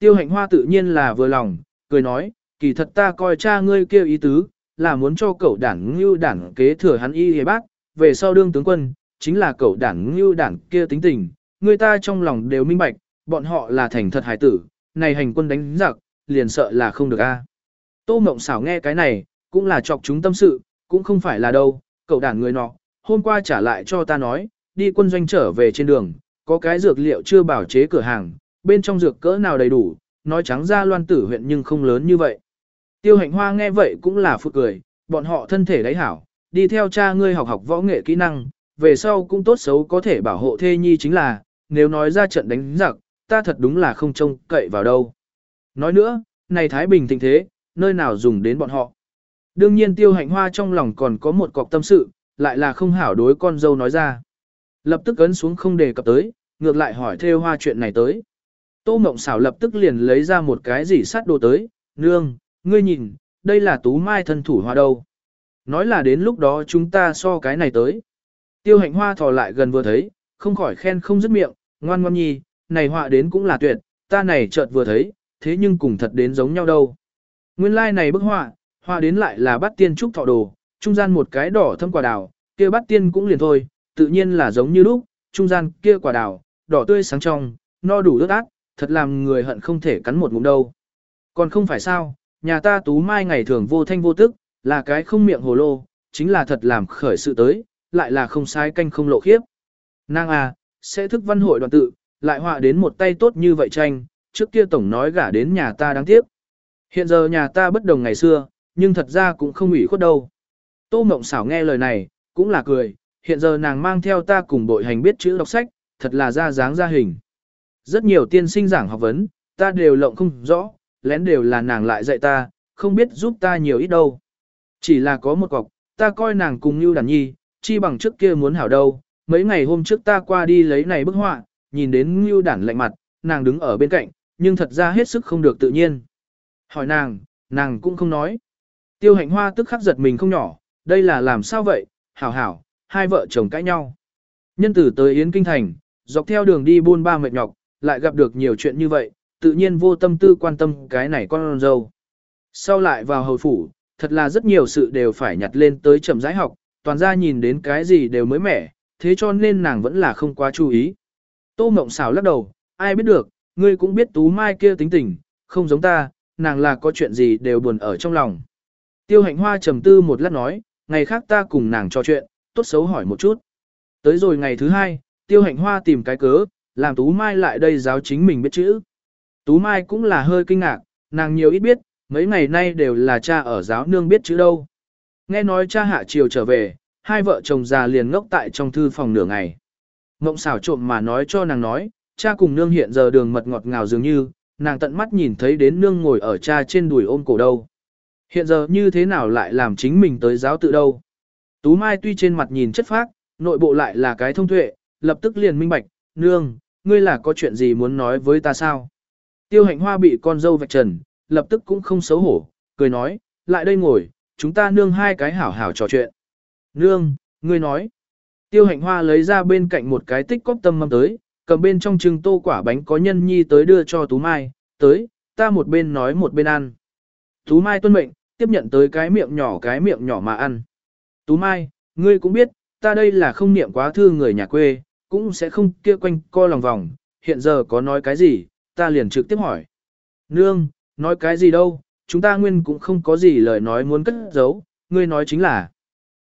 Tiêu hạnh hoa tự nhiên là vừa lòng, cười nói, kỳ thật ta coi cha ngươi kêu ý tứ, là muốn cho cậu đảng ngưu đảng kế thừa hắn y hề bác, về sau đương tướng quân, chính là cậu đảng ngưu đảng kia tính tình, người ta trong lòng đều minh bạch, bọn họ là thành thật hải tử, này hành quân đánh giặc, liền sợ là không được a. Tô Mộng xảo nghe cái này, cũng là chọc chúng tâm sự, cũng không phải là đâu, cậu đảng người nọ, hôm qua trả lại cho ta nói, đi quân doanh trở về trên đường, có cái dược liệu chưa bảo chế cửa hàng, bên trong dược cỡ nào đầy đủ, nói trắng ra loan tử huyện nhưng không lớn như vậy. Tiêu hạnh hoa nghe vậy cũng là phụ cười, bọn họ thân thể đáy hảo, đi theo cha ngươi học học võ nghệ kỹ năng, về sau cũng tốt xấu có thể bảo hộ thê nhi chính là, nếu nói ra trận đánh giặc, ta thật đúng là không trông cậy vào đâu. Nói nữa, này Thái Bình thịnh thế, nơi nào dùng đến bọn họ. Đương nhiên tiêu hạnh hoa trong lòng còn có một cọc tâm sự, lại là không hảo đối con dâu nói ra. Lập tức ấn xuống không đề cập tới, ngược lại hỏi theo hoa chuyện này tới. Tô Mộng xảo lập tức liền lấy ra một cái gì sát đồ tới, nương, ngươi nhìn, đây là tú mai thân thủ hoa đâu. Nói là đến lúc đó chúng ta so cái này tới. Tiêu hạnh hoa thò lại gần vừa thấy, không khỏi khen không dứt miệng, ngoan ngoan nhi, này họa đến cũng là tuyệt, ta này chợt vừa thấy, thế nhưng cùng thật đến giống nhau đâu. Nguyên lai like này bức họa, họa đến lại là bắt tiên trúc thọ đồ, trung gian một cái đỏ thâm quả đào, kia bắt tiên cũng liền thôi, tự nhiên là giống như lúc, trung gian kia quả đào, đỏ tươi sáng trong, no đủ ướt át, thật làm người hận không thể cắn một ngụm đâu. Còn không phải sao, nhà ta tú mai ngày thường vô thanh vô tức, là cái không miệng hồ lô, chính là thật làm khởi sự tới, lại là không sai canh không lộ khiếp. Nàng à, sẽ thức văn hội đoàn tự, lại họa đến một tay tốt như vậy tranh, trước kia tổng nói gả đến nhà ta đáng tiếc. Hiện giờ nhà ta bất đồng ngày xưa, nhưng thật ra cũng không ủy khuất đâu. Tô Mộng xảo nghe lời này, cũng là cười, hiện giờ nàng mang theo ta cùng bội hành biết chữ đọc sách, thật là ra dáng ra hình. Rất nhiều tiên sinh giảng học vấn, ta đều lộng không rõ, lén đều là nàng lại dạy ta, không biết giúp ta nhiều ít đâu. Chỉ là có một cọc, ta coi nàng cùng như đàn nhi, chi bằng trước kia muốn hảo đâu, mấy ngày hôm trước ta qua đi lấy này bức họa, nhìn đến như đản lạnh mặt, nàng đứng ở bên cạnh, nhưng thật ra hết sức không được tự nhiên. Hỏi nàng, nàng cũng không nói. Tiêu hạnh hoa tức khắc giật mình không nhỏ, đây là làm sao vậy, hảo hảo, hai vợ chồng cãi nhau. Nhân tử tới Yến Kinh Thành, dọc theo đường đi buôn ba mệt nhọc, lại gặp được nhiều chuyện như vậy, tự nhiên vô tâm tư quan tâm cái này con dâu. Sau lại vào hầu phủ, thật là rất nhiều sự đều phải nhặt lên tới chậm rãi học, toàn ra nhìn đến cái gì đều mới mẻ, thế cho nên nàng vẫn là không quá chú ý. Tô Mộng xào lắc đầu, ai biết được, ngươi cũng biết Tú Mai kia tính tình, không giống ta, nàng là có chuyện gì đều buồn ở trong lòng. Tiêu hạnh hoa trầm tư một lát nói, ngày khác ta cùng nàng trò chuyện, tốt xấu hỏi một chút. Tới rồi ngày thứ hai, tiêu hạnh hoa tìm cái cớ, làm Tú Mai lại đây giáo chính mình biết chữ. Tú Mai cũng là hơi kinh ngạc, nàng nhiều ít biết, mấy ngày nay đều là cha ở giáo nương biết chữ đâu. Nghe nói cha hạ chiều trở về, hai vợ chồng già liền ngốc tại trong thư phòng nửa ngày. Ngộng xảo trộm mà nói cho nàng nói, cha cùng nương hiện giờ đường mật ngọt ngào dường như, nàng tận mắt nhìn thấy đến nương ngồi ở cha trên đùi ôm cổ đâu. Hiện giờ như thế nào lại làm chính mình tới giáo tự đâu. Tú Mai tuy trên mặt nhìn chất phác, nội bộ lại là cái thông tuệ, lập tức liền minh bạch, nương, ngươi là có chuyện gì muốn nói với ta sao? Tiêu hạnh hoa bị con dâu vạch trần, lập tức cũng không xấu hổ, cười nói, lại đây ngồi, chúng ta nương hai cái hảo hảo trò chuyện. Nương, ngươi nói. Tiêu hạnh hoa lấy ra bên cạnh một cái tích cóp tâm mâm tới, cầm bên trong trưng tô quả bánh có nhân nhi tới đưa cho Tú Mai, tới, ta một bên nói một bên ăn. Tú Mai tuân mệnh, tiếp nhận tới cái miệng nhỏ cái miệng nhỏ mà ăn. Tú Mai, ngươi cũng biết, ta đây là không niệm quá thư người nhà quê, cũng sẽ không kia quanh co lòng vòng, hiện giờ có nói cái gì, ta liền trực tiếp hỏi. Nương, nói cái gì đâu, chúng ta nguyên cũng không có gì lời nói muốn cất giấu, ngươi nói chính là.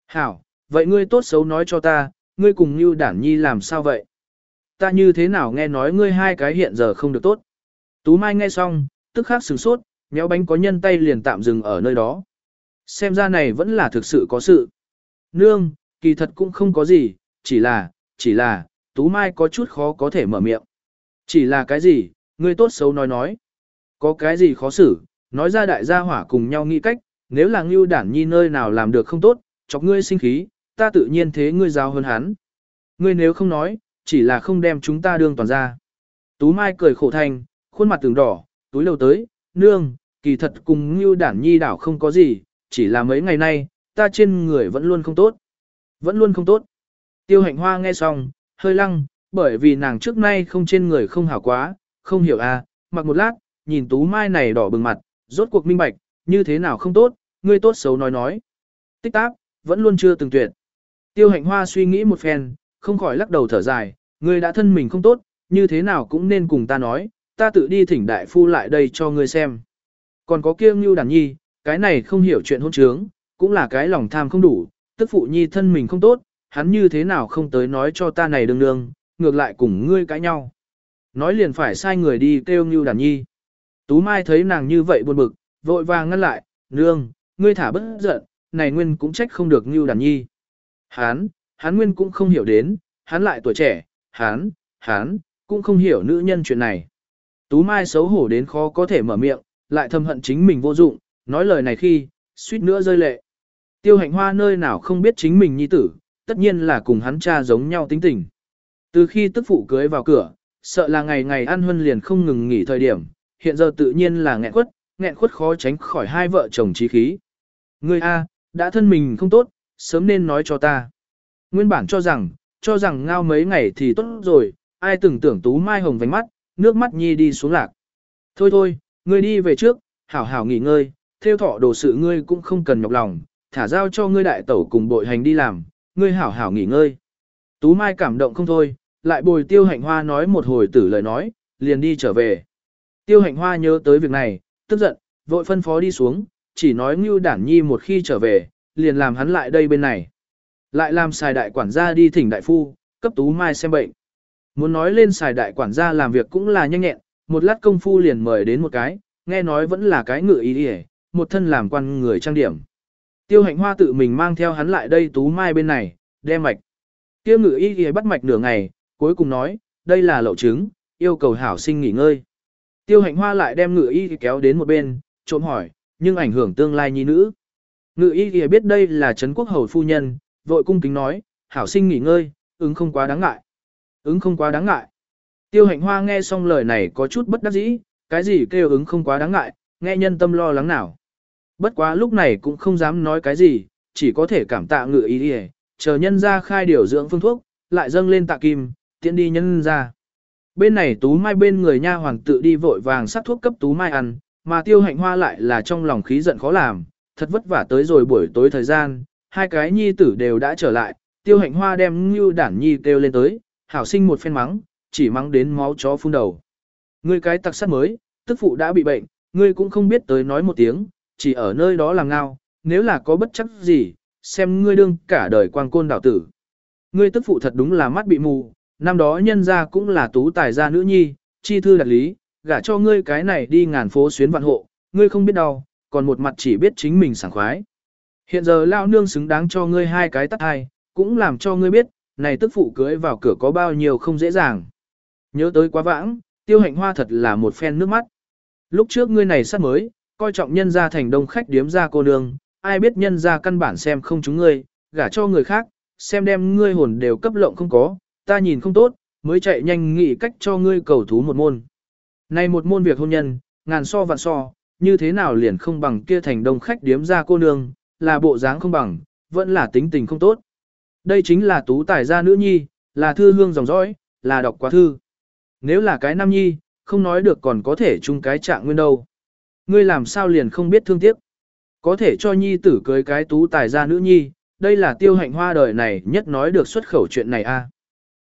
Hảo, vậy ngươi tốt xấu nói cho ta, ngươi cùng như đản nhi làm sao vậy? Ta như thế nào nghe nói ngươi hai cái hiện giờ không được tốt? Tú Mai nghe xong, tức khắc sửng sốt, méo bánh có nhân tay liền tạm dừng ở nơi đó. Xem ra này vẫn là thực sự có sự. Nương, kỳ thật cũng không có gì, chỉ là, chỉ là, Tú Mai có chút khó có thể mở miệng. Chỉ là cái gì, ngươi tốt xấu nói nói. Có cái gì khó xử, nói ra đại gia hỏa cùng nhau nghĩ cách, nếu là ngưu đản nhi nơi nào làm được không tốt, chọc ngươi sinh khí, ta tự nhiên thế ngươi giao hơn hắn. Ngươi nếu không nói, chỉ là không đem chúng ta đương toàn ra. Tú Mai cười khổ thành, khuôn mặt từng đỏ, túi lâu tới, nương, kỳ thật cùng ngưu đản nhi đảo không có gì, chỉ là mấy ngày nay, ta trên người vẫn luôn không tốt. Vẫn luôn không tốt. Tiêu hạnh hoa nghe xong, hơi lăng, bởi vì nàng trước nay không trên người không hảo quá, không hiểu à, mặc một lát, nhìn Tú Mai này đỏ bừng mặt, rốt cuộc minh bạch, như thế nào không tốt, ngươi tốt xấu nói nói. Tích táp, vẫn luôn chưa từng tuyệt. Tiêu hạnh hoa suy nghĩ một phen, không khỏi lắc đầu thở dài, ngươi đã thân mình không tốt, như thế nào cũng nên cùng ta nói, ta tự đi thỉnh đại phu lại đây cho ngươi xem. Còn có kia Ngưu Đàn Nhi, cái này không hiểu chuyện hôn trướng, cũng là cái lòng tham không đủ, tức phụ nhi thân mình không tốt, hắn như thế nào không tới nói cho ta này đương đương, ngược lại cùng ngươi cãi nhau. Nói liền phải sai người đi kêu Ngưu Đàn Nhi. Tú Mai thấy nàng như vậy buồn bực, vội vàng ngăn lại, nương, ngươi thả bất giận, này nguyên cũng trách không được Ngưu Đàn Nhi. Hán, hắn nguyên cũng không hiểu đến, hắn lại tuổi trẻ, hán, hán, cũng không hiểu nữ nhân chuyện này. Tú Mai xấu hổ đến khó có thể mở miệng, lại thầm hận chính mình vô dụng, nói lời này khi, suýt nữa rơi lệ. Tiêu hạnh hoa nơi nào không biết chính mình nhi tử, tất nhiên là cùng hắn cha giống nhau tính tình. Từ khi tức phụ cưới vào cửa, sợ là ngày ngày ăn huân liền không ngừng nghỉ thời điểm, hiện giờ tự nhiên là nghẹn quất, nghẹn quất khó tránh khỏi hai vợ chồng trí khí. Ngươi A, đã thân mình không tốt, sớm nên nói cho ta. Nguyên bản cho rằng, cho rằng ngao mấy ngày thì tốt rồi, ai từng tưởng tú mai hồng vánh mắt, nước mắt nhi đi xuống lạc. Thôi thôi, ngươi đi về trước, hảo hảo nghỉ ngơi, theo thọ đồ sự ngươi cũng không cần nhọc lòng, thả giao cho ngươi đại tẩu cùng bội hành đi làm, ngươi hảo hảo nghỉ ngơi. Tú mai cảm động không thôi, lại bồi tiêu hạnh hoa nói một hồi tử lời nói, liền đi trở về. Tiêu hạnh hoa nhớ tới việc này, tức giận, vội phân phó đi xuống, chỉ nói Ngưu Đản Nhi một khi trở về, liền làm hắn lại đây bên này. Lại làm xài đại quản gia đi thỉnh đại phu, cấp Tú Mai xem bệnh. Muốn nói lên xài đại quản gia làm việc cũng là nhanh nhẹn, một lát công phu liền mời đến một cái, nghe nói vẫn là cái ngựa ý đi một thân làm quan người trang điểm. Tiêu hạnh hoa tự mình mang theo hắn lại đây Tú Mai bên này, đem mạch. Tiêu ngự y y bắt mạch nửa ngày, cuối cùng nói, đây là lậu trứng, yêu cầu hảo sinh nghỉ ngơi. Tiêu hạnh hoa lại đem ngự y kéo đến một bên, trộm hỏi, nhưng ảnh hưởng tương lai nhi nữ. Ngự y y biết đây là Trấn Quốc Hầu Phu Nhân, vội cung kính nói, hảo sinh nghỉ ngơi, ứng không quá đáng ngại. Ứng không quá đáng ngại. Tiêu hạnh hoa nghe xong lời này có chút bất đắc dĩ, cái gì kêu ứng không quá đáng ngại, nghe nhân tâm lo lắng nào. Bất quá lúc này cũng không dám nói cái gì, chỉ có thể cảm tạ ngự ý y, chờ nhân ra khai điều dưỡng phương thuốc, lại dâng lên tạ kim, tiện đi nhân ra. Bên này Tú Mai bên người nha hoàng tự đi vội vàng sắc thuốc cấp Tú Mai ăn, mà tiêu hạnh hoa lại là trong lòng khí giận khó làm, thật vất vả tới rồi buổi tối thời gian, hai cái nhi tử đều đã trở lại, tiêu hạnh hoa đem như đản nhi kêu lên tới, hảo sinh một phen mắng, chỉ mắng đến máu chó phun đầu. Ngươi cái tặc sát mới, tức phụ đã bị bệnh, ngươi cũng không biết tới nói một tiếng, chỉ ở nơi đó làm ngao, nếu là có bất chấp gì, xem ngươi đương cả đời quang côn đảo tử. Ngươi tức phụ thật đúng là mắt bị mù, năm đó nhân ra cũng là tú tài gia nữ nhi, chi thư đặc lý, gả cho ngươi cái này đi ngàn phố xuyến vạn hộ, ngươi không biết đâu, còn một mặt chỉ biết chính mình sảng khoái. Hiện giờ lao nương xứng đáng cho ngươi hai cái tắt hai, cũng làm cho ngươi biết, này tức phụ cưới vào cửa có bao nhiêu không dễ dàng. Nhớ tới quá vãng, tiêu hạnh hoa thật là một phen nước mắt. Lúc trước ngươi này sát mới, coi trọng nhân ra thành đông khách điếm ra cô nương, ai biết nhân ra căn bản xem không chúng ngươi, gả cho người khác, xem đem ngươi hồn đều cấp lộng không có, ta nhìn không tốt, mới chạy nhanh nghĩ cách cho ngươi cầu thú một môn. Này một môn việc hôn nhân, ngàn so vạn so, như thế nào liền không bằng kia thành đông khách điếm ra cô nương, là bộ dáng không bằng, vẫn là tính tình không tốt. Đây chính là tú tài gia nữ nhi, là thư hương dòng dõi, là đọc quá thư. Nếu là cái nam nhi, không nói được còn có thể chung cái trạng nguyên đâu. Ngươi làm sao liền không biết thương tiếc. Có thể cho nhi tử cưới cái tú tài gia nữ nhi, đây là tiêu hạnh hoa đời này nhất nói được xuất khẩu chuyện này a.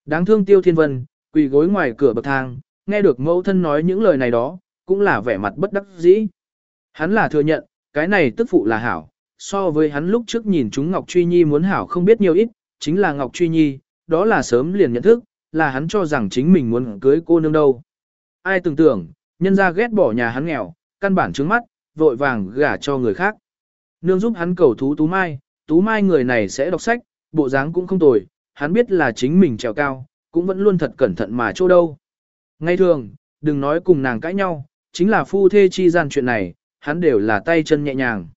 Đáng thương tiêu thiên vân, quỳ gối ngoài cửa bậc thang, nghe được mẫu thân nói những lời này đó, cũng là vẻ mặt bất đắc dĩ. Hắn là thừa nhận, cái này tức phụ là hảo, so với hắn lúc trước nhìn chúng Ngọc Truy Nhi muốn hảo không biết nhiều ít, chính là Ngọc Truy Nhi, đó là sớm liền nhận thức, là hắn cho rằng chính mình muốn cưới cô nương đâu. Ai tưởng tưởng, nhân ra ghét bỏ nhà hắn nghèo, căn bản trướng mắt, vội vàng gả cho người khác. Nương giúp hắn cầu thú Tú Mai, Tú Mai người này sẽ đọc sách, bộ dáng cũng không tồi, hắn biết là chính mình trèo cao, cũng vẫn luôn thật cẩn thận mà chỗ đâu. Ngay thường, đừng nói cùng nàng cãi nhau, chính là phu thê chi gian chuyện này, hắn đều là tay chân nhẹ nhàng.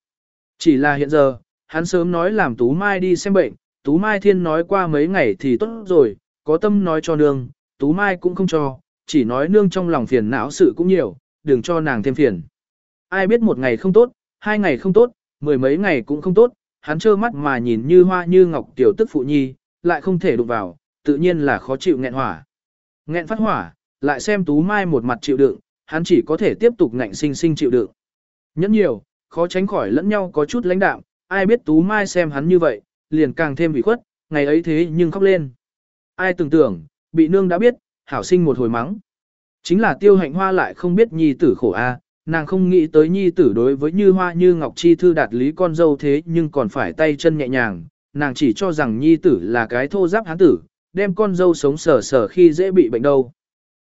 Chỉ là hiện giờ, hắn sớm nói làm Tú Mai đi xem bệnh, Tú Mai Thiên nói qua mấy ngày thì tốt rồi, có tâm nói cho nương, Tú Mai cũng không cho, chỉ nói nương trong lòng phiền não sự cũng nhiều, đừng cho nàng thêm phiền. Ai biết một ngày không tốt, hai ngày không tốt, mười mấy ngày cũng không tốt, hắn trơ mắt mà nhìn như hoa như ngọc tiểu tức phụ nhi, lại không thể đụng vào, tự nhiên là khó chịu nghẹn hỏa. Nghẹn phát hỏa, lại xem Tú Mai một mặt chịu đựng, hắn chỉ có thể tiếp tục ngạnh sinh sinh chịu đựng. Nhẫn nhiều, khó tránh khỏi lẫn nhau có chút lãnh đạm, ai biết Tú Mai xem hắn như vậy, liền càng thêm bị khuất, ngày ấy thế nhưng khóc lên. Ai tưởng tưởng, bị nương đã biết, hảo sinh một hồi mắng. Chính là tiêu hạnh hoa lại không biết nhi tử khổ a, nàng không nghĩ tới nhi tử đối với như hoa như ngọc chi thư đạt lý con dâu thế nhưng còn phải tay chân nhẹ nhàng, nàng chỉ cho rằng nhi tử là cái thô giáp hán tử, đem con dâu sống sờ sờ khi dễ bị bệnh đâu.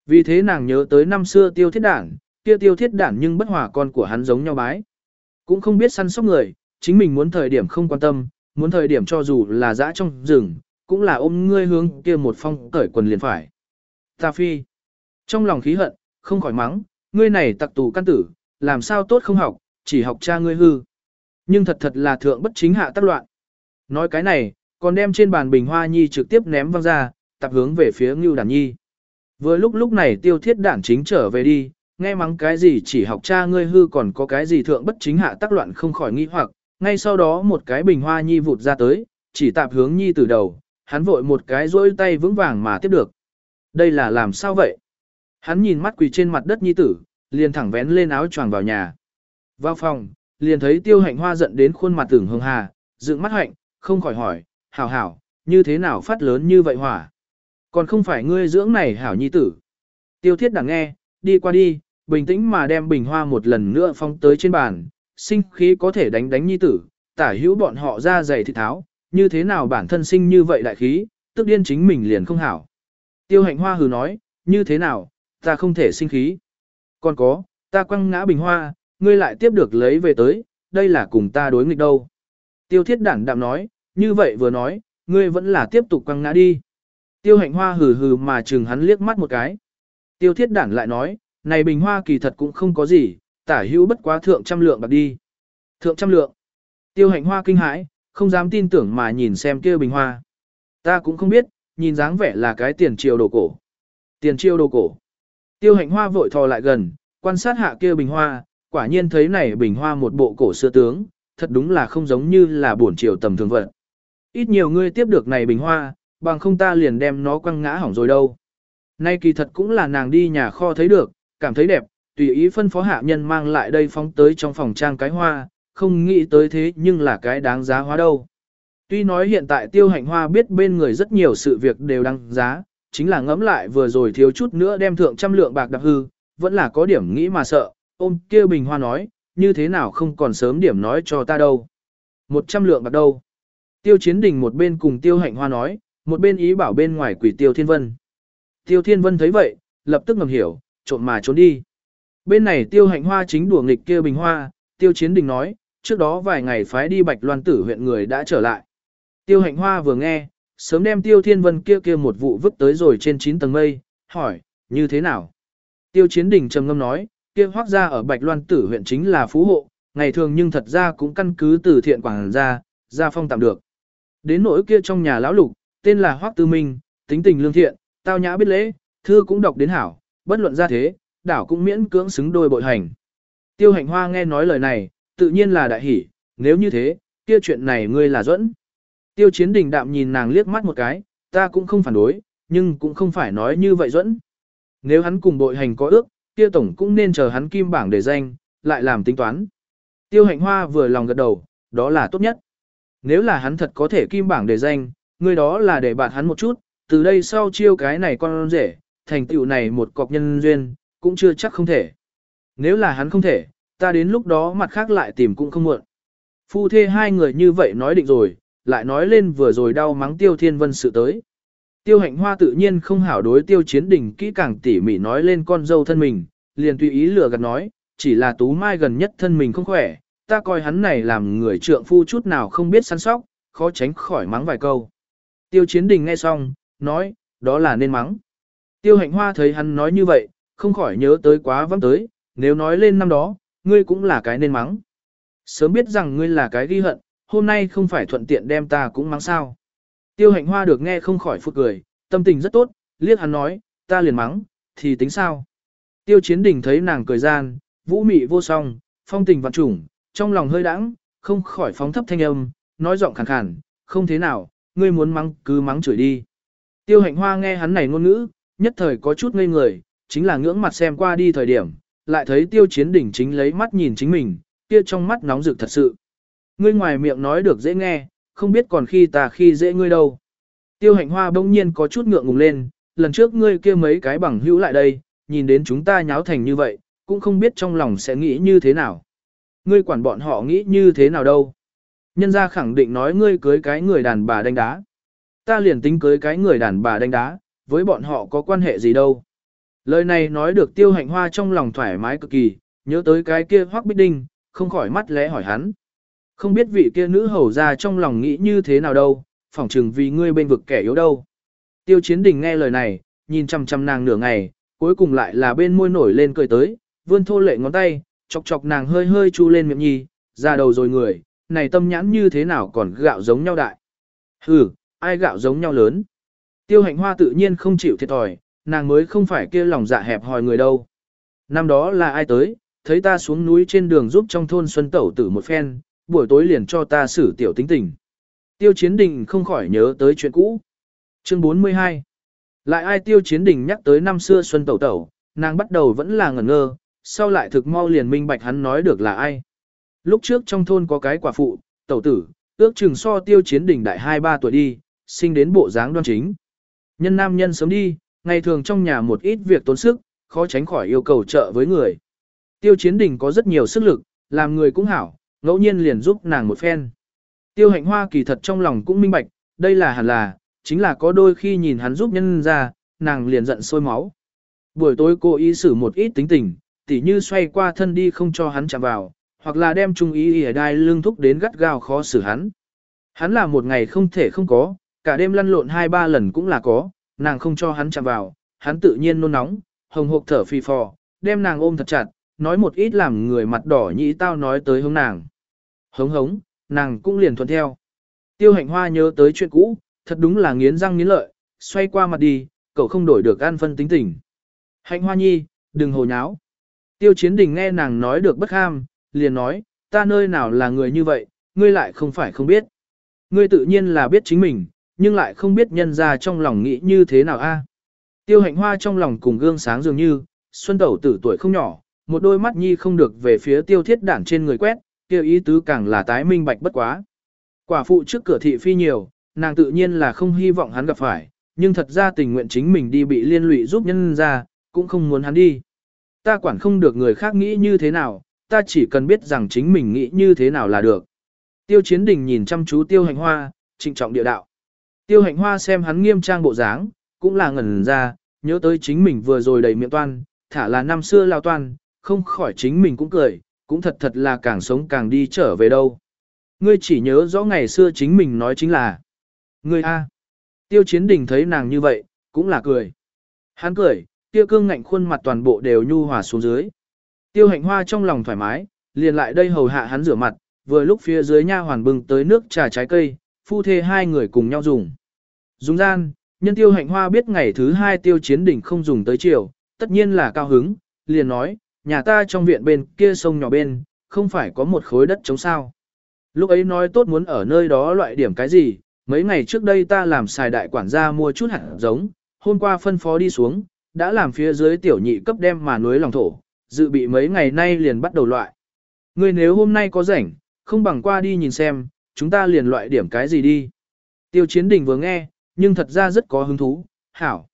Vì thế nàng nhớ tới năm xưa tiêu thiết đản, kia tiêu thiết đản nhưng bất hòa con của hắn giống nhau bái. Cũng không biết săn sóc người, chính mình muốn thời điểm không quan tâm, muốn thời điểm cho dù là dã trong rừng, cũng là ôm ngươi hướng kia một phong cởi quần liền phải. Ta phi. Trong lòng khí hận, không khỏi mắng, ngươi này tặc tù căn tử, làm sao tốt không học, chỉ học cha ngươi hư. Nhưng thật thật là thượng bất chính hạ tác loạn. Nói cái này, còn đem trên bàn bình hoa nhi trực tiếp ném văng ra, tập hướng về phía ngưu đàn nhi. Vừa lúc lúc này tiêu thiết đản chính trở về đi, nghe mắng cái gì chỉ học cha ngươi hư còn có cái gì thượng bất chính hạ tác loạn không khỏi nghi hoặc, ngay sau đó một cái bình hoa nhi vụt ra tới, chỉ tạp hướng nhi từ đầu, hắn vội một cái rỗi tay vững vàng mà tiếp được. Đây là làm sao vậy? Hắn nhìn mắt quỳ trên mặt đất nhi tử, liền thẳng vén lên áo choàng vào nhà. Vào phòng, liền thấy tiêu hạnh hoa giận đến khuôn mặt tưởng hương hà, dựng mắt hạnh, không khỏi hỏi, hảo hảo, như thế nào phát lớn như vậy hỏa? Còn không phải ngươi dưỡng này hảo nhi tử. Tiêu thiết đằng nghe, đi qua đi, bình tĩnh mà đem bình hoa một lần nữa phong tới trên bàn, sinh khí có thể đánh đánh nhi tử, tả hữu bọn họ ra dày thịt tháo, như thế nào bản thân sinh như vậy đại khí, tức điên chính mình liền không hảo. Tiêu hạnh hoa hừ nói, như thế nào, ta không thể sinh khí. Còn có, ta quăng ngã bình hoa, ngươi lại tiếp được lấy về tới, đây là cùng ta đối nghịch đâu. Tiêu thiết đản đạm nói, như vậy vừa nói, ngươi vẫn là tiếp tục quăng ngã đi. Tiêu hạnh hoa hừ hừ mà chừng hắn liếc mắt một cái. Tiêu thiết đản lại nói, này bình hoa kỳ thật cũng không có gì, tả hữu bất quá thượng trăm lượng bạc đi. Thượng trăm lượng. Tiêu hạnh hoa kinh hãi, không dám tin tưởng mà nhìn xem kia bình hoa. Ta cũng không biết, nhìn dáng vẻ là cái tiền triều đồ cổ. Tiền triều đồ cổ. Tiêu hạnh hoa vội thò lại gần, quan sát hạ kia bình hoa, quả nhiên thấy này bình hoa một bộ cổ xưa tướng, thật đúng là không giống như là bổn triều tầm thường vật. Ít nhiều ngươi tiếp được này bình hoa, bằng không ta liền đem nó quăng ngã hỏng rồi đâu. Nay kỳ thật cũng là nàng đi nhà kho thấy được, cảm thấy đẹp, tùy ý phân phó hạ nhân mang lại đây phóng tới trong phòng trang cái hoa, không nghĩ tới thế nhưng là cái đáng giá hóa đâu. Tuy nói hiện tại tiêu hạnh hoa biết bên người rất nhiều sự việc đều đáng giá, chính là ngẫm lại vừa rồi thiếu chút nữa đem thượng trăm lượng bạc đạp hư, vẫn là có điểm nghĩ mà sợ, ôm kia bình hoa nói, như thế nào không còn sớm điểm nói cho ta đâu. Một trăm lượng bạc đâu. Tiêu chiến đình một bên cùng tiêu hạnh hoa nói, một bên ý bảo bên ngoài quỷ tiêu thiên vân. Tiêu thiên vân thấy vậy, lập tức ngầm hiểu, trộn mà trốn đi. Bên này tiêu hạnh hoa chính đùa nghịch kia bình hoa, tiêu chiến đình nói, trước đó vài ngày phái đi bạch loan tử huyện người đã trở lại. Tiêu hạnh hoa vừa nghe, sớm đem tiêu thiên vân kia kia một vụ vứt tới rồi trên 9 tầng mây, hỏi, như thế nào? Tiêu chiến đình trầm ngâm nói, kia hoác ra ở bạch loan tử huyện chính là phú hộ, ngày thường nhưng thật ra cũng căn cứ từ thiện quảng ra, ra phong tạm được. Đến nỗi kia trong nhà lão lục, tên là hoác tư minh, tính tình lương thiện, tao nhã biết lễ, thư cũng đọc đến hảo, bất luận ra thế, đảo cũng miễn cưỡng xứng đôi bội hành. Tiêu hạnh hoa nghe nói lời này, tự nhiên là đại hỷ, nếu như thế, kia chuyện này ngươi là dẫn. Tiêu chiến đình đạm nhìn nàng liếc mắt một cái, ta cũng không phản đối, nhưng cũng không phải nói như vậy dẫn. Nếu hắn cùng bội hành có ước, Tiêu tổng cũng nên chờ hắn kim bảng để danh, lại làm tính toán. Tiêu hạnh hoa vừa lòng gật đầu, đó là tốt nhất. Nếu là hắn thật có thể kim bảng để danh, người đó là để bạn hắn một chút, từ đây sau chiêu cái này con rể, thành tựu này một cọc nhân duyên, cũng chưa chắc không thể. Nếu là hắn không thể, ta đến lúc đó mặt khác lại tìm cũng không muộn. Phu thê hai người như vậy nói định rồi, lại nói lên vừa rồi đau mắng tiêu thiên vân sự tới. Tiêu hạnh hoa tự nhiên không hảo đối tiêu chiến đỉnh kỹ càng tỉ mỉ nói lên con dâu thân mình, liền tùy ý lừa gạt nói, chỉ là tú mai gần nhất thân mình không khỏe, ta coi hắn này làm người trượng phu chút nào không biết săn sóc, khó tránh khỏi mắng vài câu. Tiêu chiến đình nghe xong, nói, đó là nên mắng. Tiêu hạnh hoa thấy hắn nói như vậy, không khỏi nhớ tới quá vắng tới, nếu nói lên năm đó, ngươi cũng là cái nên mắng. Sớm biết rằng ngươi là cái ghi hận, hôm nay không phải thuận tiện đem ta cũng mắng sao. Tiêu hạnh hoa được nghe không khỏi phút cười, tâm tình rất tốt, liếc hắn nói, ta liền mắng, thì tính sao. Tiêu chiến đình thấy nàng cười gian, vũ mị vô song, phong tình vạn trùng, trong lòng hơi đãng, không khỏi phóng thấp thanh âm, nói giọng khàn khàn, không thế nào, ngươi muốn mắng cứ mắng chửi đi. Tiêu hạnh hoa nghe hắn này ngôn ngữ, nhất thời có chút ngây người, chính là ngưỡng mặt xem qua đi thời điểm, lại thấy tiêu chiến đỉnh chính lấy mắt nhìn chính mình, kia trong mắt nóng rực thật sự. Ngươi ngoài miệng nói được dễ nghe, không biết còn khi ta khi dễ ngươi đâu. Tiêu hạnh hoa bỗng nhiên có chút ngượng ngùng lên, lần trước ngươi kia mấy cái bằng hữu lại đây, nhìn đến chúng ta nháo thành như vậy, cũng không biết trong lòng sẽ nghĩ như thế nào. Ngươi quản bọn họ nghĩ như thế nào đâu. Nhân gia khẳng định nói ngươi cưới cái người đàn bà đánh đá. Ta liền tính cưới cái người đàn bà đánh đá, với bọn họ có quan hệ gì đâu. Lời này nói được tiêu hạnh hoa trong lòng thoải mái cực kỳ, nhớ tới cái kia hoác bích đinh, không khỏi mắt lẽ hỏi hắn. Không biết vị kia nữ hầu ra trong lòng nghĩ như thế nào đâu, phỏng chừng vì ngươi bên vực kẻ yếu đâu. Tiêu chiến đình nghe lời này, nhìn chăm chăm nàng nửa ngày, cuối cùng lại là bên môi nổi lên cười tới, vươn thô lệ ngón tay, chọc chọc nàng hơi hơi chu lên miệng nhi, ra đầu rồi người, này tâm nhãn như thế nào còn gạo giống nhau đại. Hừ, ai gạo giống nhau lớn. Tiêu hạnh hoa tự nhiên không chịu thiệt thòi, nàng mới không phải kia lòng dạ hẹp hòi người đâu. Năm đó là ai tới, thấy ta xuống núi trên đường giúp trong thôn Xuân Tẩu tử một phen, buổi tối liền cho ta xử tiểu tính tình. Tiêu Chiến Đình không khỏi nhớ tới chuyện cũ. Chương 42 Lại ai Tiêu Chiến Đình nhắc tới năm xưa Xuân Tẩu Tẩu, nàng bắt đầu vẫn là ngẩn ngơ, sau lại thực mau liền minh bạch hắn nói được là ai. Lúc trước trong thôn có cái quả phụ, tẩu tử, ước chừng so Tiêu Chiến Đình đại 2-3 tuổi đi, sinh đến bộ dáng đoan chính. Nhân nam nhân sớm đi, ngày thường trong nhà một ít việc tốn sức, khó tránh khỏi yêu cầu trợ với người. Tiêu Chiến Đình có rất nhiều sức lực, làm người cũng hảo, ngẫu nhiên liền giúp nàng một phen. Tiêu hạnh hoa kỳ thật trong lòng cũng minh bạch, đây là hẳn là, chính là có đôi khi nhìn hắn giúp nhân ra, nàng liền giận sôi máu. Buổi tối cô ý xử một ít tính tình, tỉ như xoay qua thân đi không cho hắn chạm vào, hoặc là đem trung ý ỉa đai lương thúc đến gắt gao khó xử hắn. Hắn là một ngày không thể không có, cả đêm lăn lộn hai ba lần cũng là có, nàng không cho hắn chạm vào, hắn tự nhiên nôn nóng, hồng hộc thở phì phò, đem nàng ôm thật chặt, nói một ít làm người mặt đỏ nhĩ tao nói tới hướng nàng. Hống hống, nàng cũng liền thuận theo. Tiêu hạnh hoa nhớ tới chuyện cũ, thật đúng là nghiến răng nghiến lợi, xoay qua mặt đi, cậu không đổi được an phân tính tình. Hạnh hoa nhi, đừng hồ nháo. Tiêu chiến đình nghe nàng nói được bất ham, liền nói, ta nơi nào là người như vậy, ngươi lại không phải không biết. Ngươi tự nhiên là biết chính mình, nhưng lại không biết nhân ra trong lòng nghĩ như thế nào a. Tiêu hạnh hoa trong lòng cùng gương sáng dường như, xuân tẩu tử tuổi không nhỏ, một đôi mắt nhi không được về phía tiêu thiết đản trên người quét, kia ý tứ càng là tái minh bạch bất quá. Quả phụ trước cửa thị phi nhiều, nàng tự nhiên là không hy vọng hắn gặp phải, nhưng thật ra tình nguyện chính mình đi bị liên lụy giúp nhân ra, cũng không muốn hắn đi. Ta quản không được người khác nghĩ như thế nào, ta chỉ cần biết rằng chính mình nghĩ như thế nào là được. Tiêu chiến đình nhìn chăm chú tiêu hạnh hoa, trịnh trọng địa đạo. Tiêu hạnh hoa xem hắn nghiêm trang bộ dáng, cũng là ngẩn ra, nhớ tới chính mình vừa rồi đầy miệng toan, thả là năm xưa lao toan, không khỏi chính mình cũng cười, cũng thật thật là càng sống càng đi trở về đâu. Ngươi chỉ nhớ rõ ngày xưa chính mình nói chính là Ngươi A. Tiêu chiến đình thấy nàng như vậy, cũng là cười. Hắn cười, tiêu cương ngạnh khuôn mặt toàn bộ đều nhu hòa xuống dưới. Tiêu hạnh hoa trong lòng thoải mái, liền lại đây hầu hạ hắn rửa mặt, vừa lúc phía dưới nha hoàn bưng tới nước trà trái cây, phu thê hai người cùng nhau dùng. Dùng gian, nhân tiêu hạnh hoa biết ngày thứ hai tiêu chiến đỉnh không dùng tới chiều, tất nhiên là cao hứng, liền nói, nhà ta trong viện bên kia sông nhỏ bên, không phải có một khối đất trống sao. Lúc ấy nói tốt muốn ở nơi đó loại điểm cái gì, mấy ngày trước đây ta làm xài đại quản gia mua chút hạt giống, hôm qua phân phó đi xuống, đã làm phía dưới tiểu nhị cấp đem mà núi lòng thổ, dự bị mấy ngày nay liền bắt đầu loại. Ngươi nếu hôm nay có rảnh, không bằng qua đi nhìn xem, chúng ta liền loại điểm cái gì đi. Tiêu chiến đình vừa nghe, nhưng thật ra rất có hứng thú, hảo.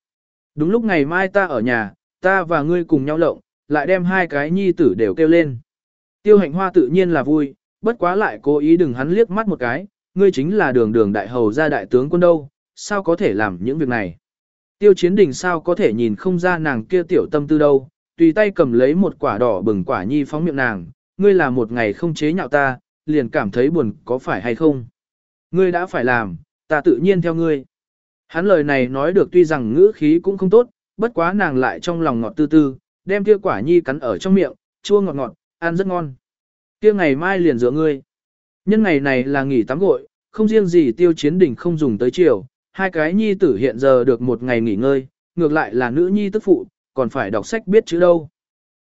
Đúng lúc ngày mai ta ở nhà, ta và ngươi cùng nhau lộng, lại đem hai cái nhi tử đều kêu lên. Tiêu hạnh hoa tự nhiên là vui, bất quá lại cố ý đừng hắn liếc mắt một cái, ngươi chính là đường đường đại hầu gia đại tướng quân đâu, sao có thể làm những việc này. Tiêu chiến đình sao có thể nhìn không ra nàng kia tiểu tâm tư đâu, tùy tay cầm lấy một quả đỏ bừng quả nhi phóng miệng nàng, ngươi là một ngày không chế nhạo ta, liền cảm thấy buồn có phải hay không. Ngươi đã phải làm, ta tự nhiên theo ngươi. Hắn lời này nói được tuy rằng ngữ khí cũng không tốt, bất quá nàng lại trong lòng ngọt tư tư, đem kia quả nhi cắn ở trong miệng, chua ngọt ngọt, ăn rất ngon. Kia ngày mai liền dựa ngươi. Nhân ngày này là nghỉ tắm gội, không riêng gì tiêu chiến đỉnh không dùng tới chiều, hai cái nhi tử hiện giờ được một ngày nghỉ ngơi, ngược lại là nữ nhi tức phụ, còn phải đọc sách biết chữ đâu.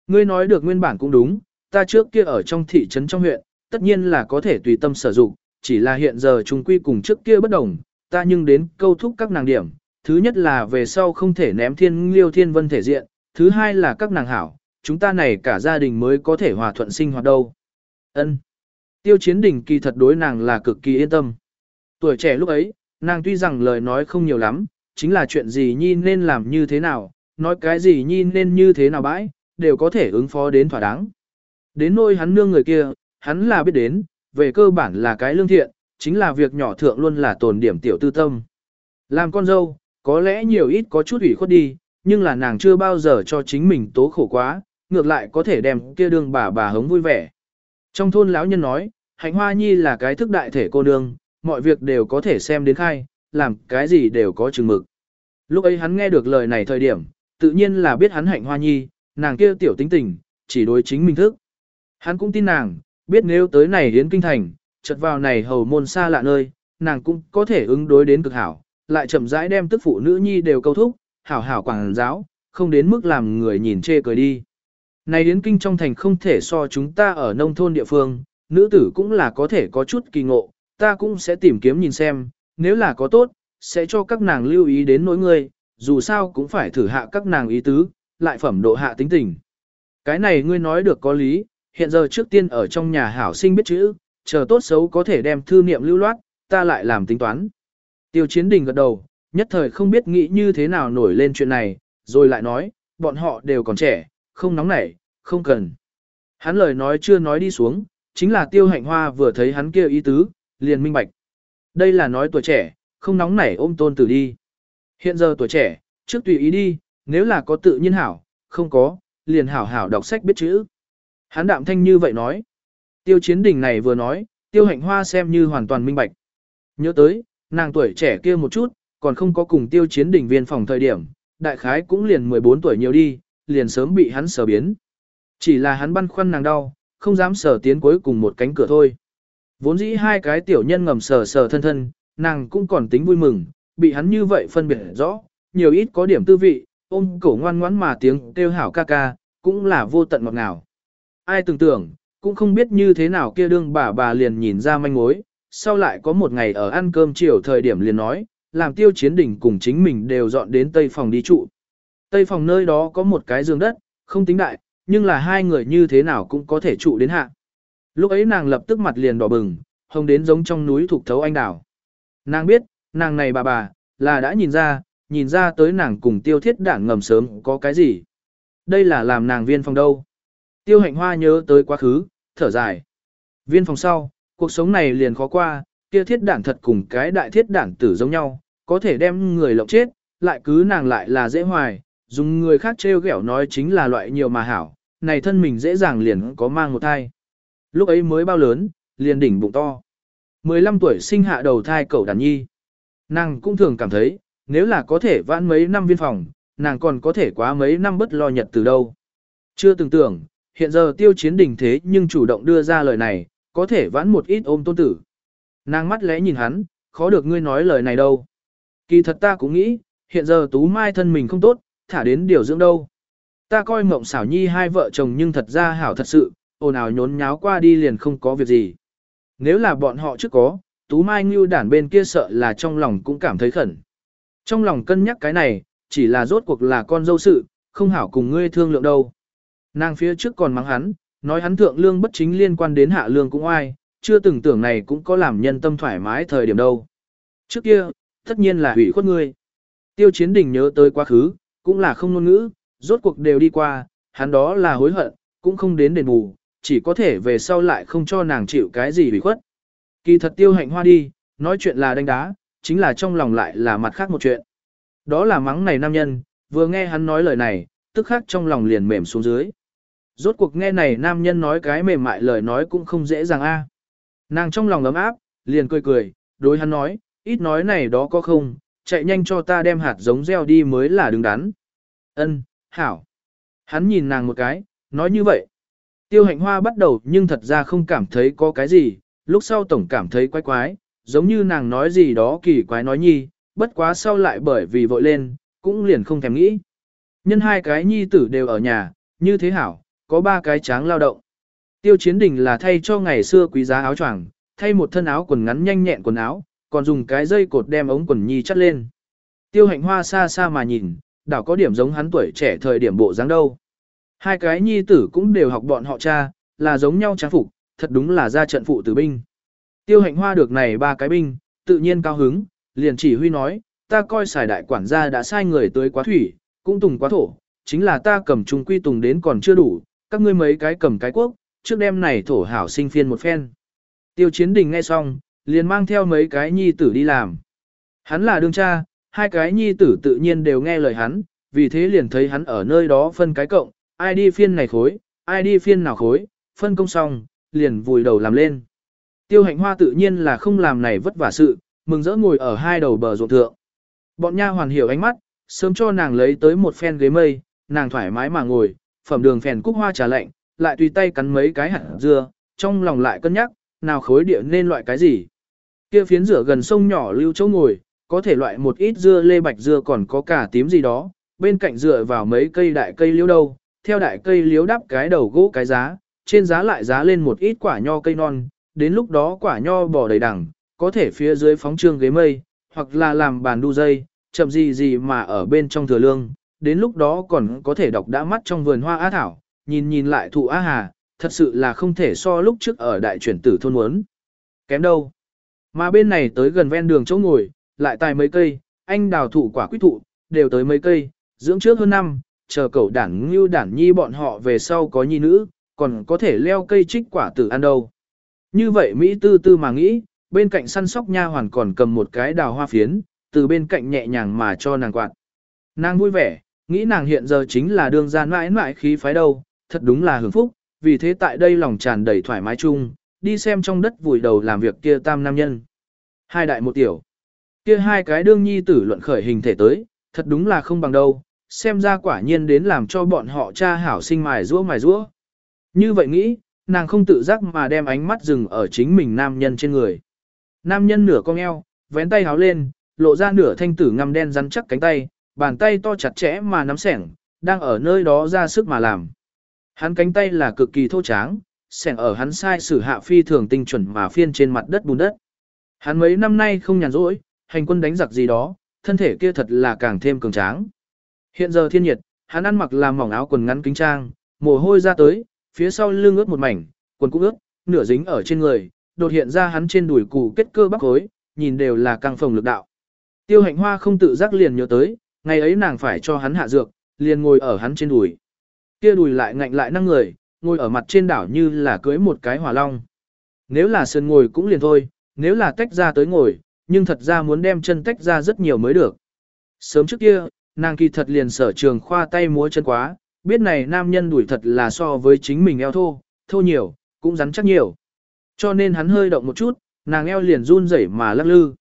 Ngươi nói được nguyên bản cũng đúng, ta trước kia ở trong thị trấn trong huyện, tất nhiên là có thể tùy tâm sử dụng, chỉ là hiện giờ chúng quy cùng trước kia bất đồng, ta nhưng đến câu thúc các nàng điểm. Thứ nhất là về sau không thể ném thiên liêu thiên vân thể diện, thứ hai là các nàng hảo, chúng ta này cả gia đình mới có thể hòa thuận sinh hoạt đâu. Ân. Tiêu chiến đình kỳ thật đối nàng là cực kỳ yên tâm. Tuổi trẻ lúc ấy, nàng tuy rằng lời nói không nhiều lắm, chính là chuyện gì nhi nên làm như thế nào, nói cái gì nhi nên như thế nào bãi, đều có thể ứng phó đến thỏa đáng. Đến nôi hắn nương người kia, hắn là biết đến, về cơ bản là cái lương thiện, chính là việc nhỏ thượng luôn là tồn điểm tiểu tư tâm. Làm con dâu, có lẽ nhiều ít có chút ủy khuất đi, nhưng là nàng chưa bao giờ cho chính mình tố khổ quá, ngược lại có thể đem kia đường bà bà hống vui vẻ. Trong thôn lão nhân nói, hạnh hoa nhi là cái thức đại thể cô nương, mọi việc đều có thể xem đến khai, làm cái gì đều có chừng mực. Lúc ấy hắn nghe được lời này thời điểm, tự nhiên là biết hắn hạnh hoa nhi, nàng kia tiểu tính tình, chỉ đối chính mình thức. Hắn cũng tin nàng, biết nếu tới này đến kinh thành, chợt vào này hầu môn xa lạ nơi, nàng cũng có thể ứng đối đến cực hảo, lại chậm rãi đem tức phụ nữ nhi đều câu thúc, hảo hảo quảng giáo, không đến mức làm người nhìn chê cười đi. Này đến kinh trong thành không thể so chúng ta ở nông thôn địa phương, nữ tử cũng là có thể có chút kỳ ngộ, ta cũng sẽ tìm kiếm nhìn xem, nếu là có tốt, sẽ cho các nàng lưu ý đến nỗi ngươi, dù sao cũng phải thử hạ các nàng ý tứ, lại phẩm độ hạ tính tình. Cái này ngươi nói được có lý, hiện giờ trước tiên ở trong nhà hảo sinh biết chữ, chờ tốt xấu có thể đem thư niệm lưu loát, ta lại làm tính toán. Tiêu chiến đình gật đầu, nhất thời không biết nghĩ như thế nào nổi lên chuyện này, rồi lại nói, bọn họ đều còn trẻ, không nóng nảy, không cần. Hắn lời nói chưa nói đi xuống, chính là tiêu hạnh hoa vừa thấy hắn kêu ý tứ, liền minh bạch. Đây là nói tuổi trẻ, không nóng nảy ôm tôn tử đi. Hiện giờ tuổi trẻ, trước tùy ý đi, nếu là có tự nhiên hảo, không có, liền hảo hảo đọc sách biết chữ. Hắn đạm thanh như vậy nói. Tiêu chiến đình này vừa nói, tiêu hạnh hoa xem như hoàn toàn minh bạch. Nhớ tới, nàng tuổi trẻ kia một chút, còn không có cùng tiêu chiến đỉnh viên phòng thời điểm, đại khái cũng liền 14 tuổi nhiều đi, liền sớm bị hắn sở biến. Chỉ là hắn băn khoăn nàng đau, không dám sở tiến cuối cùng một cánh cửa thôi. Vốn dĩ hai cái tiểu nhân ngầm sờ sờ thân thân, nàng cũng còn tính vui mừng, bị hắn như vậy phân biệt rõ, nhiều ít có điểm tư vị, ôm cổ ngoan ngoãn mà tiếng kêu hảo ca ca, cũng là vô tận ngọt ngào. Ai tưởng tưởng, cũng không biết như thế nào kia đương bà bà liền nhìn ra manh mối, sau lại có một ngày ở ăn cơm chiều thời điểm liền nói, làm tiêu chiến đỉnh cùng chính mình đều dọn đến tây phòng đi trụ. Tây phòng nơi đó có một cái giường đất, không tính đại, nhưng là hai người như thế nào cũng có thể trụ đến hạ. Lúc ấy nàng lập tức mặt liền đỏ bừng, hồng đến giống trong núi thuộc thấu anh đảo. Nàng biết, nàng này bà bà, là đã nhìn ra, nhìn ra tới nàng cùng tiêu thiết đảng ngầm sớm có cái gì. Đây là làm nàng viên phòng đâu. Tiêu hạnh hoa nhớ tới quá khứ, thở dài. Viên phòng sau, cuộc sống này liền khó qua, kia thiết đảng thật cùng cái đại thiết đảng tử giống nhau, có thể đem người lộng chết, lại cứ nàng lại là dễ hoài, dùng người khác trêu ghẹo nói chính là loại nhiều mà hảo, này thân mình dễ dàng liền có mang một thai. Lúc ấy mới bao lớn, liền đỉnh bụng to. 15 tuổi sinh hạ đầu thai cậu đàn nhi. Nàng cũng thường cảm thấy, nếu là có thể vãn mấy năm viên phòng, nàng còn có thể quá mấy năm bất lo nhật từ đâu. Chưa từng tưởng, hiện giờ tiêu chiến đỉnh thế nhưng chủ động đưa ra lời này, có thể vãn một ít ôm tôn tử. Nàng mắt lẽ nhìn hắn, khó được ngươi nói lời này đâu. Kỳ thật ta cũng nghĩ, hiện giờ tú mai thân mình không tốt, thả đến điều dưỡng đâu. Ta coi mộng xảo nhi hai vợ chồng nhưng thật ra hảo thật sự, ồn ào nhốn nháo qua đi liền không có việc gì. Nếu là bọn họ trước có, tú mai ngưu đản bên kia sợ là trong lòng cũng cảm thấy khẩn. Trong lòng cân nhắc cái này, chỉ là rốt cuộc là con dâu sự, không hảo cùng ngươi thương lượng đâu. Nàng phía trước còn mắng hắn, nói hắn thượng lương bất chính liên quan đến hạ lương cũng ai, chưa từng tưởng này cũng có làm nhân tâm thoải mái thời điểm đâu. Trước kia, tất nhiên là hủy khuất ngươi. Tiêu chiến đình nhớ tới quá khứ, cũng là không ngôn ngữ, rốt cuộc đều đi qua, hắn đó là hối hận, cũng không đến đền bù, chỉ có thể về sau lại không cho nàng chịu cái gì hủy khuất. Kỳ thật tiêu hạnh hoa đi, nói chuyện là đánh đá, chính là trong lòng lại là mặt khác một chuyện. Đó là mắng này nam nhân, vừa nghe hắn nói lời này, tức khắc trong lòng liền mềm xuống dưới. Rốt cuộc nghe này nam nhân nói cái mềm mại lời nói cũng không dễ dàng a. Nàng trong lòng ấm áp, liền cười cười, đối hắn nói, ít nói này đó có không, chạy nhanh cho ta đem hạt giống gieo đi mới là đứng đắn. Ân, hảo. Hắn nhìn nàng một cái, nói như vậy. Tiêu hạnh hoa bắt đầu nhưng thật ra không cảm thấy có cái gì, lúc sau tổng cảm thấy quái quái, giống như nàng nói gì đó kỳ quái nói nhi, bất quá sau lại bởi vì vội lên, cũng liền không thèm nghĩ. Nhân hai cái nhi tử đều ở nhà, như thế hảo, có ba cái tráng lao động. Tiêu chiến đình là thay cho ngày xưa quý giá áo choàng, thay một thân áo quần ngắn nhanh nhẹn quần áo, còn dùng cái dây cột đem ống quần nhi chắt lên. Tiêu hạnh hoa xa xa mà nhìn, đảo có điểm giống hắn tuổi trẻ thời điểm bộ dáng đâu. Hai cái nhi tử cũng đều học bọn họ cha, là giống nhau trang phục, thật đúng là ra trận phụ tử binh. Tiêu hạnh hoa được này ba cái binh, tự nhiên cao hứng, liền chỉ huy nói, ta coi xài đại quản gia đã sai người tới quá thủy, cũng tùng quá thổ, chính là ta cầm trung quy tùng đến còn chưa đủ, các ngươi mấy cái cầm cái quốc, trước đêm này thổ hảo sinh phiên một phen. Tiêu chiến đình nghe xong, liền mang theo mấy cái nhi tử đi làm. Hắn là đương cha, hai cái nhi tử tự nhiên đều nghe lời hắn, vì thế liền thấy hắn ở nơi đó phân cái cộng, ai đi phiên này khối, ai đi phiên nào khối, phân công xong, liền vùi đầu làm lên. Tiêu hạnh hoa tự nhiên là không làm này vất vả sự, mừng rỡ ngồi ở hai đầu bờ ruộng thượng. Bọn nha hoàn hiểu ánh mắt, sớm cho nàng lấy tới một phen ghế mây, nàng thoải mái mà ngồi, phẩm đường phèn cúc hoa trà lạnh, lại tùy tay cắn mấy cái hạt dưa, trong lòng lại cân nhắc, nào khối địa nên loại cái gì. Kia phiến rửa gần sông nhỏ lưu chỗ ngồi, có thể loại một ít dưa lê bạch dưa còn có cả tím gì đó, bên cạnh dựa vào mấy cây đại cây liễu đâu, theo đại cây liễu đắp cái đầu gỗ cái giá, trên giá lại giá lên một ít quả nho cây non, đến lúc đó quả nho bỏ đầy đẳng, có thể phía dưới phóng trương ghế mây, hoặc là làm bàn đu dây, chậm gì gì mà ở bên trong thừa lương, đến lúc đó còn có thể đọc đã mắt trong vườn hoa á thảo, nhìn nhìn lại thụ á hà, thật sự là không thể so lúc trước ở đại chuyển tử thôn muốn. Kém đâu. Mà bên này tới gần ven đường chỗ ngồi, lại tài mấy cây, anh đào thụ quả quyết thụ, đều tới mấy cây, dưỡng trước hơn năm, chờ cậu đản như đản nhi bọn họ về sau có nhi nữ, còn có thể leo cây trích quả tử ăn đâu. Như vậy Mỹ tư tư mà nghĩ, bên cạnh săn sóc nha hoàn còn cầm một cái đào hoa phiến, từ bên cạnh nhẹ nhàng mà cho nàng quạt. Nàng vui vẻ, nghĩ nàng hiện giờ chính là đương gian mãi mãi khí phái đâu, thật đúng là hưởng phúc, vì thế tại đây lòng tràn đầy thoải mái chung, đi xem trong đất vùi đầu làm việc kia tam nam nhân. Hai đại một tiểu. Kia hai cái đương nhi tử luận khởi hình thể tới, thật đúng là không bằng đâu, xem ra quả nhiên đến làm cho bọn họ cha hảo sinh mài rũa mài rũa. Như vậy nghĩ, nàng không tự giác mà đem ánh mắt dừng ở chính mình nam nhân trên người. Nam nhân nửa cong eo, vén tay háo lên, lộ ra nửa thanh tử ngăm đen rắn chắc cánh tay, bàn tay to chặt chẽ mà nắm sẻng, đang ở nơi đó ra sức mà làm. Hắn cánh tay là cực kỳ thô tráng, sẻng ở hắn sai sử hạ phi thường tinh chuẩn mà phiên trên mặt đất bùn đất. Hắn mấy năm nay không nhàn rỗi, hành quân đánh giặc gì đó, thân thể kia thật là càng thêm cường tráng. Hiện giờ thiên nhiệt, hắn ăn mặc làm mỏng áo quần ngắn kính trang, mồ hôi ra tới, phía sau lưng ướt một mảnh, quần cũng ướt, nửa dính ở trên người, đột hiện ra hắn trên đùi củ kết cơ bắp khối, nhìn đều là căng phồng lực đạo. Tiêu hạnh hoa không tự giác liền nhớ tới, ngày ấy nàng phải cho hắn hạ dược, liền ngồi ở hắn trên đùi. Kia đùi lại ngạnh lại năng người, ngồi ở mặt trên đảo như là cưới một cái hỏa long. Nếu là sườn ngồi cũng liền thôi, nếu là tách ra tới ngồi, nhưng thật ra muốn đem chân tách ra rất nhiều mới được. Sớm trước kia, nàng kỳ thật liền sở trường khoa tay múa chân quá, biết này nam nhân đuổi thật là so với chính mình eo thô, thô nhiều, cũng rắn chắc nhiều. Cho nên hắn hơi động một chút, nàng eo liền run rẩy mà lắc lư.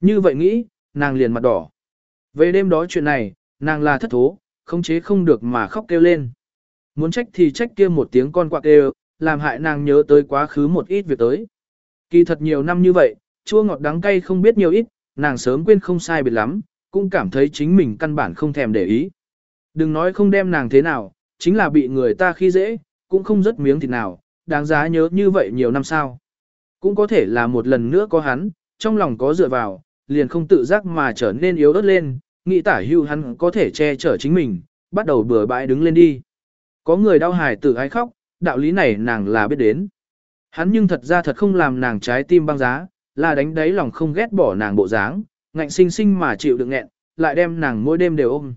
Như vậy nghĩ, nàng liền mặt đỏ. Về đêm đó chuyện này, nàng là thất thố, không chế không được mà khóc kêu lên. Muốn trách thì trách kia một tiếng con quạ kêu, làm hại nàng nhớ tới quá khứ một ít việc tới. Kỳ thật nhiều năm như vậy, chua ngọt đắng cay không biết nhiều ít, nàng sớm quên không sai biệt lắm, cũng cảm thấy chính mình căn bản không thèm để ý. Đừng nói không đem nàng thế nào, chính là bị người ta khi dễ, cũng không rất miếng thịt nào, đáng giá nhớ như vậy nhiều năm sau. Cũng có thể là một lần nữa có hắn, trong lòng có dựa vào, liền không tự giác mà trở nên yếu ớt lên, nghĩ tả hưu hắn có thể che chở chính mình, bắt đầu bừa bãi đứng lên đi. Có người đau hài tử ai khóc, đạo lý này nàng là biết đến. Hắn nhưng thật ra thật không làm nàng trái tim băng giá, là đánh đáy lòng không ghét bỏ nàng bộ dáng, ngạnh sinh sinh mà chịu đựng nghẹn, lại đem nàng mỗi đêm đều ôm.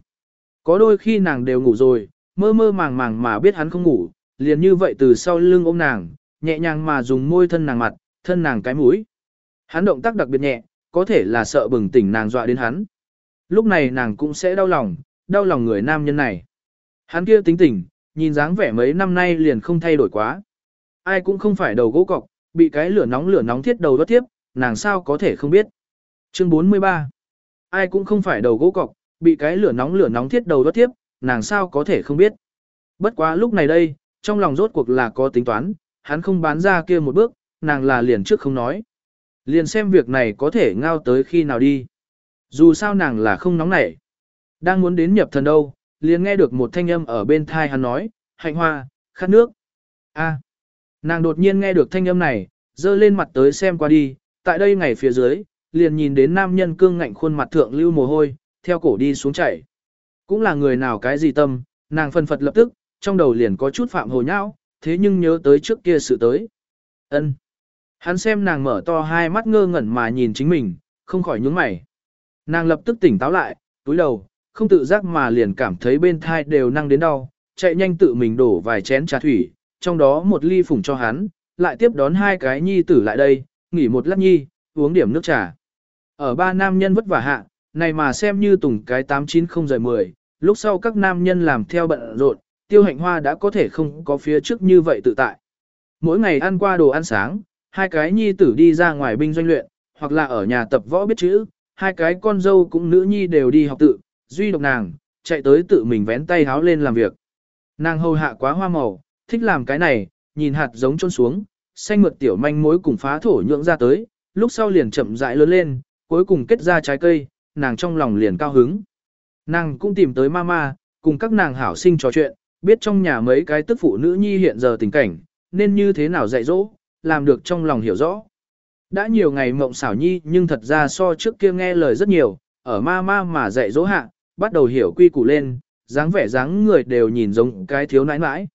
Có đôi khi nàng đều ngủ rồi, mơ mơ màng màng mà biết hắn không ngủ, liền như vậy từ sau lưng ôm nàng, nhẹ nhàng mà dùng môi thân nàng mặt, thân nàng cái mũi. Hắn động tác đặc biệt nhẹ, có thể là sợ bừng tỉnh nàng dọa đến hắn. Lúc này nàng cũng sẽ đau lòng, đau lòng người nam nhân này. Hắn kia tính tỉnh, nhìn dáng vẻ mấy năm nay liền không thay đổi quá. Ai cũng không phải đầu gỗ cọc, bị cái lửa nóng lửa nóng thiết đầu đốt tiếp, nàng sao có thể không biết. Chương 43 Ai cũng không phải đầu gỗ cọc, bị cái lửa nóng lửa nóng thiết đầu đốt tiếp, nàng sao có thể không biết. Bất quá lúc này đây, trong lòng rốt cuộc là có tính toán, hắn không bán ra kia một bước, nàng là liền trước không nói. Liền xem việc này có thể ngao tới khi nào đi. Dù sao nàng là không nóng nảy. Đang muốn đến nhập thần đâu, liền nghe được một thanh âm ở bên thai hắn nói, hạnh hoa, khát nước. a nàng đột nhiên nghe được thanh âm này, dơ lên mặt tới xem qua đi, tại đây ngày phía dưới, liền nhìn đến nam nhân cương ngạnh khuôn mặt thượng lưu mồ hôi, theo cổ đi xuống chảy. Cũng là người nào cái gì tâm, nàng phân phật lập tức, trong đầu liền có chút phạm hồ nhão, thế nhưng nhớ tới trước kia sự tới. ân Hắn xem nàng mở to hai mắt ngơ ngẩn mà nhìn chính mình, không khỏi nhướng mày. Nàng lập tức tỉnh táo lại, túi đầu, không tự giác mà liền cảm thấy bên thai đều năng đến đau, chạy nhanh tự mình đổ vài chén trà thủy, trong đó một ly phủng cho hắn, lại tiếp đón hai cái nhi tử lại đây, nghỉ một lát nhi, uống điểm nước trà. Ở ba nam nhân vất vả hạ, này mà xem như tùng cái 890 rời 10, lúc sau các nam nhân làm theo bận rộn, tiêu hạnh hoa đã có thể không có phía trước như vậy tự tại. Mỗi ngày ăn qua đồ ăn sáng, hai cái nhi tử đi ra ngoài binh doanh luyện, hoặc là ở nhà tập võ biết chữ, hai cái con dâu cũng nữ nhi đều đi học tự, duy độc nàng, chạy tới tự mình vén tay háo lên làm việc. Nàng hầu hạ quá hoa màu, thích làm cái này, nhìn hạt giống trôn xuống, xanh mượt tiểu manh mối cùng phá thổ nhượng ra tới, lúc sau liền chậm rãi lớn lên, cuối cùng kết ra trái cây, nàng trong lòng liền cao hứng. Nàng cũng tìm tới mama, cùng các nàng hảo sinh trò chuyện, biết trong nhà mấy cái tức phụ nữ nhi hiện giờ tình cảnh, nên như thế nào dạy dỗ, làm được trong lòng hiểu rõ. Đã nhiều ngày mộng xảo nhi nhưng thật ra so trước kia nghe lời rất nhiều, ở ma ma mà dạy dỗ hạ, bắt đầu hiểu quy củ lên, dáng vẻ dáng người đều nhìn giống cái thiếu nãi nãi.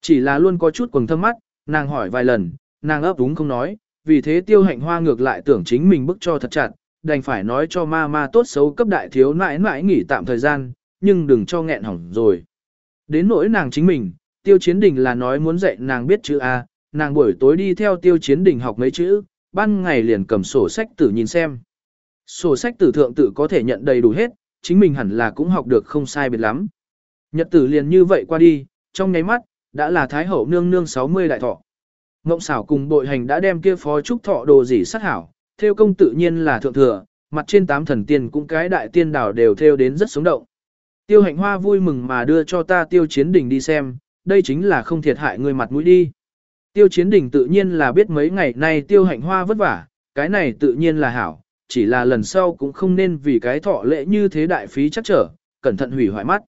Chỉ là luôn có chút quầng thâm mắt, nàng hỏi vài lần, nàng ấp đúng không nói, vì thế tiêu hạnh hoa ngược lại tưởng chính mình bức cho thật chặt, đành phải nói cho ma ma tốt xấu cấp đại thiếu nãi nãi nghỉ tạm thời gian, nhưng đừng cho nghẹn hỏng rồi. Đến nỗi nàng chính mình, tiêu chiến đình là nói muốn dạy nàng biết chữ A, nàng buổi tối đi theo tiêu chiến đình học mấy chữ, ban ngày liền cầm sổ sách tử nhìn xem. Sổ sách tử thượng tự có thể nhận đầy đủ hết, chính mình hẳn là cũng học được không sai biệt lắm. Nhật tử liền như vậy qua đi, trong nháy mắt, đã là Thái Hậu nương nương 60 đại thọ. Ngộng xảo cùng bội hành đã đem kia phó trúc thọ đồ gì sát hảo, theo công tự nhiên là thượng thừa, mặt trên tám thần tiên cũng cái đại tiên đảo đều theo đến rất sống động. Tiêu hạnh hoa vui mừng mà đưa cho ta tiêu chiến đỉnh đi xem, đây chính là không thiệt hại người mặt mũi đi. Tiêu chiến đỉnh tự nhiên là biết mấy ngày nay tiêu hạnh hoa vất vả, cái này tự nhiên là hảo, chỉ là lần sau cũng không nên vì cái thọ lễ như thế đại phí chắc trở, cẩn thận hủy hoại mắt.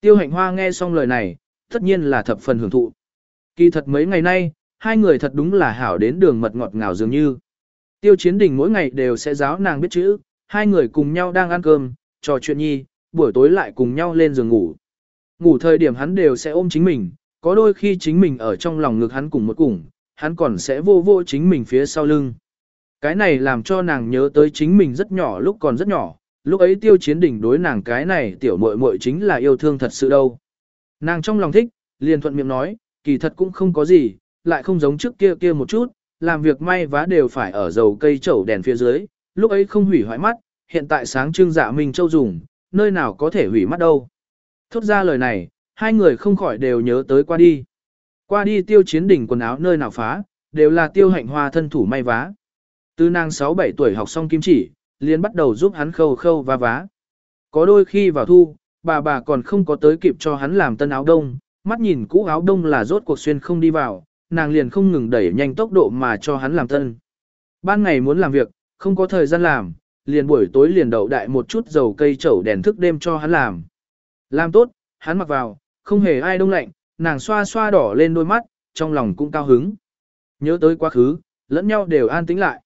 Tiêu hạnh hoa nghe xong lời này, tất nhiên là thập phần hưởng thụ. Kỳ thật mấy ngày nay, hai người thật đúng là hảo đến đường mật ngọt ngào dường như. Tiêu chiến đình mỗi ngày đều sẽ giáo nàng biết chữ, hai người cùng nhau đang ăn cơm, trò chuyện nhi, buổi tối lại cùng nhau lên giường ngủ. Ngủ thời điểm hắn đều sẽ ôm chính mình, có đôi khi chính mình ở trong lòng ngực hắn cùng một cùng, hắn còn sẽ vô vô chính mình phía sau lưng. Cái này làm cho nàng nhớ tới chính mình rất nhỏ lúc còn rất nhỏ, lúc ấy tiêu chiến đỉnh đối nàng cái này tiểu muội muội chính là yêu thương thật sự đâu. Nàng trong lòng thích, liền thuận miệng nói, kỳ thật cũng không có gì, lại không giống trước kia kia một chút, làm việc may vá đều phải ở dầu cây chậu đèn phía dưới, lúc ấy không hủy hoại mắt, hiện tại sáng trưng dạ mình châu dùng, nơi nào có thể hủy mắt đâu. Thốt ra lời này, hai người không khỏi đều nhớ tới qua đi. Qua đi tiêu chiến đỉnh quần áo nơi nào phá, đều là tiêu hạnh hoa thân thủ may vá. Từ nàng 6-7 tuổi học xong kim chỉ, liền bắt đầu giúp hắn khâu khâu và vá. Có đôi khi vào thu, bà bà còn không có tới kịp cho hắn làm tân áo đông, mắt nhìn cũ áo đông là rốt cuộc xuyên không đi vào, nàng liền không ngừng đẩy nhanh tốc độ mà cho hắn làm tân. Ban ngày muốn làm việc, không có thời gian làm, liền buổi tối liền đậu đại một chút dầu cây chậu đèn thức đêm cho hắn làm. Làm tốt, hắn mặc vào, không hề ai đông lạnh, nàng xoa xoa đỏ lên đôi mắt, trong lòng cũng cao hứng. Nhớ tới quá khứ, lẫn nhau đều an tĩnh lại.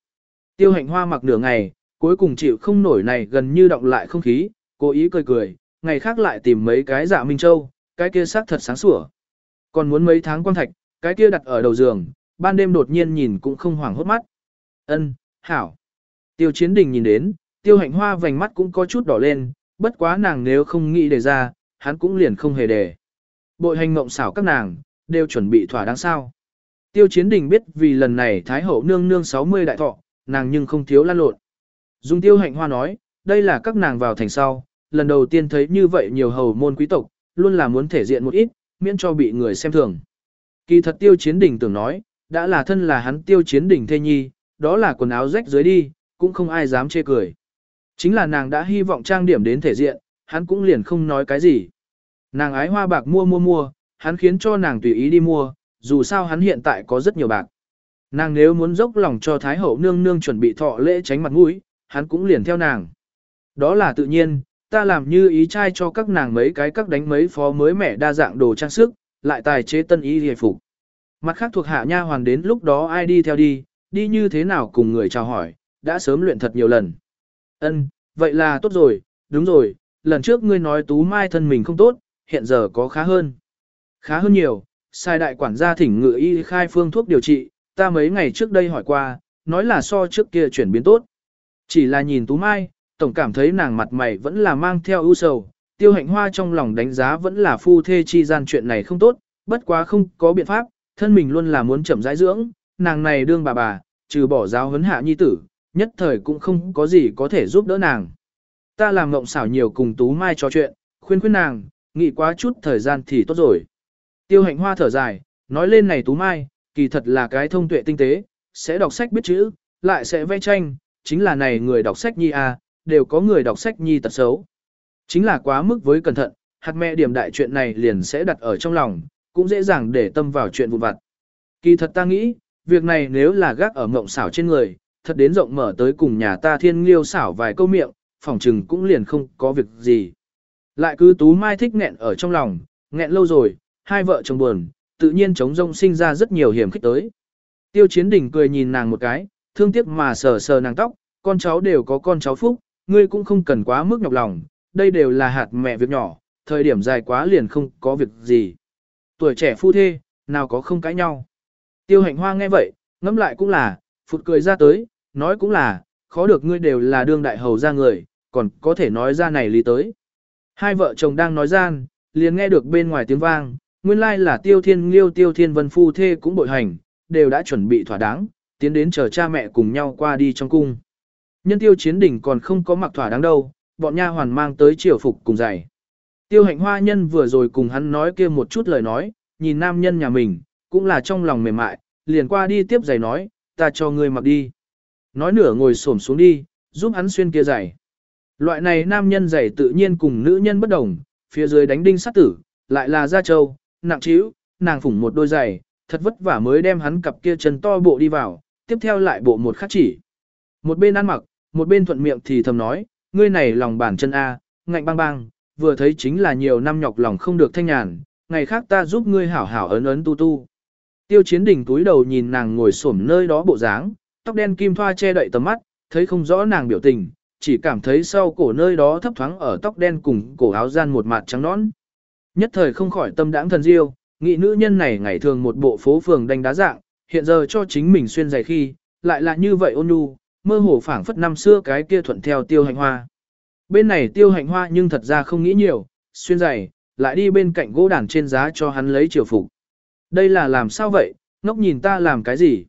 Tiêu hạnh hoa mặc nửa ngày, cuối cùng chịu không nổi này gần như động lại không khí, cố ý cười cười, ngày khác lại tìm mấy cái dạ Minh Châu, cái kia sắc thật sáng sủa. Còn muốn mấy tháng quan thạch, cái kia đặt ở đầu giường, ban đêm đột nhiên nhìn cũng không hoảng hốt mắt. Ân, hảo. Tiêu chiến đình nhìn đến, tiêu hạnh hoa vành mắt cũng có chút đỏ lên, bất quá nàng nếu không nghĩ đề ra, hắn cũng liền không hề đề. Bội hành mộng xảo các nàng, đều chuẩn bị thỏa đáng sao. Tiêu chiến đình biết vì lần này Thái hậu nương nương 60 đại thọ, nàng nhưng không thiếu lan lộn. Dung tiêu hạnh hoa nói, đây là các nàng vào thành sau, lần đầu tiên thấy như vậy nhiều hầu môn quý tộc, luôn là muốn thể diện một ít, miễn cho bị người xem thường. Kỳ thật tiêu chiến đỉnh tưởng nói, đã là thân là hắn tiêu chiến đỉnh thê nhi, đó là quần áo rách dưới đi, cũng không ai dám chê cười. Chính là nàng đã hy vọng trang điểm đến thể diện, hắn cũng liền không nói cái gì. Nàng ái hoa bạc mua mua mua, hắn khiến cho nàng tùy ý đi mua, dù sao hắn hiện tại có rất nhiều bạc. Nàng nếu muốn dốc lòng cho Thái Hậu nương nương chuẩn bị thọ lễ tránh mặt mũi, hắn cũng liền theo nàng. Đó là tự nhiên, ta làm như ý trai cho các nàng mấy cái các đánh mấy phó mới mẻ đa dạng đồ trang sức, lại tài chế tân y hề phục. Mặt khác thuộc hạ nha hoàn đến lúc đó ai đi theo đi, đi như thế nào cùng người chào hỏi, đã sớm luyện thật nhiều lần. Ân, vậy là tốt rồi, đúng rồi, lần trước ngươi nói tú mai thân mình không tốt, hiện giờ có khá hơn. Khá hơn nhiều, sai đại quản gia thỉnh ngự y khai phương thuốc điều trị, ta mấy ngày trước đây hỏi qua, nói là so trước kia chuyển biến tốt. Chỉ là nhìn Tú Mai, tổng cảm thấy nàng mặt mày vẫn là mang theo ưu sầu, tiêu hạnh hoa trong lòng đánh giá vẫn là phu thê chi gian chuyện này không tốt, bất quá không có biện pháp, thân mình luôn là muốn chậm rãi dưỡng, nàng này đương bà bà, trừ bỏ giáo huấn hạ nhi tử, nhất thời cũng không có gì có thể giúp đỡ nàng. Ta làm ngộng xảo nhiều cùng Tú Mai trò chuyện, khuyên khuyên nàng, nghĩ quá chút thời gian thì tốt rồi. Tiêu hạnh hoa thở dài, nói lên này Tú Mai, kỳ thật là cái thông tuệ tinh tế, sẽ đọc sách biết chữ, lại sẽ vẽ tranh, chính là này người đọc sách nhi à, đều có người đọc sách nhi tật xấu. Chính là quá mức với cẩn thận, hạt mẹ điểm đại chuyện này liền sẽ đặt ở trong lòng, cũng dễ dàng để tâm vào chuyện vụn vặt. Kỳ thật ta nghĩ, việc này nếu là gác ở mộng xảo trên người, thật đến rộng mở tới cùng nhà ta thiên liêu xảo vài câu miệng, phỏng chừng cũng liền không có việc gì. Lại cứ tú mai thích nghẹn ở trong lòng, nghẹn lâu rồi, hai vợ chồng buồn, tự nhiên chống rông sinh ra rất nhiều hiểm khích tới. Tiêu chiến đỉnh cười nhìn nàng một cái, thương tiếc mà sờ sờ nàng tóc, con cháu đều có con cháu phúc, ngươi cũng không cần quá mức nhọc lòng, đây đều là hạt mẹ việc nhỏ, thời điểm dài quá liền không có việc gì. Tuổi trẻ phu thê, nào có không cãi nhau. Tiêu hạnh hoa nghe vậy, ngẫm lại cũng là, phụt cười ra tới, nói cũng là, khó được ngươi đều là đương đại hầu ra người, còn có thể nói ra này lý tới. Hai vợ chồng đang nói gian, liền nghe được bên ngoài tiếng vang, nguyên lai là tiêu thiên liêu tiêu thiên vân phu thê cũng bội hành, đều đã chuẩn bị thỏa đáng, tiến đến chờ cha mẹ cùng nhau qua đi trong cung. Nhân tiêu chiến đỉnh còn không có mặc thỏa đáng đâu, bọn nha hoàn mang tới triều phục cùng giày. Tiêu hạnh hoa nhân vừa rồi cùng hắn nói kia một chút lời nói, nhìn nam nhân nhà mình, cũng là trong lòng mềm mại, liền qua đi tiếp giày nói, ta cho ngươi mặc đi. Nói nửa ngồi xổm xuống đi, giúp hắn xuyên kia giày. Loại này nam nhân giày tự nhiên cùng nữ nhân bất đồng, phía dưới đánh đinh sát tử, lại là da trâu, nặng trĩu, nàng phủng một đôi giày, thật vất vả mới đem hắn cặp kia chân to bộ đi vào, tiếp theo lại bộ một khắc chỉ. Một bên ăn mặc, một bên thuận miệng thì thầm nói, ngươi này lòng bản chân A, ngạnh băng băng, vừa thấy chính là nhiều năm nhọc lòng không được thanh nhàn, ngày khác ta giúp ngươi hảo hảo ấn ấn tu tu. Tiêu chiến đỉnh túi đầu nhìn nàng ngồi xổm nơi đó bộ dáng, tóc đen kim thoa che đậy tầm mắt, thấy không rõ nàng biểu tình, chỉ cảm thấy sau cổ nơi đó thấp thoáng ở tóc đen cùng cổ áo gian một mặt trắng nõn. Nhất thời không khỏi tâm đãng thần diêu, nghị nữ nhân này ngày thường một bộ phố phường đánh đá dạng, hiện giờ cho chính mình xuyên giày khi, lại là như vậy ôn nhu, mơ hồ phảng phất năm xưa cái kia thuận theo tiêu hành hoa. Bên này tiêu hành hoa nhưng thật ra không nghĩ nhiều, xuyên giày, lại đi bên cạnh gỗ đàn trên giá cho hắn lấy triều phục. Đây là làm sao vậy, ngốc nhìn ta làm cái gì?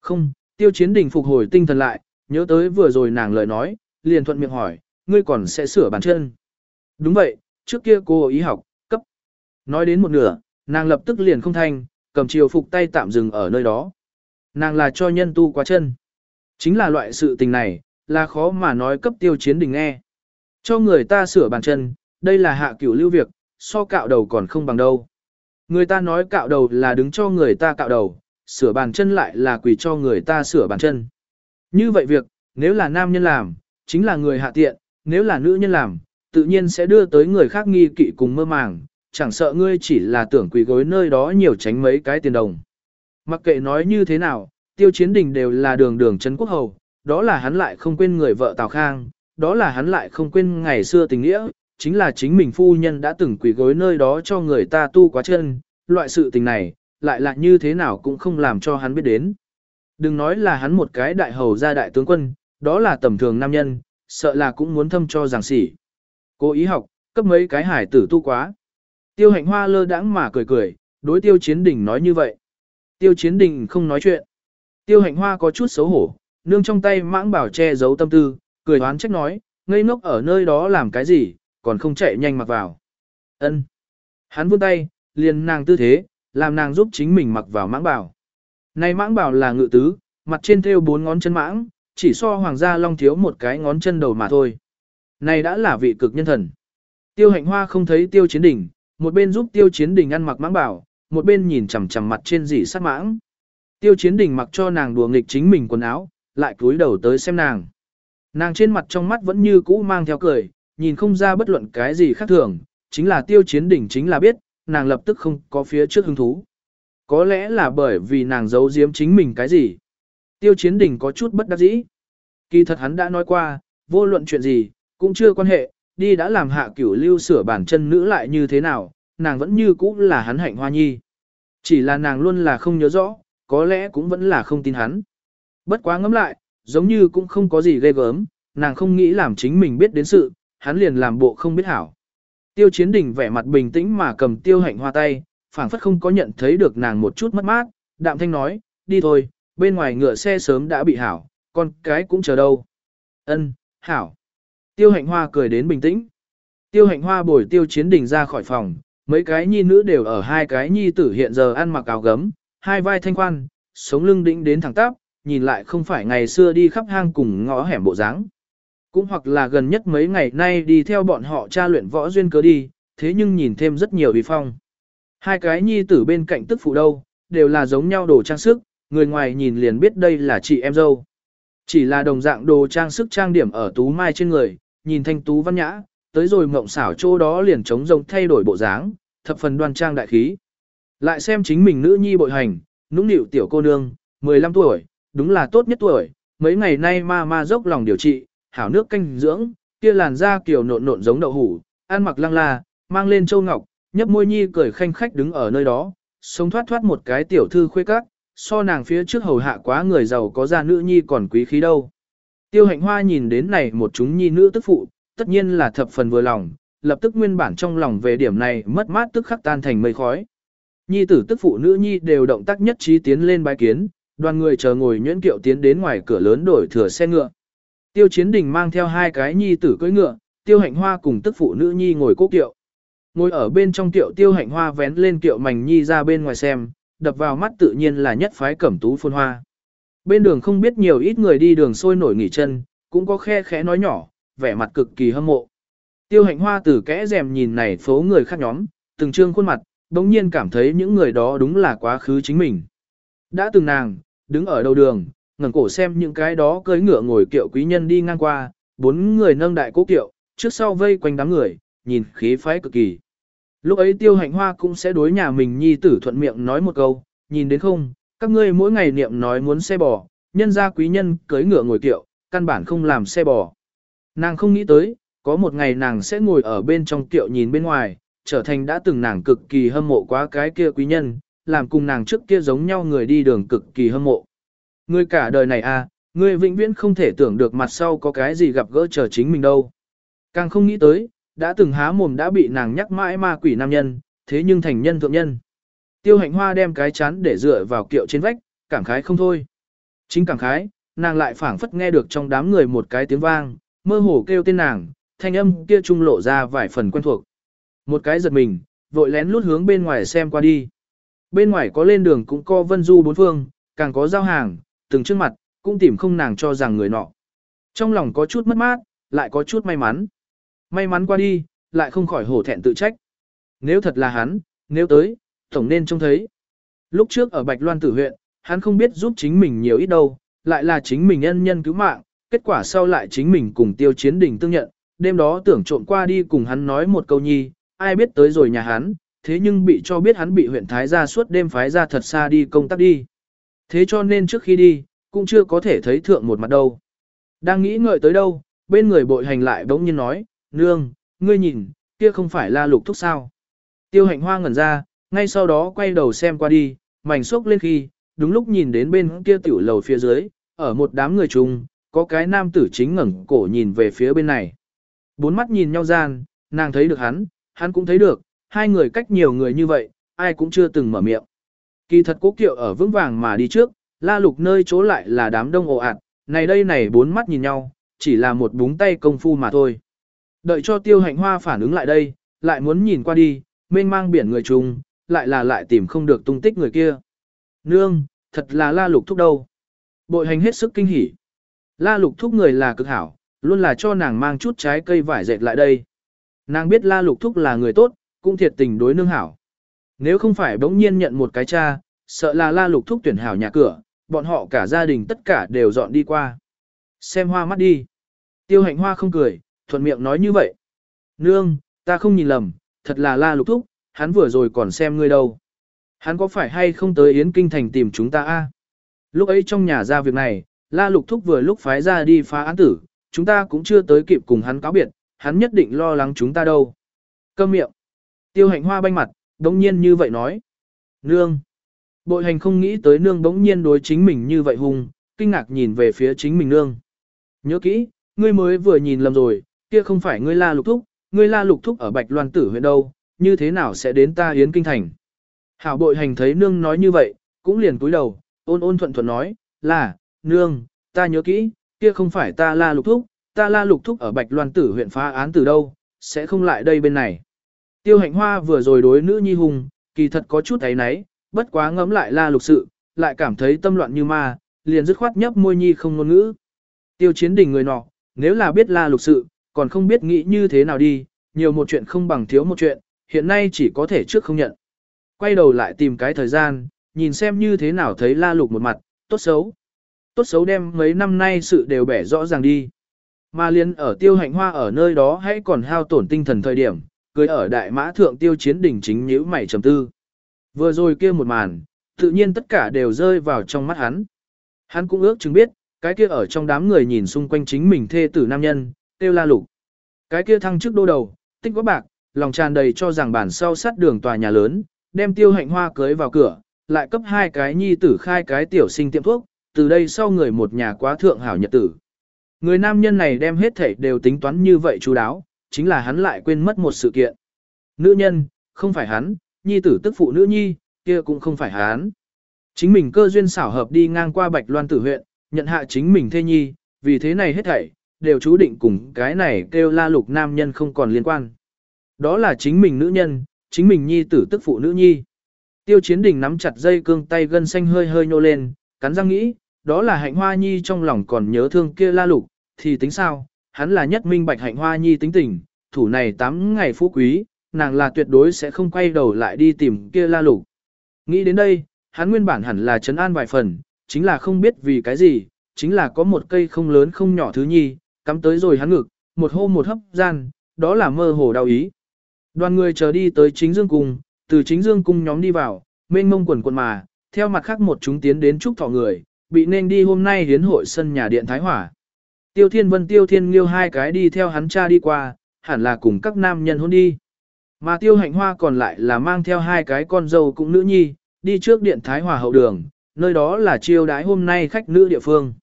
Không, tiêu chiến đình phục hồi tinh thần lại, nhớ tới vừa rồi nàng lời nói, liền thuận miệng hỏi, ngươi còn sẽ sửa bàn chân. Đúng vậy, trước kia cô ý học. Nói đến một nửa, nàng lập tức liền không thanh, cầm chiều phục tay tạm dừng ở nơi đó. Nàng là cho nhân tu quá chân. Chính là loại sự tình này, là khó mà nói cấp tiêu chiến đình nghe. Cho người ta sửa bàn chân, đây là hạ cửu lưu việc, so cạo đầu còn không bằng đâu. Người ta nói cạo đầu là đứng cho người ta cạo đầu, sửa bàn chân lại là quỳ cho người ta sửa bàn chân. Như vậy việc, nếu là nam nhân làm, chính là người hạ tiện, nếu là nữ nhân làm, tự nhiên sẽ đưa tới người khác nghi kỵ cùng mơ màng, chẳng sợ ngươi chỉ là tưởng quỳ gối nơi đó nhiều tránh mấy cái tiền đồng. Mặc kệ nói như thế nào, tiêu chiến đình đều là đường đường Trấn Quốc Hầu, đó là hắn lại không quên người vợ Tào Khang, đó là hắn lại không quên ngày xưa tình nghĩa, chính là chính mình phu nhân đã từng quỳ gối nơi đó cho người ta tu quá chân, loại sự tình này, lại là như thế nào cũng không làm cho hắn biết đến. Đừng nói là hắn một cái đại hầu gia đại tướng quân, đó là tầm thường nam nhân, sợ là cũng muốn thâm cho giảng sỉ. Cố ý học, cấp mấy cái hải tử tu quá. Tiêu hạnh hoa lơ đãng mà cười cười, đối tiêu chiến đình nói như vậy. Tiêu chiến đình không nói chuyện. Tiêu hạnh hoa có chút xấu hổ, nương trong tay mãng bảo che giấu tâm tư, cười đoán trách nói, ngây ngốc ở nơi đó làm cái gì, còn không chạy nhanh mặc vào. Ân. Hắn vươn tay, liền nàng tư thế, làm nàng giúp chính mình mặc vào mãng bảo. Này mãng bảo là ngự tứ, mặt trên thêu bốn ngón chân mãng, chỉ so hoàng gia long thiếu một cái ngón chân đầu mà thôi. Này đã là vị cực nhân thần. Tiêu hạnh hoa không thấy tiêu chiến đỉnh, một bên giúp tiêu chiến đỉnh ăn mặc mãng bảo, một bên nhìn chằm chằm mặt trên dì sát mãng. Tiêu chiến đỉnh mặc cho nàng đùa nghịch chính mình quần áo, lại cúi đầu tới xem nàng. Nàng trên mặt trong mắt vẫn như cũ mang theo cười, nhìn không ra bất luận cái gì khác thường, chính là tiêu chiến đỉnh chính là biết, nàng lập tức không có phía trước hứng thú. Có lẽ là bởi vì nàng giấu giếm chính mình cái gì. Tiêu chiến đỉnh có chút bất đắc dĩ. Kỳ thật hắn đã nói qua, vô luận chuyện gì, cũng chưa quan hệ, đi đã làm hạ cửu lưu sửa bản chân nữ lại như thế nào, nàng vẫn như cũ là hắn hạnh hoa nhi. Chỉ là nàng luôn là không nhớ rõ, có lẽ cũng vẫn là không tin hắn. Bất quá ngẫm lại, giống như cũng không có gì ghê gớm, nàng không nghĩ làm chính mình biết đến sự, hắn liền làm bộ không biết hảo. Tiêu chiến đình vẻ mặt bình tĩnh mà cầm tiêu hạnh hoa tay, phảng phất không có nhận thấy được nàng một chút mất mát, đạm thanh nói, đi thôi, bên ngoài ngựa xe sớm đã bị hảo, con cái cũng chờ đâu. Ân, hảo. Tiêu hạnh hoa cười đến bình tĩnh. Tiêu hạnh hoa bồi tiêu chiến đình ra khỏi phòng, mấy cái nhi nữ đều ở hai cái nhi tử hiện giờ ăn mặc áo gấm, hai vai thanh khoan, sống lưng đĩnh đến thẳng tắp, nhìn lại không phải ngày xưa đi khắp hang cùng ngõ hẻm bộ dáng. Cũng hoặc là gần nhất mấy ngày nay đi theo bọn họ tra luyện võ duyên cớ đi, thế nhưng nhìn thêm rất nhiều uy phong. Hai cái nhi tử bên cạnh tức phụ đâu, đều là giống nhau đồ trang sức, người ngoài nhìn liền biết đây là chị em dâu. Chỉ là đồng dạng đồ trang sức trang điểm ở tú mai trên người, nhìn thanh tú văn nhã, tới rồi mộng xảo chỗ đó liền trống rông thay đổi bộ dáng, thập phần đoan trang đại khí. Lại xem chính mình nữ nhi bội hành, nũng nịu tiểu cô nương, 15 tuổi, đúng là tốt nhất tuổi, mấy ngày nay ma ma dốc lòng điều trị, hảo nước canh dưỡng, kia làn da kiểu nộn nộn giống đậu hủ, ăn mặc lăng la, mang lên châu ngọc, nhấp môi nhi cười khanh khách đứng ở nơi đó, sống thoát thoát một cái tiểu thư khuê các, so nàng phía trước hầu hạ quá người giàu có gia nữ nhi còn quý khí đâu. Tiêu hạnh hoa nhìn đến này một chúng nhi nữ tức phụ, tất nhiên là thập phần vừa lòng, lập tức nguyên bản trong lòng về điểm này mất mát tức khắc tan thành mây khói. Nhi tử tức phụ nữ nhi đều động tác nhất trí tiến lên bái kiến, đoàn người chờ ngồi nhuyễn kiệu tiến đến ngoài cửa lớn đổi thừa xe ngựa. Tiêu chiến đình mang theo hai cái nhi tử cưỡi ngựa, tiêu hạnh hoa cùng tức phụ nữ nhi ngồi cố kiệu. Ngồi ở bên trong kiệu tiêu hạnh hoa vén lên kiệu mảnh nhi ra bên ngoài xem, đập vào mắt tự nhiên là nhất phái cẩm tú phôn hoa. Bên đường không biết nhiều ít người đi đường sôi nổi nghỉ chân, cũng có khe khẽ nói nhỏ, vẻ mặt cực kỳ hâm mộ. Tiêu hạnh hoa từ kẽ rèm nhìn này phố người khác nhóm, từng trương khuôn mặt, bỗng nhiên cảm thấy những người đó đúng là quá khứ chính mình. Đã từng nàng, đứng ở đầu đường, ngẩng cổ xem những cái đó cưỡi ngựa ngồi kiệu quý nhân đi ngang qua, bốn người nâng đại cố kiệu, trước sau vây quanh đám người, nhìn khí phái cực kỳ. Lúc ấy tiêu hạnh hoa cũng sẽ đối nhà mình nhi tử thuận miệng nói một câu, nhìn đến không, các ngươi mỗi ngày niệm nói muốn xe bò, nhân gia quý nhân cưỡi ngựa ngồi kiệu, căn bản không làm xe bò. Nàng không nghĩ tới, có một ngày nàng sẽ ngồi ở bên trong kiệu nhìn bên ngoài, trở thành đã từng nàng cực kỳ hâm mộ quá cái kia quý nhân, làm cùng nàng trước kia giống nhau người đi đường cực kỳ hâm mộ. Ngươi cả đời này à, ngươi vĩnh viễn không thể tưởng được mặt sau có cái gì gặp gỡ chờ chính mình đâu. Càng không nghĩ tới, đã từng há mồm đã bị nàng nhắc mãi ma quỷ nam nhân, thế nhưng thành nhân thượng nhân. Tiêu hạnh hoa đem cái chán để dựa vào kiệu trên vách, cảm khái không thôi. Chính cảm khái, nàng lại phảng phất nghe được trong đám người một cái tiếng vang, mơ hồ kêu tên nàng, thanh âm kia trung lộ ra vài phần quen thuộc. Một cái giật mình, vội lén lút hướng bên ngoài xem qua đi. Bên ngoài có lên đường cũng có vân du bốn phương, càng có giao hàng, từng trước mặt, cũng tìm không nàng cho rằng người nọ. Trong lòng có chút mất mát, lại có chút may mắn. May mắn qua đi, lại không khỏi hổ thẹn tự trách. Nếu thật là hắn, nếu tới, tổng nên trông thấy. Lúc trước ở Bạch Loan tử huyện, hắn không biết giúp chính mình nhiều ít đâu, lại là chính mình nhân nhân cứu mạng, kết quả sau lại chính mình cùng tiêu chiến đỉnh tương nhận, đêm đó tưởng trộn qua đi cùng hắn nói một câu nhi, ai biết tới rồi nhà hắn, thế nhưng bị cho biết hắn bị huyện Thái gia suốt đêm phái ra thật xa đi công tác đi. Thế cho nên trước khi đi, cũng chưa có thể thấy thượng một mặt đâu. Đang nghĩ ngợi tới đâu, bên người bội hành lại bỗng nhiên nói, nương, ngươi nhìn, kia không phải là lục thúc sao. Tiêu hạnh hoa ngẩn ra, ngay sau đó quay đầu xem qua đi, mảnh xốc lên khi, đúng lúc nhìn đến bên kia tiểu lầu phía dưới, ở một đám người chung, có cái nam tử chính ngẩng cổ nhìn về phía bên này. Bốn mắt nhìn nhau gian, nàng thấy được hắn, hắn cũng thấy được, hai người cách nhiều người như vậy, ai cũng chưa từng mở miệng. Kỳ thật cố kiệu ở vững vàng mà đi trước, la lục nơi chỗ lại là đám đông ồ ạt, này đây này bốn mắt nhìn nhau, chỉ là một búng tay công phu mà thôi. Đợi cho tiêu hạnh hoa phản ứng lại đây, lại muốn nhìn qua đi, mênh mang biển người chung, lại là lại tìm không được tung tích người kia. Nương, thật là la lục thúc đâu. Bội hành hết sức kinh hỉ. La lục thúc người là cực hảo, luôn là cho nàng mang chút trái cây vải dệt lại đây. Nàng biết la lục thúc là người tốt, cũng thiệt tình đối nương hảo. Nếu không phải bỗng nhiên nhận một cái cha, sợ là la lục thúc tuyển hảo nhà cửa, bọn họ cả gia đình tất cả đều dọn đi qua. Xem hoa mắt đi. Tiêu hạnh hoa không cười, thuận miệng nói như vậy. Nương, ta không nhìn lầm, thật là la lục thúc, hắn vừa rồi còn xem ngươi đâu. Hắn có phải hay không tới Yến Kinh Thành tìm chúng ta a? Lúc ấy trong nhà ra việc này, la lục thúc vừa lúc phái ra đi phá án tử, chúng ta cũng chưa tới kịp cùng hắn cáo biệt, hắn nhất định lo lắng chúng ta đâu. Câm miệng. Tiêu hạnh hoa banh mặt, đống nhiên như vậy nói. Nương. Bội hành không nghĩ tới nương đống nhiên đối chính mình như vậy hùng, kinh ngạc nhìn về phía chính mình nương. Nhớ kỹ, ngươi mới vừa nhìn lầm rồi, kia không phải ngươi la lục thúc, ngươi la lục thúc ở Bạch Loan Tử huyện đâu, như thế nào sẽ đến ta yến kinh thành. Hảo bội hành thấy nương nói như vậy, cũng liền cúi đầu, ôn ôn thuận thuận nói, là, nương, ta nhớ kỹ, kia không phải ta la lục thúc, ta la lục thúc ở Bạch Loan Tử huyện phá án từ đâu, sẽ không lại đây bên này. Tiêu hạnh hoa vừa rồi đối nữ nhi hùng, kỳ thật có chút ấy nấy, bất quá ngẫm lại la lục sự, lại cảm thấy tâm loạn như ma, liền dứt khoát nhấp môi nhi không ngôn ngữ. Tiêu chiến đình người nọ, nếu là biết la lục sự, còn không biết nghĩ như thế nào đi, nhiều một chuyện không bằng thiếu một chuyện, hiện nay chỉ có thể trước không nhận. Quay đầu lại tìm cái thời gian, nhìn xem như thế nào thấy la lục một mặt, tốt xấu. Tốt xấu đem mấy năm nay sự đều bẻ rõ ràng đi. Mà liên ở tiêu hạnh hoa ở nơi đó hãy còn hao tổn tinh thần thời điểm, cưới ở đại mã thượng tiêu chiến đỉnh chính nhíu mày trầm tư. Vừa rồi kia một màn, tự nhiên tất cả đều rơi vào trong mắt hắn. Hắn cũng ước chứng biết, cái kia ở trong đám người nhìn xung quanh chính mình thê tử nam nhân, tiêu la lục. Cái kia thăng trước đô đầu, tích có bạc, lòng tràn đầy cho rằng bản sau sát đường tòa nhà lớn, đem tiêu hạnh hoa cưới vào cửa, lại cấp hai cái nhi tử khai cái tiểu sinh tiệm thuốc, từ đây sau người một nhà quá thượng hảo nhật tử. Người nam nhân này đem hết thảy đều tính toán như vậy chú đáo, chính là hắn lại quên mất một sự kiện. Nữ nhân, không phải hắn, nhi tử tức phụ nữ nhi, kia cũng không phải hắn. Chính mình cơ duyên xảo hợp đi ngang qua Bạch Loan tử huyện, nhận hạ chính mình thê nhi, vì thế này hết thảy, đều chú định cùng cái này kêu la lục nam nhân không còn liên quan. Đó là chính mình nữ nhân, chính mình nhi tử tức phụ nữ nhi. Tiêu chiến đình nắm chặt dây cương tay gân xanh hơi hơi nhô lên, cắn răng nghĩ, đó là hạnh hoa nhi trong lòng còn nhớ thương kia la lục, thì tính sao, hắn là nhất minh bạch hạnh hoa nhi tính tình, thủ này 8 ngày phú quý, nàng là tuyệt đối sẽ không quay đầu lại đi tìm kia la lục. Nghĩ đến đây, hắn nguyên bản hẳn là trấn an vài phần, chính là không biết vì cái gì, chính là có một cây không lớn không nhỏ thứ nhi, cắm tới rồi hắn ngực, một hô một hấp gian, đó là mơ hồ đau ý. Đoàn người chờ đi tới chính dương cung, từ chính dương cung nhóm đi vào, mênh mông quần quần mà, theo mặt khác một chúng tiến đến chúc thọ người, bị nên đi hôm nay hiến hội sân nhà điện Thái Hỏa. Tiêu Thiên Vân Tiêu Thiên Liêu hai cái đi theo hắn cha đi qua, hẳn là cùng các nam nhân hôn đi. Mà Tiêu Hạnh Hoa còn lại là mang theo hai cái con dâu cũng nữ nhi, đi trước điện Thái Hòa hậu đường, nơi đó là chiêu đái hôm nay khách nữ địa phương.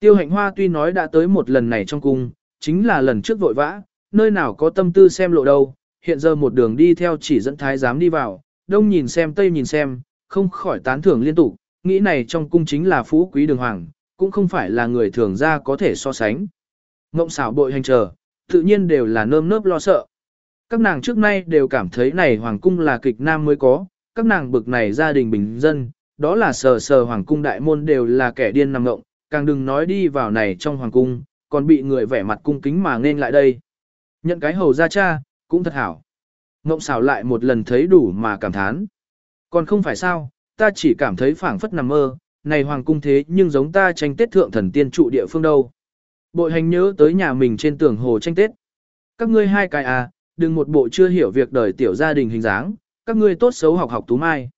Tiêu Hạnh Hoa tuy nói đã tới một lần này trong cung, chính là lần trước vội vã, nơi nào có tâm tư xem lộ đâu, hiện giờ một đường đi theo chỉ dẫn thái giám đi vào, đông nhìn xem tây nhìn xem, không khỏi tán thưởng liên tục, nghĩ này trong cung chính là phú quý đường hoàng, cũng không phải là người thường ra có thể so sánh. Ngộng xảo bội hành chờ, tự nhiên đều là nơm nớp lo sợ. Các nàng trước nay đều cảm thấy này hoàng cung là kịch nam mới có, các nàng bực này gia đình bình dân, đó là sờ sờ hoàng cung đại môn đều là kẻ điên nằm ngộng, càng đừng nói đi vào này trong hoàng cung, còn bị người vẻ mặt cung kính mà nên lại đây. Nhận cái hầu ra cha, cũng thật hảo. Ngộng xảo lại một lần thấy đủ mà cảm thán. Còn không phải sao, ta chỉ cảm thấy phảng phất nằm mơ, này hoàng cung thế nhưng giống ta tranh tết thượng thần tiên trụ địa phương đâu. Bội hành nhớ tới nhà mình trên tường hồ tranh tết. Các ngươi hai cái à, đừng một bộ chưa hiểu việc đời tiểu gia đình hình dáng, các ngươi tốt xấu học học Tú Mai.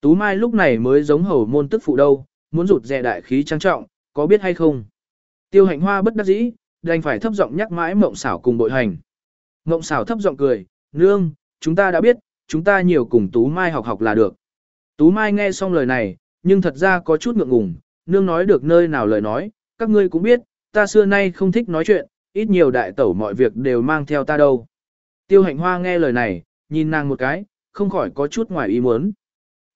Tú Mai lúc này mới giống hầu môn tức phụ đâu, muốn rụt rè đại khí trang trọng, có biết hay không? Tiêu hạnh hoa bất đắc dĩ, đành phải thấp giọng nhắc mãi mộng xảo cùng bội hành. Ngộng xảo thấp giọng cười, nương, chúng ta đã biết, chúng ta nhiều cùng Tú Mai học học là được. Tú Mai nghe xong lời này, nhưng thật ra có chút ngượng ngùng, nương nói được nơi nào lời nói, các ngươi cũng biết, ta xưa nay không thích nói chuyện, ít nhiều đại tẩu mọi việc đều mang theo ta đâu. Tiêu hạnh hoa nghe lời này, nhìn nàng một cái, không khỏi có chút ngoài ý muốn.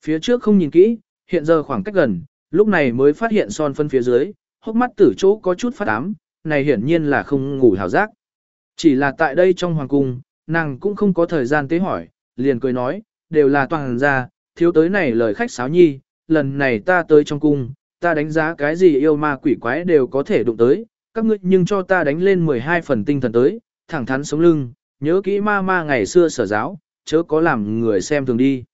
Phía trước không nhìn kỹ, hiện giờ khoảng cách gần, lúc này mới phát hiện son phân phía dưới, hốc mắt tử chỗ có chút phát ám, này hiển nhiên là không ngủ hào giác. Chỉ là tại đây trong hoàng cung, nàng cũng không có thời gian tế hỏi, liền cười nói, đều là toàn ra, thiếu tới này lời khách sáo nhi, lần này ta tới trong cung, ta đánh giá cái gì yêu ma quỷ quái đều có thể đụng tới, các ngươi nhưng cho ta đánh lên 12 phần tinh thần tới, thẳng thắn sống lưng, nhớ kỹ ma ma ngày xưa sở giáo, chớ có làm người xem thường đi.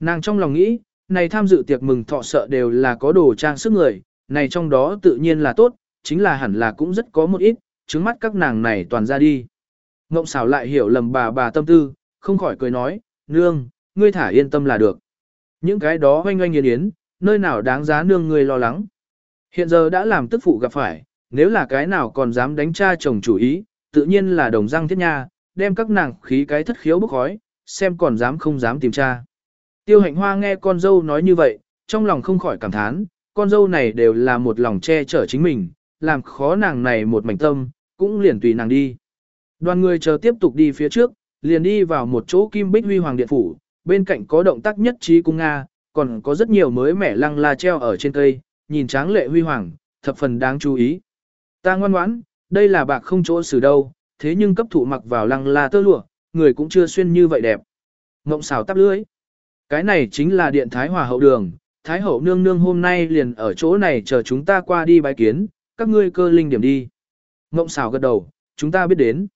Nàng trong lòng nghĩ, này tham dự tiệc mừng thọ sợ đều là có đồ trang sức người, này trong đó tự nhiên là tốt, chính là hẳn là cũng rất có một ít, trứng mắt các nàng này toàn ra đi. Ngộng xảo lại hiểu lầm bà bà tâm tư, không khỏi cười nói, nương, ngươi thả yên tâm là được. Những cái đó hoanh hoanh yên yến, nơi nào đáng giá nương ngươi lo lắng. Hiện giờ đã làm tức phụ gặp phải, nếu là cái nào còn dám đánh cha chồng chủ ý, tự nhiên là đồng răng thiết nha, đem các nàng khí cái thất khiếu bức khói, xem còn dám không dám tìm cha. Tiêu hạnh hoa nghe con dâu nói như vậy, trong lòng không khỏi cảm thán, con dâu này đều là một lòng che chở chính mình, làm khó nàng này một mảnh tâm, cũng liền tùy nàng đi. Đoàn người chờ tiếp tục đi phía trước, liền đi vào một chỗ kim bích huy hoàng điện phủ, bên cạnh có động tác nhất trí cung Nga, còn có rất nhiều mới mẻ lăng la treo ở trên cây, nhìn tráng lệ huy hoàng, thập phần đáng chú ý. Ta ngoan ngoãn, đây là bạc không chỗ xử đâu, thế nhưng cấp thụ mặc vào lăng la tơ lụa, người cũng chưa xuyên như vậy đẹp. Ngộng xào tắp lưới. Cái này chính là điện Thái Hòa hậu đường, Thái hậu nương nương hôm nay liền ở chỗ này chờ chúng ta qua đi bái kiến, các ngươi cơ linh điểm đi. Ngộng xào gật đầu, chúng ta biết đến.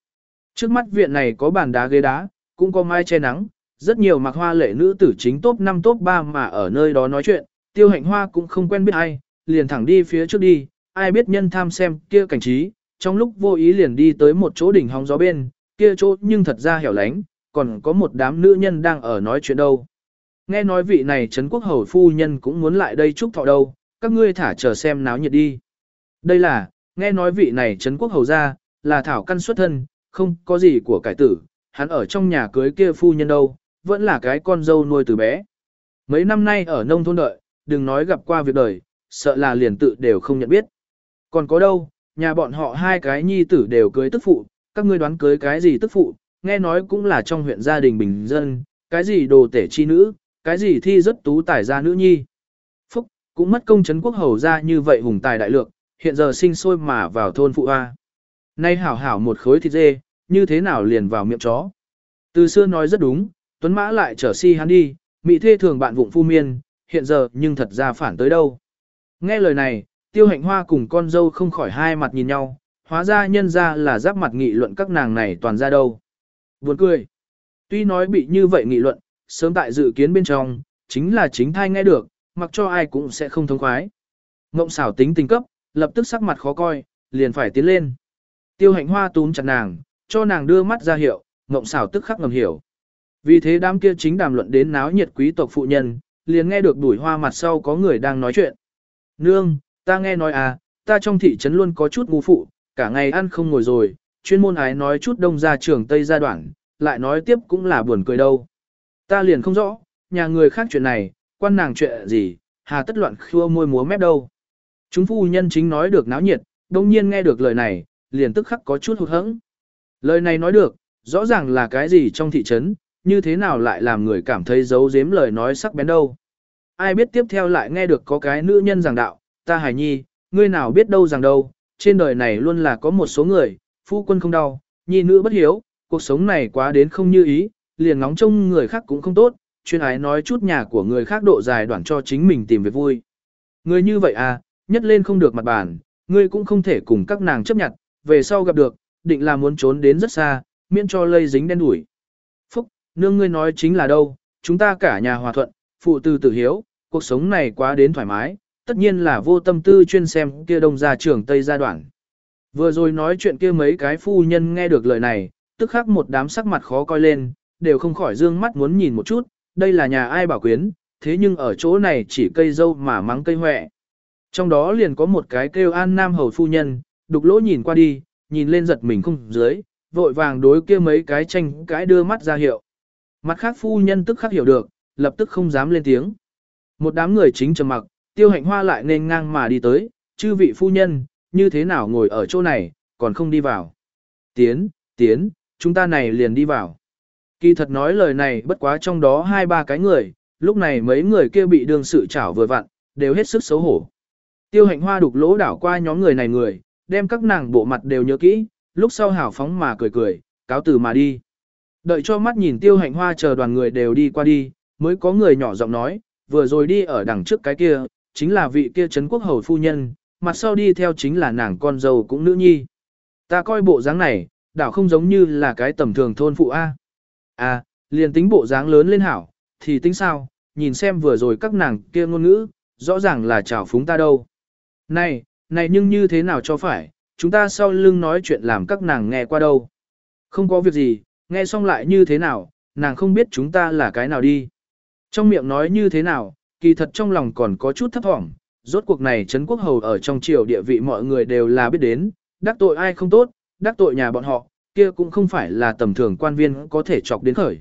Trước mắt viện này có bàn đá ghế đá, cũng có mai che nắng, rất nhiều mặc hoa lệ nữ tử chính top 5 top 3 mà ở nơi đó nói chuyện, tiêu hạnh hoa cũng không quen biết ai, liền thẳng đi phía trước đi, ai biết nhân tham xem kia cảnh trí, trong lúc vô ý liền đi tới một chỗ đỉnh hóng gió bên, kia chỗ nhưng thật ra hẻo lánh, còn có một đám nữ nhân đang ở nói chuyện đâu. Nghe nói vị này Trấn Quốc Hầu Phu Nhân cũng muốn lại đây chúc thọ đâu, các ngươi thả chờ xem náo nhiệt đi. Đây là, nghe nói vị này Trấn Quốc Hầu ra, là thảo căn xuất thân, không có gì của cải tử, hắn ở trong nhà cưới kia Phu Nhân đâu, vẫn là cái con dâu nuôi từ bé. Mấy năm nay ở nông thôn đợi, đừng nói gặp qua việc đời, sợ là liền tự đều không nhận biết. Còn có đâu, nhà bọn họ hai cái nhi tử đều cưới tức phụ, các ngươi đoán cưới cái gì tức phụ, nghe nói cũng là trong huyện gia đình bình dân, cái gì đồ tể chi nữ, cái gì thi rất tú tài gia nữ nhi. Phúc, cũng mất công chấn quốc hầu ra như vậy hùng tài đại lượng, hiện giờ sinh sôi mà vào thôn phụ hoa. Nay hảo hảo một khối thịt dê, như thế nào liền vào miệng chó. Từ xưa nói rất đúng, Tuấn Mã lại trở si hắn đi, mỹ thê thường bạn vụng phu miên, hiện giờ nhưng thật ra phản tới đâu. Nghe lời này, tiêu hạnh hoa cùng con dâu không khỏi hai mặt nhìn nhau, hóa ra nhân ra là giáp mặt nghị luận các nàng này toàn ra đâu. Buồn cười. Tuy nói bị như vậy nghị luận, sớm tại dự kiến bên trong, chính là chính thai nghe được, mặc cho ai cũng sẽ không thông khoái. Ngộng xảo tính tình cấp, lập tức sắc mặt khó coi, liền phải tiến lên. Tiêu hạnh hoa túm chặt nàng, cho nàng đưa mắt ra hiệu, ngộng xảo tức khắc ngầm hiểu. Vì thế đám kia chính đàm luận đến náo nhiệt quý tộc phụ nhân, liền nghe được đuổi hoa mặt sau có người đang nói chuyện. Nương, ta nghe nói à, ta trong thị trấn luôn có chút ngu phụ, cả ngày ăn không ngồi rồi, chuyên môn ái nói chút đông ra trường Tây gia đoạn, lại nói tiếp cũng là buồn cười đâu. Ta liền không rõ, nhà người khác chuyện này, quan nàng chuyện gì, hà tất loạn khua môi múa mép đâu. Chúng phu nhân chính nói được náo nhiệt, đông nhiên nghe được lời này, liền tức khắc có chút hụt hẫng. Lời này nói được, rõ ràng là cái gì trong thị trấn, như thế nào lại làm người cảm thấy giấu giếm lời nói sắc bén đâu. Ai biết tiếp theo lại nghe được có cái nữ nhân giảng đạo, ta hài nhi, ngươi nào biết đâu rằng đâu, trên đời này luôn là có một số người, phu quân không đau, nhi nữ bất hiếu, cuộc sống này quá đến không như ý, liền ngóng trông người khác cũng không tốt, chuyên ái nói chút nhà của người khác độ dài đoạn cho chính mình tìm về vui. Người như vậy à, nhất lên không được mặt bàn, ngươi cũng không thể cùng các nàng chấp nhận, về sau gặp được, định là muốn trốn đến rất xa, miễn cho lây dính đen đuổi. Phúc, nương ngươi nói chính là đâu, chúng ta cả nhà hòa thuận, phụ tư tử hiếu, cuộc sống này quá đến thoải mái, tất nhiên là vô tâm tư chuyên xem kia đông gia trưởng Tây gia đoạn. Vừa rồi nói chuyện kia mấy cái phu nhân nghe được lời này, tức khắc một đám sắc mặt khó coi lên, đều không khỏi dương mắt muốn nhìn một chút, đây là nhà ai bảo quyến, thế nhưng ở chỗ này chỉ cây dâu mà mắng cây hoẹ. Trong đó liền có một cái kêu an nam hầu phu nhân, đục lỗ nhìn qua đi, nhìn lên giật mình không dưới, vội vàng đối kia mấy cái tranh cái đưa mắt ra hiệu. Mặt khác phu nhân tức khắc hiểu được, lập tức không dám lên tiếng. Một đám người chính trầm mặc, tiêu hạnh hoa lại nên ngang mà đi tới, chư vị phu nhân, như thế nào ngồi ở chỗ này, còn không đi vào. Tiến, tiến, chúng ta này liền đi vào. Kỳ thật nói lời này bất quá trong đó hai ba cái người, lúc này mấy người kia bị đương sự chảo vừa vặn, đều hết sức xấu hổ. Tiêu hạnh hoa đục lỗ đảo qua nhóm người này người, đem các nàng bộ mặt đều nhớ kỹ, lúc sau hảo phóng mà cười cười, cáo từ mà đi. Đợi cho mắt nhìn tiêu hạnh hoa chờ đoàn người đều đi qua đi, mới có người nhỏ giọng nói, vừa rồi đi ở đằng trước cái kia, chính là vị kia Trấn Quốc Hầu Phu Nhân, mặt sau đi theo chính là nàng con dâu cũng nữ nhi. Ta coi bộ dáng này, đảo không giống như là cái tầm thường thôn phụ A. À, liền tính bộ dáng lớn lên hảo, thì tính sao, nhìn xem vừa rồi các nàng kia ngôn ngữ, rõ ràng là chào phúng ta đâu. Này, này nhưng như thế nào cho phải, chúng ta sau lưng nói chuyện làm các nàng nghe qua đâu. Không có việc gì, nghe xong lại như thế nào, nàng không biết chúng ta là cái nào đi. Trong miệng nói như thế nào, kỳ thật trong lòng còn có chút thấp thỏm, rốt cuộc này Trấn Quốc Hầu ở trong triều địa vị mọi người đều là biết đến, đắc tội ai không tốt, đắc tội nhà bọn họ, kia cũng không phải là tầm thường quan viên có thể chọc đến khởi.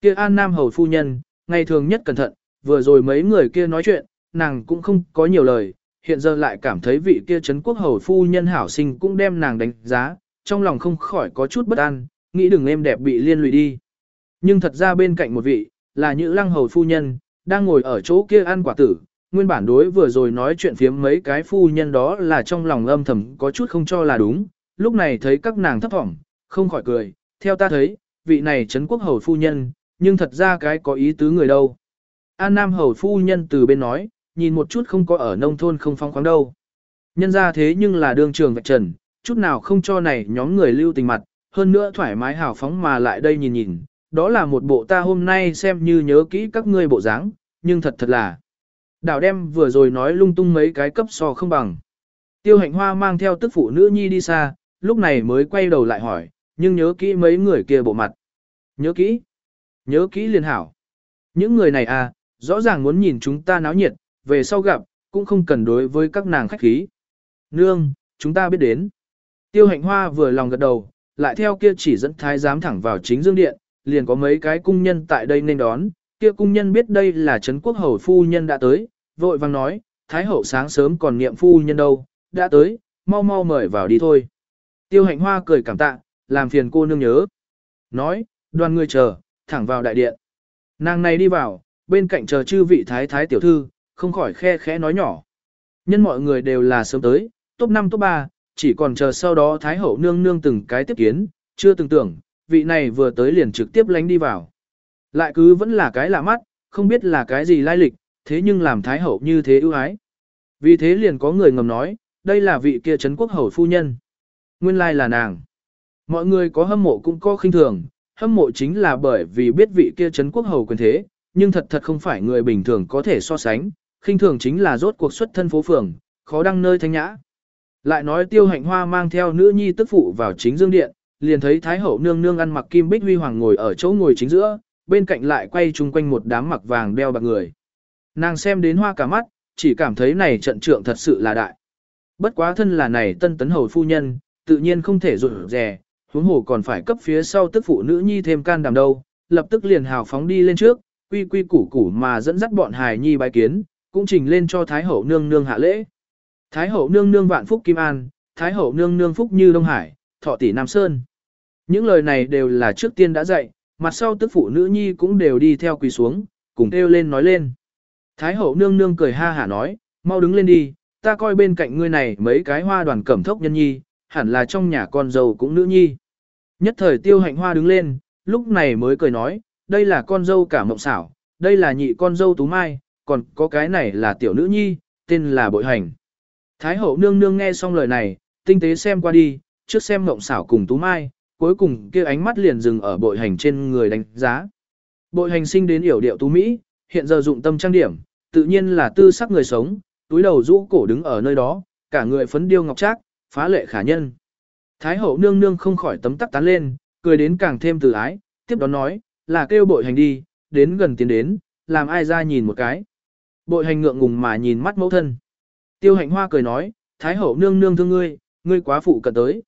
kia An Nam Hầu phu nhân, ngày thường nhất cẩn thận, vừa rồi mấy người kia nói chuyện, nàng cũng không có nhiều lời, hiện giờ lại cảm thấy vị kia Trấn Quốc Hầu phu nhân hảo sinh cũng đem nàng đánh giá, trong lòng không khỏi có chút bất an, nghĩ đừng em đẹp bị liên lụy đi. Nhưng thật ra bên cạnh một vị, là Nhữ Lăng Hầu phu nhân, đang ngồi ở chỗ kia ăn quả tử, nguyên bản đối vừa rồi nói chuyện phiếm mấy cái phu nhân đó là trong lòng âm thầm có chút không cho là đúng, lúc này thấy các nàng thấp thỏm, không khỏi cười, theo ta thấy, vị này Trấn Quốc Hầu phu nhân, nhưng thật ra cái có ý tứ người đâu. An Nam Hầu phu nhân từ bên nói, nhìn một chút không có ở nông thôn không phong khoáng đâu. Nhân ra thế nhưng là đương trường vạch trần, chút nào không cho này nhóm người lưu tình mặt, hơn nữa thoải mái hào phóng mà lại đây nhìn nhìn, đó là một bộ ta hôm nay xem như nhớ kỹ các ngươi bộ dáng, nhưng thật thật là. Đảo đem vừa rồi nói lung tung mấy cái cấp so không bằng. Tiêu hạnh hoa mang theo tức phụ nữ nhi đi xa, lúc này mới quay đầu lại hỏi, nhưng nhớ kỹ mấy người kia bộ mặt. Nhớ kỹ. Nhớ kỹ liền hảo. Những người này à, rõ ràng muốn nhìn chúng ta náo nhiệt, về sau gặp, cũng không cần đối với các nàng khách khí. Nương, chúng ta biết đến. Tiêu hạnh hoa vừa lòng gật đầu, lại theo kia chỉ dẫn thái giám thẳng vào chính dương điện, liền có mấy cái cung nhân tại đây nên đón, kia cung nhân biết đây là Trấn Quốc Hầu Phu Nhân đã tới, vội vàng nói, Thái Hậu sáng sớm còn niệm Phu Nhân đâu, đã tới, mau mau mời vào đi thôi. Tiêu hạnh hoa cười cảm tạ, làm phiền cô nương nhớ. Nói, đoàn người chờ, thẳng vào đại điện. Nàng này đi vào, bên cạnh chờ chư vị thái thái tiểu thư, không khỏi khe khẽ nói nhỏ. Nhân mọi người đều là sớm tới, top 5 top 3, chỉ còn chờ sau đó thái hậu nương nương từng cái tiếp kiến, chưa từng tưởng, vị này vừa tới liền trực tiếp lánh đi vào. Lại cứ vẫn là cái lạ mắt, không biết là cái gì lai lịch, thế nhưng làm thái hậu như thế ưu ái. Vì thế liền có người ngầm nói, đây là vị kia Trấn quốc hầu phu nhân. Nguyên lai là nàng. Mọi người có hâm mộ cũng có khinh thường, hâm mộ chính là bởi vì biết vị kia Trấn quốc hầu quyền thế, nhưng thật thật không phải người bình thường có thể so sánh, khinh thường chính là rốt cuộc xuất thân phố phường, khó đăng nơi thanh nhã. Lại nói tiêu hạnh hoa mang theo nữ nhi tức phụ vào chính dương điện, liền thấy Thái hậu nương nương ăn mặc kim bích huy hoàng ngồi ở chỗ ngồi chính giữa, bên cạnh lại quay chung quanh một đám mặc vàng đeo bạc người. Nàng xem đến hoa cả mắt, chỉ cảm thấy này trận trượng thật sự là đại. Bất quá thân là này tân tấn hầu phu nhân, tự nhiên không thể rụt rè, huống hồ còn phải cấp phía sau tức phụ nữ nhi thêm can đảm đâu, lập tức liền hào phóng đi lên trước, quy quy củ củ mà dẫn dắt bọn hài nhi bái kiến, cũng trình lên cho Thái hậu nương nương hạ lễ. Thái hậu nương nương vạn phúc kim an, Thái hậu nương nương phúc như Đông Hải, thọ tỷ Nam Sơn. Những lời này đều là trước tiên đã dạy, mặt sau tức phụ nữ nhi cũng đều đi theo quỳ xuống, cùng kêu lên nói lên. Thái hậu nương nương cười ha hả nói, mau đứng lên đi, ta coi bên cạnh ngươi này mấy cái hoa đoàn cẩm thốc nhân nhi, hẳn là trong nhà con dâu cũng nữ nhi. Nhất thời tiêu hạnh hoa đứng lên, lúc này mới cười nói, đây là con dâu cả mộng xảo, đây là nhị con dâu tú mai, còn có cái này là tiểu nữ nhi, tên là bội hành. Thái hậu nương nương nghe xong lời này, tinh tế xem qua đi, trước xem mộng xảo cùng tú mai, cuối cùng kia ánh mắt liền dừng ở bội hành trên người đánh giá. Bội hành sinh đến yểu điệu tú Mỹ, hiện giờ dụng tâm trang điểm, tự nhiên là tư sắc người sống, túi đầu rũ cổ đứng ở nơi đó, cả người phấn điêu ngọc trác, phá lệ khả nhân. Thái hậu nương nương không khỏi tấm tắc tán lên, cười đến càng thêm từ ái, tiếp đó nói, là kêu bội hành đi, đến gần tiến đến, làm ai ra nhìn một cái. Bội hành ngượng ngùng mà nhìn mắt mẫu thân. Tiêu hạnh hoa cười nói, Thái hậu nương nương thương ngươi, ngươi quá phụ cận tới.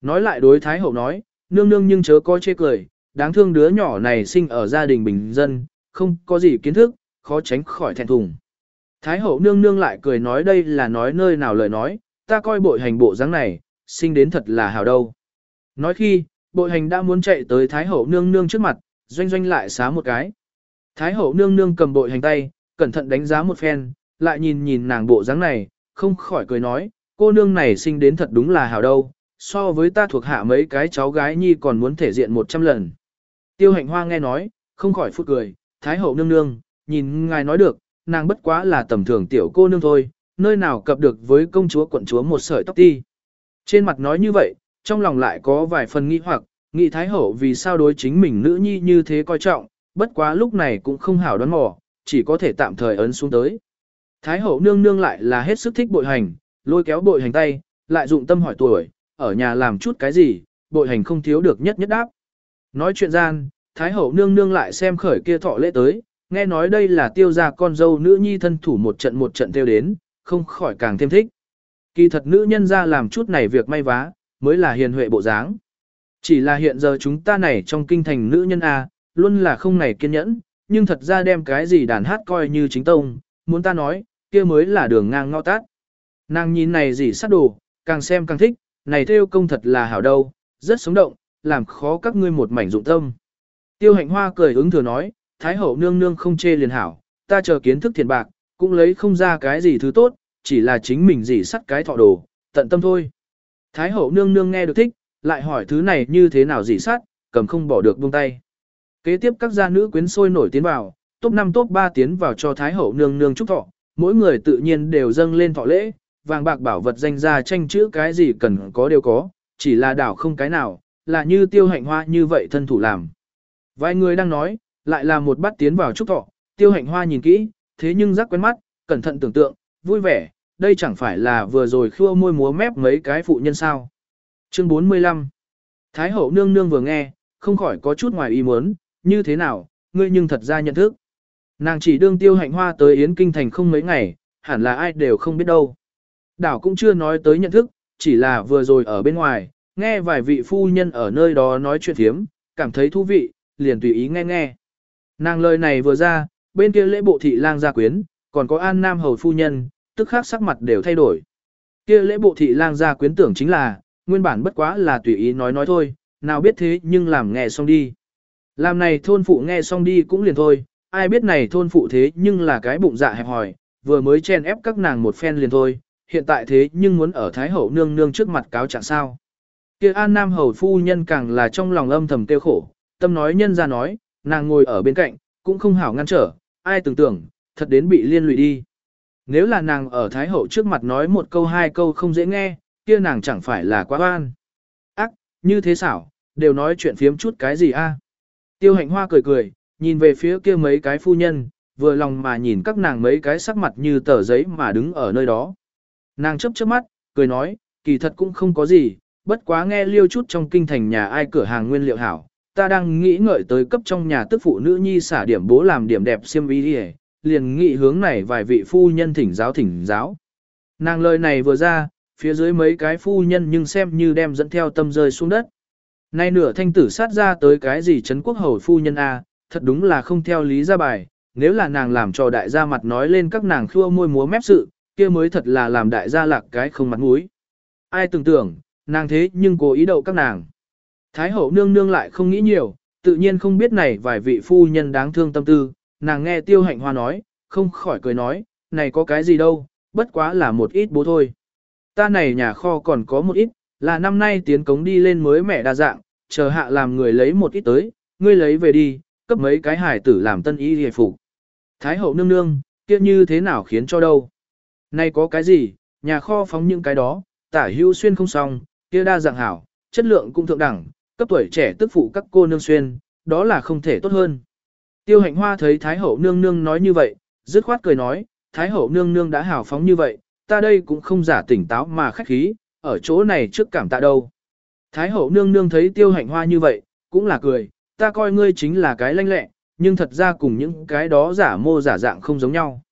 Nói lại đối Thái hậu nói, nương nương nhưng chớ có chê cười, đáng thương đứa nhỏ này sinh ở gia đình bình dân, không có gì kiến thức, khó tránh khỏi thẹn thùng. Thái hậu nương nương lại cười nói đây là nói nơi nào lời nói, ta coi bội hành bộ dáng này, sinh đến thật là hào đâu. Nói khi, bội hành đã muốn chạy tới Thái hậu nương nương trước mặt, doanh doanh lại xá một cái. Thái hậu nương nương cầm bội hành tay, cẩn thận đánh giá một phen, lại nhìn nhìn nàng bộ dáng này, không khỏi cười nói, cô nương này sinh đến thật đúng là hào đâu, so với ta thuộc hạ mấy cái cháu gái nhi còn muốn thể diện một trăm lần. Tiêu hạnh hoa nghe nói, không khỏi phút cười, Thái hậu nương nương, nhìn ngài nói được, nàng bất quá là tầm thường tiểu cô nương thôi, nơi nào cập được với công chúa quận chúa một sợi tóc ti. Trên mặt nói như vậy, trong lòng lại có vài phần nghi hoặc, nghĩ Thái hậu vì sao đối chính mình nữ nhi như thế coi trọng, bất quá lúc này cũng không hảo đoán mò, chỉ có thể tạm thời ấn xuống tới. Thái hậu nương nương lại là hết sức thích bội hành, lôi kéo bội hành tay, lại dụng tâm hỏi tuổi, ở nhà làm chút cái gì, bội hành không thiếu được nhất nhất đáp. Nói chuyện gian, Thái hậu nương nương lại xem khởi kia thọ lễ tới, nghe nói đây là tiêu gia con dâu nữ nhi thân thủ một trận một trận tiêu đến, không khỏi càng thêm thích. Kỳ thật nữ nhân ra làm chút này việc may vá, mới là hiền huệ bộ dáng. Chỉ là hiện giờ chúng ta này trong kinh thành nữ nhân A, luôn là không này kiên nhẫn, nhưng thật ra đem cái gì đàn hát coi như chính tông, muốn ta nói, kia mới là đường ngang ngõ tát. Nàng nhìn này gì sát đồ, càng xem càng thích, này theo công thật là hảo đâu, rất sống động, làm khó các ngươi một mảnh dụng tâm. Tiêu hạnh hoa cười ứng thừa nói, Thái hậu nương nương không chê liền hảo, ta chờ kiến thức thiền bạc, cũng lấy không ra cái gì thứ tốt, chỉ là chính mình gì sắt cái thọ đồ, tận tâm thôi. Thái hậu nương nương nghe được thích, lại hỏi thứ này như thế nào gì sắt, cầm không bỏ được buông tay. Kế tiếp các gia nữ quyến sôi nổi tiến vào, top 5 top 3 tiến vào cho Thái hậu nương nương chúc thọ, mỗi người tự nhiên đều dâng lên thọ lễ, vàng bạc bảo vật danh ra tranh chữ cái gì cần có đều có, chỉ là đảo không cái nào, là như tiêu hạnh hoa như vậy thân thủ làm. Vài người đang nói, lại là một bát tiến vào chúc thọ, tiêu hạnh hoa nhìn kỹ, thế nhưng rắc quen mắt, cẩn thận tưởng tượng, vui vẻ, đây chẳng phải là vừa rồi khua môi múa mép mấy cái phụ nhân sao. Chương 45 Thái hậu nương nương vừa nghe, không khỏi có chút ngoài ý muốn, như thế nào, ngươi nhưng thật ra nhận thức. Nàng chỉ đương tiêu hạnh hoa tới Yến Kinh Thành không mấy ngày, hẳn là ai đều không biết đâu. Đảo cũng chưa nói tới nhận thức, chỉ là vừa rồi ở bên ngoài, nghe vài vị phu nhân ở nơi đó nói chuyện thiếm, cảm thấy thú vị, liền tùy ý nghe nghe. Nàng lời này vừa ra, bên kia lễ bộ thị lang gia quyến, còn có an nam hầu phu nhân, tức khác sắc mặt đều thay đổi. Kia lễ bộ thị lang gia quyến tưởng chính là, nguyên bản bất quá là tùy ý nói nói thôi, nào biết thế nhưng làm nghe xong đi. Làm này thôn phụ nghe xong đi cũng liền thôi, ai biết này thôn phụ thế nhưng là cái bụng dạ hẹp hòi, vừa mới chen ép các nàng một phen liền thôi, hiện tại thế nhưng muốn ở Thái Hậu nương nương trước mặt cáo trạng sao. Kia An Nam Hầu phu nhân càng là trong lòng âm thầm tiêu khổ, tâm nói nhân ra nói, nàng ngồi ở bên cạnh, cũng không hảo ngăn trở, ai tưởng tưởng, thật đến bị liên lụy đi. Nếu là nàng ở Thái Hậu trước mặt nói một câu hai câu không dễ nghe, kia nàng chẳng phải là quá oan. Ác, như thế xảo, đều nói chuyện phiếm chút cái gì a? Tiêu hạnh hoa cười cười, nhìn về phía kia mấy cái phu nhân, vừa lòng mà nhìn các nàng mấy cái sắc mặt như tờ giấy mà đứng ở nơi đó. Nàng chấp chớp mắt, cười nói, kỳ thật cũng không có gì, bất quá nghe liêu chút trong kinh thành nhà ai cửa hàng nguyên liệu hảo, ta đang nghĩ ngợi tới cấp trong nhà tức phụ nữ nhi xả điểm bố làm điểm đẹp xiêm y đi liền nghĩ hướng này vài vị phu nhân thỉnh giáo thỉnh giáo. Nàng lời này vừa ra, phía dưới mấy cái phu nhân nhưng xem như đem dẫn theo tâm rơi xuống đất. Nay nửa thanh tử sát ra tới cái gì Trấn quốc hầu phu nhân A, thật đúng là không theo lý ra bài, nếu là nàng làm cho đại gia mặt nói lên các nàng khua môi múa mép sự, kia mới thật là làm đại gia lạc cái không mặt mũi. Ai tưởng tưởng, nàng thế nhưng cố ý đậu các nàng. Thái hậu nương nương lại không nghĩ nhiều, tự nhiên không biết này vài vị phu nhân đáng thương tâm tư, nàng nghe tiêu hạnh hoa nói, không khỏi cười nói, này có cái gì đâu, bất quá là một ít bố thôi. Ta này nhà kho còn có một ít, là năm nay tiến cống đi lên mới mẻ đa dạng, chờ hạ làm người lấy một ít tới, ngươi lấy về đi, cấp mấy cái hải tử làm tân y hề phục. Thái hậu nương nương, kia như thế nào khiến cho đâu? Nay có cái gì, nhà kho phóng những cái đó, tả hưu xuyên không xong, kia đa dạng hảo, chất lượng cũng thượng đẳng, cấp tuổi trẻ tức phụ các cô nương xuyên, đó là không thể tốt hơn. Tiêu hạnh hoa thấy Thái hậu nương nương nói như vậy, dứt khoát cười nói, Thái hậu nương nương đã hảo phóng như vậy, ta đây cũng không giả tỉnh táo mà khách khí, ở chỗ này trước cảm tạ đâu. Thái hậu nương nương thấy tiêu hạnh hoa như vậy, cũng là cười, ta coi ngươi chính là cái lanh lẹ, nhưng thật ra cùng những cái đó giả mô giả dạng không giống nhau.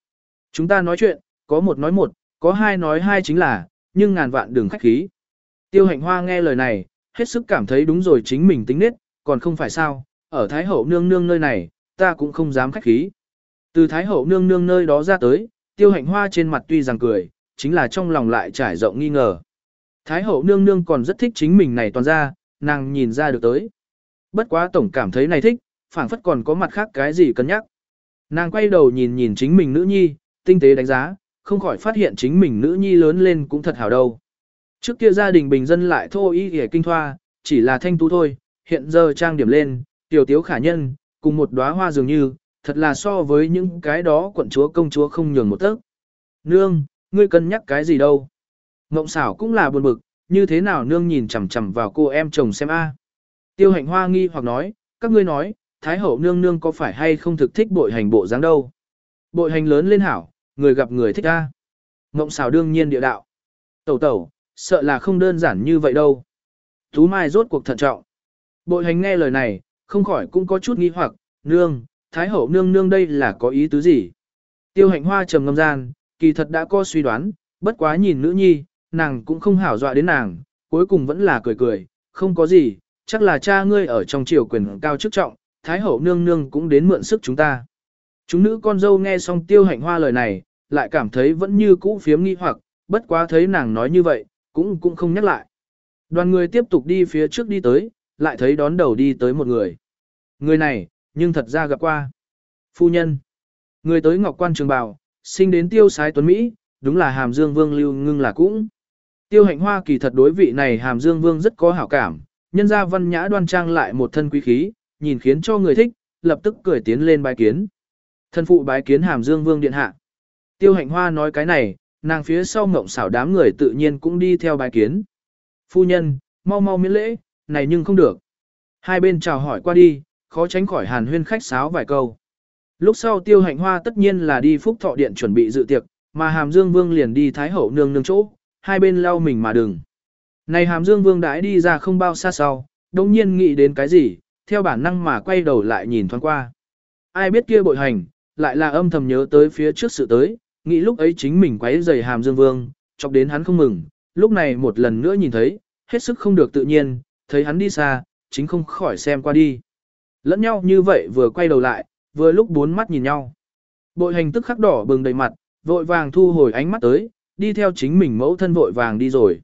Chúng ta nói chuyện, có một nói một, có hai nói hai chính là, nhưng ngàn vạn đừng khách khí. Tiêu hạnh hoa nghe lời này, hết sức cảm thấy đúng rồi chính mình tính nết, còn không phải sao, ở Thái Hậu nương nương nơi này, ta cũng không dám khách khí. Từ Thái Hậu nương nương nơi đó ra tới, tiêu hạnh hoa trên mặt tuy rằng cười, chính là trong lòng lại trải rộng nghi ngờ. Thái Hậu nương nương còn rất thích chính mình này toàn ra, nàng nhìn ra được tới. Bất quá tổng cảm thấy này thích, phảng phất còn có mặt khác cái gì cân nhắc. Nàng quay đầu nhìn nhìn chính mình nữ nhi, tinh tế đánh giá, không khỏi phát hiện chính mình nữ nhi lớn lên cũng thật hảo đâu. Trước kia gia đình bình dân lại thô y hề kinh thoa, chỉ là thanh tú thôi, hiện giờ trang điểm lên, tiểu tiếu khả nhân, cùng một đóa hoa dường như, thật là so với những cái đó quận chúa công chúa không nhường một tấc. Nương, ngươi cân nhắc cái gì đâu? Ngộng xảo cũng là buồn bực, như thế nào nương nhìn chằm chằm vào cô em chồng xem a? Tiêu hạnh hoa nghi hoặc nói, các ngươi nói, Thái hậu nương nương có phải hay không thực thích bội hành bộ dáng đâu? Bội hành lớn lên hảo, người gặp người thích a. Ngộng xảo đương nhiên địa đạo. Tẩu tẩu, sợ là không đơn giản như vậy đâu. Tú Mai rốt cuộc thận trọng. Bội hành nghe lời này, không khỏi cũng có chút nghi hoặc, nương, thái hậu nương nương đây là có ý tứ gì? Tiêu hạnh hoa trầm ngâm gian, kỳ thật đã có suy đoán, bất quá nhìn nữ nhi, nàng cũng không hảo dọa đến nàng, cuối cùng vẫn là cười cười, không có gì, chắc là cha ngươi ở trong triều quyền cao chức trọng, Thái hậu nương nương cũng đến mượn sức chúng ta. Chúng nữ con dâu nghe xong tiêu hạnh hoa lời này, lại cảm thấy vẫn như cũ phiếm nghi hoặc, bất quá thấy nàng nói như vậy, cũng cũng không nhắc lại. Đoàn người tiếp tục đi phía trước đi tới, lại thấy đón đầu đi tới một người. Người này, nhưng thật ra gặp qua. Phu nhân. Người tới ngọc quan trường bào, sinh đến tiêu sái tuấn Mỹ, đúng là hàm dương vương lưu ngưng là cũng. Tiêu hạnh hoa kỳ thật đối vị này hàm dương vương rất có hảo cảm, nhân ra văn nhã đoan trang lại một thân quý khí, nhìn khiến cho người thích, lập tức cười tiến lên bái kiến. Thân phụ bái kiến hàm dương vương điện hạ. Tiêu hạnh hoa nói cái này, nàng phía sau ngộng xảo đám người tự nhiên cũng đi theo bái kiến. Phu nhân, mau mau miễn lễ, này nhưng không được. Hai bên chào hỏi qua đi, khó tránh khỏi hàn huyên khách sáo vài câu. Lúc sau tiêu hạnh hoa tất nhiên là đi phúc thọ điện chuẩn bị dự tiệc, mà hàm dương vương liền đi thái hậu nương nương chỗ, hai bên lau mình mà đừng. Này hàm dương vương đãi đi ra không bao xa sau, đồng nhiên nghĩ đến cái gì, theo bản năng mà quay đầu lại nhìn thoáng qua. Ai biết kia bội hành, lại là âm thầm nhớ tới phía trước sự tới, nghĩ lúc ấy chính mình quấy giày hàm dương vương, chọc đến hắn không mừng, lúc này một lần nữa nhìn thấy, hết sức không được tự nhiên, thấy hắn đi xa, chính không khỏi xem qua đi. Lẫn nhau như vậy vừa quay đầu lại, vừa lúc bốn mắt nhìn nhau. Bội hành tức khắc đỏ bừng đầy mặt, vội vàng thu hồi ánh mắt tới, đi theo chính mình mẫu thân vội vàng đi rồi.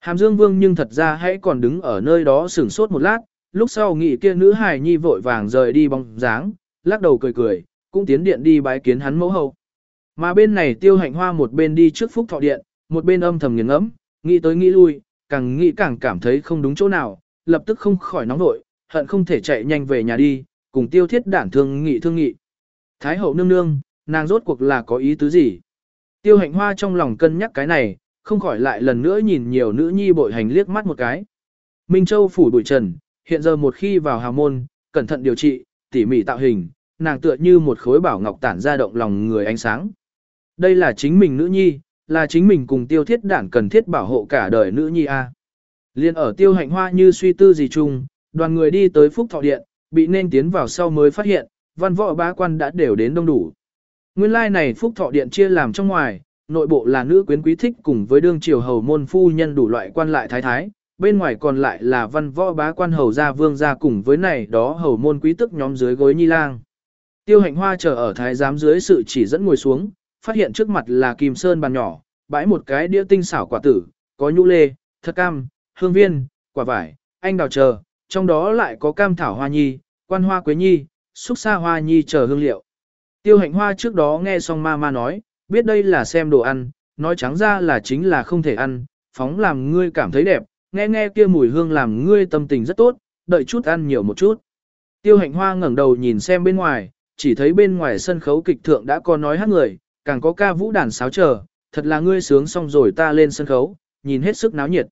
Hàm Dương Vương nhưng thật ra hãy còn đứng ở nơi đó sửng sốt một lát, lúc sau nghĩ kia nữ hài nhi vội vàng rời đi bóng dáng, lắc đầu cười cười, cũng tiến điện đi bái kiến hắn mẫu hậu. Mà bên này tiêu hạnh hoa một bên đi trước phúc thọ điện, một bên âm thầm nghiền ngẫm, nghĩ tới nghĩ lui, càng nghĩ càng cảm thấy không đúng chỗ nào, lập tức không khỏi nóng nội, hận không thể chạy nhanh về nhà đi, cùng tiêu thiết đản thương nghị thương nghị. Thái hậu nương nương, nàng rốt cuộc là có ý tứ gì? Tiêu hạnh hoa trong lòng cân nhắc cái này, không khỏi lại lần nữa nhìn nhiều nữ nhi bội hành liếc mắt một cái. Minh Châu phủ bụi trần, hiện giờ một khi vào hào môn, cẩn thận điều trị, tỉ mỉ tạo hình, nàng tựa như một khối bảo ngọc tản ra động lòng người ánh sáng. Đây là chính mình nữ nhi, là chính mình cùng tiêu thiết đản cần thiết bảo hộ cả đời nữ nhi A. Liên ở tiêu hạnh hoa như suy tư gì chung, đoàn người đi tới phúc thọ điện, bị nên tiến vào sau mới phát hiện, văn võ bá quan đã đều đến đông đủ. Nguyên lai like này phúc thọ điện chia làm trong ngoài, nội bộ là nữ quyến quý thích cùng với đương triều hầu môn phu nhân đủ loại quan lại thái thái, bên ngoài còn lại là văn võ bá quan hầu gia vương gia cùng với này đó hầu môn quý tức nhóm dưới gối nhi lang. Tiêu hạnh hoa chờ ở thái giám dưới sự chỉ dẫn ngồi xuống, phát hiện trước mặt là kim sơn bàn nhỏ, bãi một cái đĩa tinh xảo quả tử, có nhũ lê, thật cam, hương viên, quả vải, anh đào chờ, trong đó lại có cam thảo hoa nhi, quan hoa quế nhi, xúc xa hoa nhi chờ hương liệu. Tiêu hạnh hoa trước đó nghe xong ma ma nói, biết đây là xem đồ ăn, nói trắng ra là chính là không thể ăn, phóng làm ngươi cảm thấy đẹp, nghe nghe kia mùi hương làm ngươi tâm tình rất tốt, đợi chút ăn nhiều một chút. Tiêu hạnh hoa ngẩng đầu nhìn xem bên ngoài, chỉ thấy bên ngoài sân khấu kịch thượng đã có nói hát người, càng có ca vũ đàn sáo chờ, thật là ngươi sướng xong rồi ta lên sân khấu, nhìn hết sức náo nhiệt.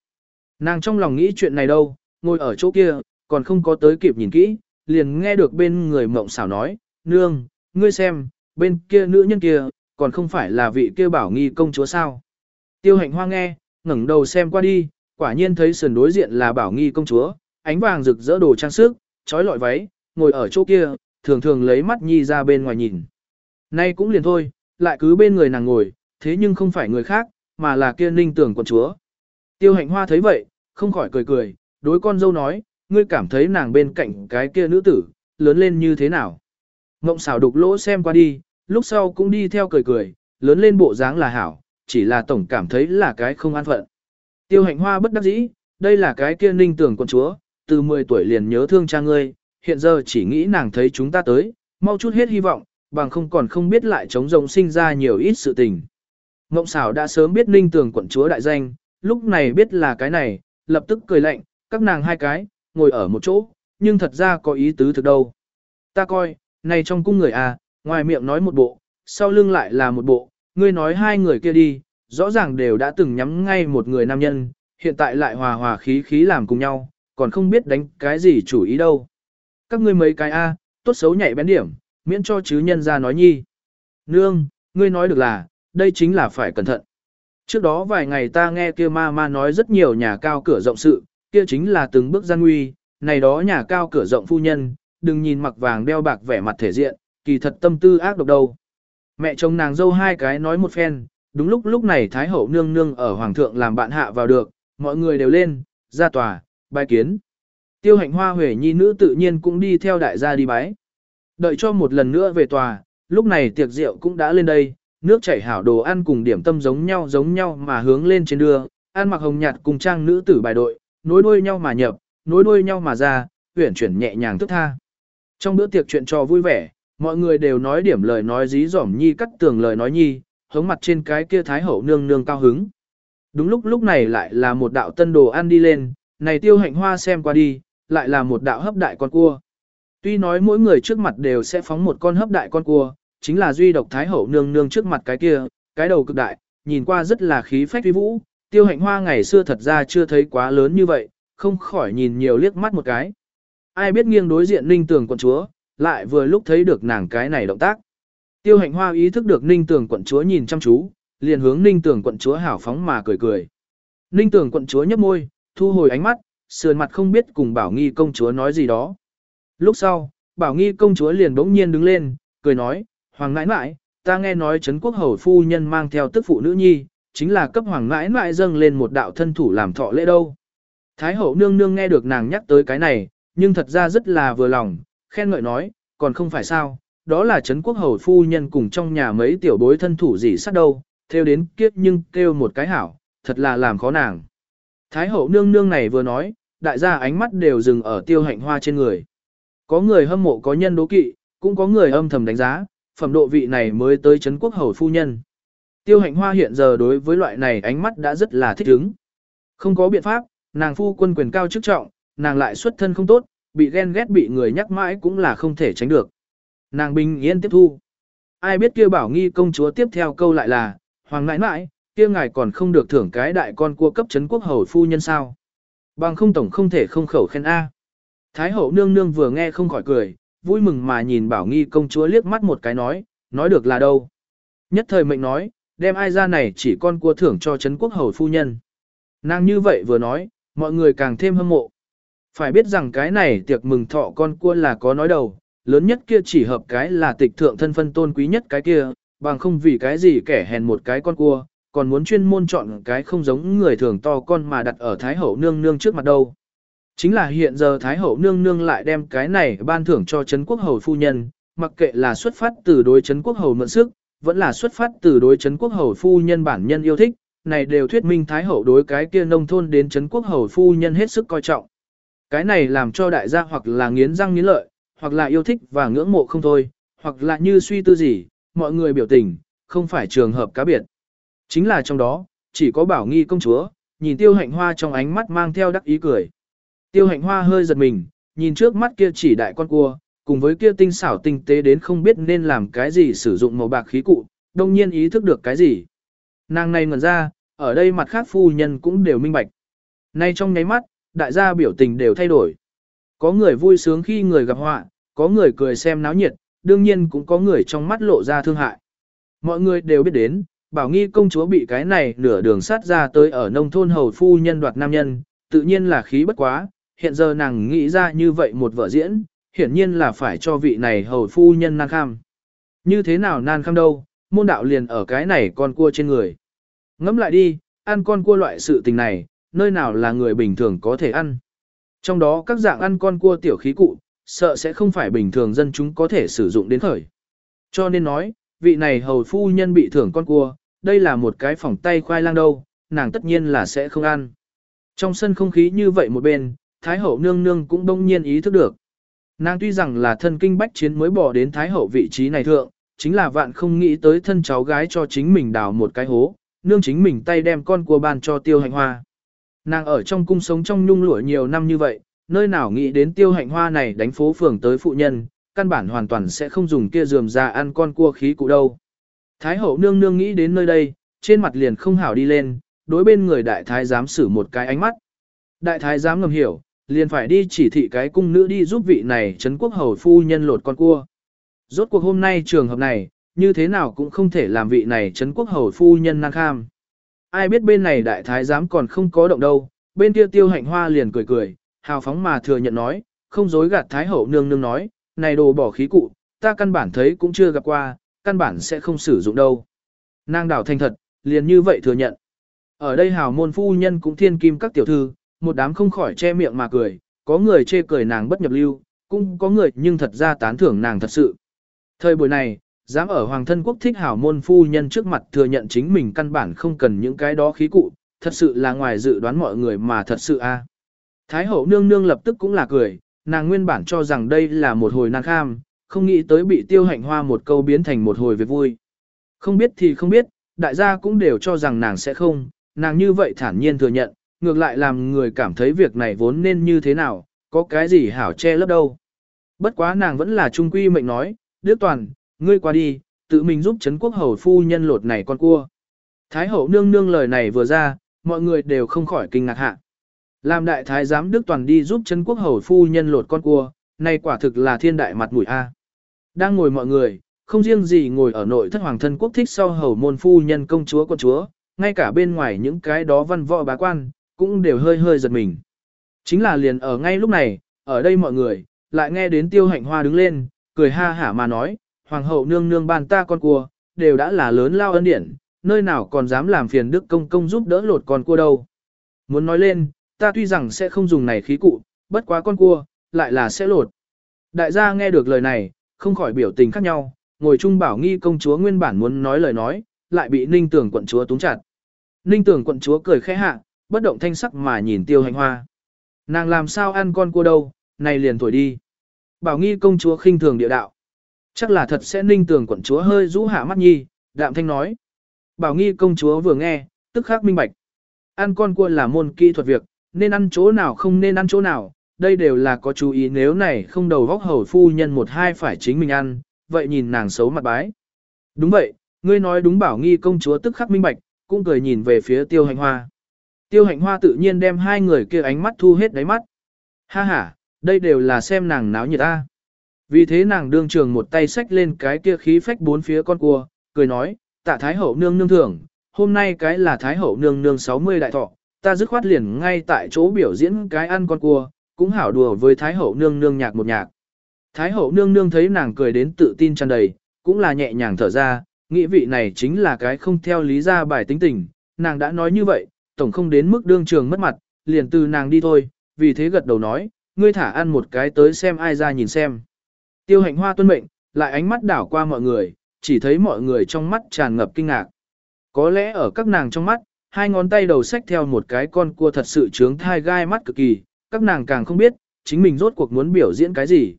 Nàng trong lòng nghĩ chuyện này đâu, ngồi ở chỗ kia, còn không có tới kịp nhìn kỹ, liền nghe được bên người mộng xảo nói, nương, ngươi xem, bên kia nữ nhân kia, còn không phải là vị kia bảo nghi công chúa sao. Tiêu hạnh hoa nghe, ngẩng đầu xem qua đi, quả nhiên thấy sườn đối diện là bảo nghi công chúa, ánh vàng rực rỡ đồ trang sức, trói lọi váy, ngồi ở chỗ kia, thường thường lấy mắt nhi ra bên ngoài nhìn. Nay cũng liền thôi, lại cứ bên người nàng ngồi, thế nhưng không phải người khác, mà là kia ninh tưởng quận chúa. Tiêu hạnh hoa thấy vậy, không khỏi cười cười, đối con dâu nói, ngươi cảm thấy nàng bên cạnh cái kia nữ tử, lớn lên như thế nào. Ngộng xảo đục lỗ xem qua đi, lúc sau cũng đi theo cười cười, lớn lên bộ dáng là hảo, chỉ là tổng cảm thấy là cái không an phận. Tiêu hạnh hoa bất đắc dĩ, đây là cái kia ninh tưởng con chúa, từ 10 tuổi liền nhớ thương cha ngươi, hiện giờ chỉ nghĩ nàng thấy chúng ta tới, mau chút hết hy vọng, bằng không còn không biết lại chống rồng sinh ra nhiều ít sự tình. Ngộng xảo đã sớm biết ninh tưởng quận chúa đại danh, lúc này biết là cái này, lập tức cười lạnh, các nàng hai cái, ngồi ở một chỗ, nhưng thật ra có ý tứ thực đâu. Ta coi, này trong cung người à, ngoài miệng nói một bộ, sau lưng lại là một bộ, ngươi nói hai người kia đi, rõ ràng đều đã từng nhắm ngay một người nam nhân, hiện tại lại hòa hòa khí khí làm cùng nhau, còn không biết đánh cái gì chủ ý đâu. Các ngươi mấy cái a, tốt xấu nhảy bén điểm, miễn cho chứ nhân ra nói nhi. Nương, ngươi nói được là, đây chính là phải cẩn thận. Trước đó vài ngày ta nghe kia ma ma nói rất nhiều nhà cao cửa rộng sự, kia chính là từng bước gian nguy, này đó nhà cao cửa rộng phu nhân, đừng nhìn mặc vàng đeo bạc vẻ mặt thể diện, kỳ thật tâm tư ác độc đâu. Mẹ chồng nàng dâu hai cái nói một phen, đúng lúc lúc này Thái hậu nương nương ở Hoàng thượng làm bạn hạ vào được, mọi người đều lên, ra tòa, bài kiến. Tiêu hạnh hoa huệ nhi nữ tự nhiên cũng đi theo đại gia đi bái. Đợi cho một lần nữa về tòa, lúc này tiệc rượu cũng đã lên đây, nước chảy hảo đồ ăn cùng điểm tâm giống nhau giống nhau mà hướng lên trên đường, ăn mặc hồng nhạt cùng trang nữ tử bài đội, nối đuôi nhau mà nhập, nối đuôi nhau mà ra, huyển chuyển nhẹ nhàng thức tha. Trong bữa tiệc chuyện trò vui vẻ, mọi người đều nói điểm lời nói dí dỏm nhi cắt tường lời nói nhi, hống mặt trên cái kia thái hậu nương nương cao hứng. Đúng lúc lúc này lại là một đạo tân đồ ăn đi lên, này tiêu hạnh hoa xem qua đi, lại là một đạo hấp đại con cua. Tuy nói mỗi người trước mặt đều sẽ phóng một con hấp đại con cua, chính là duy độc thái hậu nương nương trước mặt cái kia, cái đầu cực đại, nhìn qua rất là khí phách uy vũ, tiêu hạnh hoa ngày xưa thật ra chưa thấy quá lớn như vậy, không khỏi nhìn nhiều liếc mắt một cái. Ai biết nghiêng đối diện ninh tường quận chúa, lại vừa lúc thấy được nàng cái này động tác. Tiêu hạnh hoa ý thức được ninh tường quận chúa nhìn chăm chú, liền hướng ninh tường quận chúa hảo phóng mà cười cười. Ninh tường quận chúa nhấp môi, thu hồi ánh mắt, sườn mặt không biết cùng bảo nghi công chúa nói gì đó. Lúc sau, bảo nghi công chúa liền bỗng nhiên đứng lên, cười nói, hoàng ngãi ngãi, ta nghe nói Trấn quốc hầu phu nhân mang theo tức phụ nữ nhi, chính là cấp hoàng ngãi ngãi dâng lên một đạo thân thủ làm thọ lễ đâu. Thái hậu nương nương nghe được nàng nhắc tới cái này, nhưng thật ra rất là vừa lòng, khen ngợi nói, còn không phải sao, đó là Trấn quốc hầu phu nhân cùng trong nhà mấy tiểu bối thân thủ gì sát đâu, theo đến kiếp nhưng kêu một cái hảo, thật là làm khó nàng. Thái hậu nương nương này vừa nói, đại gia ánh mắt đều dừng ở tiêu hạnh hoa trên người. Có người hâm mộ có nhân đố kỵ, cũng có người âm thầm đánh giá, phẩm độ vị này mới tới Trấn quốc hầu phu nhân. Tiêu hạnh hoa hiện giờ đối với loại này ánh mắt đã rất là thích ứng. Không có biện pháp, nàng phu quân quyền cao chức trọng, nàng lại xuất thân không tốt, bị ghen ghét bị người nhắc mãi cũng là không thể tránh được. Nàng bình yên tiếp thu. Ai biết kia bảo nghi công chúa tiếp theo câu lại là, hoàng nãi nãi, kia ngài còn không được thưởng cái đại con cua cấp chấn quốc hầu phu nhân sao. Bằng không tổng không thể không khẩu khen A. Thái hậu nương nương vừa nghe không khỏi cười, vui mừng mà nhìn bảo nghi công chúa liếc mắt một cái nói, nói được là đâu. Nhất thời mệnh nói, đem ai ra này chỉ con cua thưởng cho chấn quốc hầu phu nhân. Nàng như vậy vừa nói, mọi người càng thêm hâm mộ. Phải biết rằng cái này tiệc mừng thọ con cua là có nói đầu, lớn nhất kia chỉ hợp cái là tịch thượng thân phân tôn quý nhất cái kia, bằng không vì cái gì kẻ hèn một cái con cua, còn muốn chuyên môn chọn cái không giống người thường to con mà đặt ở Thái Hậu nương nương trước mặt đâu. Chính là hiện giờ Thái Hậu nương nương lại đem cái này ban thưởng cho Trấn Quốc Hầu phu nhân, mặc kệ là xuất phát từ đối Trấn Quốc Hầu mượn sức, vẫn là xuất phát từ đối Trấn Quốc Hầu phu nhân bản nhân yêu thích, này đều thuyết minh Thái Hậu đối cái kia nông thôn đến Trấn Quốc Hầu phu nhân hết sức coi trọng. Cái này làm cho đại gia hoặc là nghiến răng nghiến lợi, hoặc là yêu thích và ngưỡng mộ không thôi, hoặc là như suy tư gì, mọi người biểu tình, không phải trường hợp cá biệt. Chính là trong đó, chỉ có bảo nghi công chúa, nhìn tiêu hạnh hoa trong ánh mắt mang theo đắc ý cười. Tiêu hạnh hoa hơi giật mình, nhìn trước mắt kia chỉ đại con cua, cùng với kia tinh xảo tinh tế đến không biết nên làm cái gì sử dụng màu bạc khí cụ, đông nhiên ý thức được cái gì. Nàng này ngẩn ra, ở đây mặt khác phu nhân cũng đều minh bạch. Nay trong nháy mắt, đại gia biểu tình đều thay đổi. Có người vui sướng khi người gặp họa, có người cười xem náo nhiệt, đương nhiên cũng có người trong mắt lộ ra thương hại. Mọi người đều biết đến, bảo nghi công chúa bị cái này nửa đường sát ra tới ở nông thôn hầu phu nhân đoạt nam nhân, tự nhiên là khí bất quá, hiện giờ nàng nghĩ ra như vậy một vợ diễn, hiển nhiên là phải cho vị này hầu phu nhân nan kham. Như thế nào nan kham đâu, môn đạo liền ở cái này con cua trên người. Ngẫm lại đi, ăn con cua loại sự tình này, nơi nào là người bình thường có thể ăn. Trong đó các dạng ăn con cua tiểu khí cụ, sợ sẽ không phải bình thường dân chúng có thể sử dụng đến khởi. Cho nên nói, vị này hầu phu nhân bị thưởng con cua, đây là một cái phòng tay khoai lang đâu, nàng tất nhiên là sẽ không ăn. Trong sân không khí như vậy một bên, Thái hậu nương nương cũng đông nhiên ý thức được. Nàng tuy rằng là thân kinh bách chiến mới bỏ đến Thái hậu vị trí này thượng, chính là vạn không nghĩ tới thân cháu gái cho chính mình đào một cái hố, nương chính mình tay đem con cua ban cho tiêu hành hoa. Nàng ở trong cung sống trong nhung lụa nhiều năm như vậy, nơi nào nghĩ đến tiêu hạnh hoa này đánh phố phường tới phụ nhân, căn bản hoàn toàn sẽ không dùng kia dườm ra ăn con cua khí cụ đâu. Thái hậu nương nương nghĩ đến nơi đây, trên mặt liền không hảo đi lên, đối bên người đại thái giám xử một cái ánh mắt. Đại thái giám ngầm hiểu, liền phải đi chỉ thị cái cung nữ đi giúp vị này trấn quốc hầu phu nhân lột con cua. Rốt cuộc hôm nay trường hợp này, như thế nào cũng không thể làm vị này trấn quốc hầu phu nhân năng kham. Ai biết bên này đại thái giám còn không có động đâu, bên kia tiêu hạnh hoa liền cười cười, hào phóng mà thừa nhận nói, không dối gạt thái hậu nương nương nói, này đồ bỏ khí cụ, ta căn bản thấy cũng chưa gặp qua, căn bản sẽ không sử dụng đâu. Nàng đảo thành thật, liền như vậy thừa nhận. Ở đây hào môn phu nhân cũng thiên kim các tiểu thư, một đám không khỏi che miệng mà cười, có người chê cười nàng bất nhập lưu, cũng có người nhưng thật ra tán thưởng nàng thật sự. Thời buổi này, dám ở hoàng thân quốc thích hảo môn phu nhân trước mặt thừa nhận chính mình căn bản không cần những cái đó khí cụ, thật sự là ngoài dự đoán mọi người mà thật sự a. Thái hậu nương nương lập tức cũng là cười, nàng nguyên bản cho rằng đây là một hồi nàng kham, không nghĩ tới bị tiêu hạnh hoa một câu biến thành một hồi việc vui. Không biết thì không biết, đại gia cũng đều cho rằng nàng sẽ không, nàng như vậy thản nhiên thừa nhận, ngược lại làm người cảm thấy việc này vốn nên như thế nào, có cái gì hảo che lấp đâu. Bất quá nàng vẫn là trung quy mệnh nói, Đức Toàn, ngươi qua đi, tự mình giúp Trấn quốc hầu phu nhân lột này con cua. Thái hậu nương nương lời này vừa ra, mọi người đều không khỏi kinh ngạc hạ. Làm đại thái giám Đức Toàn đi giúp Trấn quốc hầu phu nhân lột con cua, này quả thực là thiên đại mặt mũi A. Đang ngồi mọi người, không riêng gì ngồi ở nội thất hoàng thân quốc thích sau hầu môn phu nhân công chúa con chúa, ngay cả bên ngoài những cái đó văn võ bá quan, cũng đều hơi hơi giật mình. Chính là liền ở ngay lúc này, ở đây mọi người, lại nghe đến tiêu hạnh hoa đứng lên, cười ha hả mà nói, hoàng hậu nương nương ban ta con cua, đều đã là lớn lao ân điển, nơi nào còn dám làm phiền đức công công giúp đỡ lột con cua đâu. Muốn nói lên, ta tuy rằng sẽ không dùng này khí cụ, bất quá con cua, lại là sẽ lột. Đại gia nghe được lời này, không khỏi biểu tình khác nhau, ngồi chung bảo nghi công chúa nguyên bản muốn nói lời nói, lại bị ninh tưởng quận chúa túng chặt. Ninh tưởng quận chúa cười khẽ hạ, bất động thanh sắc mà nhìn tiêu hành hoa. Nàng làm sao ăn con cua đâu, này liền thổi đi. Bảo nghi công chúa khinh thường địa đạo. Chắc là thật sẽ ninh tường quận chúa hơi rũ hạ mắt nhi, đạm thanh nói. Bảo nghi công chúa vừa nghe, tức khắc minh bạch. Ăn con cua là môn kỹ thuật việc, nên ăn chỗ nào không nên ăn chỗ nào, đây đều là có chú ý nếu này không đầu vóc hầu phu nhân một hai phải chính mình ăn, vậy nhìn nàng xấu mặt bái. Đúng vậy, ngươi nói đúng bảo nghi công chúa tức khắc minh bạch, cũng cười nhìn về phía tiêu hạnh hoa. Tiêu hạnh hoa tự nhiên đem hai người kia ánh mắt thu hết đáy mắt. Ha ha, đây đều là xem nàng náo nhiệt ta. Vì thế nàng đương trường một tay xách lên cái kia khí phách bốn phía con cua, cười nói, tạ thái hậu nương nương thưởng, hôm nay cái là thái hậu nương nương 60 đại thọ, ta dứt khoát liền ngay tại chỗ biểu diễn cái ăn con cua, cũng hảo đùa với thái hậu nương nương nhạc một nhạc. Thái hậu nương nương thấy nàng cười đến tự tin tràn đầy, cũng là nhẹ nhàng thở ra, nghĩ vị này chính là cái không theo lý ra bài tính tình, nàng đã nói như vậy, tổng không đến mức đương trường mất mặt, liền từ nàng đi thôi, vì thế gật đầu nói, ngươi thả ăn một cái tới xem ai ra nhìn xem. Tiêu hạnh hoa tuân mệnh, lại ánh mắt đảo qua mọi người, chỉ thấy mọi người trong mắt tràn ngập kinh ngạc. Có lẽ ở các nàng trong mắt, hai ngón tay đầu xách theo một cái con cua thật sự trướng thai gai mắt cực kỳ, các nàng càng không biết, chính mình rốt cuộc muốn biểu diễn cái gì.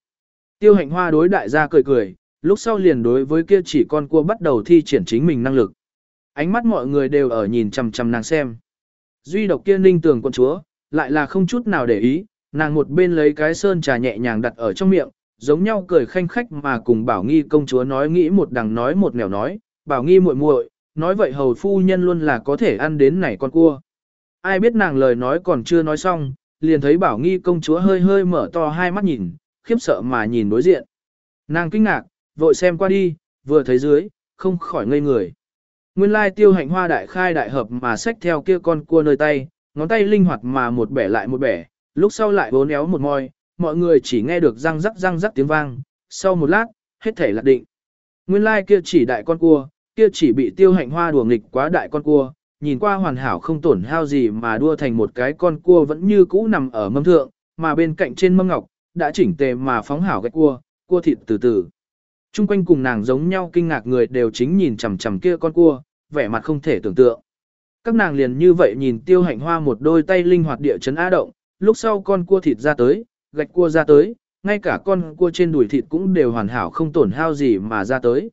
Tiêu hạnh hoa đối đại gia cười cười, lúc sau liền đối với kia chỉ con cua bắt đầu thi triển chính mình năng lực. Ánh mắt mọi người đều ở nhìn chằm chằm nàng xem. Duy độc kia ninh tường quân chúa, lại là không chút nào để ý, nàng một bên lấy cái sơn trà nhẹ nhàng đặt ở trong miệng, giống nhau cười khanh khách mà cùng bảo nghi công chúa nói nghĩ một đằng nói một nẻo nói, bảo nghi muội muội, nói vậy hầu phu nhân luôn là có thể ăn đến này con cua. Ai biết nàng lời nói còn chưa nói xong, liền thấy bảo nghi công chúa hơi hơi mở to hai mắt nhìn, khiếp sợ mà nhìn đối diện. Nàng kinh ngạc, vội xem qua đi, vừa thấy dưới, không khỏi ngây người. Nguyên lai tiêu hạnh hoa đại khai đại hợp mà xách theo kia con cua nơi tay, ngón tay linh hoạt mà một bẻ lại một bẻ, lúc sau lại bốn éo một môi, mọi người chỉ nghe được răng rắc răng rắc tiếng vang, sau một lát, hết thể lạc định. Nguyên lai kia chỉ đại con cua, kia chỉ bị tiêu hạnh hoa đùa nghịch quá đại con cua, nhìn qua hoàn hảo không tổn hao gì mà đua thành một cái con cua vẫn như cũ nằm ở mâm thượng, mà bên cạnh trên mâm ngọc, đã chỉnh tề mà phóng hảo gạch cua, cua thịt từ từ. Trung quanh cùng nàng giống nhau kinh ngạc người đều chính nhìn chằm chằm kia con cua, vẻ mặt không thể tưởng tượng. Các nàng liền như vậy nhìn tiêu hạnh hoa một đôi tay linh hoạt địa chấn á động, lúc sau con cua thịt ra tới, gạch cua ra tới, ngay cả con cua trên đùi thịt cũng đều hoàn hảo không tổn hao gì mà ra tới.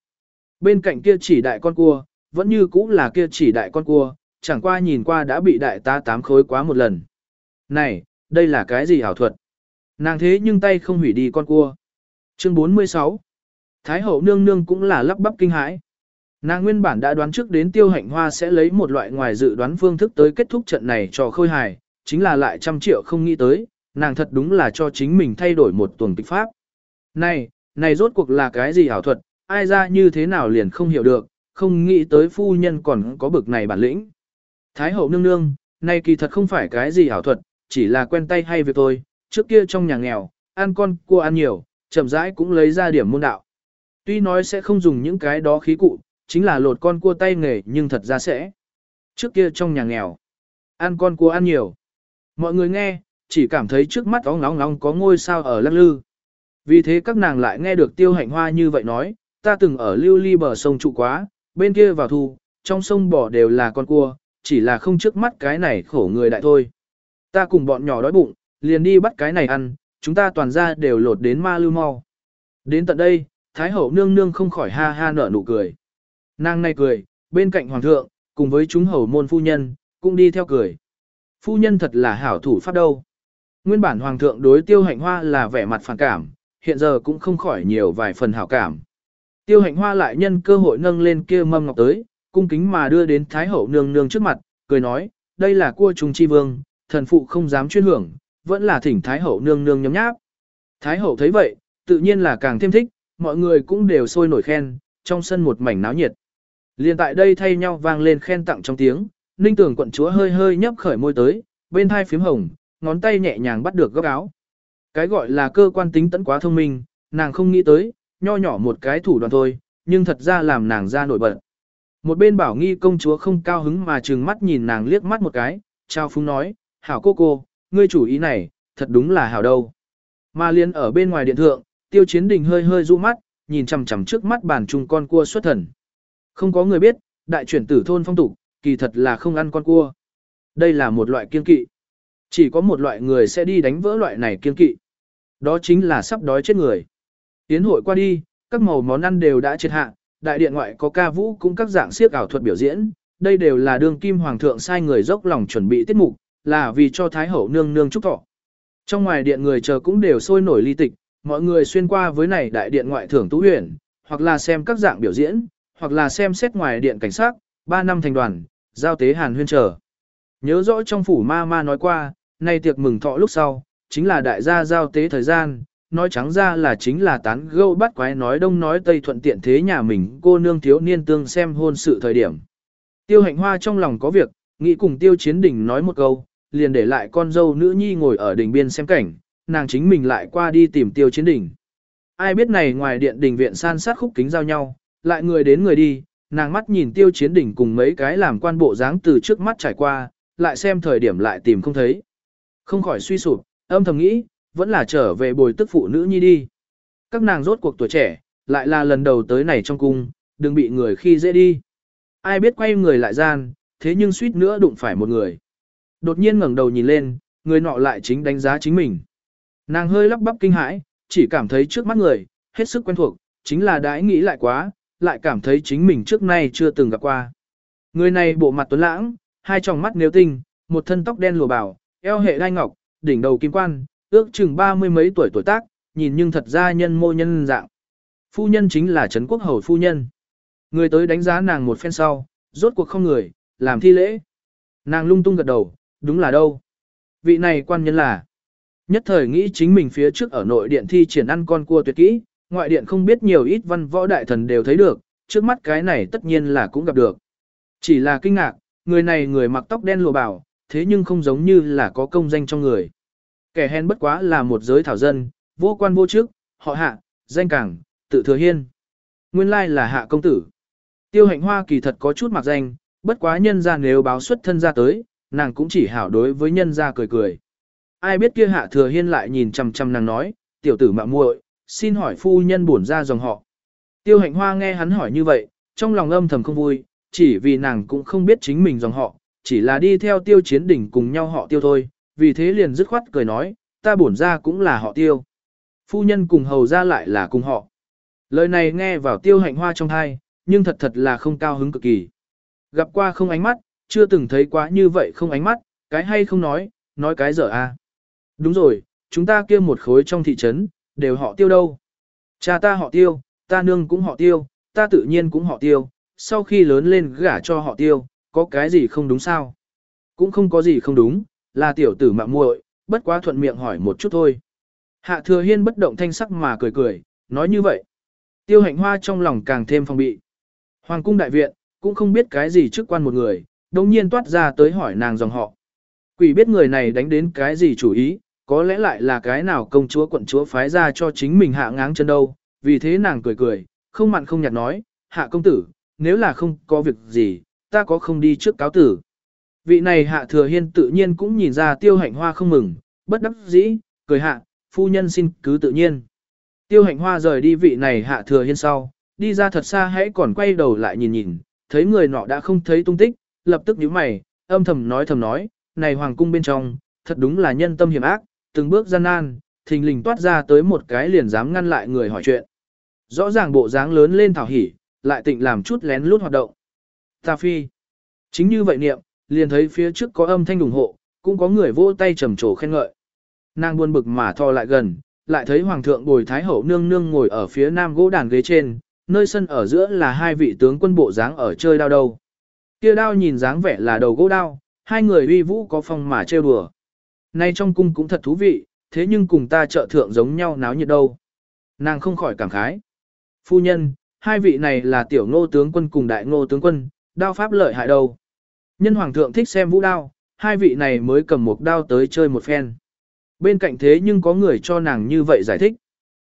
Bên cạnh kia chỉ đại con cua, vẫn như cũ là kia chỉ đại con cua, chẳng qua nhìn qua đã bị đại tá tám khối quá một lần. Này, đây là cái gì hảo thuật? Nàng thế nhưng tay không hủy đi con cua. Chương 46 Thái hậu nương nương cũng là lắp bắp kinh hãi. Nàng nguyên bản đã đoán trước đến tiêu hạnh hoa sẽ lấy một loại ngoài dự đoán phương thức tới kết thúc trận này cho khôi hài, chính là lại trăm triệu không nghĩ tới, nàng thật đúng là cho chính mình thay đổi một tuần kịch pháp. Này, này rốt cuộc là cái gì hảo thuật, ai ra như thế nào liền không hiểu được, không nghĩ tới phu nhân còn có bực này bản lĩnh. Thái hậu nương nương, này kỳ thật không phải cái gì hảo thuật, chỉ là quen tay hay việc thôi, trước kia trong nhà nghèo, ăn con cua ăn nhiều, chậm rãi cũng lấy ra điểm môn đạo. Tuy nói sẽ không dùng những cái đó khí cụ, chính là lột con cua tay nghề nhưng thật ra sẽ. Trước kia trong nhà nghèo, ăn con cua ăn nhiều. Mọi người nghe, chỉ cảm thấy trước mắt óng nóng nóng có ngôi sao ở lắc lư. Vì thế các nàng lại nghe được tiêu hạnh hoa như vậy nói, ta từng ở lưu ly bờ sông trụ quá, bên kia vào thu, trong sông bò đều là con cua, chỉ là không trước mắt cái này khổ người đại thôi. Ta cùng bọn nhỏ đói bụng, liền đi bắt cái này ăn, chúng ta toàn ra đều lột đến ma lưu mau. Đến tận đây, Thái hậu nương nương không khỏi ha ha nở nụ cười. Nàng này cười, bên cạnh hoàng thượng, cùng với chúng hầu môn phu nhân, cũng đi theo cười. Phu nhân thật là hảo thủ pháp đâu. Nguyên bản hoàng thượng đối tiêu hạnh hoa là vẻ mặt phản cảm, hiện giờ cũng không khỏi nhiều vài phần hảo cảm. Tiêu hạnh hoa lại nhân cơ hội nâng lên kia mâm ngọc tới, cung kính mà đưa đến Thái hậu nương nương trước mặt, cười nói, đây là cua trùng chi vương, thần phụ không dám chuyên hưởng, vẫn là thỉnh Thái hậu nương nương nhấm nháp. Thái hậu thấy vậy, tự nhiên là càng thêm thích, mọi người cũng đều sôi nổi khen, trong sân một mảnh náo nhiệt. Liên tại đây thay nhau vang lên khen tặng trong tiếng, ninh tưởng quận chúa hơi hơi nhấp khởi môi tới, bên hai phím hồng, ngón tay nhẹ nhàng bắt được góc áo. Cái gọi là cơ quan tính tẫn quá thông minh, nàng không nghĩ tới, nho nhỏ một cái thủ đoạn thôi, nhưng thật ra làm nàng ra nổi bật. Một bên bảo nghi công chúa không cao hứng mà trừng mắt nhìn nàng liếc mắt một cái, trao phúng nói, hảo cô cô, ngươi chủ ý này, thật đúng là hảo đâu. Mà liên ở bên ngoài điện thượng, tiêu chiến đình hơi hơi du mắt, nhìn chằm chằm trước mắt bàn chung con cua xuất thần. Không có người biết, đại chuyển tử thôn phong tục, kỳ thật là không ăn con cua. Đây là một loại kiên kỵ. Chỉ có một loại người sẽ đi đánh vỡ loại này kiên kỵ. Đó chính là sắp đói chết người. Tiến hội qua đi, các màu món ăn đều đã triệt hạ, đại điện ngoại có ca vũ cũng các dạng siếc ảo thuật biểu diễn, đây đều là đương kim hoàng thượng sai người dốc lòng chuẩn bị tiết mục, là vì cho thái hậu nương nương chúc thọ. Trong ngoài điện người chờ cũng đều sôi nổi ly tịch, mọi người xuyên qua với này đại điện ngoại thưởng tú huyền, hoặc là xem các dạng biểu diễn, hoặc là xem xét ngoài điện cảnh sát, ba năm thành đoàn, giao tế hàn huyên chờ. Nhớ rõ trong phủ ma ma nói qua, nay tiệc mừng thọ lúc sau, chính là đại gia giao tế thời gian, nói trắng ra là chính là tán gẫu bắt quái nói đông nói tây thuận tiện thế nhà mình cô nương thiếu niên tương xem hôn sự thời điểm. Tiêu hạnh hoa trong lòng có việc, nghĩ cùng tiêu chiến đỉnh nói một câu, liền để lại con dâu nữ nhi ngồi ở đỉnh biên xem cảnh, nàng chính mình lại qua đi tìm tiêu chiến đỉnh. Ai biết này ngoài điện đình viện san sát khúc kính giao nhau, lại người đến người đi, nàng mắt nhìn tiêu chiến đỉnh cùng mấy cái làm quan bộ dáng từ trước mắt trải qua, lại xem thời điểm lại tìm không thấy. Không khỏi suy sụp, âm thầm nghĩ, vẫn là trở về bồi tức phụ nữ nhi đi. Các nàng rốt cuộc tuổi trẻ, lại là lần đầu tới này trong cung, đừng bị người khi dễ đi. Ai biết quay người lại gian, thế nhưng suýt nữa đụng phải một người. Đột nhiên ngẩng đầu nhìn lên, người nọ lại chính đánh giá chính mình. Nàng hơi lắp bắp kinh hãi, chỉ cảm thấy trước mắt người, hết sức quen thuộc, chính là đãi nghĩ lại quá, lại cảm thấy chính mình trước nay chưa từng gặp qua. Người này bộ mặt tuấn lãng, hai tròng mắt nếu tinh, một thân tóc đen lùa bảo, eo hệ đai ngọc, đỉnh đầu kim quan, ước chừng ba mươi mấy tuổi tuổi tác, nhìn nhưng thật ra nhân mô nhân dạng. Phu nhân chính là Trấn Quốc Hầu phu nhân. Người tới đánh giá nàng một phen sau, rốt cuộc không người, làm thi lễ. Nàng lung tung gật đầu, đúng là đâu. Vị này quan nhân là. Nhất thời nghĩ chính mình phía trước ở nội điện thi triển ăn con cua tuyệt kỹ, ngoại điện không biết nhiều ít văn võ đại thần đều thấy được, trước mắt cái này tất nhiên là cũng gặp được. Chỉ là kinh ngạc, người này người mặc tóc đen lùa bảo, thế nhưng không giống như là có công danh trong người. Kẻ hèn bất quá là một giới thảo dân, vô quan vô chức, họ hạ, danh cảng, tự thừa hiên. Nguyên lai là hạ công tử. Tiêu hạnh hoa kỳ thật có chút mặc danh, bất quá nhân ra nếu báo xuất thân ra tới, nàng cũng chỉ hảo đối với nhân ra cười cười. Ai biết kia hạ thừa hiên lại nhìn chằm chằm nàng nói, tiểu tử mạ muội, xin hỏi phu nhân bổn ra dòng họ. Tiêu hạnh hoa nghe hắn hỏi như vậy, trong lòng âm thầm không vui, chỉ vì nàng cũng không biết chính mình dòng họ, chỉ là đi theo tiêu chiến đỉnh cùng nhau họ tiêu thôi, vì thế liền dứt khoát cười nói, ta bổn ra cũng là họ tiêu. Phu nhân cùng hầu ra lại là cùng họ. Lời này nghe vào tiêu hạnh hoa trong thai, nhưng thật thật là không cao hứng cực kỳ. Gặp qua không ánh mắt, chưa từng thấy quá như vậy không ánh mắt, cái hay không nói, nói cái dở a. À. Đúng rồi, chúng ta kia một khối trong thị trấn, đều họ tiêu đâu. Cha ta họ tiêu, ta nương cũng họ tiêu, ta tự nhiên cũng họ tiêu, sau khi lớn lên gả cho họ tiêu, có cái gì không đúng sao? Cũng không có gì không đúng, là tiểu tử mạng muội, bất quá thuận miệng hỏi một chút thôi. Hạ thừa hiên bất động thanh sắc mà cười cười, nói như vậy. Tiêu hạnh hoa trong lòng càng thêm phòng bị. Hoàng cung đại viện, cũng không biết cái gì trước quan một người, đồng nhiên toát ra tới hỏi nàng dòng họ. Quỷ biết người này đánh đến cái gì chủ ý, có lẽ lại là cái nào công chúa quận chúa phái ra cho chính mình hạ ngáng chân đâu, vì thế nàng cười cười, không mặn không nhạt nói, hạ công tử, nếu là không có việc gì, ta có không đi trước cáo tử. Vị này hạ thừa hiên tự nhiên cũng nhìn ra tiêu hạnh hoa không mừng, bất đắc dĩ, cười hạ, phu nhân xin cứ tự nhiên. Tiêu hạnh hoa rời đi vị này hạ thừa hiên sau, đi ra thật xa hãy còn quay đầu lại nhìn nhìn, thấy người nọ đã không thấy tung tích, lập tức nhíu mày, âm thầm nói thầm nói, này hoàng cung bên trong, thật đúng là nhân tâm hiểm ác, từng bước gian nan, thình lình toát ra tới một cái liền dám ngăn lại người hỏi chuyện. Rõ ràng bộ dáng lớn lên thảo hỉ, lại tịnh làm chút lén lút hoạt động. Ta phi. Chính như vậy niệm, liền thấy phía trước có âm thanh ủng hộ, cũng có người vỗ tay trầm trồ khen ngợi. Nàng buồn bực mà thò lại gần, lại thấy hoàng thượng bồi thái hậu nương nương ngồi ở phía nam gỗ đàn ghế trên, nơi sân ở giữa là hai vị tướng quân bộ dáng ở chơi đao đâu. Kia đao nhìn dáng vẻ là đầu gỗ đao, hai người uy vũ có phong mà trêu đùa. Nay trong cung cũng thật thú vị, thế nhưng cùng ta trợ thượng giống nhau náo nhiệt đâu. Nàng không khỏi cảm khái. Phu nhân, hai vị này là tiểu ngô tướng quân cùng đại ngô tướng quân, đao pháp lợi hại đâu. Nhân hoàng thượng thích xem vũ đao, hai vị này mới cầm một đao tới chơi một phen. Bên cạnh thế nhưng có người cho nàng như vậy giải thích.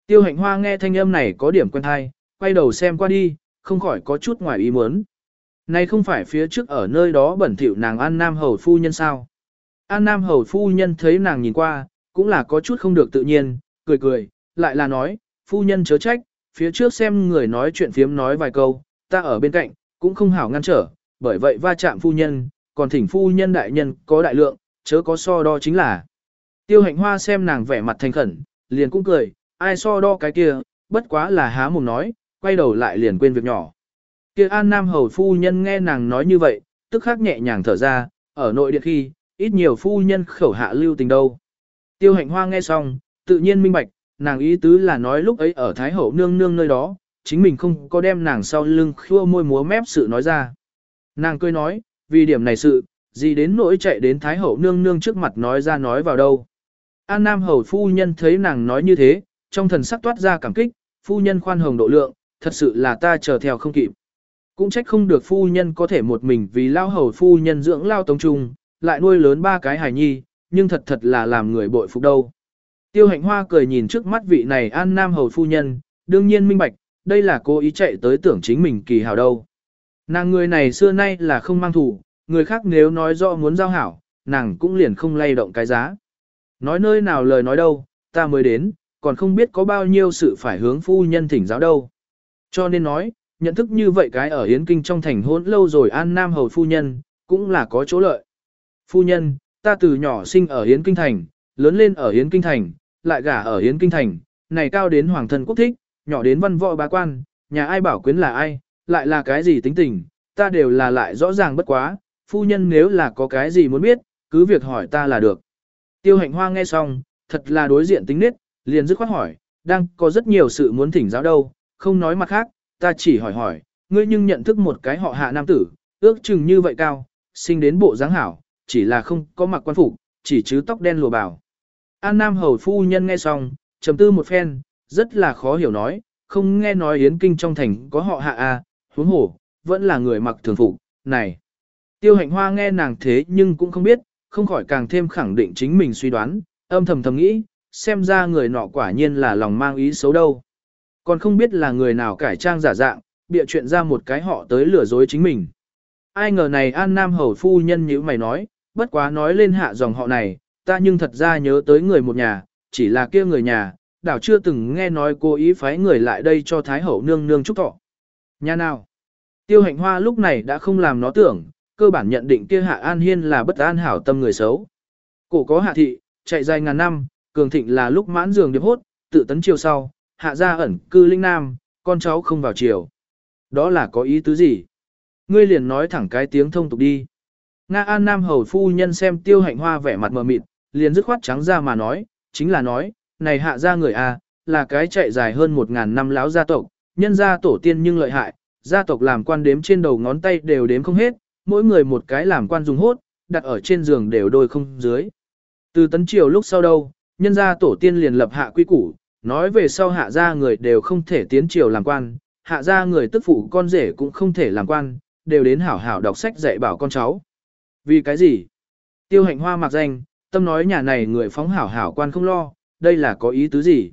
Tiêu hạnh hoa nghe thanh âm này có điểm quen hay, quay đầu xem qua đi, không khỏi có chút ngoài ý muốn. Này không phải phía trước ở nơi đó bẩn thỉu nàng An Nam Hầu Phu Nhân sao? An Nam Hầu Phu Nhân thấy nàng nhìn qua, cũng là có chút không được tự nhiên, cười cười, lại là nói, Phu Nhân chớ trách, phía trước xem người nói chuyện phiếm nói vài câu, ta ở bên cạnh, cũng không hảo ngăn trở, bởi vậy va chạm Phu Nhân, còn thỉnh Phu Nhân đại nhân có đại lượng, chớ có so đo chính là. Tiêu hạnh hoa xem nàng vẻ mặt thành khẩn, liền cũng cười, ai so đo cái kia, bất quá là há mồm nói, quay đầu lại liền quên việc nhỏ. Kia An Nam Hầu phu nhân nghe nàng nói như vậy, tức khắc nhẹ nhàng thở ra, ở nội địa khi, ít nhiều phu nhân khẩu hạ lưu tình đâu. Tiêu hạnh hoa nghe xong, tự nhiên minh bạch, nàng ý tứ là nói lúc ấy ở Thái Hậu nương nương nơi đó, chính mình không có đem nàng sau lưng khua môi múa mép sự nói ra. Nàng cười nói, vì điểm này sự, gì đến nỗi chạy đến Thái Hậu nương nương trước mặt nói ra nói vào đâu. An Nam Hầu phu nhân thấy nàng nói như thế, trong thần sắc toát ra cảm kích, phu nhân khoan hồng độ lượng, thật sự là ta chờ theo không kịp. Cũng trách không được phu nhân có thể một mình vì lao hầu phu nhân dưỡng lao tống trung, lại nuôi lớn ba cái hài nhi, nhưng thật thật là làm người bội phục đâu. Tiêu hạnh hoa cười nhìn trước mắt vị này an nam hầu phu nhân, đương nhiên minh bạch, đây là cô ý chạy tới tưởng chính mình kỳ hào đâu. Nàng người này xưa nay là không mang thủ, người khác nếu nói rõ muốn giao hảo, nàng cũng liền không lay động cái giá. Nói nơi nào lời nói đâu, ta mới đến, còn không biết có bao nhiêu sự phải hướng phu nhân thỉnh giáo đâu. Cho nên nói, nhận thức như vậy cái ở Yến Kinh trong thành hôn lâu rồi An Nam Hầu Phu Nhân, cũng là có chỗ lợi. Phu Nhân, ta từ nhỏ sinh ở Yến Kinh Thành, lớn lên ở Yến Kinh Thành, lại gả ở Yến Kinh Thành, này cao đến hoàng thân quốc thích, nhỏ đến văn võ bá quan, nhà ai bảo quyến là ai, lại là cái gì tính tình, ta đều là lại rõ ràng bất quá, phu nhân nếu là có cái gì muốn biết, cứ việc hỏi ta là được. Tiêu hạnh hoa nghe xong, thật là đối diện tính nết, liền dứt khoát hỏi, đang có rất nhiều sự muốn thỉnh giáo đâu, không nói mặt khác, ta chỉ hỏi hỏi, ngươi nhưng nhận thức một cái họ hạ nam tử, ước chừng như vậy cao, sinh đến bộ dáng hảo, chỉ là không có mặc quan phục, chỉ chứ tóc đen lùa bảo. An Nam hầu phu nhân nghe xong, trầm tư một phen, rất là khó hiểu nói, không nghe nói yến kinh trong thành có họ hạ à, huống hổ, vẫn là người mặc thường phục, này. Tiêu hạnh hoa nghe nàng thế nhưng cũng không biết, không khỏi càng thêm khẳng định chính mình suy đoán, âm thầm thầm nghĩ, xem ra người nọ quả nhiên là lòng mang ý xấu đâu. Còn không biết là người nào cải trang giả dạng, bịa chuyện ra một cái họ tới lừa dối chính mình. Ai ngờ này An Nam Hầu Phu Nhân như mày nói, bất quá nói lên hạ dòng họ này, ta nhưng thật ra nhớ tới người một nhà, chỉ là kia người nhà, đảo chưa từng nghe nói cô ý phái người lại đây cho Thái Hậu nương nương chúc thọ. Nhà nào? Tiêu hạnh hoa lúc này đã không làm nó tưởng, cơ bản nhận định kia hạ an hiên là bất an hảo tâm người xấu. Cổ có hạ thị, chạy dài ngàn năm, cường thịnh là lúc mãn giường điệp hốt, tự tấn chiều sau, hạ gia ẩn cư linh nam, con cháu không vào chiều. Đó là có ý tứ gì? Ngươi liền nói thẳng cái tiếng thông tục đi. Nga An Nam hầu phu nhân xem tiêu hạnh hoa vẻ mặt mờ mịt, liền dứt khoát trắng ra mà nói, chính là nói, này hạ gia người A, là cái chạy dài hơn một ngàn năm láo gia tộc, nhân gia tổ tiên nhưng lợi hại, gia tộc làm quan đếm trên đầu ngón tay đều đếm không hết, mỗi người một cái làm quan dùng hốt, đặt ở trên giường đều đôi không dưới. Từ tấn triều lúc sau đâu, nhân gia tổ tiên liền lập hạ quy củ, nói về sau hạ gia người đều không thể tiến triều làm quan, hạ gia người tức phụ con rể cũng không thể làm quan, đều đến hảo hảo đọc sách dạy bảo con cháu. Vì cái gì? Tiêu hạnh hoa mặc danh, tâm nói nhà này người phóng hảo hảo quan không lo, đây là có ý tứ gì?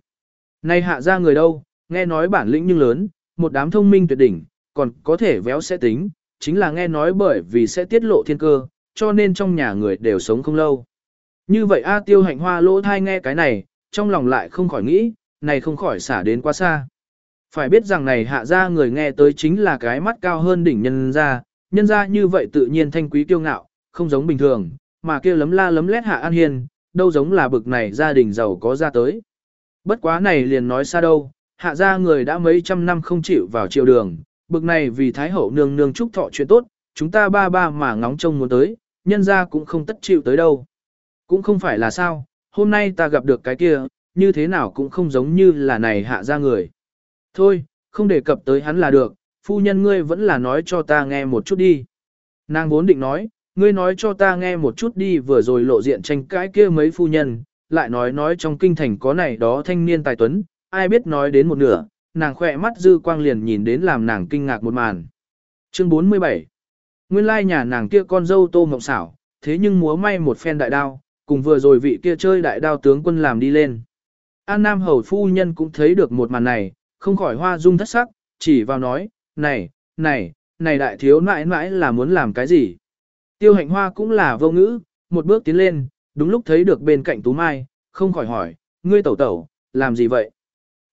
Nay hạ gia người đâu, nghe nói bản lĩnh nhưng lớn, một đám thông minh tuyệt đỉnh, còn có thể véo sẽ tính, chính là nghe nói bởi vì sẽ tiết lộ thiên cơ, cho nên trong nhà người đều sống không lâu. Như vậy A tiêu hạnh hoa lỗ thai nghe cái này, trong lòng lại không khỏi nghĩ, này không khỏi xả đến quá xa. Phải biết rằng này hạ ra người nghe tới chính là cái mắt cao hơn đỉnh nhân ra, nhân ra như vậy tự nhiên thanh quý kiêu ngạo, không giống bình thường, mà kia lấm la lấm lét hạ an hiền, đâu giống là bực này gia đình giàu có ra tới. Bất quá này liền nói xa đâu, hạ gia người đã mấy trăm năm không chịu vào triều đường, bực này vì Thái Hậu nương nương chúc thọ chuyện tốt, chúng ta ba ba mà ngóng trông muốn tới, nhân ra cũng không tất chịu tới đâu. Cũng không phải là sao, hôm nay ta gặp được cái kia, như thế nào cũng không giống như là này hạ gia người. Thôi, không đề cập tới hắn là được, phu nhân ngươi vẫn là nói cho ta nghe một chút đi. Nàng vốn định nói, ngươi nói cho ta nghe một chút đi vừa rồi lộ diện tranh cãi kia mấy phu nhân, lại nói nói trong kinh thành có này đó thanh niên tài tuấn, ai biết nói đến một nửa, nàng khỏe mắt dư quang liền nhìn đến làm nàng kinh ngạc một màn. Chương 47 Nguyên lai nhà nàng kia con dâu tô mộng xảo, thế nhưng múa may một phen đại đao, cùng vừa rồi vị kia chơi đại đao tướng quân làm đi lên. An Nam Hầu Phu Nhân cũng thấy được một màn này, không khỏi hoa dung thất sắc, chỉ vào nói, này, này, này đại thiếu nãi nãi là muốn làm cái gì? Tiêu hạnh hoa cũng là vô ngữ, một bước tiến lên, đúng lúc thấy được bên cạnh Tú Mai, không khỏi hỏi, ngươi tẩu tẩu, làm gì vậy?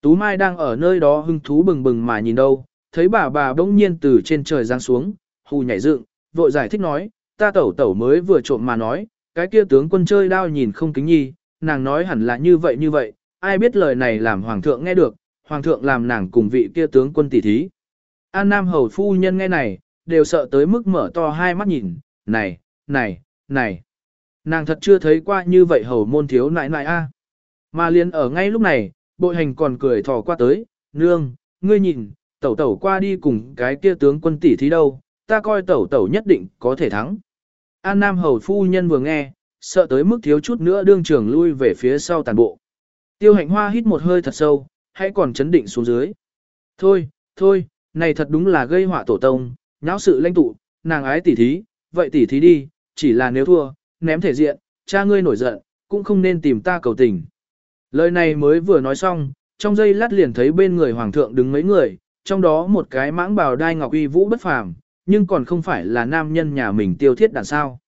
Tú Mai đang ở nơi đó hưng thú bừng bừng mà nhìn đâu, thấy bà bà bỗng nhiên từ trên trời giáng xuống, hù nhảy dựng, vội giải thích nói, ta tẩu tẩu mới vừa trộm mà nói, cái kia tướng quân chơi đao nhìn không kính nhi, nàng nói hẳn là như vậy như vậy, ai biết lời này làm hoàng thượng nghe được, hoàng thượng làm nàng cùng vị kia tướng quân tỷ thí. An Nam hầu phu nhân nghe này, đều sợ tới mức mở to hai mắt nhìn, này, này, này. Nàng thật chưa thấy qua như vậy hầu môn thiếu nại nại a. Mà liền ở ngay lúc này, bội hành còn cười thò qua tới, nương, ngươi nhìn, tẩu tẩu qua đi cùng cái kia tướng quân tỷ thí đâu, ta coi tẩu tẩu nhất định có thể thắng. An Nam hầu phu nhân vừa nghe, sợ tới mức thiếu chút nữa đương trường lui về phía sau tàn bộ. Tiêu hạnh hoa hít một hơi thật sâu, hãy còn chấn định xuống dưới. Thôi, thôi, này thật đúng là gây họa tổ tông, nháo sự lãnh tụ, nàng ái tỉ thí, vậy tỉ thí đi, chỉ là nếu thua, ném thể diện, cha ngươi nổi giận, cũng không nên tìm ta cầu tình. Lời này mới vừa nói xong, trong giây lát liền thấy bên người hoàng thượng đứng mấy người, trong đó một cái mãng bào đai ngọc uy vũ bất phàm, nhưng còn không phải là nam nhân nhà mình tiêu thiết đản sao.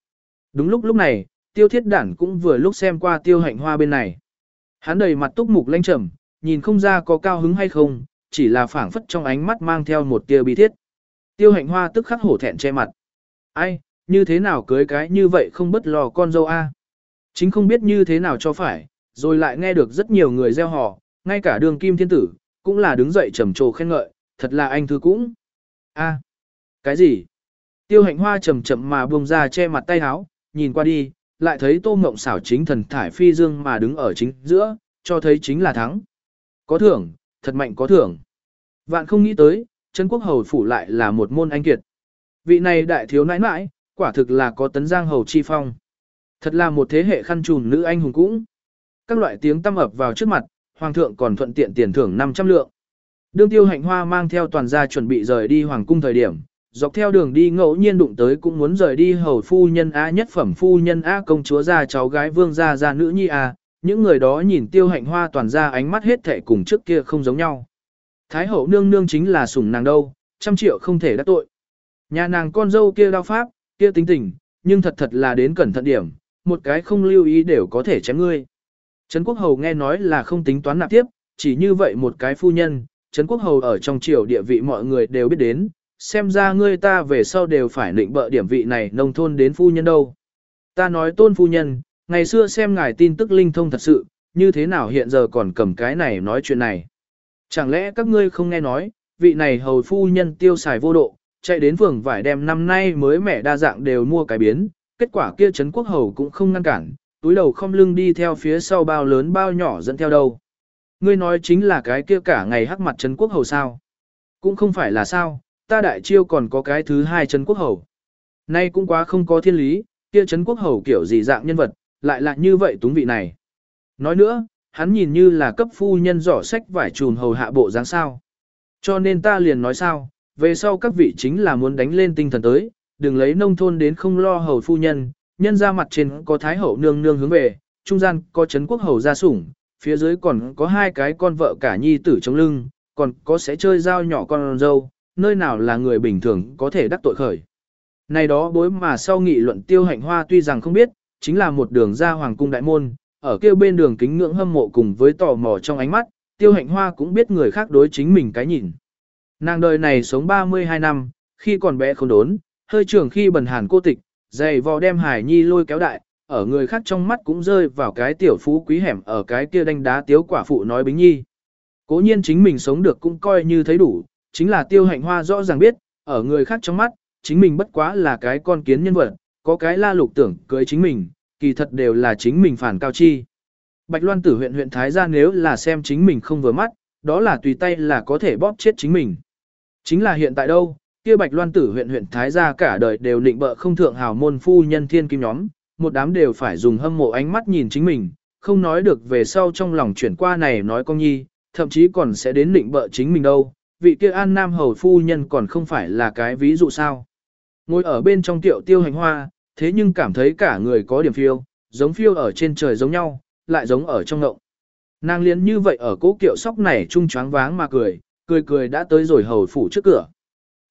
Đúng lúc lúc này, tiêu thiết đản cũng vừa lúc xem qua tiêu hạnh hoa bên này. Hắn đầy mặt túc mục lanh trầm, nhìn không ra có cao hứng hay không, chỉ là phảng phất trong ánh mắt mang theo một tia bi thiết. Tiêu hạnh hoa tức khắc hổ thẹn che mặt. Ai, như thế nào cưới cái như vậy không bất lò con dâu a? Chính không biết như thế nào cho phải, rồi lại nghe được rất nhiều người gieo hò, ngay cả đường kim thiên tử, cũng là đứng dậy trầm trồ khen ngợi, thật là anh thư cũng. a cái gì? Tiêu hạnh hoa chậm chậm mà buông ra che mặt tay áo, nhìn qua đi, lại thấy tô mộng xảo chính thần thải phi dương mà đứng ở chính giữa, cho thấy chính là thắng. Có thưởng, thật mạnh có thưởng. Vạn không nghĩ tới, Trấn Quốc Hầu phủ lại là một môn anh kiệt. Vị này đại thiếu nãi nãi, quả thực là có tấn giang hầu chi phong. Thật là một thế hệ khăn trùn nữ anh hùng cũng. Các loại tiếng tâm ập vào trước mặt, hoàng thượng còn thuận tiện tiền thưởng 500 lượng. Đương tiêu hạnh hoa mang theo toàn gia chuẩn bị rời đi hoàng cung thời điểm, dọc theo đường đi ngẫu nhiên đụng tới cũng muốn rời đi hầu phu nhân A nhất phẩm phu nhân A công chúa gia cháu gái vương gia gia nữ nhi A, những người đó nhìn tiêu hạnh hoa toàn gia ánh mắt hết thệ cùng trước kia không giống nhau. Thái hậu nương nương chính là sủng nàng đâu, trăm triệu không thể đắc tội. Nhà nàng con dâu kia đao pháp, kia tính tình, nhưng thật thật là đến cẩn thận điểm, một cái không lưu ý đều có thể chém ngươi. Trấn Quốc Hầu nghe nói là không tính toán nạp tiếp, chỉ như vậy một cái phu nhân, Trấn Quốc Hầu ở trong triều địa vị mọi người đều biết đến, xem ra ngươi ta về sau đều phải định bợ điểm vị này nông thôn đến phu nhân đâu. Ta nói tôn phu nhân, ngày xưa xem ngài tin tức linh thông thật sự, như thế nào hiện giờ còn cầm cái này nói chuyện này. Chẳng lẽ các ngươi không nghe nói, vị này hầu phu nhân tiêu xài vô độ, chạy đến phường vải đem năm nay mới mẻ đa dạng đều mua cái biến, kết quả kia Trấn Quốc Hầu cũng không ngăn cản, túi đầu không lưng đi theo phía sau bao lớn bao nhỏ dẫn theo đâu. Ngươi nói chính là cái kia cả ngày hắc mặt Trấn Quốc Hầu sao? Cũng không phải là sao, ta đại chiêu còn có cái thứ hai Trấn Quốc Hầu. Nay cũng quá không có thiên lý, kia Trấn Quốc Hầu kiểu gì dạng nhân vật, lại là như vậy túng vị này. Nói nữa, hắn nhìn như là cấp phu nhân giỏ sách vải trùn hầu hạ bộ dáng sao. Cho nên ta liền nói sao, về sau các vị chính là muốn đánh lên tinh thần tới, đừng lấy nông thôn đến không lo hầu phu nhân, nhân ra mặt trên có thái hậu nương nương hướng về, trung gian có chấn quốc hầu gia sủng, phía dưới còn có hai cái con vợ cả nhi tử trong lưng, còn có sẽ chơi dao nhỏ con dâu, nơi nào là người bình thường có thể đắc tội khởi. Này đó bối mà sau nghị luận tiêu hạnh hoa tuy rằng không biết, chính là một đường ra hoàng cung đại môn, ở kia bên đường kính ngưỡng hâm mộ cùng với tò mò trong ánh mắt, tiêu hạnh hoa cũng biết người khác đối chính mình cái nhìn. Nàng đời này sống 32 năm, khi còn bé không đốn, hơi trưởng khi bần hàn cô tịch, dày vò đem hải nhi lôi kéo đại, ở người khác trong mắt cũng rơi vào cái tiểu phú quý hẻm ở cái kia đánh đá tiếu quả phụ nói bính nhi. Cố nhiên chính mình sống được cũng coi như thấy đủ, chính là tiêu hạnh hoa rõ ràng biết, ở người khác trong mắt, chính mình bất quá là cái con kiến nhân vật, có cái la lục tưởng cưới chính mình, kỳ thật đều là chính mình phản cao chi. Bạch Loan tử huyện huyện Thái gia nếu là xem chính mình không vừa mắt, đó là tùy tay là có thể bóp chết chính mình. Chính là hiện tại đâu, kia Bạch Loan tử huyện huyện Thái gia cả đời đều định bợ không thượng hào môn phu nhân thiên kim nhóm, một đám đều phải dùng hâm mộ ánh mắt nhìn chính mình, không nói được về sau trong lòng chuyển qua này nói con nhi, thậm chí còn sẽ đến định bợ chính mình đâu, vị kia an nam hầu phu nhân còn không phải là cái ví dụ sao. Ngồi ở bên trong tiệu tiêu hành hoa, thế nhưng cảm thấy cả người có điểm phiêu, giống phiêu ở trên trời giống nhau, lại giống ở trong ngộng. Nàng liên như vậy ở cố kiệu sóc này trung choáng váng mà cười, cười cười đã tới rồi hầu phủ trước cửa.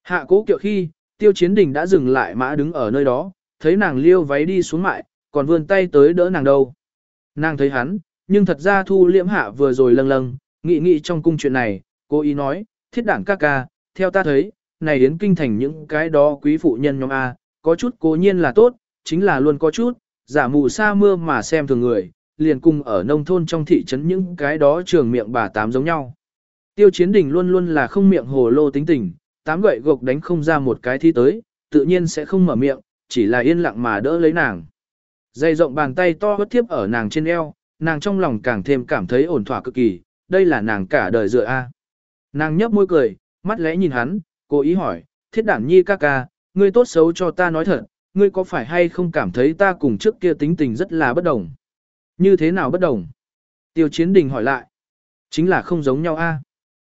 Hạ cố kiệu khi, tiêu chiến đình đã dừng lại mã đứng ở nơi đó, thấy nàng liêu váy đi xuống mại, còn vươn tay tới đỡ nàng đâu. Nàng thấy hắn, nhưng thật ra thu liễm hạ vừa rồi lâng lâng, nghĩ nghĩ trong cung chuyện này, cô ý nói, thiết đảng ca ca, theo ta thấy, này đến kinh thành những cái đó quý phụ nhân nhóm A, có chút cố nhiên là tốt, chính là luôn có chút, giả mù sa mưa mà xem thường người, liền cùng ở nông thôn trong thị trấn những cái đó trường miệng bà tám giống nhau. Tiêu chiến đình luôn luôn là không miệng hồ lô tính tình, tám gậy gộc đánh không ra một cái thi tới, tự nhiên sẽ không mở miệng, chỉ là yên lặng mà đỡ lấy nàng. Dây rộng bàn tay to hất tiếp ở nàng trên eo, nàng trong lòng càng thêm cảm thấy ổn thỏa cực kỳ, đây là nàng cả đời dựa a. Nàng nhấp môi cười, mắt lẽ nhìn hắn, cố ý hỏi, thiết đản nhi ca ca, ngươi tốt xấu cho ta nói thật, ngươi có phải hay không cảm thấy ta cùng trước kia tính tình rất là bất đồng? Như thế nào bất đồng? Tiêu chiến đình hỏi lại. Chính là không giống nhau a.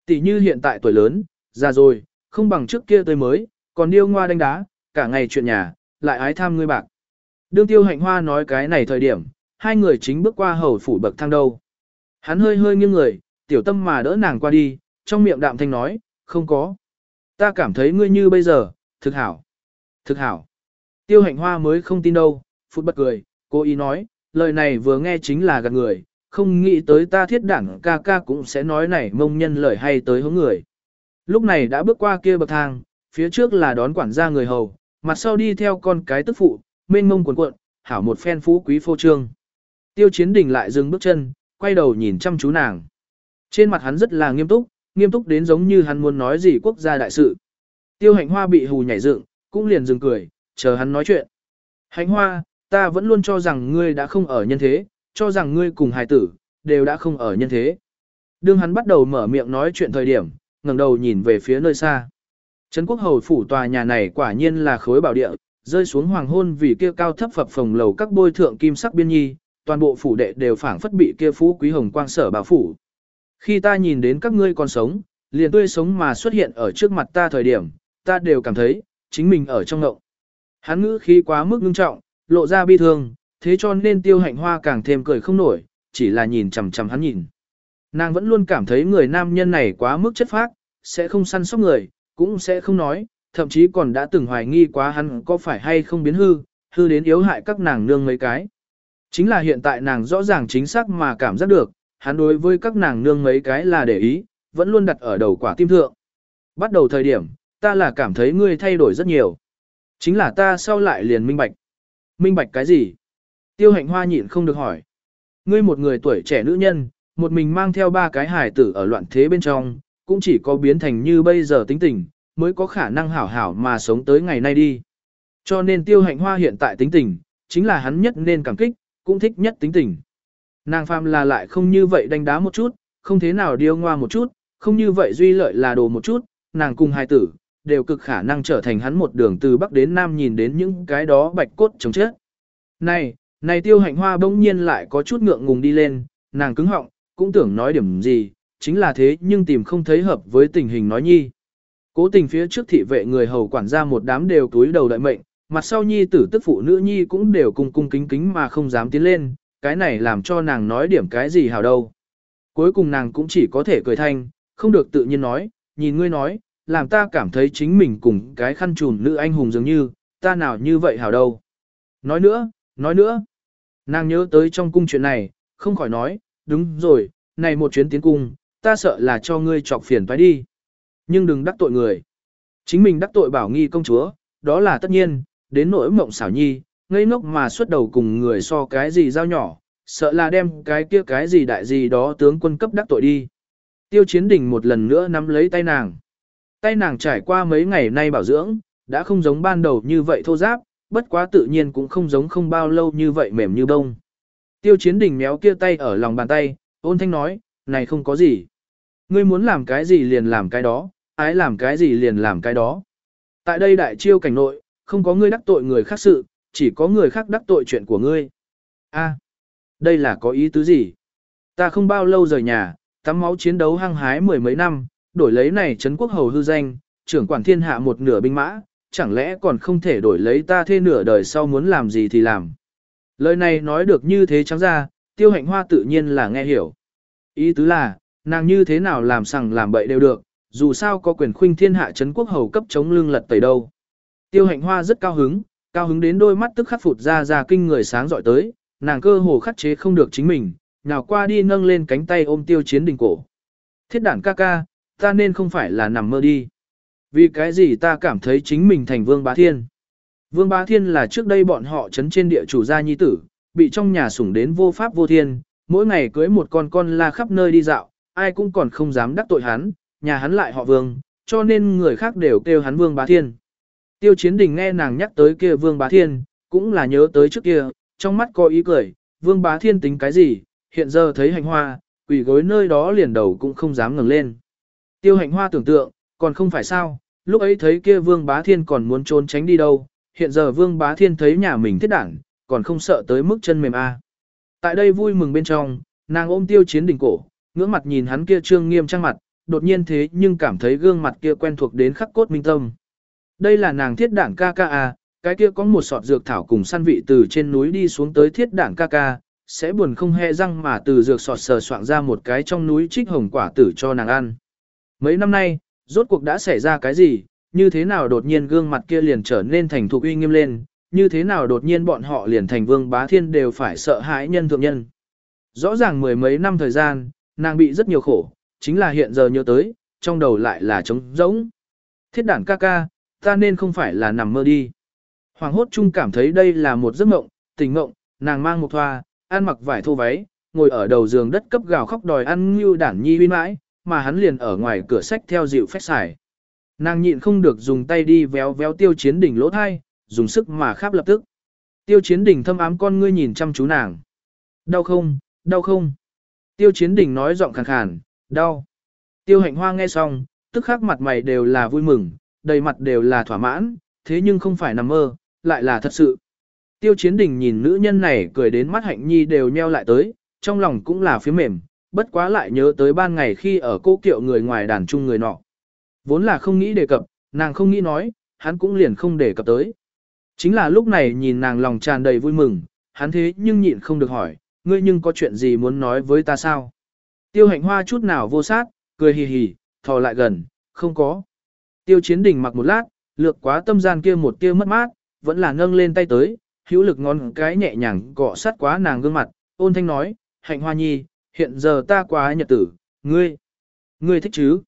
Tỷ như hiện tại tuổi lớn, già rồi, không bằng trước kia tới mới, còn điêu ngoa đánh đá, cả ngày chuyện nhà, lại ái tham ngươi bạc. Đương tiêu hạnh hoa nói cái này thời điểm, hai người chính bước qua hầu phủ bậc thang đâu. Hắn hơi hơi nghiêng người, tiểu tâm mà đỡ nàng qua đi, trong miệng đạm thanh nói, không có. Ta cảm thấy ngươi như bây giờ, thực hảo. Thực hảo. Tiêu hạnh hoa mới không tin đâu, phút bật cười, cô ý nói, lời này vừa nghe chính là gạt người, không nghĩ tới ta thiết đảng ca ca cũng sẽ nói này mông nhân lời hay tới hướng người. Lúc này đã bước qua kia bậc thang, phía trước là đón quản gia người hầu, mặt sau đi theo con cái tức phụ, mênh mông cuộn cuộn, hảo một phen phú quý phô trương. Tiêu chiến đình lại dừng bước chân, quay đầu nhìn chăm chú nàng. Trên mặt hắn rất là nghiêm túc, nghiêm túc đến giống như hắn muốn nói gì quốc gia đại sự. Tiêu hạnh hoa bị hù nhảy dựng, cũng liền dừng cười, chờ hắn nói chuyện. Hạnh hoa, ta vẫn luôn cho rằng ngươi đã không ở nhân thế, cho rằng ngươi cùng hài tử, đều đã không ở nhân thế. Đương hắn bắt đầu mở miệng nói chuyện thời điểm, ngẩng đầu nhìn về phía nơi xa. Trấn quốc hầu phủ tòa nhà này quả nhiên là khối bảo địa, rơi xuống hoàng hôn vì kia cao thấp phập phồng lầu các bôi thượng kim sắc biên nhi, toàn bộ phủ đệ đều phảng phất bị kia phú quý hồng quang sở bảo phủ. Khi ta nhìn đến các ngươi còn sống, liền tươi sống mà xuất hiện ở trước mặt ta thời điểm, ta đều cảm thấy, chính mình ở trong ngộng. Hắn ngữ khí quá mức ngưng trọng, lộ ra bi thương, thế cho nên tiêu hạnh hoa càng thêm cười không nổi, chỉ là nhìn chằm chằm hắn nhìn. Nàng vẫn luôn cảm thấy người nam nhân này quá mức chất phác, sẽ không săn sóc người, cũng sẽ không nói, thậm chí còn đã từng hoài nghi quá hắn có phải hay không biến hư, hư đến yếu hại các nàng nương mấy cái. Chính là hiện tại nàng rõ ràng chính xác mà cảm giác được, hắn đối với các nàng nương mấy cái là để ý, vẫn luôn đặt ở đầu quả tim thượng. Bắt đầu thời điểm, ta là cảm thấy ngươi thay đổi rất nhiều. Chính là ta sau lại liền minh bạch. Minh bạch cái gì? Tiêu hạnh hoa nhịn không được hỏi. Ngươi một người tuổi trẻ nữ nhân, một mình mang theo ba cái hài tử ở loạn thế bên trong, cũng chỉ có biến thành như bây giờ tính tình, mới có khả năng hảo hảo mà sống tới ngày nay đi. Cho nên tiêu hạnh hoa hiện tại tính tình, chính là hắn nhất nên cảm kích, cũng thích nhất tính tình. Nàng phàm là lại không như vậy đánh đá một chút, không thế nào điêu ngoa một chút, không như vậy duy lợi là đồ một chút, nàng cùng hài tử, đều cực khả năng trở thành hắn một đường từ Bắc đến Nam nhìn đến những cái đó bạch cốt chống chết. Này, này tiêu hạnh hoa bỗng nhiên lại có chút ngượng ngùng đi lên, nàng cứng họng, cũng tưởng nói điểm gì, chính là thế nhưng tìm không thấy hợp với tình hình nói nhi. Cố tình phía trước thị vệ người hầu quản gia một đám đều túi đầu đợi mệnh, mặt sau nhi tử tức phụ nữ nhi cũng đều cung cung kính kính mà không dám tiến lên, cái này làm cho nàng nói điểm cái gì hảo đâu. Cuối cùng nàng cũng chỉ có thể cười thanh, không được tự nhiên nói, nhìn ngươi nói, làm ta cảm thấy chính mình cùng cái khăn trùn nữ anh hùng dường như, ta nào như vậy hảo đâu. Nói nữa, nói nữa, Nàng nhớ tới trong cung chuyện này, không khỏi nói, đúng rồi, này một chuyến tiến cung, ta sợ là cho ngươi chọc phiền phải đi. Nhưng đừng đắc tội người. Chính mình đắc tội bảo nghi công chúa, đó là tất nhiên, đến nỗi mộng xảo nhi, ngây ngốc mà xuất đầu cùng người so cái gì giao nhỏ, sợ là đem cái kia cái gì đại gì đó tướng quân cấp đắc tội đi. Tiêu chiến đình một lần nữa nắm lấy tay nàng. Tay nàng trải qua mấy ngày nay bảo dưỡng, đã không giống ban đầu như vậy thô giáp, bất quá tự nhiên cũng không giống không bao lâu như vậy mềm như bông. Tiêu chiến đình méo kia tay ở lòng bàn tay, ôn thanh nói, này không có gì. Ngươi muốn làm cái gì liền làm cái đó, ái làm cái gì liền làm cái đó. Tại đây đại chiêu cảnh nội, không có ngươi đắc tội người khác sự, chỉ có người khác đắc tội chuyện của ngươi. A, đây là có ý tứ gì? Ta không bao lâu rời nhà, tắm máu chiến đấu hăng hái mười mấy năm, đổi lấy này Trấn quốc hầu hư danh, trưởng quản thiên hạ một nửa binh mã, chẳng lẽ còn không thể đổi lấy ta thê nửa đời sau muốn làm gì thì làm. Lời này nói được như thế trắng ra, tiêu hạnh hoa tự nhiên là nghe hiểu. Ý tứ là, nàng như thế nào làm sằng làm bậy đều được, dù sao có quyền khuynh thiên hạ Trấn quốc hầu cấp chống lưng lật tẩy đâu. Tiêu hạnh hoa rất cao hứng, cao hứng đến đôi mắt tức khắc phụt ra ra kinh người sáng dọi tới, nàng cơ hồ khắc chế không được chính mình, nào qua đi nâng lên cánh tay ôm tiêu chiến đình cổ. Thiết đản ca ca, ta nên không phải là nằm mơ đi. Vì cái gì ta cảm thấy chính mình thành vương bá thiên. Vương bá thiên là trước đây bọn họ trấn trên địa chủ gia nhi tử, bị trong nhà sủng đến vô pháp vô thiên, mỗi ngày cưới một con con la khắp nơi đi dạo, ai cũng còn không dám đắc tội hắn, nhà hắn lại họ vương, cho nên người khác đều kêu hắn vương bá thiên. Tiêu chiến đình nghe nàng nhắc tới kia vương bá thiên, cũng là nhớ tới trước kia, trong mắt có ý cười, vương bá thiên tính cái gì, hiện giờ thấy hành hoa, quỷ gối nơi đó liền đầu cũng không dám ngẩng lên. Tiêu hạnh hoa tưởng tượng, còn không phải sao, lúc ấy thấy kia vương bá thiên còn muốn trốn tránh đi đâu, hiện giờ vương bá thiên thấy nhà mình thiết đảng, còn không sợ tới mức chân mềm a. Tại đây vui mừng bên trong, nàng ôm tiêu chiến đỉnh cổ, ngưỡng mặt nhìn hắn kia trương nghiêm trang mặt, đột nhiên thế nhưng cảm thấy gương mặt kia quen thuộc đến khắc cốt minh tâm. Đây là nàng thiết đảng ca ca à, cái kia có một sọt dược thảo cùng săn vị từ trên núi đi xuống tới thiết đảng ca ca, sẽ buồn không hề răng mà từ dược sọt sờ soạn ra một cái trong núi trích hồng quả tử cho nàng ăn. Mấy năm nay, rốt cuộc đã xảy ra cái gì, như thế nào đột nhiên gương mặt kia liền trở nên thành thục uy nghiêm lên, như thế nào đột nhiên bọn họ liền thành vương bá thiên đều phải sợ hãi nhân thượng nhân. Rõ ràng mười mấy năm thời gian, nàng bị rất nhiều khổ, chính là hiện giờ nhớ tới, trong đầu lại là trống rỗng. Thiết đản ca ca, ta nên không phải là nằm mơ đi. Hoàng hốt chung cảm thấy đây là một giấc mộng, tình mộng, nàng mang một thoa, ăn mặc vải thô váy, ngồi ở đầu giường đất cấp gào khóc đòi ăn như đản nhi huy mãi, mà hắn liền ở ngoài cửa sách theo dịu phách xài. Nàng nhịn không được dùng tay đi véo véo tiêu chiến đỉnh lỗ thai, dùng sức mà khắp lập tức. Tiêu chiến đỉnh thâm ám con ngươi nhìn chăm chú nàng. Đau không, đau không. Tiêu chiến đỉnh nói giọng khàn khàn, đau. Tiêu hạnh hoa nghe xong, tức khắc mặt mày đều là vui mừng, đầy mặt đều là thỏa mãn, thế nhưng không phải nằm mơ, lại là thật sự. Tiêu chiến đỉnh nhìn nữ nhân này cười đến mắt hạnh nhi đều nheo lại tới, trong lòng cũng là phía mềm, bất quá lại nhớ tới ban ngày khi ở cô kiệu người ngoài đàn chung người nọ. Vốn là không nghĩ đề cập, nàng không nghĩ nói, hắn cũng liền không đề cập tới. Chính là lúc này nhìn nàng lòng tràn đầy vui mừng, hắn thế nhưng nhịn không được hỏi, ngươi nhưng có chuyện gì muốn nói với ta sao? Tiêu hạnh hoa chút nào vô sát, cười hì hì, thò lại gần, không có. Tiêu chiến đình mặc một lát, lược quá tâm gian kia một tia mất mát, vẫn là nâng lên tay tới, hữu lực ngón cái nhẹ nhàng cọ sát quá nàng gương mặt, ôn thanh nói, hạnh hoa nhi, hiện giờ ta quá nhật tử, ngươi, ngươi thích chứ?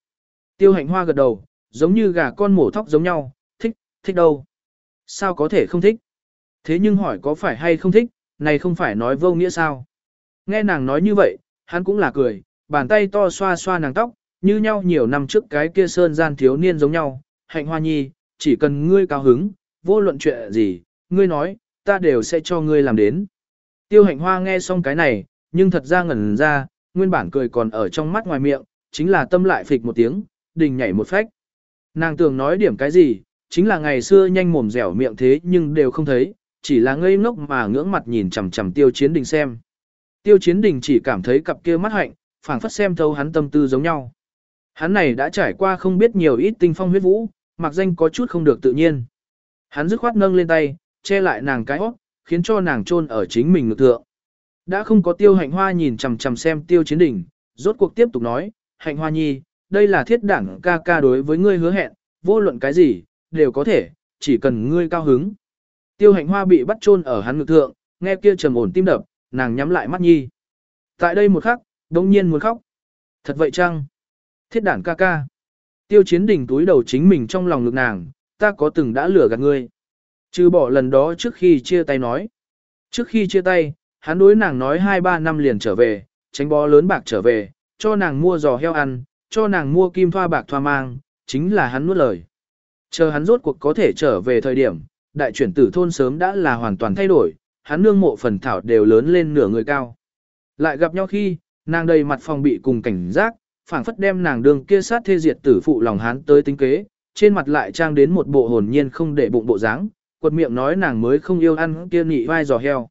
Tiêu hạnh hoa gật đầu, giống như gà con mổ thóc giống nhau, thích, thích đâu? Sao có thể không thích? Thế nhưng hỏi có phải hay không thích, này không phải nói vô nghĩa sao? Nghe nàng nói như vậy, hắn cũng là cười, bàn tay to xoa xoa nàng tóc, như nhau nhiều năm trước cái kia sơn gian thiếu niên giống nhau, hạnh hoa nhi, chỉ cần ngươi cao hứng, vô luận chuyện gì, ngươi nói, ta đều sẽ cho ngươi làm đến. Tiêu hạnh hoa nghe xong cái này, nhưng thật ra ngẩn ra, nguyên bản cười còn ở trong mắt ngoài miệng, chính là tâm lại phịch một tiếng, đình nhảy một phách. Nàng tưởng nói điểm cái gì, chính là ngày xưa nhanh mồm dẻo miệng thế nhưng đều không thấy, chỉ là ngây ngốc mà ngưỡng mặt nhìn chằm chằm tiêu chiến đình xem. Tiêu chiến đình chỉ cảm thấy cặp kia mắt hạnh, phảng phất xem thấu hắn tâm tư giống nhau. Hắn này đã trải qua không biết nhiều ít tinh phong huyết vũ, mặc danh có chút không được tự nhiên. Hắn dứt khoát nâng lên tay, che lại nàng cái óc, khiến cho nàng chôn ở chính mình ngực thượng. Đã không có tiêu hạnh hoa nhìn chằm chằm xem tiêu chiến đỉnh, rốt cuộc tiếp tục nói, hạnh hoa nhi, đây là thiết đảng ca ca đối với ngươi hứa hẹn, vô luận cái gì, đều có thể, chỉ cần ngươi cao hứng. Tiêu hạnh hoa bị bắt chôn ở hắn ngực thượng, nghe kia trầm ổn tim đập, nàng nhắm lại mắt nhi. Tại đây một khắc, đông nhiên muốn khóc. Thật vậy chăng? Thiết đản ca ca. Tiêu chiến đỉnh túi đầu chính mình trong lòng ngực nàng, ta có từng đã lừa gạt ngươi. Trừ bỏ lần đó trước khi chia tay nói. Trước khi chia tay, hắn đối nàng nói 2-3 năm liền trở về, tránh bó lớn bạc trở về, cho nàng mua giò heo ăn, cho nàng mua kim thoa bạc thoa mang, chính là hắn nuốt lời. Chờ hắn rốt cuộc có thể trở về thời điểm, đại chuyển tử thôn sớm đã là hoàn toàn thay đổi, hắn nương mộ phần thảo đều lớn lên nửa người cao. Lại gặp nhau khi, nàng đầy mặt phòng bị cùng cảnh giác, phảng phất đem nàng đường kia sát thê diệt tử phụ lòng hắn tới tính kế, trên mặt lại trang đến một bộ hồn nhiên không để bụng bộ dáng, quật miệng nói nàng mới không yêu ăn kia nhị vai giò heo.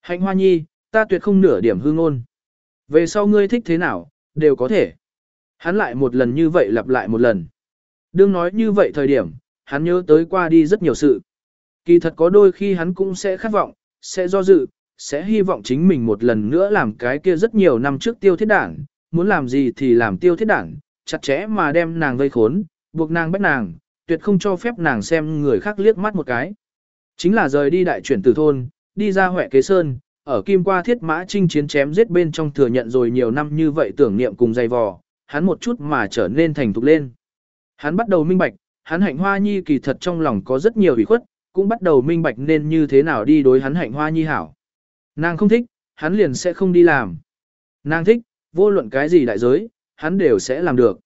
Hạnh hoa nhi, ta tuyệt không nửa điểm hư ngôn. Về sau ngươi thích thế nào, đều có thể. Hắn lại một lần như vậy lặp lại một lần. Đương nói như vậy thời điểm, hắn nhớ tới qua đi rất nhiều sự. Kỳ thật có đôi khi hắn cũng sẽ khát vọng, sẽ do dự, sẽ hy vọng chính mình một lần nữa làm cái kia rất nhiều năm trước tiêu thiết đảng, muốn làm gì thì làm tiêu thiết đảng, chặt chẽ mà đem nàng vây khốn, buộc nàng bắt nàng, tuyệt không cho phép nàng xem người khác liếc mắt một cái. Chính là rời đi đại chuyển từ thôn, đi ra Huệ Kế Sơn, ở Kim Qua Thiết Mã Trinh chiến chém giết bên trong thừa nhận rồi nhiều năm như vậy tưởng niệm cùng dày vò, hắn một chút mà trở nên thành thục lên. Hắn bắt đầu minh bạch, hắn hạnh hoa nhi kỳ thật trong lòng có rất nhiều ủy khuất, cũng bắt đầu minh bạch nên như thế nào đi đối hắn hạnh hoa nhi hảo. Nàng không thích, hắn liền sẽ không đi làm. Nàng thích, vô luận cái gì đại giới, hắn đều sẽ làm được.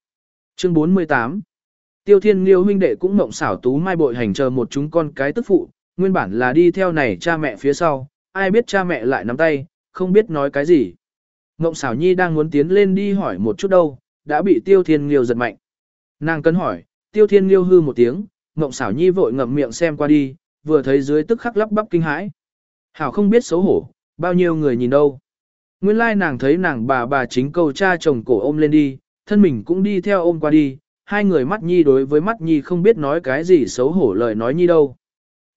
Chương 48 Tiêu Thiên Liêu huynh đệ cũng mộng xảo tú mai bội hành chờ một chúng con cái tức phụ, nguyên bản là đi theo này cha mẹ phía sau, ai biết cha mẹ lại nắm tay, không biết nói cái gì. Ngộng xảo nhi đang muốn tiến lên đi hỏi một chút đâu, đã bị Tiêu Thiên Liêu giật mạnh. Nàng cấn hỏi, Tiêu Thiên Liêu hư một tiếng, Ngộng xảo nhi vội ngậm miệng xem qua đi, vừa thấy dưới tức khắc lắp bắp kinh hãi. Hảo không biết xấu hổ, bao nhiêu người nhìn đâu. Nguyên lai nàng thấy nàng bà bà chính cầu cha chồng cổ ôm lên đi, thân mình cũng đi theo ôm qua đi, hai người mắt nhi đối với mắt nhi không biết nói cái gì xấu hổ lời nói nhi đâu.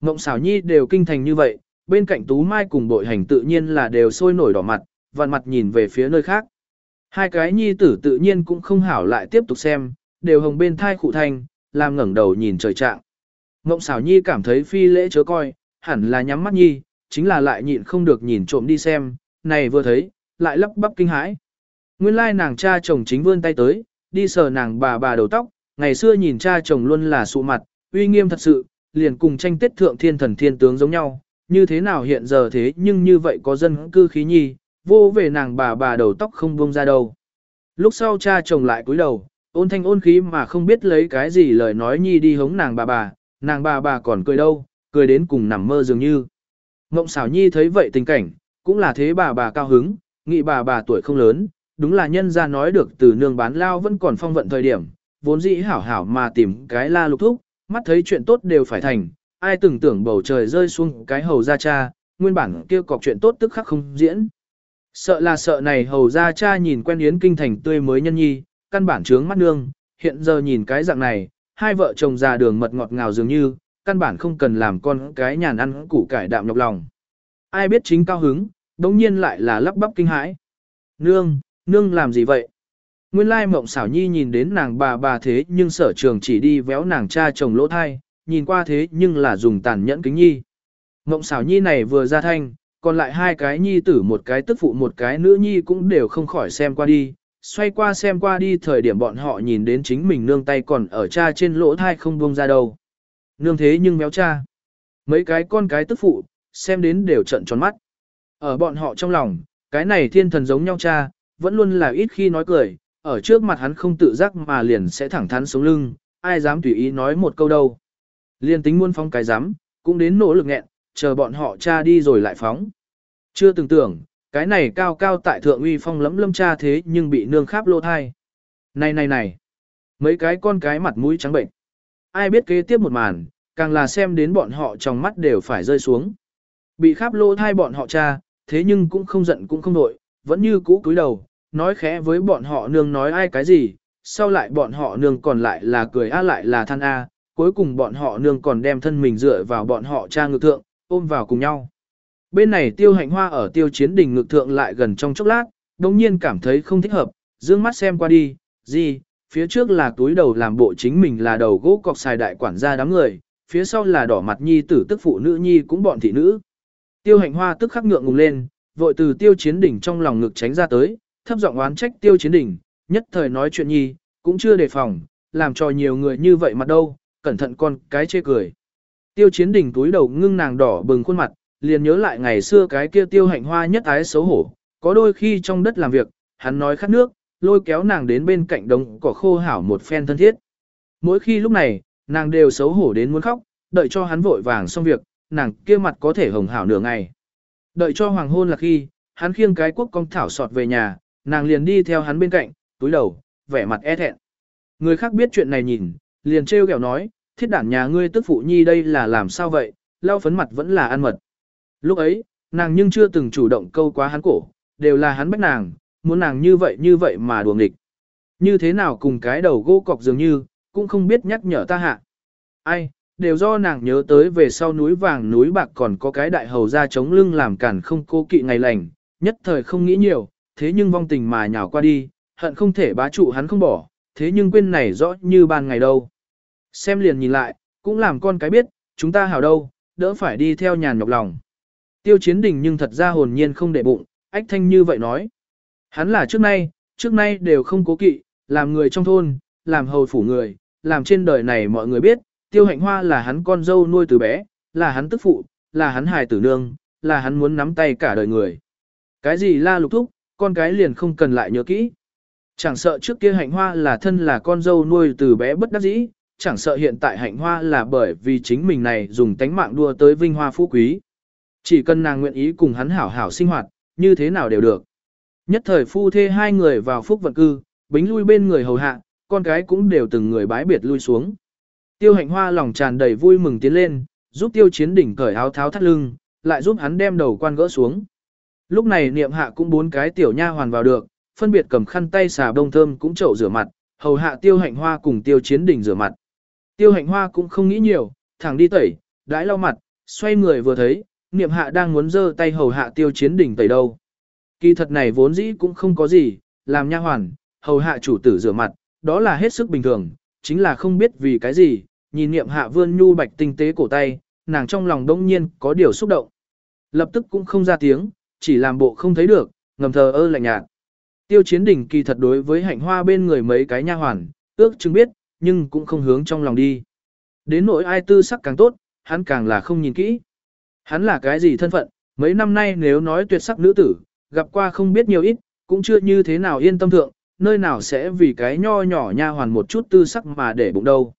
Ngộng xảo nhi đều kinh thành như vậy, bên cạnh tú mai cùng bội hành tự nhiên là đều sôi nổi đỏ mặt, vặn mặt nhìn về phía nơi khác. Hai cái nhi tử tự nhiên cũng không hảo lại tiếp tục xem, đều hồng bên thai khụ thanh, làm ngẩng đầu nhìn trời trạng. Ngộng xảo nhi cảm thấy phi lễ chớ coi, hẳn là nhắm mắt nhi, chính là lại nhịn không được nhìn trộm đi xem, này vừa thấy, lại lắp bắp kinh hãi. Nguyên lai nàng cha chồng chính vươn tay tới, đi sờ nàng bà bà đầu tóc, ngày xưa nhìn cha chồng luôn là sụ mặt, uy nghiêm thật sự, liền cùng tranh tết thượng thiên thần thiên tướng giống nhau, như thế nào hiện giờ thế nhưng như vậy có dân cư khí nhi, vô về nàng bà bà đầu tóc không buông ra đâu. Lúc sau cha chồng lại cúi đầu, ôn thanh ôn khí mà không biết lấy cái gì lời nói nhi đi hống nàng bà bà, nàng bà bà còn cười đâu, cười đến cùng nằm mơ dường như. Ngộng xảo nhi thấy vậy tình cảnh, cũng là thế bà bà cao hứng, nghĩ bà bà tuổi không lớn, đúng là nhân ra nói được từ nương bán lao vẫn còn phong vận thời điểm, vốn dĩ hảo hảo mà tìm cái la lục thúc, mắt thấy chuyện tốt đều phải thành, ai từng tưởng bầu trời rơi xuống cái hầu ra cha, nguyên bản kia cọc chuyện tốt tức khắc không diễn. Sợ là sợ này hầu ra cha nhìn quen yến kinh thành tươi mới nhân nhi, căn bản trướng mắt nương, hiện giờ nhìn cái dạng này, hai vợ chồng già đường mật ngọt ngào dường như, căn bản không cần làm con cái nhàn ăn củ cải đạm nhọc lòng. Ai biết chính cao hứng, đống nhiên lại là lắp bắp kinh hãi. Nương, nương làm gì vậy? Nguyên lai mộng xảo nhi nhìn đến nàng bà bà thế nhưng sở trường chỉ đi véo nàng cha chồng lỗ thai, nhìn qua thế nhưng là dùng tàn nhẫn kính nhi. Mộng xảo nhi này vừa ra thanh, còn lại hai cái nhi tử một cái tức phụ một cái nữ nhi cũng đều không khỏi xem qua đi, xoay qua xem qua đi thời điểm bọn họ nhìn đến chính mình nương tay còn ở cha trên lỗ thai không buông ra đâu. Nương thế nhưng méo cha. Mấy cái con cái tức phụ, xem đến đều trận tròn mắt. Ở bọn họ trong lòng, cái này thiên thần giống nhau cha, vẫn luôn là ít khi nói cười, ở trước mặt hắn không tự giác mà liền sẽ thẳng thắn sống lưng, ai dám tùy ý nói một câu đâu. Liên tính muôn phong cái dám, cũng đến nỗ lực nghẹn, chờ bọn họ cha đi rồi lại phóng. Chưa từng tưởng, cái này cao cao tại thượng uy phong lẫm lâm cha thế nhưng bị nương kháp lô thai. Này này này, mấy cái con cái mặt mũi trắng bệnh. Ai biết kế tiếp một màn, càng là xem đến bọn họ trong mắt đều phải rơi xuống. Bị kháp lô thai bọn họ cha, thế nhưng cũng không giận cũng không nội, vẫn như cũ cúi đầu, nói khẽ với bọn họ nương nói ai cái gì, sau lại bọn họ nương còn lại là cười a lại là than a, cuối cùng bọn họ nương còn đem thân mình dựa vào bọn họ cha ngực thượng, ôm vào cùng nhau. Bên này tiêu hạnh hoa ở tiêu chiến đình ngực thượng lại gần trong chốc lát, đồng nhiên cảm thấy không thích hợp, dương mắt xem qua đi, gì, phía trước là túi đầu làm bộ chính mình là đầu gỗ cọc xài đại quản gia đám người, phía sau là đỏ mặt nhi tử tức phụ nữ nhi cũng bọn thị nữ. Tiêu hạnh hoa tức khắc ngượng ngùng lên, vội từ tiêu chiến đỉnh trong lòng ngực tránh ra tới, thấp giọng oán trách tiêu chiến đỉnh, nhất thời nói chuyện nhi, cũng chưa đề phòng, làm cho nhiều người như vậy mặt đâu, cẩn thận con cái chê cười. Tiêu chiến đỉnh túi đầu ngưng nàng đỏ bừng khuôn mặt, liền nhớ lại ngày xưa cái kia tiêu hạnh hoa nhất ái xấu hổ, có đôi khi trong đất làm việc, hắn nói khát nước, lôi kéo nàng đến bên cạnh đống cỏ khô hảo một phen thân thiết. Mỗi khi lúc này, nàng đều xấu hổ đến muốn khóc, đợi cho hắn vội vàng xong việc, nàng kia mặt có thể hồng hảo nửa ngày. Đợi cho hoàng hôn là khi, hắn khiêng cái quốc công thảo sọt về nhà, nàng liền đi theo hắn bên cạnh, túi đầu, vẻ mặt e thẹn. Người khác biết chuyện này nhìn, liền trêu ghẹo nói, thiết đản nhà ngươi tức phụ nhi đây là làm sao vậy, lau phấn mặt vẫn là ăn mật. Lúc ấy, nàng nhưng chưa từng chủ động câu quá hắn cổ, đều là hắn bách nàng, muốn nàng như vậy như vậy mà đùa nghịch. Như thế nào cùng cái đầu gỗ cọc dường như, cũng không biết nhắc nhở ta hạ. Ai, đều do nàng nhớ tới về sau núi vàng núi bạc còn có cái đại hầu ra chống lưng làm cản không cố kỵ ngày lành, nhất thời không nghĩ nhiều, thế nhưng vong tình mà nhào qua đi, hận không thể bá trụ hắn không bỏ, thế nhưng quên này rõ như ban ngày đâu. Xem liền nhìn lại, cũng làm con cái biết, chúng ta hảo đâu, đỡ phải đi theo nhàn nhọc lòng. Tiêu chiến đình nhưng thật ra hồn nhiên không để bụng, ách thanh như vậy nói. Hắn là trước nay, trước nay đều không cố kỵ, làm người trong thôn, làm hầu phủ người, làm trên đời này mọi người biết, tiêu hạnh hoa là hắn con dâu nuôi từ bé, là hắn tức phụ, là hắn hài tử nương, là hắn muốn nắm tay cả đời người. Cái gì la lục thúc, con cái liền không cần lại nhớ kỹ. Chẳng sợ trước kia hạnh hoa là thân là con dâu nuôi từ bé bất đắc dĩ, chẳng sợ hiện tại hạnh hoa là bởi vì chính mình này dùng tánh mạng đua tới vinh hoa phú quý. Chỉ cần nàng nguyện ý cùng hắn hảo hảo sinh hoạt, như thế nào đều được. Nhất thời phu thê hai người vào phúc vận cư, bính lui bên người hầu hạ, con cái cũng đều từng người bái biệt lui xuống. Tiêu hạnh hoa lòng tràn đầy vui mừng tiến lên, giúp tiêu chiến đỉnh cởi áo tháo thắt lưng, lại giúp hắn đem đầu quan gỡ xuống. Lúc này niệm hạ cũng bốn cái tiểu nha hoàn vào được, phân biệt cầm khăn tay xà bông thơm cũng chậu rửa mặt, hầu hạ tiêu hạnh hoa cùng tiêu chiến đỉnh rửa mặt. Tiêu hạnh hoa cũng không nghĩ nhiều, thẳng đi tẩy, đãi lau mặt, xoay người vừa thấy, niệm hạ đang muốn giơ tay hầu hạ tiêu chiến đỉnh tẩy đâu. Kỳ thật này vốn dĩ cũng không có gì, làm nha hoàn, hầu hạ chủ tử rửa mặt, đó là hết sức bình thường, chính là không biết vì cái gì, nhìn niệm hạ vươn nhu bạch tinh tế cổ tay, nàng trong lòng đông nhiên có điều xúc động. Lập tức cũng không ra tiếng, chỉ làm bộ không thấy được, ngầm thờ ơ lạnh nhạt. Tiêu chiến đỉnh kỳ thật đối với hạnh hoa bên người mấy cái nha hoàn, ước chừng biết, nhưng cũng không hướng trong lòng đi. Đến nỗi ai tư sắc càng tốt, hắn càng là không nhìn kỹ. Hắn là cái gì thân phận, mấy năm nay nếu nói tuyệt sắc nữ tử, gặp qua không biết nhiều ít, cũng chưa như thế nào yên tâm thượng, nơi nào sẽ vì cái nho nhỏ nha hoàn một chút tư sắc mà để bụng đâu.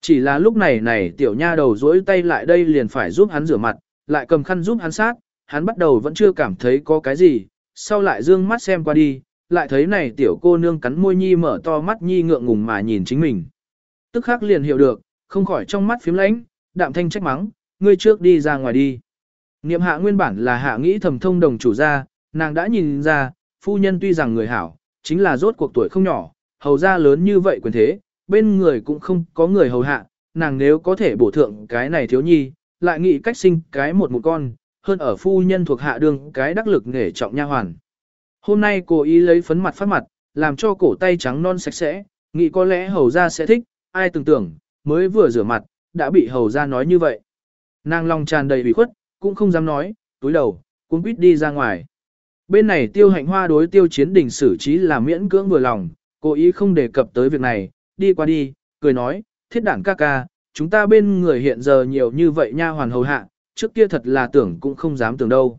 Chỉ là lúc này này tiểu nha đầu duỗi tay lại đây liền phải giúp hắn rửa mặt, lại cầm khăn giúp hắn sát, hắn bắt đầu vẫn chưa cảm thấy có cái gì, sau lại dương mắt xem qua đi, lại thấy này tiểu cô nương cắn môi nhi mở to mắt nhi ngượng ngùng mà nhìn chính mình. Tức khắc liền hiểu được, không khỏi trong mắt phím lãnh, đạm thanh trách mắng, ngươi trước đi ra ngoài đi. Niệm hạ nguyên bản là hạ nghĩ thầm thông đồng chủ gia, nàng đã nhìn ra, phu nhân tuy rằng người hảo, chính là rốt cuộc tuổi không nhỏ, hầu ra lớn như vậy quyền thế, bên người cũng không có người hầu hạ, nàng nếu có thể bổ thượng cái này thiếu nhi, lại nghĩ cách sinh cái một một con, hơn ở phu nhân thuộc hạ đương cái đắc lực nghề trọng nha hoàn. Hôm nay cô ý lấy phấn mặt phát mặt, làm cho cổ tay trắng non sạch sẽ, nghĩ có lẽ hầu ra sẽ thích, ai tưởng tưởng, mới vừa rửa mặt, đã bị hầu ra nói như vậy. Nàng lòng tràn đầy bị khuất, cũng không dám nói, túi đầu, cũng quýt đi ra ngoài. Bên này tiêu hạnh hoa đối tiêu chiến đình xử trí là miễn cưỡng vừa lòng, cố ý không đề cập tới việc này, đi qua đi, cười nói, thiết đảng ca ca, chúng ta bên người hiện giờ nhiều như vậy nha hoàn hầu hạ, trước kia thật là tưởng cũng không dám tưởng đâu.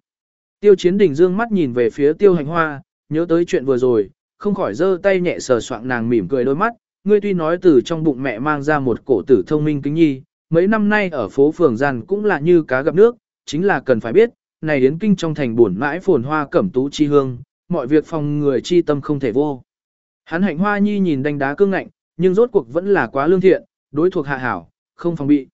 Tiêu chiến đình dương mắt nhìn về phía tiêu hạnh hoa, nhớ tới chuyện vừa rồi, không khỏi giơ tay nhẹ sờ soạng nàng mỉm cười đôi mắt, ngươi tuy nói từ trong bụng mẹ mang ra một cổ tử thông minh kính nhi, mấy năm nay ở phố phường gian cũng là như cá gặp nước, chính là cần phải biết, này đến kinh trong thành buồn mãi phồn hoa cẩm tú chi hương, mọi việc phòng người chi tâm không thể vô. Hắn hạnh hoa nhi nhìn đánh đá cương ngạnh, nhưng rốt cuộc vẫn là quá lương thiện, đối thuộc hạ hảo, không phòng bị.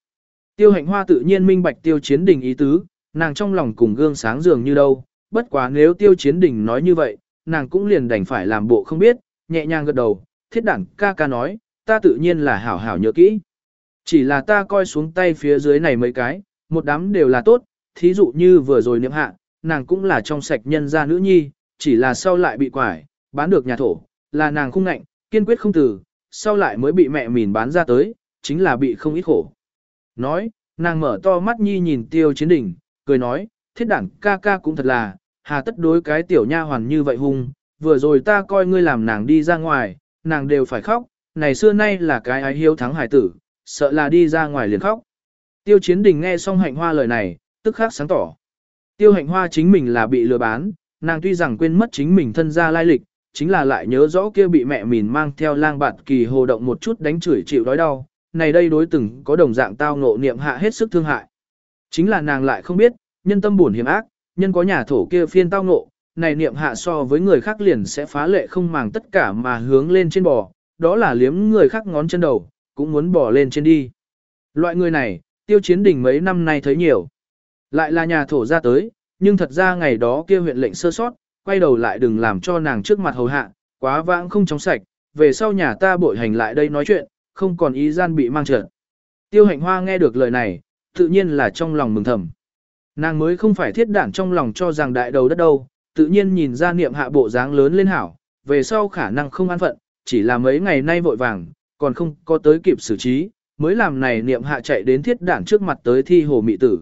Tiêu hạnh hoa tự nhiên minh bạch tiêu chiến đình ý tứ, nàng trong lòng cùng gương sáng dường như đâu, bất quá nếu tiêu chiến đình nói như vậy, nàng cũng liền đành phải làm bộ không biết, nhẹ nhàng gật đầu, thiết đẳng ca ca nói, ta tự nhiên là hảo hảo nhớ kỹ. Chỉ là ta coi xuống tay phía dưới này mấy cái, một đám đều là tốt, thí dụ như vừa rồi niệm hạ, nàng cũng là trong sạch nhân gia nữ nhi, chỉ là sau lại bị quải, bán được nhà thổ, là nàng không ngạnh, kiên quyết không từ, sau lại mới bị mẹ mìn bán ra tới, chính là bị không ít khổ. Nói, nàng mở to mắt nhi nhìn tiêu chiến đỉnh, cười nói, thiết đảng ca ca cũng thật là, hà tất đối cái tiểu nha hoàn như vậy hung, vừa rồi ta coi ngươi làm nàng đi ra ngoài, nàng đều phải khóc, này xưa nay là cái ái hiếu thắng hải tử, sợ là đi ra ngoài liền khóc. Tiêu chiến đình nghe xong hạnh hoa lời này, tức khắc sáng tỏ. Tiêu hạnh hoa chính mình là bị lừa bán, nàng tuy rằng quên mất chính mình thân gia lai lịch, chính là lại nhớ rõ kia bị mẹ mình mang theo lang bạt kỳ hồ động một chút đánh chửi chịu đói đau, này đây đối từng có đồng dạng tao ngộ niệm hạ hết sức thương hại. Chính là nàng lại không biết, nhân tâm buồn hiểm ác, nhân có nhà thổ kia phiên tao ngộ, này niệm hạ so với người khác liền sẽ phá lệ không màng tất cả mà hướng lên trên bò, đó là liếm người khác ngón chân đầu, cũng muốn bò lên trên đi. Loại người này, tiêu chiến đỉnh mấy năm nay thấy nhiều. Lại là nhà thổ ra tới, nhưng thật ra ngày đó kia huyện lệnh sơ sót, quay đầu lại đừng làm cho nàng trước mặt hầu hạ, quá vãng không chóng sạch, về sau nhà ta bội hành lại đây nói chuyện, không còn ý gian bị mang trợn. Tiêu hạnh hoa nghe được lời này, tự nhiên là trong lòng mừng thầm. Nàng mới không phải thiết đản trong lòng cho rằng đại đầu đất đâu, tự nhiên nhìn ra niệm hạ bộ dáng lớn lên hảo, về sau khả năng không an phận, chỉ là mấy ngày nay vội vàng, còn không có tới kịp xử trí, mới làm này niệm hạ chạy đến thiết đản trước mặt tới thi hồ mị tử.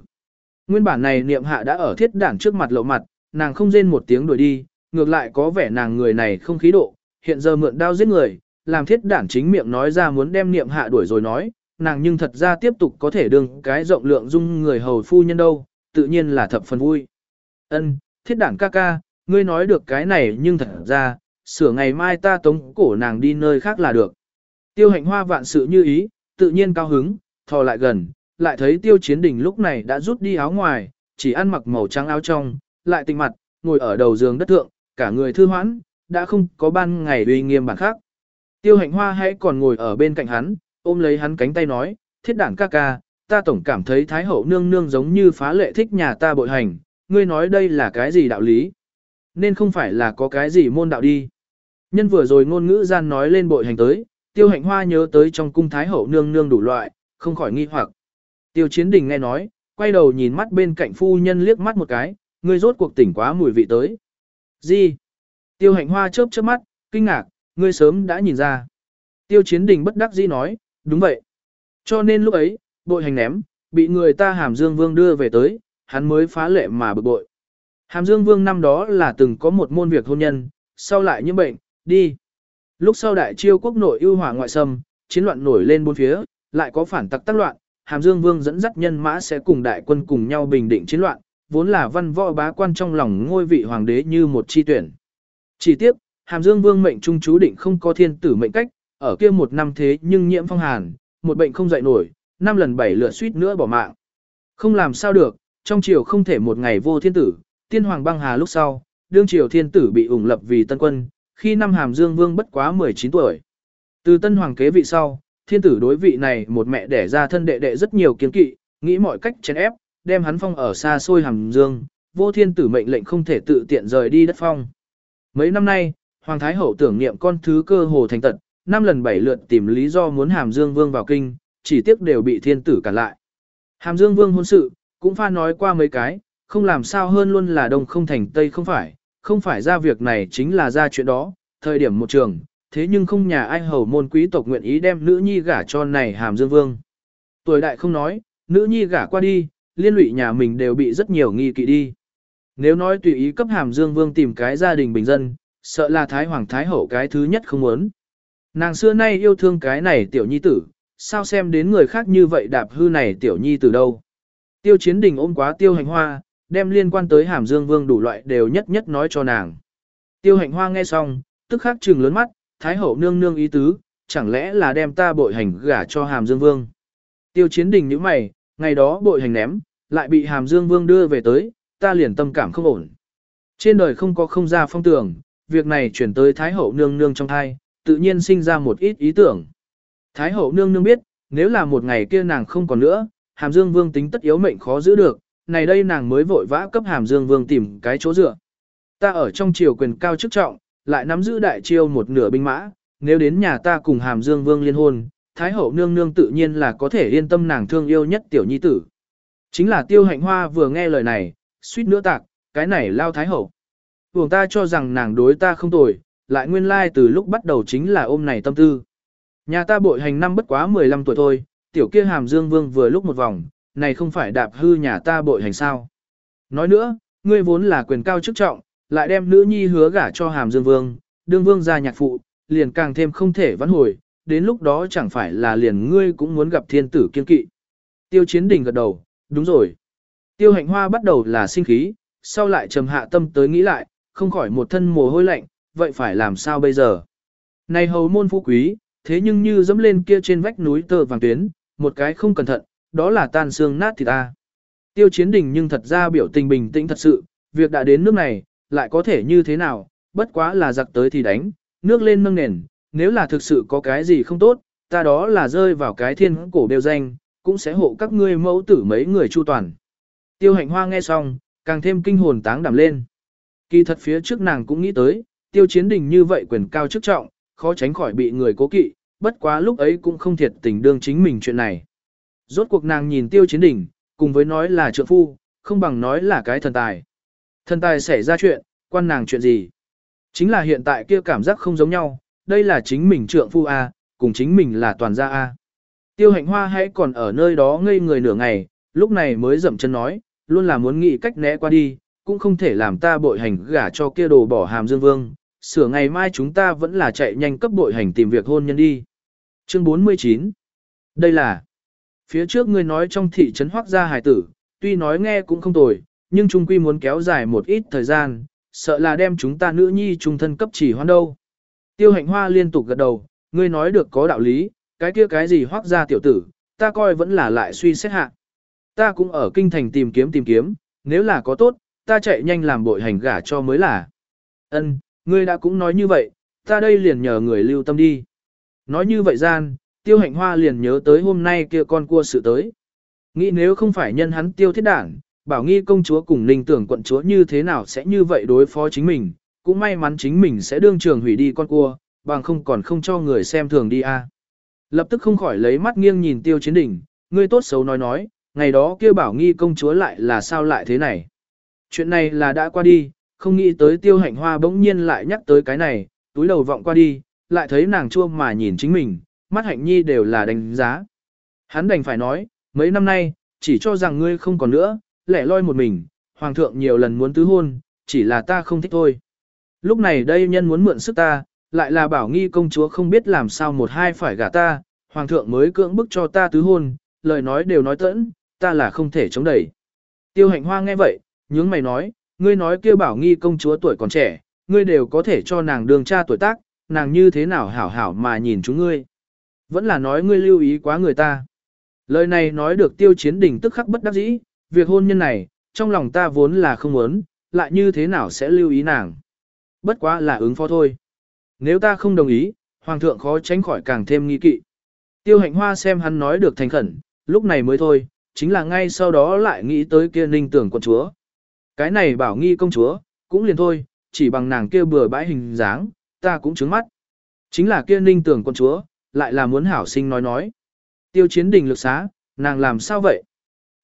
Nguyên bản này niệm hạ đã ở thiết đản trước mặt lộ mặt, nàng không rên một tiếng đuổi đi, ngược lại có vẻ nàng người này không khí độ, hiện giờ mượn đao giết người, làm thiết đản chính miệng nói ra muốn đem niệm hạ đuổi rồi nói, nàng nhưng thật ra tiếp tục có thể đương cái rộng lượng dung người hầu phu nhân đâu, tự nhiên là thập phần vui. Ân, thiết đản ca ca, ngươi nói được cái này nhưng thật ra, sửa ngày mai ta tống cổ nàng đi nơi khác là được. Tiêu hạnh hoa vạn sự như ý, tự nhiên cao hứng, thò lại gần, lại thấy tiêu chiến đình lúc này đã rút đi áo ngoài, chỉ ăn mặc màu trắng áo trong, lại tinh mặt, ngồi ở đầu giường đất thượng, cả người thư hoãn, đã không có ban ngày uy nghiêm bản khác. Tiêu hạnh hoa hãy còn ngồi ở bên cạnh hắn, ôm lấy hắn cánh tay nói, thiết đảng ca ca, ta tổng cảm thấy Thái Hậu nương nương giống như phá lệ thích nhà ta bội hành, ngươi nói đây là cái gì đạo lý? Nên không phải là có cái gì môn đạo đi. Nhân vừa rồi ngôn ngữ gian nói lên bội hành tới, tiêu hạnh hoa nhớ tới trong cung Thái Hậu nương nương đủ loại, không khỏi nghi hoặc. Tiêu chiến đình nghe nói, quay đầu nhìn mắt bên cạnh phu nhân liếc mắt một cái, ngươi rốt cuộc tỉnh quá mùi vị tới. Gì? Tiêu hạnh hoa chớp chớp mắt, kinh ngạc, ngươi sớm đã nhìn ra. Tiêu chiến đình bất đắc dĩ nói, đúng vậy. Cho nên lúc ấy, bội hành ném, bị người ta hàm dương vương đưa về tới, hắn mới phá lệ mà bực bội. Hàm dương vương năm đó là từng có một môn việc hôn nhân, sau lại nhiễm bệnh, đi. Lúc sau đại chiêu quốc nội ưu hỏa ngoại xâm, chiến loạn nổi lên bốn phía, lại có phản tặc tác loạn, Hàm Dương Vương dẫn dắt nhân mã sẽ cùng đại quân cùng nhau bình định chiến loạn, vốn là văn võ bá quan trong lòng ngôi vị hoàng đế như một chi tuyển. Chỉ tiếc, Hàm Dương Vương mệnh trung chú định không có thiên tử mệnh cách, ở kia một năm thế nhưng nhiễm phong hàn, một bệnh không dậy nổi, năm lần bảy lượt suýt nữa bỏ mạng. Không làm sao được, trong triều không thể một ngày vô thiên tử, tiên hoàng băng hà lúc sau, đương triều thiên tử bị ủng lập vì tân quân, khi năm Hàm Dương Vương bất quá 19 tuổi. Từ tân hoàng kế vị sau, thiên tử đối vị này một mẹ đẻ ra thân đệ đệ rất nhiều kiến kỵ, nghĩ mọi cách chèn ép, đem hắn phong ở xa xôi hàm dương, vô thiên tử mệnh lệnh không thể tự tiện rời đi đất phong. Mấy năm nay, Hoàng Thái Hậu tưởng niệm con thứ cơ hồ thành tật, năm lần bảy lượt tìm lý do muốn hàm dương vương vào kinh, chỉ tiếc đều bị thiên tử cản lại. Hàm dương vương hôn sự, cũng pha nói qua mấy cái, không làm sao hơn luôn là đông không thành tây không phải, không phải ra việc này chính là ra chuyện đó, thời điểm một trường, thế nhưng không nhà ai hầu môn quý tộc nguyện ý đem nữ nhi gả cho này hàm dương vương. Tuổi đại không nói, nữ nhi gả qua đi, liên lụy nhà mình đều bị rất nhiều nghi kỵ đi. Nếu nói tùy ý cấp hàm dương vương tìm cái gia đình bình dân, sợ là thái hoàng thái hậu cái thứ nhất không muốn. Nàng xưa nay yêu thương cái này tiểu nhi tử, sao xem đến người khác như vậy đạp hư này tiểu nhi tử đâu. Tiêu chiến đình ôm quá tiêu hành hoa, đem liên quan tới hàm dương vương đủ loại đều nhất nhất nói cho nàng. Tiêu hành hoa nghe xong, tức khắc trừng lớn mắt, Thái hậu nương nương ý tứ, chẳng lẽ là đem ta bội hành gả cho Hàm Dương Vương. Tiêu chiến đình như mày, ngày đó bội hành ném, lại bị Hàm Dương Vương đưa về tới, ta liền tâm cảm không ổn. Trên đời không có không ra phong tường việc này chuyển tới Thái hậu nương nương trong thai, tự nhiên sinh ra một ít ý tưởng. Thái hậu nương nương biết, nếu là một ngày kia nàng không còn nữa, Hàm Dương Vương tính tất yếu mệnh khó giữ được, này đây nàng mới vội vã cấp Hàm Dương Vương tìm cái chỗ dựa. Ta ở trong triều quyền cao chức trọng, lại nắm giữ đại triều một nửa binh mã, nếu đến nhà ta cùng Hàm Dương Vương liên hôn, Thái hậu nương nương tự nhiên là có thể yên tâm nàng thương yêu nhất tiểu nhi tử. Chính là tiêu hạnh hoa vừa nghe lời này, suýt nữa tạc, cái này lao Thái hậu. Vùng ta cho rằng nàng đối ta không tồi, lại nguyên lai từ lúc bắt đầu chính là ôm này tâm tư. Nhà ta bội hành năm bất quá 15 tuổi thôi, tiểu kia Hàm Dương Vương vừa lúc một vòng, này không phải đạp hư nhà ta bội hành sao. Nói nữa, ngươi vốn là quyền cao chức trọng, lại đem nữ nhi hứa gả cho hàm dương vương, đương vương ra nhạc phụ, liền càng thêm không thể vãn hồi, đến lúc đó chẳng phải là liền ngươi cũng muốn gặp thiên tử kiên kỵ. Tiêu chiến đình gật đầu, đúng rồi. Tiêu hạnh hoa bắt đầu là sinh khí, sau lại trầm hạ tâm tới nghĩ lại, không khỏi một thân mồ hôi lạnh, vậy phải làm sao bây giờ? Này hầu môn phú quý, thế nhưng như dẫm lên kia trên vách núi tơ vàng tuyến, một cái không cẩn thận, đó là tan xương nát thì ta. Tiêu chiến đình nhưng thật ra biểu tình bình tĩnh thật sự, việc đã đến nước này, lại có thể như thế nào, bất quá là giặc tới thì đánh, nước lên nâng nền, nếu là thực sự có cái gì không tốt, ta đó là rơi vào cái thiên cổ đều danh, cũng sẽ hộ các ngươi mẫu tử mấy người chu toàn. Tiêu hạnh hoa nghe xong, càng thêm kinh hồn táng đảm lên. Kỳ thật phía trước nàng cũng nghĩ tới, tiêu chiến đình như vậy quyền cao chức trọng, khó tránh khỏi bị người cố kỵ, bất quá lúc ấy cũng không thiệt tình đương chính mình chuyện này. Rốt cuộc nàng nhìn tiêu chiến đình, cùng với nói là trượng phu, không bằng nói là cái thần tài. Thần tài xảy ra chuyện, quan nàng chuyện gì? Chính là hiện tại kia cảm giác không giống nhau, đây là chính mình trượng phu A, cùng chính mình là toàn gia A. Tiêu hạnh hoa hãy còn ở nơi đó ngây người nửa ngày, lúc này mới dậm chân nói, luôn là muốn nghĩ cách né qua đi, cũng không thể làm ta bội hành gả cho kia đồ bỏ hàm dương vương, sửa ngày mai chúng ta vẫn là chạy nhanh cấp bội hành tìm việc hôn nhân đi. Chương 49 Đây là Phía trước ngươi nói trong thị trấn hoác gia hài tử, tuy nói nghe cũng không tồi, nhưng trung quy muốn kéo dài một ít thời gian, sợ là đem chúng ta nữ nhi trung thân cấp chỉ hoan đâu. Tiêu hạnh hoa liên tục gật đầu, ngươi nói được có đạo lý, cái kia cái gì hoác gia tiểu tử, ta coi vẫn là lại suy xét hạ. Ta cũng ở kinh thành tìm kiếm tìm kiếm, nếu là có tốt, ta chạy nhanh làm bội hành gả cho mới là. Ân, ngươi đã cũng nói như vậy, ta đây liền nhờ người lưu tâm đi. Nói như vậy gian, tiêu hạnh hoa liền nhớ tới hôm nay kia con cua sự tới. Nghĩ nếu không phải nhân hắn tiêu thiết đảng, bảo nghi công chúa cùng ninh tưởng quận chúa như thế nào sẽ như vậy đối phó chính mình, cũng may mắn chính mình sẽ đương trường hủy đi con cua, bằng không còn không cho người xem thường đi a. Lập tức không khỏi lấy mắt nghiêng nhìn tiêu chiến đỉnh, ngươi tốt xấu nói nói, ngày đó kia bảo nghi công chúa lại là sao lại thế này. Chuyện này là đã qua đi, không nghĩ tới tiêu hạnh hoa bỗng nhiên lại nhắc tới cái này, túi đầu vọng qua đi, lại thấy nàng chua mà nhìn chính mình, mắt hạnh nhi đều là đánh giá. Hắn đành phải nói, mấy năm nay, chỉ cho rằng ngươi không còn nữa, lẻ loi một mình, hoàng thượng nhiều lần muốn tứ hôn, chỉ là ta không thích thôi. Lúc này đây nhân muốn mượn sức ta, lại là bảo nghi công chúa không biết làm sao một hai phải gả ta, hoàng thượng mới cưỡng bức cho ta tứ hôn, lời nói đều nói tẫn, ta là không thể chống đẩy. Tiêu hạnh hoa nghe vậy, nhướng mày nói, ngươi nói kia bảo nghi công chúa tuổi còn trẻ, ngươi đều có thể cho nàng đường cha tuổi tác, nàng như thế nào hảo hảo mà nhìn chúng ngươi. Vẫn là nói ngươi lưu ý quá người ta. Lời này nói được tiêu chiến đỉnh tức khắc bất đắc dĩ, việc hôn nhân này, trong lòng ta vốn là không muốn, lại như thế nào sẽ lưu ý nàng. Bất quá là ứng phó thôi. Nếu ta không đồng ý, hoàng thượng khó tránh khỏi càng thêm nghi kỵ. Tiêu hạnh hoa xem hắn nói được thành khẩn, lúc này mới thôi, chính là ngay sau đó lại nghĩ tới kia ninh tưởng quận chúa. Cái này bảo nghi công chúa, cũng liền thôi, chỉ bằng nàng kia bừa bãi hình dáng, ta cũng trướng mắt. Chính là kia ninh tưởng con chúa, lại là muốn hảo sinh nói nói. Tiêu chiến đình lực xá, nàng làm sao vậy?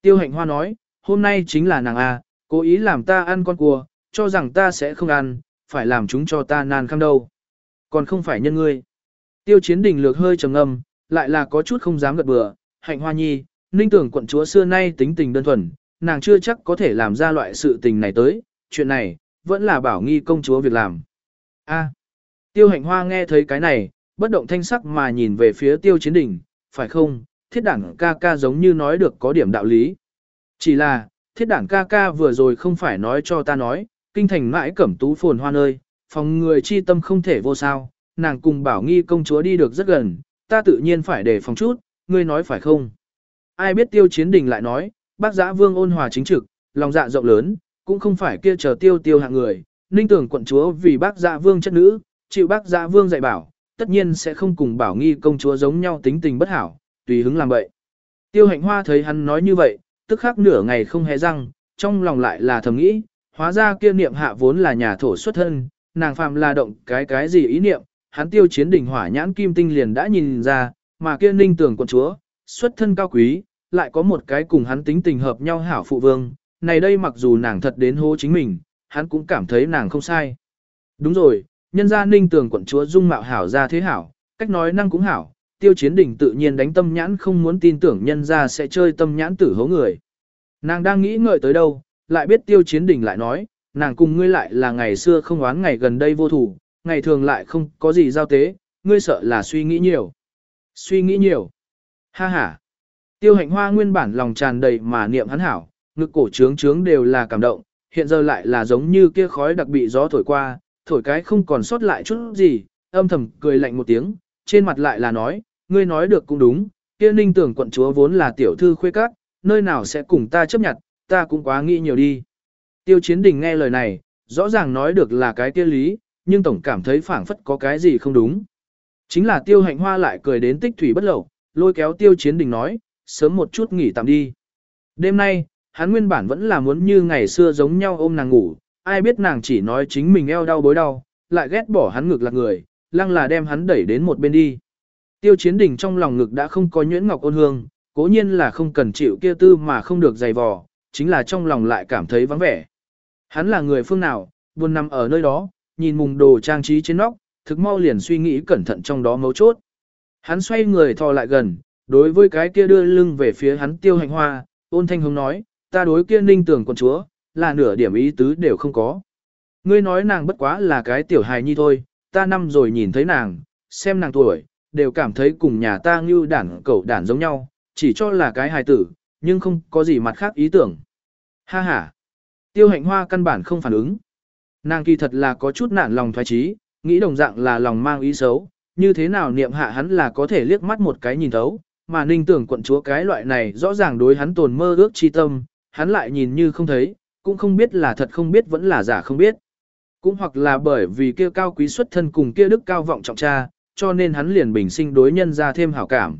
Tiêu hạnh hoa nói, hôm nay chính là nàng A, cố ý làm ta ăn con cua, cho rằng ta sẽ không ăn, phải làm chúng cho ta nan khăm đâu. Còn không phải nhân ngươi. Tiêu chiến đình lược hơi trầm ngâm, lại là có chút không dám gật bừa. Hạnh hoa nhi, ninh tưởng quận chúa xưa nay tính tình đơn thuần, nàng chưa chắc có thể làm ra loại sự tình này tới, chuyện này, vẫn là bảo nghi công chúa việc làm. A. tiêu hạnh hoa nghe thấy cái này, bất động thanh sắc mà nhìn về phía tiêu chiến đỉnh, phải không, thiết đảng ca ca giống như nói được có điểm đạo lý. Chỉ là, thiết đảng ca ca vừa rồi không phải nói cho ta nói, kinh thành mãi cẩm tú phồn hoa nơi, phòng người chi tâm không thể vô sao, nàng cùng bảo nghi công chúa đi được rất gần, ta tự nhiên phải để phòng chút, ngươi nói phải không? Ai biết tiêu chiến đình lại nói, bác giã vương ôn hòa chính trực, lòng dạ rộng lớn, cũng không phải kia chờ tiêu tiêu hạng người, ninh tưởng quận chúa vì bác giã vương chất nữ, chịu bác giã vương dạy bảo, tất nhiên sẽ không cùng bảo nghi công chúa giống nhau tính tình bất hảo, tùy hứng làm vậy. Tiêu hạnh hoa thấy hắn nói như vậy, tức khắc nửa ngày không hề răng, trong lòng lại là thầm nghĩ, hóa ra kia niệm hạ vốn là nhà thổ xuất thân, nàng phàm là động cái cái gì ý niệm, hắn tiêu chiến đỉnh hỏa nhãn kim tinh liền đã nhìn ra, mà kia ninh tưởng quận chúa, xuất thân cao quý, lại có một cái cùng hắn tính tình hợp nhau hảo phụ vương, này đây mặc dù nàng thật đến hô chính mình, hắn cũng cảm thấy nàng không sai. Đúng rồi, nhân gia ninh tường quận chúa dung mạo hảo ra thế hảo, cách nói năng cũng hảo, tiêu chiến đỉnh tự nhiên đánh tâm nhãn không muốn tin tưởng nhân gia sẽ chơi tâm nhãn tử hố người. Nàng đang nghĩ ngợi tới đâu, lại biết tiêu chiến đỉnh lại nói, nàng cùng ngươi lại là ngày xưa không oán ngày gần đây vô thủ, ngày thường lại không có gì giao tế, ngươi sợ là suy nghĩ nhiều. Suy nghĩ nhiều. Ha ha. Tiêu hạnh hoa nguyên bản lòng tràn đầy mà niệm hắn hảo, ngực cổ trướng trướng đều là cảm động, hiện giờ lại là giống như kia khói đặc bị gió thổi qua, thổi cái không còn sót lại chút gì, âm thầm cười lạnh một tiếng, trên mặt lại là nói, ngươi nói được cũng đúng, kia ninh tưởng quận chúa vốn là tiểu thư khuê các, nơi nào sẽ cùng ta chấp nhận, ta cũng quá nghĩ nhiều đi. Tiêu chiến đình nghe lời này, rõ ràng nói được là cái kia lý, nhưng tổng cảm thấy phảng phất có cái gì không đúng. Chính là tiêu hạnh hoa lại cười đến tích thủy bất lậu, lôi kéo tiêu chiến đình nói, sớm một chút nghỉ tạm đi. Đêm nay, hắn nguyên bản vẫn là muốn như ngày xưa giống nhau ôm nàng ngủ, ai biết nàng chỉ nói chính mình eo đau bối đau, lại ghét bỏ hắn ngực là người, lăng là đem hắn đẩy đến một bên đi. Tiêu chiến đỉnh trong lòng ngực đã không có nhuyễn ngọc ôn hương, cố nhiên là không cần chịu kia tư mà không được dày vò, chính là trong lòng lại cảm thấy vắng vẻ. Hắn là người phương nào, buồn nằm ở nơi đó, nhìn mùng đồ trang trí trên nóc, thực mau liền suy nghĩ cẩn thận trong đó mấu chốt. Hắn xoay người thò lại gần, đối với cái kia đưa lưng về phía hắn tiêu hành hoa, ôn thanh hùng nói, ta đối kia ninh tưởng quần chúa, là nửa điểm ý tứ đều không có. Ngươi nói nàng bất quá là cái tiểu hài nhi thôi, ta năm rồi nhìn thấy nàng, xem nàng tuổi, đều cảm thấy cùng nhà ta như đản cậu đản giống nhau, chỉ cho là cái hài tử, nhưng không có gì mặt khác ý tưởng. Ha ha! Tiêu hạnh hoa căn bản không phản ứng. Nàng kỳ thật là có chút nản lòng thoái trí, nghĩ đồng dạng là lòng mang ý xấu, như thế nào niệm hạ hắn là có thể liếc mắt một cái nhìn thấu, mà ninh tưởng quận chúa cái loại này rõ ràng đối hắn tồn mơ ước chi tâm, hắn lại nhìn như không thấy, cũng không biết là thật không biết vẫn là giả không biết. Cũng hoặc là bởi vì kia cao quý xuất thân cùng kia đức cao vọng trọng cha, cho nên hắn liền bình sinh đối nhân ra thêm hảo cảm.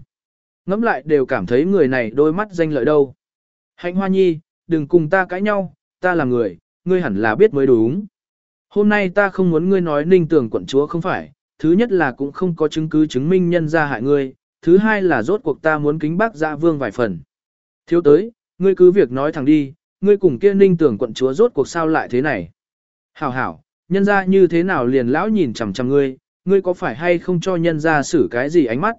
Ngắm lại đều cảm thấy người này đôi mắt danh lợi đâu. Hạnh hoa nhi, đừng cùng ta cãi nhau, ta là người, ngươi hẳn là biết mới đúng. Hôm nay ta không muốn ngươi nói ninh tưởng quận chúa không phải, thứ nhất là cũng không có chứng cứ chứng minh nhân ra hại ngươi, thứ hai là rốt cuộc ta muốn kính bác dạ vương vài phần. Thiếu tới, ngươi cứ việc nói thẳng đi, ngươi cùng kia ninh tưởng quận chúa rốt cuộc sao lại thế này. Hảo hảo, nhân ra như thế nào liền lão nhìn chằm chằm ngươi, ngươi có phải hay không cho nhân ra xử cái gì ánh mắt.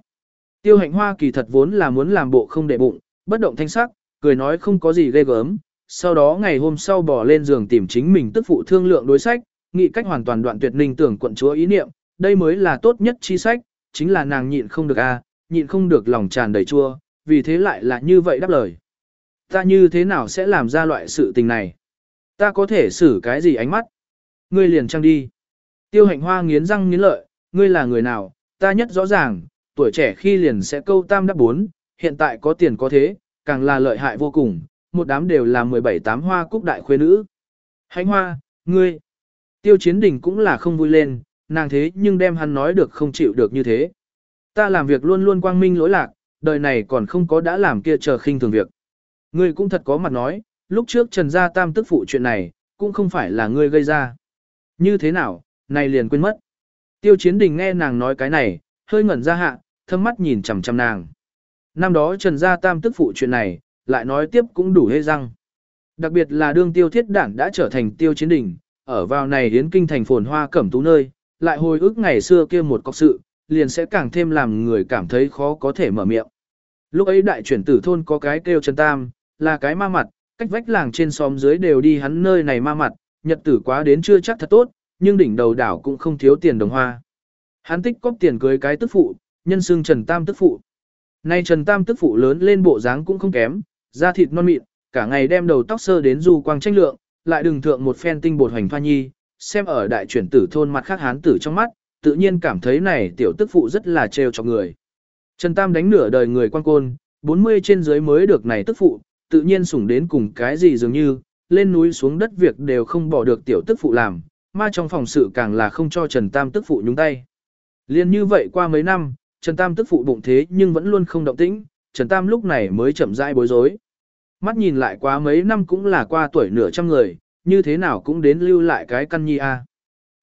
Tiêu hạnh hoa kỳ thật vốn là muốn làm bộ không để bụng, bất động thanh sắc, cười nói không có gì ghê gớm, sau đó ngày hôm sau bỏ lên giường tìm chính mình tức phụ thương lượng đối sách, nghị cách hoàn toàn đoạn tuyệt ninh tưởng quận chúa ý niệm, đây mới là tốt nhất chi sách, chính là nàng nhịn không được a, nhịn không được lòng tràn đầy chua, vì thế lại là như vậy đáp lời. Ta như thế nào sẽ làm ra loại sự tình này? Ta có thể xử cái gì ánh mắt? Ngươi liền trăng đi. Tiêu hạnh hoa nghiến răng nghiến lợi, ngươi là người nào, ta nhất rõ ràng, tuổi trẻ khi liền sẽ câu tam đáp bốn, hiện tại có tiền có thế, càng là lợi hại vô cùng, một đám đều là 17 tám hoa cúc đại khuê nữ. Hạnh hoa, ngươi, tiêu chiến đình cũng là không vui lên, nàng thế nhưng đem hắn nói được không chịu được như thế. Ta làm việc luôn luôn quang minh lỗi lạc, đời này còn không có đã làm kia chờ khinh thường việc. Ngươi cũng thật có mặt nói, lúc trước Trần Gia Tam tức phụ chuyện này, cũng không phải là ngươi gây ra. Như thế nào, này liền quên mất. Tiêu chiến đình nghe nàng nói cái này, hơi ngẩn ra hạ, thâm mắt nhìn chằm chằm nàng. Năm đó Trần Gia Tam tức phụ chuyện này, lại nói tiếp cũng đủ hê răng. Đặc biệt là đương tiêu thiết đảng đã trở thành tiêu chiến đình, ở vào này hiến kinh thành phồn hoa cẩm tú nơi, lại hồi ức ngày xưa kia một cọc sự, liền sẽ càng thêm làm người cảm thấy khó có thể mở miệng. Lúc ấy đại chuyển tử thôn có cái kêu Trần Tam, là cái ma mặt, cách vách làng trên xóm dưới đều đi hắn nơi này ma mặt, nhật tử quá đến chưa chắc thật tốt, nhưng đỉnh đầu đảo cũng không thiếu tiền đồng hoa. Hắn tích cóp tiền cưới cái tức phụ, nhân xương Trần Tam tức phụ. Nay Trần Tam tức phụ lớn lên bộ dáng cũng không kém, da thịt non mịn, cả ngày đem đầu tóc sơ đến du quang tranh lượng, lại đừng thượng một phen tinh bột hoành pha nhi, xem ở đại chuyển tử thôn mặt khác hán tử trong mắt, tự nhiên cảm thấy này tiểu tức phụ rất là trêu cho người. Trần Tam đánh nửa đời người quan côn, 40 trên dưới mới được này tức phụ, tự nhiên sủng đến cùng cái gì dường như, lên núi xuống đất việc đều không bỏ được tiểu tức phụ làm, mà trong phòng sự càng là không cho Trần Tam tức phụ nhúng tay. Liên như vậy qua mấy năm, Trần Tam tức phụ bụng thế nhưng vẫn luôn không động tĩnh, Trần Tam lúc này mới chậm rãi bối rối. Mắt nhìn lại quá mấy năm cũng là qua tuổi nửa trăm người, như thế nào cũng đến lưu lại cái căn nhi a.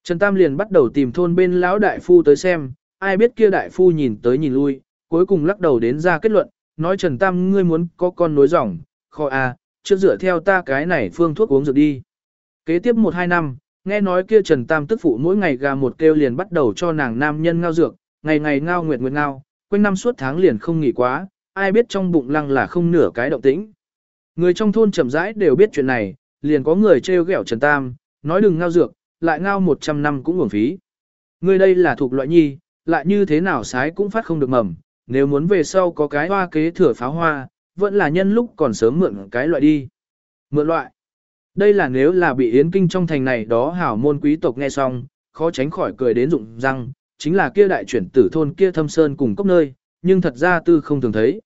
Trần Tam liền bắt đầu tìm thôn bên lão đại phu tới xem, ai biết kia đại phu nhìn tới nhìn lui, cuối cùng lắc đầu đến ra kết luận, nói Trần Tam ngươi muốn có con nối dòng, kho a, trước dựa theo ta cái này phương thuốc uống dược đi. Kế tiếp 1-2 năm, nghe nói kia Trần Tam tức phụ mỗi ngày gà một kêu liền bắt đầu cho nàng nam nhân ngao dược, ngày ngày ngao nguyệt nguyệt ngao, quanh năm suốt tháng liền không nghỉ quá, ai biết trong bụng lăng là không nửa cái động tĩnh. Người trong thôn chậm rãi đều biết chuyện này, liền có người trêu ghẹo Trần Tam, nói đừng ngao dược, lại ngao 100 năm cũng uổng phí. Ngươi đây là thuộc loại nhi, lại như thế nào sái cũng phát không được mầm, nếu muốn về sau có cái hoa kế thừa pháo hoa, vẫn là nhân lúc còn sớm mượn cái loại đi. Mượn loại. Đây là nếu là bị yến kinh trong thành này đó hảo môn quý tộc nghe xong, khó tránh khỏi cười đến rụng răng, chính là kia đại chuyển tử thôn kia thâm sơn cùng cốc nơi, nhưng thật ra tư không thường thấy.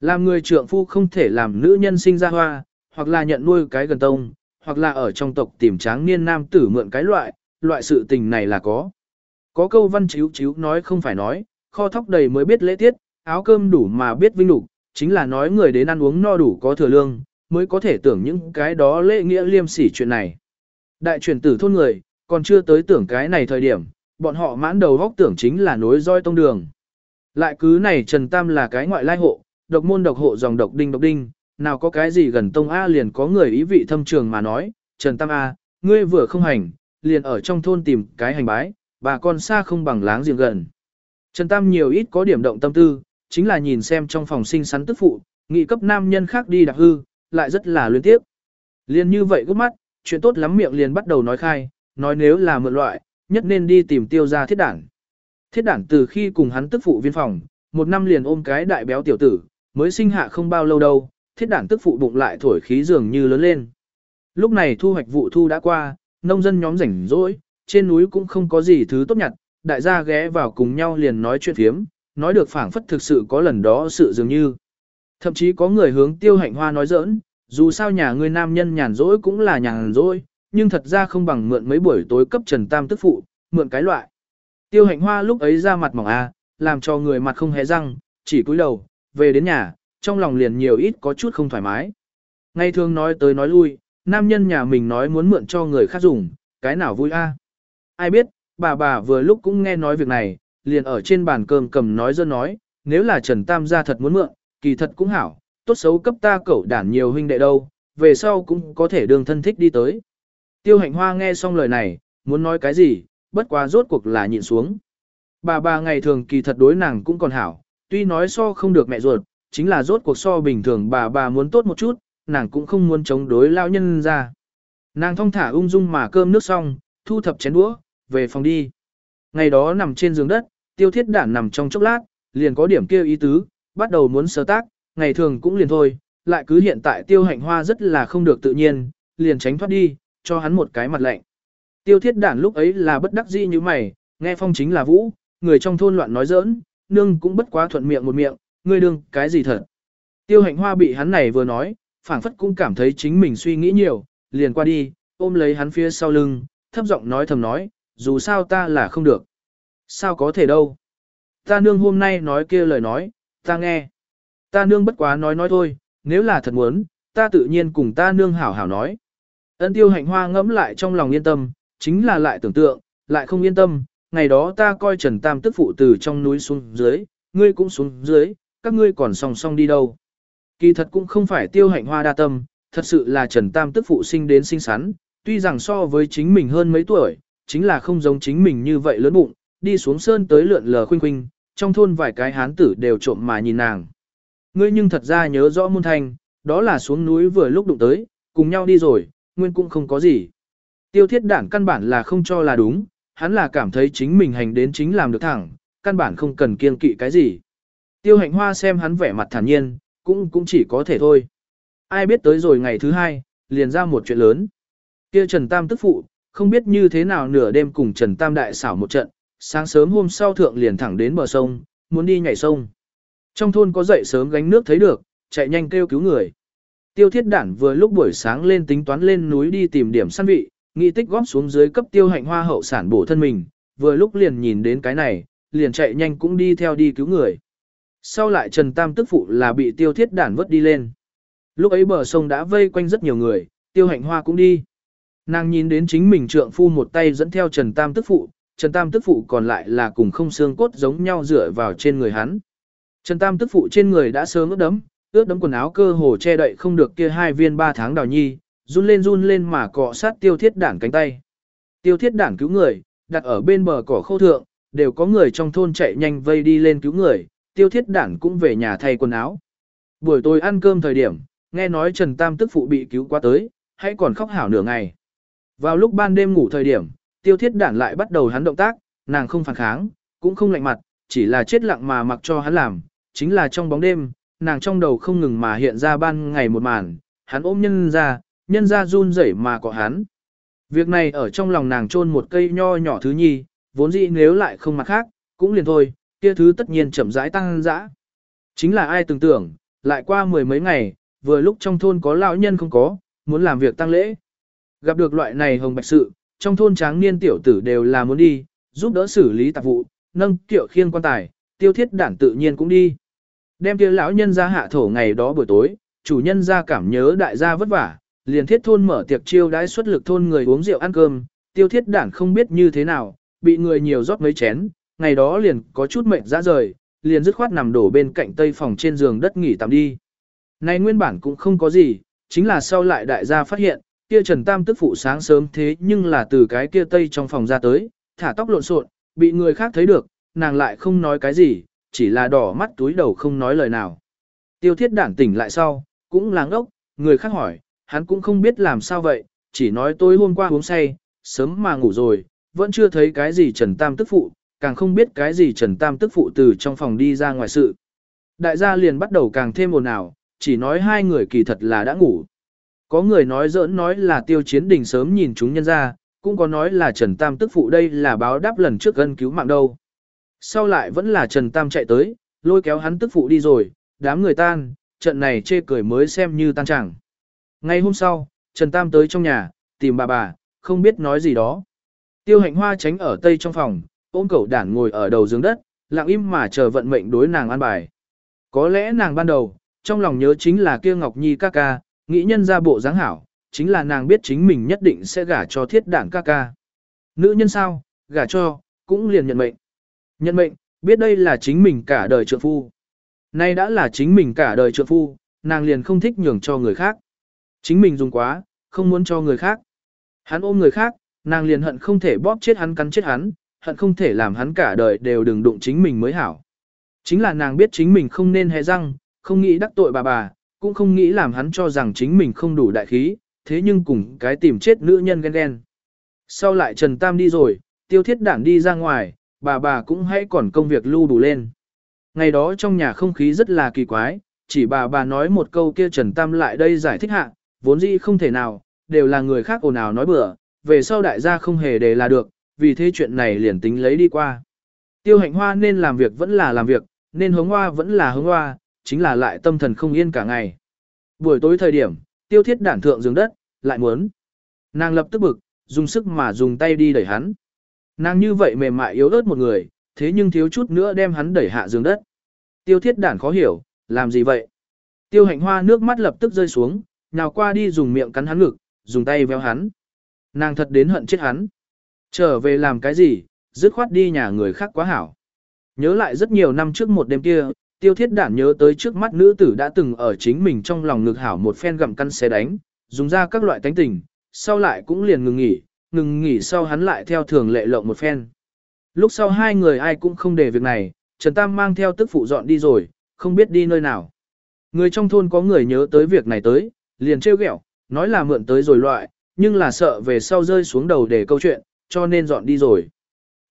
Làm người trượng phu không thể làm nữ nhân sinh ra hoa, hoặc là nhận nuôi cái gần tông, hoặc là ở trong tộc tìm tráng niên nam tử mượn cái loại, loại sự tình này là có. Có câu văn chiếu chiếu nói không phải nói, kho thóc đầy mới biết lễ tiết, áo cơm đủ mà biết vinh đủ, chính là nói người đến ăn uống no đủ có thừa lương, mới có thể tưởng những cái đó lễ nghĩa liêm sỉ chuyện này. Đại truyền tử thôn người, còn chưa tới tưởng cái này thời điểm, bọn họ mãn đầu góc tưởng chính là nối roi tông đường. Lại cứ này Trần Tam là cái ngoại lai hộ, độc môn độc hộ dòng độc đinh độc đinh, nào có cái gì gần tông A liền có người ý vị thâm trường mà nói, Trần Tam A, ngươi vừa không hành, liền ở trong thôn tìm cái hành bái, bà con xa không bằng láng giềng gần. Trần Tam nhiều ít có điểm động tâm tư, chính là nhìn xem trong phòng sinh sắn tức phụ, nghị cấp nam nhân khác đi đặc hư, lại rất là luyến tiếp. Liền như vậy gấp mắt, chuyện tốt lắm miệng liền bắt đầu nói khai, nói nếu là mượn loại, nhất nên đi tìm tiêu ra thiết đảng. Thiết đảng từ khi cùng hắn tức phụ viên phòng, một năm liền ôm cái đại béo tiểu tử, mới sinh hạ không bao lâu đâu, thiết đảng tức phụ bụng lại thổi khí dường như lớn lên. Lúc này thu hoạch vụ thu đã qua, nông dân nhóm rảnh rỗi, trên núi cũng không có gì thứ tốt nhặt, đại gia ghé vào cùng nhau liền nói chuyện phiếm, nói được phảng phất thực sự có lần đó sự dường như. Thậm chí có người hướng tiêu hạnh hoa nói giỡn, dù sao nhà người nam nhân nhàn rỗi cũng là nhàn rỗi, nhưng thật ra không bằng mượn mấy buổi tối cấp Trần Tam tức phụ, mượn cái loại. Tiêu hạnh hoa lúc ấy ra mặt mỏng a, làm cho người mặt không hé răng, chỉ cúi đầu, về đến nhà, trong lòng liền nhiều ít có chút không thoải mái. Ngay thường nói tới nói lui, nam nhân nhà mình nói muốn mượn cho người khác dùng, cái nào vui a? Ai biết, bà bà vừa lúc cũng nghe nói việc này, liền ở trên bàn cơm cầm nói dơ nói, nếu là Trần Tam gia thật muốn mượn, kỳ thật cũng hảo, tốt xấu cấp ta cẩu đản nhiều huynh đệ đâu, về sau cũng có thể đường thân thích đi tới. Tiêu hạnh hoa nghe xong lời này, muốn nói cái gì, bất quá rốt cuộc là nhịn xuống. Bà bà ngày thường kỳ thật đối nàng cũng còn hảo, tuy nói so không được mẹ ruột, chính là rốt cuộc so bình thường bà bà muốn tốt một chút, nàng cũng không muốn chống đối lao nhân ra. Nàng thong thả ung dung mà cơm nước xong, thu thập chén đũa, về phòng đi. Ngày đó nằm trên giường đất, tiêu thiết đản nằm trong chốc lát, liền có điểm kêu ý tứ, bắt đầu muốn sơ tác, ngày thường cũng liền thôi, lại cứ hiện tại tiêu hạnh hoa rất là không được tự nhiên, liền tránh thoát đi, cho hắn một cái mặt lạnh. Tiêu thiết đản lúc ấy là bất đắc dĩ như mày, nghe phong chính là vũ, người trong thôn loạn nói giỡn, nương cũng bất quá thuận miệng một miệng, ngươi đương cái gì thật. Tiêu hạnh hoa bị hắn này vừa nói, phảng phất cũng cảm thấy chính mình suy nghĩ nhiều, liền qua đi, ôm lấy hắn phía sau lưng, thấp giọng nói thầm nói, dù sao ta là không được. Sao có thể đâu. Ta nương hôm nay nói kia lời nói, ta nghe. Ta nương bất quá nói nói thôi, nếu là thật muốn, ta tự nhiên cùng ta nương hảo hảo nói. Ân tiêu hạnh hoa ngẫm lại trong lòng yên tâm, chính là lại tưởng tượng, lại không yên tâm, ngày đó ta coi Trần Tam tức phụ từ trong núi xuống dưới, ngươi cũng xuống dưới, các ngươi còn song song đi đâu. Kỳ thật cũng không phải tiêu hạnh hoa đa tâm, thật sự là Trần Tam tức phụ sinh đến sinh sắn, tuy rằng so với chính mình hơn mấy tuổi, chính là không giống chính mình như vậy lớn bụng, đi xuống sơn tới lượn lờ khuynh khuynh, trong thôn vài cái hán tử đều trộm mà nhìn nàng. Ngươi nhưng thật ra nhớ rõ môn thanh, đó là xuống núi vừa lúc đụng tới, cùng nhau đi rồi, nguyên cũng không có gì. Tiêu thiết đản căn bản là không cho là đúng, hắn là cảm thấy chính mình hành đến chính làm được thẳng, căn bản không cần kiên kỵ cái gì. Tiêu hạnh hoa xem hắn vẻ mặt thản nhiên, cũng cũng chỉ có thể thôi. Ai biết tới rồi ngày thứ hai, liền ra một chuyện lớn. Kia Trần Tam tức phụ, không biết như thế nào nửa đêm cùng Trần Tam đại xảo một trận, sáng sớm hôm sau thượng liền thẳng đến bờ sông, muốn đi nhảy sông. Trong thôn có dậy sớm gánh nước thấy được, chạy nhanh kêu cứu người. Tiêu thiết đản vừa lúc buổi sáng lên tính toán lên núi đi tìm điểm săn vị, nghị tích góp xuống dưới cấp tiêu hạnh hoa hậu sản bổ thân mình, vừa lúc liền nhìn đến cái này, liền chạy nhanh cũng đi theo đi cứu người. Sau lại Trần Tam tức phụ là bị tiêu thiết đản vớt đi lên. Lúc ấy bờ sông đã vây quanh rất nhiều người, tiêu hạnh hoa cũng đi. Nàng nhìn đến chính mình trượng phu một tay dẫn theo Trần Tam tức phụ, Trần Tam tức phụ còn lại là cùng không xương cốt giống nhau dựa vào trên người hắn. Trần Tam tức phụ trên người đã sớm ướt đấm, ướt đấm quần áo cơ hồ che đậy không được kia hai viên ba tháng đào nhi, run lên run lên mà cọ sát tiêu thiết đản cánh tay. Tiêu thiết đản cứu người, đặt ở bên bờ cỏ khô thượng, đều có người trong thôn chạy nhanh vây đi lên cứu người, tiêu thiết đản cũng về nhà thay quần áo. Buổi tối ăn cơm thời điểm, nghe nói Trần Tam tức phụ bị cứu qua tới, hãy còn khóc hảo nửa ngày. Vào lúc ban đêm ngủ thời điểm, tiêu thiết đản lại bắt đầu hắn động tác, nàng không phản kháng, cũng không lạnh mặt, chỉ là chết lặng mà mặc cho hắn làm, chính là trong bóng đêm, nàng trong đầu không ngừng mà hiện ra ban ngày một màn, hắn ôm nhân ra, nhân ra run rẩy mà có hắn. Việc này ở trong lòng nàng chôn một cây nho nhỏ thứ nhi, vốn dĩ nếu lại không mặt khác, cũng liền thôi, kia thứ tất nhiên chậm rãi tăng dã. Chính là ai tưởng tưởng, lại qua mười mấy ngày, vừa lúc trong thôn có lão nhân không có, muốn làm việc tăng lễ. Gặp được loại này hồng bạch sự, trong thôn tráng niên tiểu tử đều là muốn đi, giúp đỡ xử lý tạp vụ, nâng kiệu khiêng quan tài, tiêu thiết đản tự nhiên cũng đi. Đem kia lão nhân ra hạ thổ ngày đó buổi tối, chủ nhân ra cảm nhớ đại gia vất vả, liền thiết thôn mở tiệc chiêu đãi xuất lực thôn người uống rượu ăn cơm, tiêu thiết đản không biết như thế nào, bị người nhiều rót mấy chén, ngày đó liền có chút mệt ra rời, liền dứt khoát nằm đổ bên cạnh tây phòng trên giường đất nghỉ tạm đi. Này nguyên bản cũng không có gì, chính là sau lại đại gia phát hiện, kia Trần Tam tức phụ sáng sớm thế nhưng là từ cái kia tây trong phòng ra tới, thả tóc lộn xộn, bị người khác thấy được, nàng lại không nói cái gì, chỉ là đỏ mắt túi đầu không nói lời nào. Tiêu thiết đản tỉnh lại sau, cũng láng ốc, người khác hỏi, hắn cũng không biết làm sao vậy, chỉ nói tôi hôm qua uống say, sớm mà ngủ rồi, vẫn chưa thấy cái gì Trần Tam tức phụ, càng không biết cái gì Trần Tam tức phụ từ trong phòng đi ra ngoài sự. Đại gia liền bắt đầu càng thêm ồn ào, chỉ nói hai người kỳ thật là đã ngủ. Có người nói giỡn nói là tiêu chiến đình sớm nhìn chúng nhân ra, cũng có nói là Trần Tam tức phụ đây là báo đáp lần trước gân cứu mạng đâu. Sau lại vẫn là Trần Tam chạy tới, lôi kéo hắn tức phụ đi rồi, đám người tan, trận này chê cười mới xem như tan chẳng. Ngay hôm sau, Trần Tam tới trong nhà, tìm bà bà, không biết nói gì đó. Tiêu hạnh hoa tránh ở tây trong phòng, ôm cậu đản ngồi ở đầu giường đất, lặng im mà chờ vận mệnh đối nàng an bài. Có lẽ nàng ban đầu, trong lòng nhớ chính là kia Ngọc Nhi ca ca, nghĩ nhân ra bộ dáng hảo, chính là nàng biết chính mình nhất định sẽ gả cho thiết Đảng ca ca. Nữ nhân sao, gả cho, cũng liền nhận mệnh. Nhận mệnh, biết đây là chính mình cả đời trượng phu. Nay đã là chính mình cả đời trượng phu, nàng liền không thích nhường cho người khác. Chính mình dùng quá, không muốn cho người khác. Hắn ôm người khác, nàng liền hận không thể bóp chết hắn cắn chết hắn, hận không thể làm hắn cả đời đều đừng đụng chính mình mới hảo. Chính là nàng biết chính mình không nên hề răng, không nghĩ đắc tội bà bà, cũng không nghĩ làm hắn cho rằng chính mình không đủ đại khí, thế nhưng cùng cái tìm chết nữ nhân ghen ghen. Sau lại Trần Tam đi rồi, tiêu thiết đảng đi ra ngoài, bà bà cũng hãy còn công việc lưu đủ lên. Ngày đó trong nhà không khí rất là kỳ quái, chỉ bà bà nói một câu kia Trần Tam lại đây giải thích hạ, vốn dĩ không thể nào, đều là người khác ồn ào nói bừa, về sau đại gia không hề để là được, vì thế chuyện này liền tính lấy đi qua. Tiêu hạnh hoa nên làm việc vẫn là làm việc, nên hướng hoa vẫn là hướng hoa, chính là lại tâm thần không yên cả ngày. Buổi tối thời điểm, tiêu thiết đản thượng giường đất, lại muốn. Nàng lập tức bực, dùng sức mà dùng tay đi đẩy hắn. Nàng như vậy mềm mại yếu ớt một người, thế nhưng thiếu chút nữa đem hắn đẩy hạ giường đất. Tiêu thiết đản khó hiểu, làm gì vậy? Tiêu hạnh hoa nước mắt lập tức rơi xuống, nhào qua đi dùng miệng cắn hắn ngực, dùng tay véo hắn. Nàng thật đến hận chết hắn. Trở về làm cái gì, dứt khoát đi nhà người khác quá hảo. Nhớ lại rất nhiều năm trước một đêm kia, tiêu thiết đản nhớ tới trước mắt nữ tử đã từng ở chính mình trong lòng ngực hảo một phen gặm căn xé đánh, dùng ra các loại tánh tình, sau lại cũng liền ngừng nghỉ, ngừng nghỉ sau hắn lại theo thường lệ lộng một phen. Lúc sau hai người ai cũng không để việc này, Trần Tam mang theo tức phụ dọn đi rồi, không biết đi nơi nào. Người trong thôn có người nhớ tới việc này tới, liền trêu ghẹo, nói là mượn tới rồi loại, nhưng là sợ về sau rơi xuống đầu để câu chuyện, cho nên dọn đi rồi.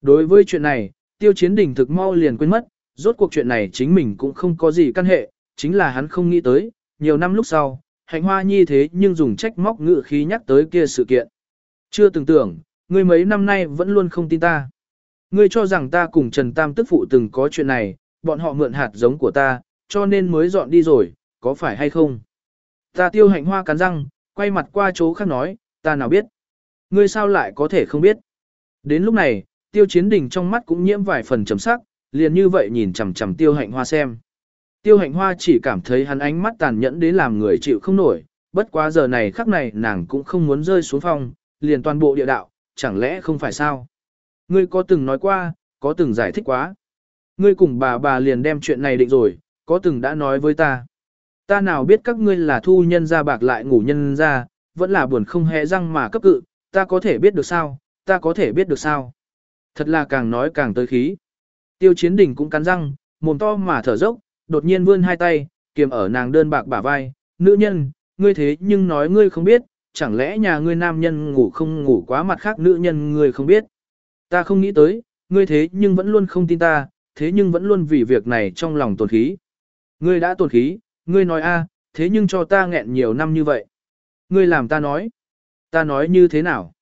Đối với chuyện này, tiêu chiến đình thực mau liền quên mất, rốt cuộc chuyện này chính mình cũng không có gì căn hệ, chính là hắn không nghĩ tới, nhiều năm lúc sau, hạnh hoa nhi thế nhưng dùng trách móc ngự khí nhắc tới kia sự kiện. Chưa từng tưởng, ngươi mấy năm nay vẫn luôn không tin ta. Ngươi cho rằng ta cùng Trần Tam tức phụ từng có chuyện này, bọn họ mượn hạt giống của ta, cho nên mới dọn đi rồi, có phải hay không? Ta tiêu hạnh hoa cắn răng, quay mặt qua chỗ khác nói, ta nào biết. Ngươi sao lại có thể không biết? Đến lúc này, tiêu chiến đình trong mắt cũng nhiễm vài phần chấm sắc, liền như vậy nhìn chằm chằm tiêu hạnh hoa xem. Tiêu hạnh hoa chỉ cảm thấy hắn ánh mắt tàn nhẫn đến làm người chịu không nổi, bất quá giờ này khắc này nàng cũng không muốn rơi xuống phong, liền toàn bộ địa đạo, chẳng lẽ không phải sao? Ngươi có từng nói qua, có từng giải thích quá. Ngươi cùng bà bà liền đem chuyện này định rồi, có từng đã nói với ta. Ta nào biết các ngươi là thu nhân ra bạc lại ngủ nhân ra, vẫn là buồn không hề răng mà cấp cự, ta có thể biết được sao, ta có thể biết được sao. Thật là càng nói càng tới khí. Tiêu chiến đình cũng cắn răng, mồm to mà thở dốc, đột nhiên vươn hai tay, kiềm ở nàng đơn bạc bả vai, nữ nhân, ngươi thế nhưng nói ngươi không biết, chẳng lẽ nhà ngươi nam nhân ngủ không ngủ quá mặt khác nữ nhân ngươi không biết. Ta không nghĩ tới, ngươi thế nhưng vẫn luôn không tin ta, thế nhưng vẫn luôn vì việc này trong lòng tổn khí. Ngươi đã tổn khí, ngươi nói a, thế nhưng cho ta nghẹn nhiều năm như vậy. Ngươi làm ta nói. Ta nói như thế nào?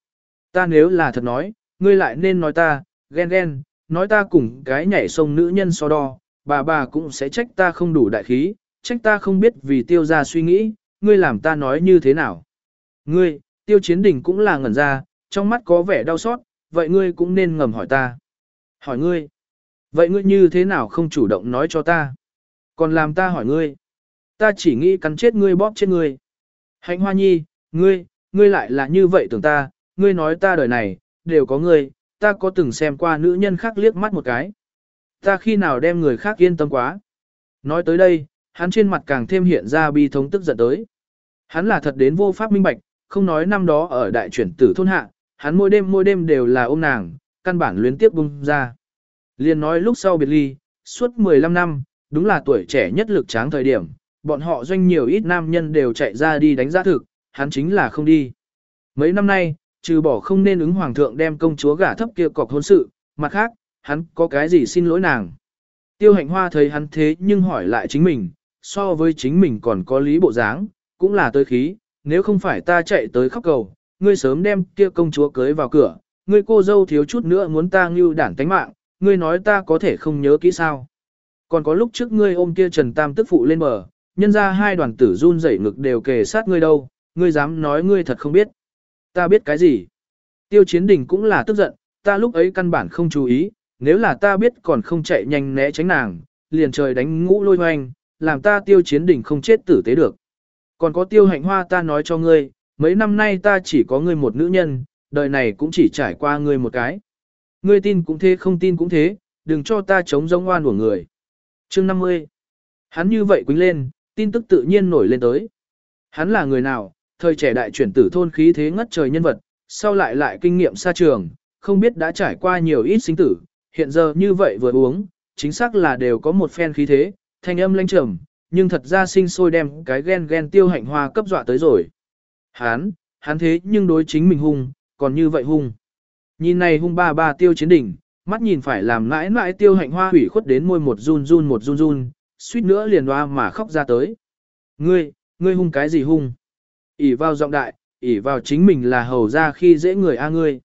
Ta nếu là thật nói, ngươi lại nên nói ta, ghen ghen, nói ta cùng cái nhảy sông nữ nhân so đo, bà bà cũng sẽ trách ta không đủ đại khí, trách ta không biết vì tiêu ra suy nghĩ, ngươi làm ta nói như thế nào. Ngươi, tiêu chiến đỉnh cũng là ngẩn ra, trong mắt có vẻ đau xót, vậy ngươi cũng nên ngầm hỏi ta. Hỏi ngươi, vậy ngươi như thế nào không chủ động nói cho ta? Còn làm ta hỏi ngươi, ta chỉ nghĩ cắn chết ngươi bóp chết ngươi. Hạnh hoa nhi, ngươi, ngươi lại là như vậy tưởng ta, ngươi nói ta đời này, đều có ngươi, ta có từng xem qua nữ nhân khác liếc mắt một cái. Ta khi nào đem người khác yên tâm quá. Nói tới đây, hắn trên mặt càng thêm hiện ra bi thống tức giận tới. Hắn là thật đến vô pháp minh bạch, không nói năm đó ở đại chuyển tử thôn hạ, hắn mỗi đêm mỗi đêm đều là ôm nàng, căn bản luyến tiếp bung ra. Liên nói lúc sau biệt ly, suốt 15 năm, đúng là tuổi trẻ nhất lực tráng thời điểm, bọn họ doanh nhiều ít nam nhân đều chạy ra đi đánh giá thực, hắn chính là không đi. Mấy năm nay, trừ bỏ không nên ứng hoàng thượng đem công chúa gả thấp kia cọc hôn sự, mặt khác, hắn có cái gì xin lỗi nàng. Tiêu hạnh hoa thấy hắn thế nhưng hỏi lại chính mình, so với chính mình còn có lý bộ dáng, cũng là tới khí, nếu không phải ta chạy tới khóc cầu, ngươi sớm đem kia công chúa cưới vào cửa, ngươi cô dâu thiếu chút nữa muốn ta ngưu đản tánh mạng, ngươi nói ta có thể không nhớ kỹ sao. Còn có lúc trước ngươi ôm kia Trần Tam tức phụ lên bờ, nhân ra hai đoàn tử run rẩy ngực đều kề sát ngươi đâu, ngươi dám nói ngươi thật không biết. Ta biết cái gì? Tiêu chiến đình cũng là tức giận, ta lúc ấy căn bản không chú ý, nếu là ta biết còn không chạy nhanh né tránh nàng, liền trời đánh ngũ lôi hoanh, làm ta tiêu chiến đình không chết tử tế được. Còn có tiêu hạnh hoa ta nói cho ngươi, mấy năm nay ta chỉ có ngươi một nữ nhân, đời này cũng chỉ trải qua ngươi một cái. Ngươi tin cũng thế không tin cũng thế, đừng cho ta chống giống oan của người. Chương 50 Hắn như vậy quýnh lên, tin tức tự nhiên nổi lên tới. Hắn là người nào, thời trẻ đại chuyển tử thôn khí thế ngất trời nhân vật, sau lại lại kinh nghiệm xa trường, không biết đã trải qua nhiều ít sinh tử, hiện giờ như vậy vừa uống, chính xác là đều có một phen khí thế, thanh âm lanh trầm, nhưng thật ra sinh sôi đem cái ghen ghen tiêu hạnh hoa cấp dọa tới rồi. Hán, hắn thế nhưng đối chính mình hung, còn như vậy hung. Nhìn này hung ba ba tiêu chiến đỉnh, mắt nhìn phải làm mãi mãi tiêu hạnh hoa hủy khuất đến môi một run run một run run, suýt nữa liền hoa mà khóc ra tới. Ngươi, ngươi hung cái gì hung? Ỉ vào giọng đại, ỉ vào chính mình là hầu ra khi dễ người a ngươi.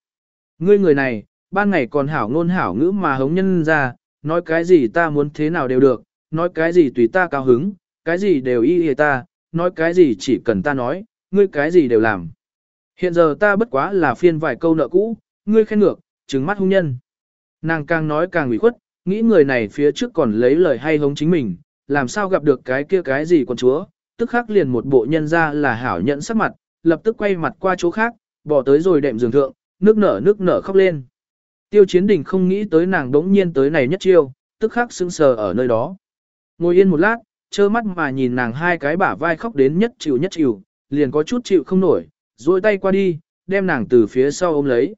Ngươi người này, ban ngày còn hảo ngôn hảo ngữ mà hống nhân ra, nói cái gì ta muốn thế nào đều được, nói cái gì tùy ta cao hứng, cái gì đều y y ta, nói cái gì chỉ cần ta nói, ngươi cái gì đều làm. Hiện giờ ta bất quá là phiên vài câu nợ cũ, ngươi khen ngược, trừng mắt hung nhân. Nàng càng nói càng ủy khuất, nghĩ người này phía trước còn lấy lời hay hống chính mình, làm sao gặp được cái kia cái gì con chúa, tức khắc liền một bộ nhân ra là hảo nhận sắc mặt, lập tức quay mặt qua chỗ khác, bỏ tới rồi đệm giường thượng, nước nở nước nở khóc lên. Tiêu chiến đình không nghĩ tới nàng đống nhiên tới này nhất chiêu, tức khắc sững sờ ở nơi đó. Ngồi yên một lát, trơ mắt mà nhìn nàng hai cái bả vai khóc đến nhất chịu nhất chịu, liền có chút chịu không nổi, duỗi tay qua đi, đem nàng từ phía sau ôm lấy.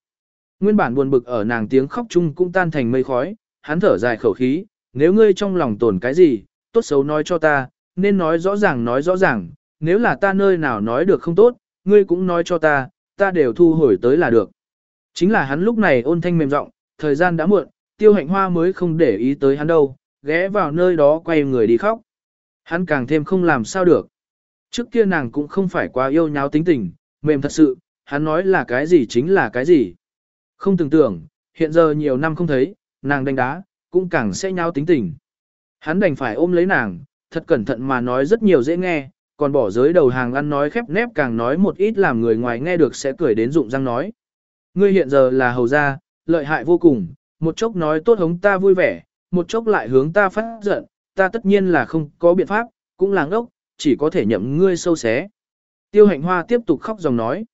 Nguyên bản buồn bực ở nàng tiếng khóc chung cũng tan thành mây khói, hắn thở dài khẩu khí, nếu ngươi trong lòng tổn cái gì, tốt xấu nói cho ta, nên nói rõ ràng nói rõ ràng, nếu là ta nơi nào nói được không tốt, ngươi cũng nói cho ta, ta đều thu hồi tới là được. Chính là hắn lúc này ôn thanh mềm giọng, thời gian đã muộn, tiêu hạnh hoa mới không để ý tới hắn đâu, ghé vào nơi đó quay người đi khóc. Hắn càng thêm không làm sao được. Trước kia nàng cũng không phải quá yêu nháo tính tình, mềm thật sự, hắn nói là cái gì chính là cái gì. Không tưởng tưởng, hiện giờ nhiều năm không thấy, nàng đánh đá, cũng càng sẽ nháo tính tình. Hắn đành phải ôm lấy nàng, thật cẩn thận mà nói rất nhiều dễ nghe, còn bỏ giới đầu hàng ăn nói khép nép càng nói một ít làm người ngoài nghe được sẽ cười đến rụng răng nói. Ngươi hiện giờ là hầu gia, lợi hại vô cùng, một chốc nói tốt hống ta vui vẻ, một chốc lại hướng ta phát giận, ta tất nhiên là không có biện pháp, cũng là ngốc, chỉ có thể nhậm ngươi sâu xé. Tiêu hạnh hoa tiếp tục khóc dòng nói.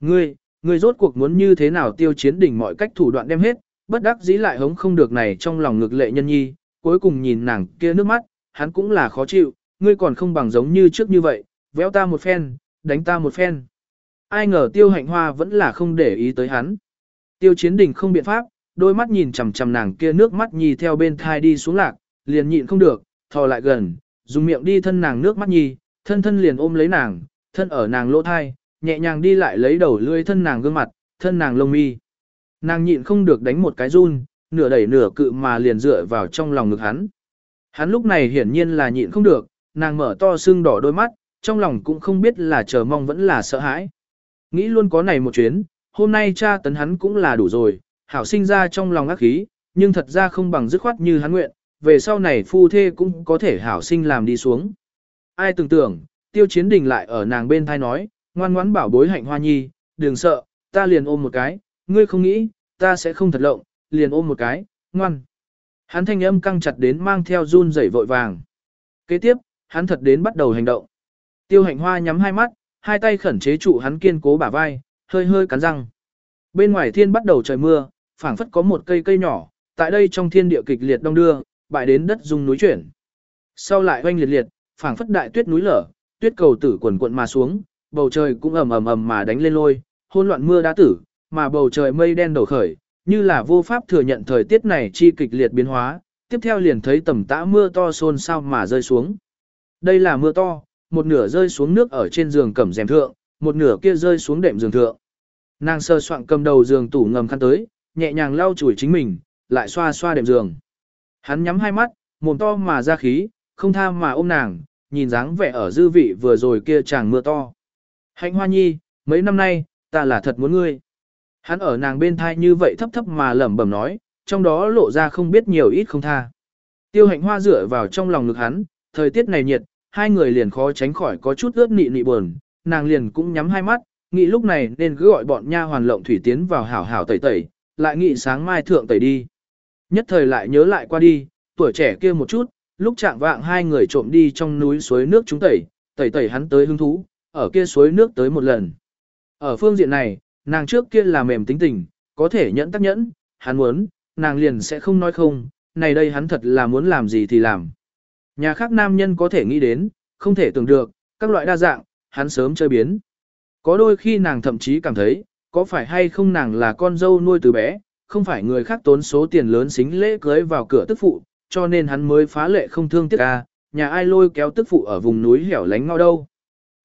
Ngươi, ngươi rốt cuộc muốn như thế nào tiêu chiến đỉnh mọi cách thủ đoạn đem hết, bất đắc dĩ lại hống không được này trong lòng ngực lệ nhân nhi, cuối cùng nhìn nàng kia nước mắt, hắn cũng là khó chịu, ngươi còn không bằng giống như trước như vậy, véo ta một phen, đánh ta một phen. Ai ngờ tiêu hạnh hoa vẫn là không để ý tới hắn. Tiêu chiến đình không biện pháp, đôi mắt nhìn chằm chằm nàng kia nước mắt nhì theo bên thai đi xuống lạc, liền nhịn không được, thò lại gần, dùng miệng đi thân nàng nước mắt nhì, thân thân liền ôm lấy nàng, thân ở nàng lỗ thai, nhẹ nhàng đi lại lấy đầu lưỡi thân nàng gương mặt, thân nàng lông mi. Nàng nhịn không được đánh một cái run, nửa đẩy nửa cự mà liền dựa vào trong lòng ngực hắn. Hắn lúc này hiển nhiên là nhịn không được, nàng mở to sưng đỏ đôi mắt, trong lòng cũng không biết là chờ mong vẫn là sợ hãi. Nghĩ luôn có này một chuyến, hôm nay cha tấn hắn cũng là đủ rồi, hảo sinh ra trong lòng ác khí, nhưng thật ra không bằng dứt khoát như hắn nguyện, về sau này phu thê cũng có thể hảo sinh làm đi xuống. Ai tưởng tưởng, tiêu chiến đình lại ở nàng bên thai nói, ngoan ngoãn bảo bối hạnh hoa nhi, đừng sợ, ta liền ôm một cái, ngươi không nghĩ, ta sẽ không thật lộng, liền ôm một cái, ngoan. Hắn thanh âm căng chặt đến mang theo run rẩy vội vàng. Kế tiếp, hắn thật đến bắt đầu hành động. Tiêu hạnh hoa nhắm hai mắt, hai tay khẩn chế trụ hắn kiên cố bả vai, hơi hơi cắn răng. Bên ngoài thiên bắt đầu trời mưa, phảng phất có một cây cây nhỏ, tại đây trong thiên địa kịch liệt đông đưa, bại đến đất dung núi chuyển. Sau lại oanh liệt liệt, phảng phất đại tuyết núi lở, tuyết cầu tử quần quận mà xuống, bầu trời cũng ầm ầm ầm mà đánh lên lôi, hôn loạn mưa đá tử, mà bầu trời mây đen đổ khởi, như là vô pháp thừa nhận thời tiết này chi kịch liệt biến hóa, tiếp theo liền thấy tầm tã mưa to xôn xao mà rơi xuống. Đây là mưa to, một nửa rơi xuống nước ở trên giường cẩm rèm thượng, một nửa kia rơi xuống đệm giường thượng. Nàng sơ soạn cầm đầu giường tủ ngầm khăn tới, nhẹ nhàng lau chùi chính mình, lại xoa xoa đệm giường. Hắn nhắm hai mắt, mồm to mà ra khí, không tha mà ôm nàng, nhìn dáng vẻ ở dư vị vừa rồi kia chàng mưa to. Hạnh hoa nhi, mấy năm nay, ta là thật muốn ngươi. Hắn ở nàng bên thai như vậy thấp thấp mà lẩm bẩm nói, trong đó lộ ra không biết nhiều ít không tha. Tiêu hạnh hoa dựa vào trong lòng ngực hắn, thời tiết này nhiệt, hai người liền khó tránh khỏi có chút ướt nị nị buồn, nàng liền cũng nhắm hai mắt, nghĩ lúc này nên cứ gọi bọn nha hoàn lộng thủy tiến vào hảo hảo tẩy tẩy, lại nghĩ sáng mai thượng tẩy đi. Nhất thời lại nhớ lại qua đi, tuổi trẻ kia một chút, lúc trạng vạng hai người trộm đi trong núi suối nước chúng tẩy, tẩy tẩy hắn tới hứng thú, ở kia suối nước tới một lần. Ở phương diện này, nàng trước kia là mềm tính tình, có thể nhẫn tắc nhẫn, hắn muốn, nàng liền sẽ không nói không, này đây hắn thật là muốn làm gì thì làm. Nhà khác nam nhân có thể nghĩ đến, không thể tưởng được, các loại đa dạng, hắn sớm chơi biến. Có đôi khi nàng thậm chí cảm thấy, có phải hay không nàng là con dâu nuôi từ bé, không phải người khác tốn số tiền lớn xính lễ cưới vào cửa tức phụ, cho nên hắn mới phá lệ không thương tiếc ca, nhà ai lôi kéo tức phụ ở vùng núi hẻo lánh ngao đâu.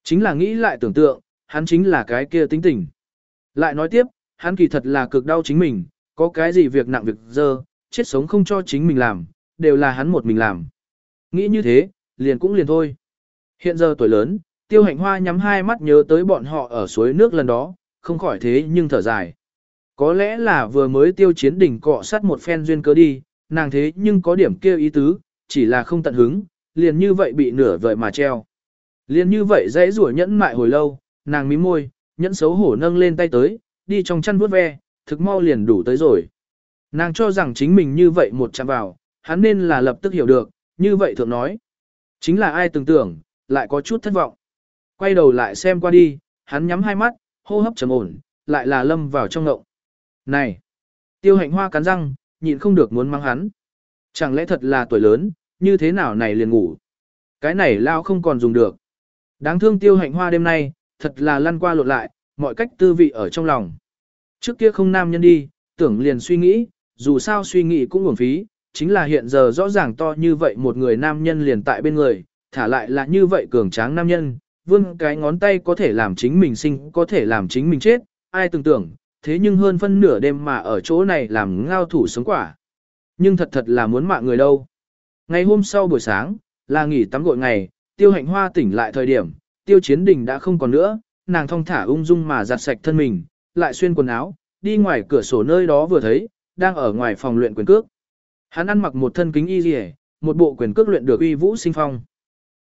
Chính là nghĩ lại tưởng tượng, hắn chính là cái kia tính tình. Lại nói tiếp, hắn kỳ thật là cực đau chính mình, có cái gì việc nặng việc dơ, chết sống không cho chính mình làm, đều là hắn một mình làm. Nghĩ như thế, liền cũng liền thôi. Hiện giờ tuổi lớn, tiêu hạnh hoa nhắm hai mắt nhớ tới bọn họ ở suối nước lần đó, không khỏi thế nhưng thở dài. Có lẽ là vừa mới tiêu chiến đỉnh cọ sát một phen duyên cớ đi, nàng thế nhưng có điểm kêu ý tứ, chỉ là không tận hứng, liền như vậy bị nửa vợi mà treo. Liền như vậy dãy rủa nhẫn mại hồi lâu, nàng mím môi, nhẫn xấu hổ nâng lên tay tới, đi trong chăn vuốt ve, thực mau liền đủ tới rồi. Nàng cho rằng chính mình như vậy một chạm vào, hắn nên là lập tức hiểu được, như vậy thượng nói. Chính là ai tưởng tưởng, lại có chút thất vọng. Quay đầu lại xem qua đi, hắn nhắm hai mắt, hô hấp trầm ổn, lại là lâm vào trong ngộng. Này! Tiêu hạnh hoa cắn răng, nhịn không được muốn mang hắn. Chẳng lẽ thật là tuổi lớn, như thế nào này liền ngủ. Cái này lao không còn dùng được. Đáng thương tiêu hạnh hoa đêm nay, thật là lăn qua lộn lại, mọi cách tư vị ở trong lòng. Trước kia không nam nhân đi, tưởng liền suy nghĩ, dù sao suy nghĩ cũng uổng phí, chính là hiện giờ rõ ràng to như vậy một người nam nhân liền tại bên người, thả lại là như vậy cường tráng nam nhân, vươn cái ngón tay có thể làm chính mình sinh, có thể làm chính mình chết, ai tưởng tưởng, thế nhưng hơn phân nửa đêm mà ở chỗ này làm ngao thủ sống quả. Nhưng thật thật là muốn mạng người đâu. Ngày hôm sau buổi sáng, là nghỉ tắm gội ngày, tiêu hạnh hoa tỉnh lại thời điểm, tiêu chiến đình đã không còn nữa, nàng thong thả ung dung mà giặt sạch thân mình, lại xuyên quần áo, đi ngoài cửa sổ nơi đó vừa thấy, đang ở ngoài phòng luyện quyền cước. Hắn ăn mặc một thân kính y rìa, một bộ quyền cước luyện được uy vũ sinh phong.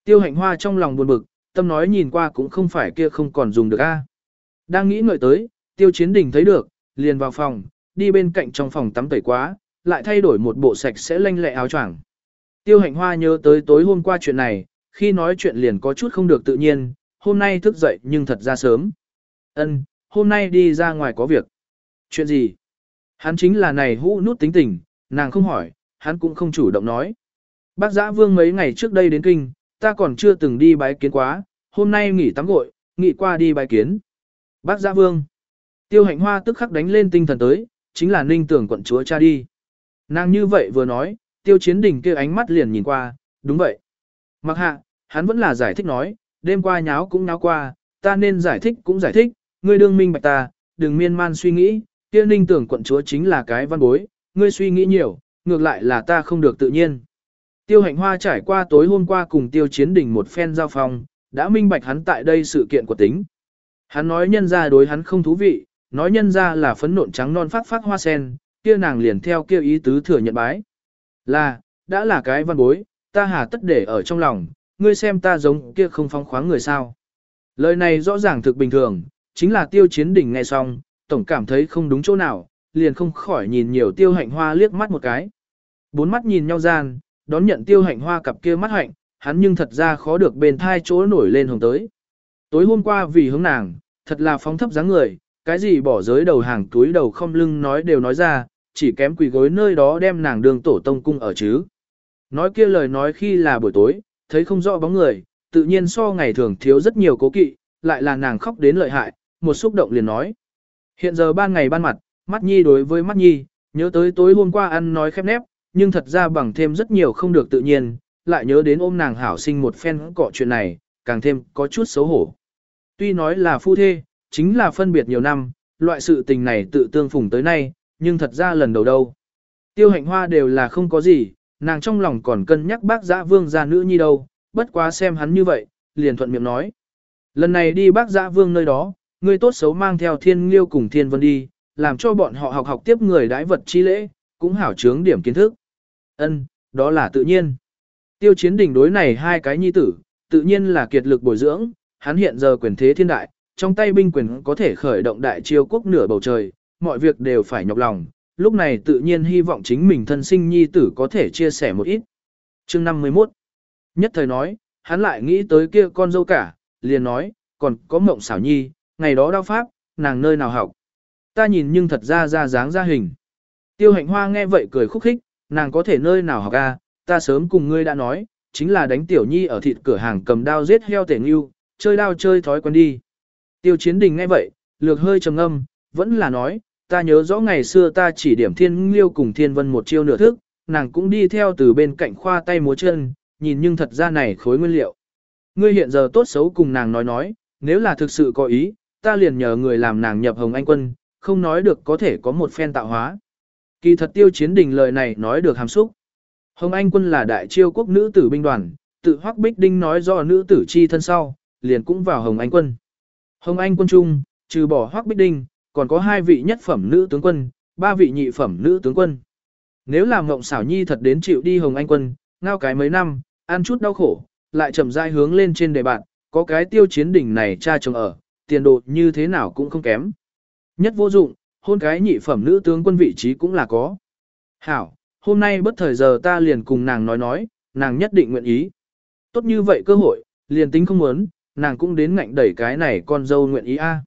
Tiêu hạnh hoa trong lòng buồn bực, tâm nói nhìn qua cũng không phải kia không còn dùng được a. Đang nghĩ ngợi tới, tiêu chiến đình thấy được, liền vào phòng, đi bên cạnh trong phòng tắm tẩy quá, lại thay đổi một bộ sạch sẽ lanh lẹ áo choàng. Tiêu hạnh hoa nhớ tới tối hôm qua chuyện này, khi nói chuyện liền có chút không được tự nhiên, hôm nay thức dậy nhưng thật ra sớm. Ân, hôm nay đi ra ngoài có việc. Chuyện gì? Hắn chính là này hũ nút tính tình, nàng không hỏi, hắn cũng không chủ động nói. Bác giã vương mấy ngày trước đây đến kinh, ta còn chưa từng đi bái kiến quá, hôm nay nghỉ tắm gội, nghỉ qua đi bái kiến. Bác giã vương. Tiêu hạnh hoa tức khắc đánh lên tinh thần tới, chính là ninh tưởng quận chúa cha đi. Nàng như vậy vừa nói, tiêu chiến đình kia ánh mắt liền nhìn qua, đúng vậy. Mặc hạ, hắn vẫn là giải thích nói, đêm qua nháo cũng nháo qua, ta nên giải thích cũng giải thích, ngươi đương minh bạch ta, đừng miên man suy nghĩ, kia ninh tưởng quận chúa chính là cái văn bối, ngươi suy nghĩ nhiều, ngược lại là ta không được tự nhiên. Tiêu hạnh hoa trải qua tối hôm qua cùng tiêu chiến đỉnh một phen giao phong, đã minh bạch hắn tại đây sự kiện của tính. Hắn nói nhân ra đối hắn không thú vị, nói nhân ra là phấn nộn trắng non phát phát hoa sen, kia nàng liền theo kia ý tứ thừa nhận bái. Là, đã là cái văn bối, ta hà tất để ở trong lòng, ngươi xem ta giống kia không phong khoáng người sao. Lời này rõ ràng thực bình thường, chính là tiêu chiến đỉnh nghe xong, tổng cảm thấy không đúng chỗ nào, liền không khỏi nhìn nhiều tiêu hạnh hoa liếc mắt một cái. Bốn mắt nhìn nhau gian, đón nhận tiêu hạnh hoa cặp kia mắt hạnh, hắn nhưng thật ra khó được bên thai chỗ nổi lên hồng tới. Tối hôm qua vì hướng nàng, thật là phóng thấp dáng người, cái gì bỏ giới đầu hàng túi đầu không lưng nói đều nói ra, chỉ kém quỳ gối nơi đó đem nàng đường tổ tông cung ở chứ. Nói kia lời nói khi là buổi tối, thấy không rõ bóng người, tự nhiên so ngày thường thiếu rất nhiều cố kỵ, lại là nàng khóc đến lợi hại, một xúc động liền nói. Hiện giờ ban ngày ban mặt, mắt nhi đối với mắt nhi, nhớ tới tối hôm qua ăn nói khép nép, nhưng thật ra bằng thêm rất nhiều không được tự nhiên, lại nhớ đến ôm nàng hảo sinh một phen cọ chuyện này, càng thêm có chút xấu hổ. Tuy nói là phu thê, chính là phân biệt nhiều năm, loại sự tình này tự tương phùng tới nay, nhưng thật ra lần đầu đâu. Tiêu hạnh hoa đều là không có gì, nàng trong lòng còn cân nhắc bác giã vương gia nữ nhi đâu, bất quá xem hắn như vậy, liền thuận miệng nói. Lần này đi bác giã vương nơi đó, người tốt xấu mang theo thiên liêu cùng thiên vân đi, làm cho bọn họ học học tiếp người đãi vật chi lễ, cũng hảo trướng điểm kiến thức. Ân, đó là tự nhiên. Tiêu chiến đỉnh đối này hai cái nhi tử, tự nhiên là kiệt lực bồi dưỡng, hắn hiện giờ quyền thế thiên đại, trong tay binh quyền có thể khởi động đại chiêu quốc nửa bầu trời, mọi việc đều phải nhọc lòng, lúc này tự nhiên hy vọng chính mình thân sinh nhi tử có thể chia sẻ một ít. Chương 51 Nhất thời nói, hắn lại nghĩ tới kia con dâu cả, liền nói, còn có mộng xảo nhi, ngày đó đao pháp, nàng nơi nào học. Ta nhìn nhưng thật ra ra dáng ra hình. Tiêu hạnh hoa nghe vậy cười khúc khích, nàng có thể nơi nào học a, ta sớm cùng ngươi đã nói, chính là đánh tiểu nhi ở thịt cửa hàng cầm đao giết heo tể ngưu, chơi đao chơi thói quen đi. Tiêu chiến đình nghe vậy, lược hơi trầm âm vẫn là nói, ta nhớ rõ ngày xưa ta chỉ điểm thiên liêu cùng thiên vân một chiêu nửa thức, nàng cũng đi theo từ bên cạnh khoa tay múa chân, nhìn nhưng thật ra này khối nguyên liệu. Ngươi hiện giờ tốt xấu cùng nàng nói nói, nếu là thực sự có ý, ta liền nhờ người làm nàng nhập hồng anh quân, không nói được có thể có một phen tạo hóa. Kỳ thật tiêu chiến đình lời này nói được hàm xúc. Hồng Anh quân là đại chiêu quốc nữ tử binh đoàn, tự hoắc bích đinh nói do nữ tử chi thân sau, liền cũng vào Hồng Anh quân. Hồng Anh quân trung, trừ bỏ hoắc bích đinh, còn có hai vị nhất phẩm nữ tướng quân, ba vị nhị phẩm nữ tướng quân. Nếu làm ngộng xảo nhi thật đến chịu đi Hồng Anh quân, ngao cái mấy năm, ăn chút đau khổ, lại chậm rãi hướng lên trên đề bạn, có cái tiêu chiến đỉnh này cha chồng ở, tiền đồ như thế nào cũng không kém. Nhất vô dụng, hôn cái nhị phẩm nữ tướng quân vị trí cũng là có. Hảo, hôm nay bất thời giờ ta liền cùng nàng nói nói, nàng nhất định nguyện ý. Tốt như vậy cơ hội, liền tính không muốn, nàng cũng đến ngạnh đẩy cái này con dâu nguyện ý a.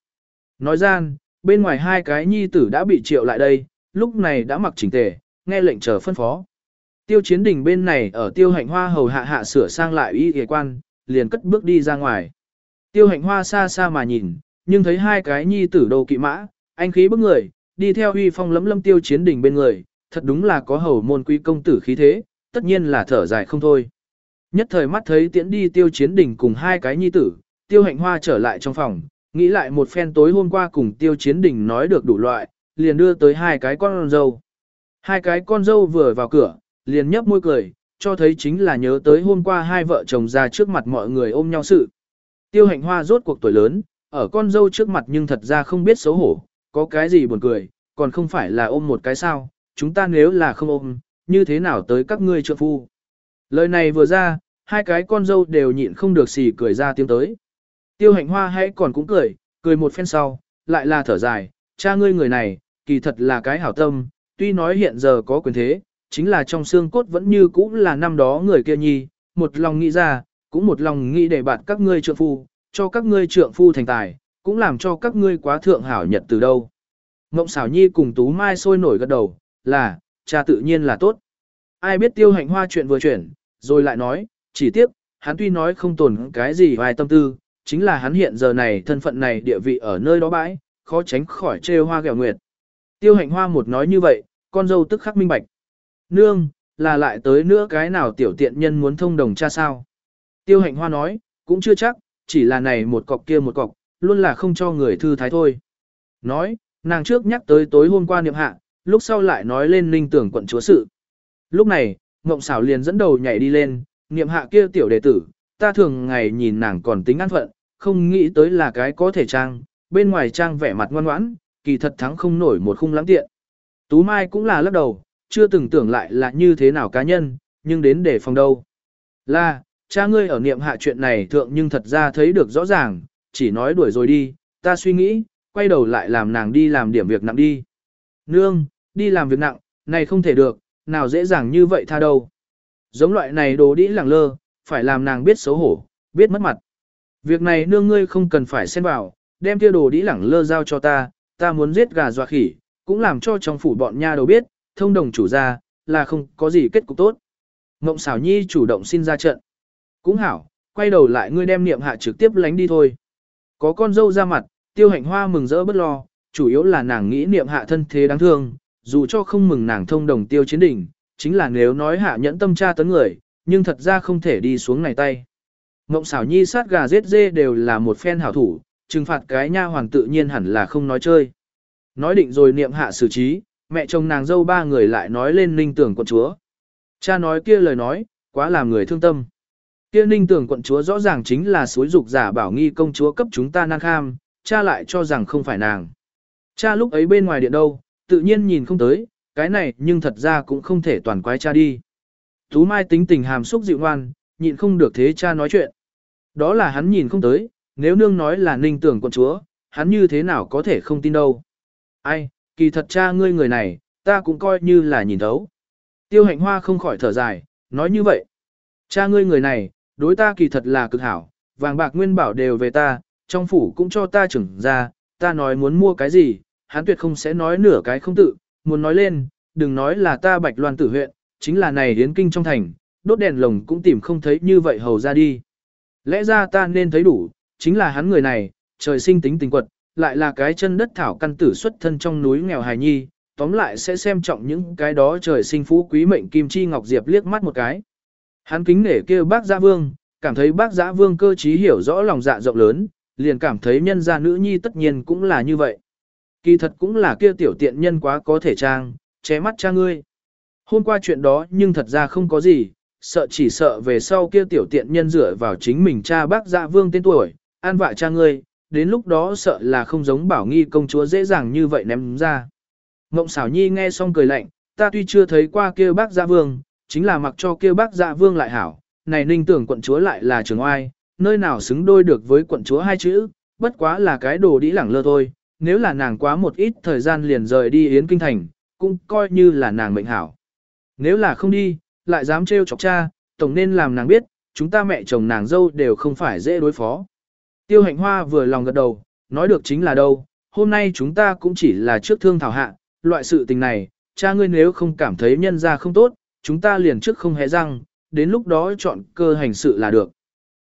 Nói gian, bên ngoài hai cái nhi tử đã bị triệu lại đây, lúc này đã mặc chỉnh tề, nghe lệnh chờ phân phó. Tiêu chiến đình bên này ở tiêu hạnh hoa hầu hạ hạ sửa sang lại y ghề quan, liền cất bước đi ra ngoài. Tiêu hạnh hoa xa xa mà nhìn, nhưng thấy hai cái nhi tử đồ kỵ mã, anh khí bức người, đi theo huy phong lấm lâm tiêu chiến đình bên người, thật đúng là có hầu môn quý công tử khí thế, tất nhiên là thở dài không thôi. Nhất thời mắt thấy tiễn đi tiêu chiến đình cùng hai cái nhi tử, tiêu hạnh hoa trở lại trong phòng, nghĩ lại một phen tối hôm qua cùng tiêu chiến đình nói được đủ loại, liền đưa tới hai cái con dâu. Hai cái con dâu vừa vào cửa, liền nhấp môi cười, cho thấy chính là nhớ tới hôm qua hai vợ chồng ra trước mặt mọi người ôm nhau sự. Tiêu hạnh hoa rốt cuộc tuổi lớn, ở con dâu trước mặt nhưng thật ra không biết xấu hổ, có cái gì buồn cười, còn không phải là ôm một cái sao, chúng ta nếu là không ôm, như thế nào tới các ngươi trượng phu. Lời này vừa ra, hai cái con dâu đều nhịn không được xì cười ra tiếng tới. Tiêu hạnh hoa hãy còn cũng cười, cười một phen sau, lại là thở dài, cha ngươi người này, kỳ thật là cái hảo tâm, tuy nói hiện giờ có quyền thế, chính là trong xương cốt vẫn như cũ là năm đó người kia nhi, một lòng nghĩ ra, cũng một lòng nghĩ để bạn các ngươi trượng phu, cho các ngươi trượng phu thành tài, cũng làm cho các ngươi quá thượng hảo nhật từ đâu. Ngộng xảo nhi cùng Tú Mai sôi nổi gật đầu, là, cha tự nhiên là tốt. Ai biết tiêu hạnh hoa chuyện vừa chuyển, rồi lại nói, chỉ tiếc, hắn tuy nói không tồn cái gì vài tâm tư, chính là hắn hiện giờ này thân phận này địa vị ở nơi đó bãi, khó tránh khỏi trêu hoa gẹo nguyệt. Tiêu hạnh hoa một nói như vậy, con dâu tức khắc minh bạch. Nương, là lại tới nữa cái nào tiểu tiện nhân muốn thông đồng cha sao? Tiêu hạnh hoa nói, cũng chưa chắc, chỉ là này một cọc kia một cọc, luôn là không cho người thư thái thôi. Nói, nàng trước nhắc tới tối hôm qua niệm hạ, lúc sau lại nói lên ninh tưởng quận chúa sự. Lúc này, Ngộng xảo liền dẫn đầu nhảy đi lên, niệm hạ kia tiểu đệ tử, ta thường ngày nhìn nàng còn tính an phận, không nghĩ tới là cái có thể trang, bên ngoài trang vẻ mặt ngoan ngoãn, kỳ thật thắng không nổi một khung lãng tiện. Tú Mai cũng là lắc đầu, chưa từng tưởng lại là như thế nào cá nhân, nhưng đến để phòng đâu. Là, cha ngươi ở niệm hạ chuyện này thượng nhưng thật ra thấy được rõ ràng, chỉ nói đuổi rồi đi, ta suy nghĩ, quay đầu lại làm nàng đi làm điểm việc nặng đi. Nương, đi làm việc nặng, này không thể được, nào dễ dàng như vậy tha đâu. Giống loại này đồ đĩ lẳng lơ, phải làm nàng biết xấu hổ, biết mất mặt. Việc này nương ngươi không cần phải xen vào, đem kia đồ đĩ lẳng lơ giao cho ta, ta muốn giết gà dọa khỉ, cũng làm cho trong phủ bọn nha đầu biết, thông đồng chủ ra, là không có gì kết cục tốt. Ngộng xảo nhi chủ động xin ra trận. Cũng hảo, quay đầu lại ngươi đem niệm hạ trực tiếp lánh đi thôi. Có con dâu ra mặt, tiêu hạnh hoa mừng rỡ bất lo, chủ yếu là nàng nghĩ niệm hạ thân thế đáng thương, dù cho không mừng nàng thông đồng tiêu chiến đỉnh, chính là nếu nói hạ nhẫn tâm tra tấn người, nhưng thật ra không thể đi xuống này tay. Mộng xảo nhi sát gà giết dê đều là một phen hảo thủ, trừng phạt cái nha hoàn tự nhiên hẳn là không nói chơi. Nói định rồi niệm hạ xử trí, mẹ chồng nàng dâu ba người lại nói lên ninh tưởng quận chúa. Cha nói kia lời nói, quá làm người thương tâm. Kia ninh tưởng quận chúa rõ ràng chính là suối dục giả bảo nghi công chúa cấp chúng ta năng kham, cha lại cho rằng không phải nàng. Cha lúc ấy bên ngoài điện đâu, tự nhiên nhìn không tới, cái này nhưng thật ra cũng không thể toàn quái cha đi. Tú Mai tính tình hàm xúc dịu ngoan, nhịn không được thế cha nói chuyện. Đó là hắn nhìn không tới, nếu nương nói là ninh tưởng quận chúa, hắn như thế nào có thể không tin đâu. Ai, kỳ thật cha ngươi người này, ta cũng coi như là nhìn thấu. Tiêu hạnh hoa không khỏi thở dài, nói như vậy. Cha ngươi người này, đối ta kỳ thật là cực hảo, vàng bạc nguyên bảo đều về ta, trong phủ cũng cho ta trưởng ra, ta nói muốn mua cái gì, hắn tuyệt không sẽ nói nửa cái không tự, muốn nói lên, đừng nói là ta bạch loan tử huyện, chính là này hiến kinh trong thành, đốt đèn lồng cũng tìm không thấy như vậy hầu ra đi. Lẽ ra ta nên thấy đủ, chính là hắn người này, trời sinh tính tình quật, lại là cái chân đất thảo căn tử xuất thân trong núi nghèo hài nhi, tóm lại sẽ xem trọng những cái đó trời sinh phú quý mệnh kim chi ngọc diệp liếc mắt một cái. Hắn kính nể kêu bác giã vương, cảm thấy bác giã vương cơ trí hiểu rõ lòng dạ rộng lớn, liền cảm thấy nhân gia nữ nhi tất nhiên cũng là như vậy. Kỳ thật cũng là kia tiểu tiện nhân quá có thể trang, ché mắt cha ngươi. Hôm qua chuyện đó nhưng thật ra không có gì, sợ chỉ sợ về sau kia tiểu tiện nhân dựa vào chính mình cha bác dạ vương tên tuổi, an vạ cha ngươi, đến lúc đó sợ là không giống bảo nghi công chúa dễ dàng như vậy ném ra. Ngộng xảo nhi nghe xong cười lạnh, ta tuy chưa thấy qua kia bác dạ vương, chính là mặc cho kia bác dạ vương lại hảo, này ninh tưởng quận chúa lại là trường oai, nơi nào xứng đôi được với quận chúa hai chữ, bất quá là cái đồ đĩ lẳng lơ thôi, nếu là nàng quá một ít thời gian liền rời đi Yến Kinh Thành, cũng coi như là nàng mệnh hảo. Nếu là không đi, lại dám trêu chọc cha, tổng nên làm nàng biết, chúng ta mẹ chồng nàng dâu đều không phải dễ đối phó. Tiêu hạnh hoa vừa lòng gật đầu, nói được chính là đâu, hôm nay chúng ta cũng chỉ là trước thương thảo hạ, loại sự tình này, cha ngươi nếu không cảm thấy nhân ra không tốt, chúng ta liền trước không hề răng, đến lúc đó chọn cơ hành sự là được.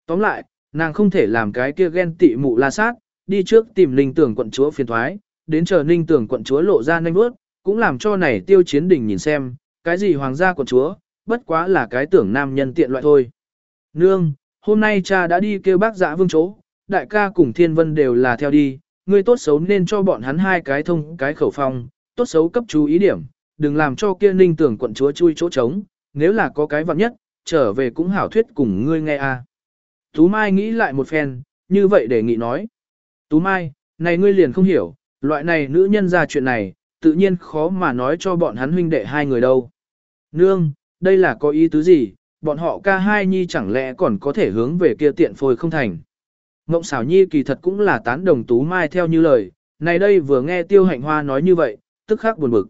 Tóm lại, nàng không thể làm cái kia ghen tị mụ la sát, đi trước tìm ninh tưởng quận chúa phiền thoái, đến chờ ninh tưởng quận chúa lộ ra nhanh bước, cũng làm cho này tiêu chiến đình nhìn xem, cái gì hoàng gia quận chúa, bất quá là cái tưởng nam nhân tiện loại thôi. Nương, hôm nay cha đã đi kêu bác dạ vương chỗ, đại ca cùng thiên vân đều là theo đi, ngươi tốt xấu nên cho bọn hắn hai cái thông cái khẩu phong, tốt xấu cấp chú ý điểm, đừng làm cho kia ninh tưởng quận chúa chui chỗ trống, nếu là có cái vặn nhất, trở về cũng hảo thuyết cùng ngươi nghe a. Tú Mai nghĩ lại một phen, như vậy đề nghị nói. Tú Mai, này ngươi liền không hiểu, loại này nữ nhân ra chuyện này, tự nhiên khó mà nói cho bọn hắn huynh đệ hai người đâu. Nương, đây là có ý tứ gì, bọn họ ca hai nhi chẳng lẽ còn có thể hướng về kia tiện phôi không thành. Ngộng xảo nhi kỳ thật cũng là tán đồng Tú Mai theo như lời, này đây vừa nghe tiêu hạnh hoa nói như vậy, tức khắc buồn bực.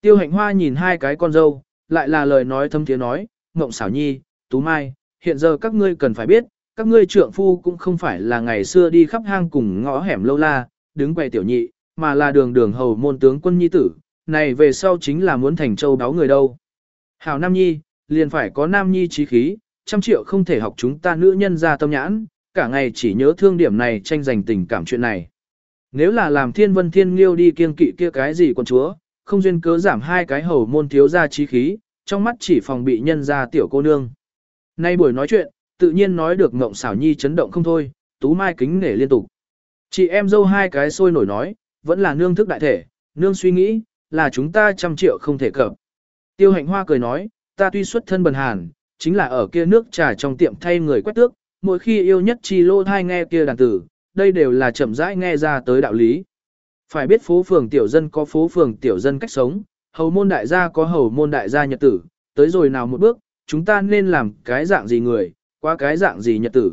Tiêu hạnh hoa nhìn hai cái con dâu, lại là lời nói thâm tiếng nói, Ngộng xảo nhi, Tú Mai, hiện giờ các ngươi cần phải biết, các ngươi trượng phu cũng không phải là ngày xưa đi khắp hang cùng ngõ hẻm lâu la, đứng quay tiểu nhị, mà là đường đường hầu môn tướng quân nhi tử, này về sau chính là muốn thành châu đáo người đâu. Hảo Nam Nhi, liền phải có Nam Nhi trí khí, trăm triệu không thể học chúng ta nữ nhân ra tâm nhãn, cả ngày chỉ nhớ thương điểm này tranh giành tình cảm chuyện này. Nếu là làm thiên vân thiên liêu đi kiêng kỵ kia cái gì con chúa, không duyên cớ giảm hai cái hầu môn thiếu ra trí khí, trong mắt chỉ phòng bị nhân ra tiểu cô nương. Nay buổi nói chuyện, tự nhiên nói được ngộng xảo nhi chấn động không thôi, tú mai kính nể liên tục. Chị em dâu hai cái sôi nổi nói, vẫn là nương thức đại thể, nương suy nghĩ, là chúng ta trăm triệu không thể cập. Tiêu hạnh hoa cười nói, ta tuy xuất thân bần hàn, chính là ở kia nước trà trong tiệm thay người quét tước, mỗi khi yêu nhất chi lô thai nghe kia đàn tử, đây đều là chậm rãi nghe ra tới đạo lý. Phải biết phố phường tiểu dân có phố phường tiểu dân cách sống, hầu môn đại gia có hầu môn đại gia nhật tử, tới rồi nào một bước, chúng ta nên làm cái dạng gì người, qua cái dạng gì nhật tử.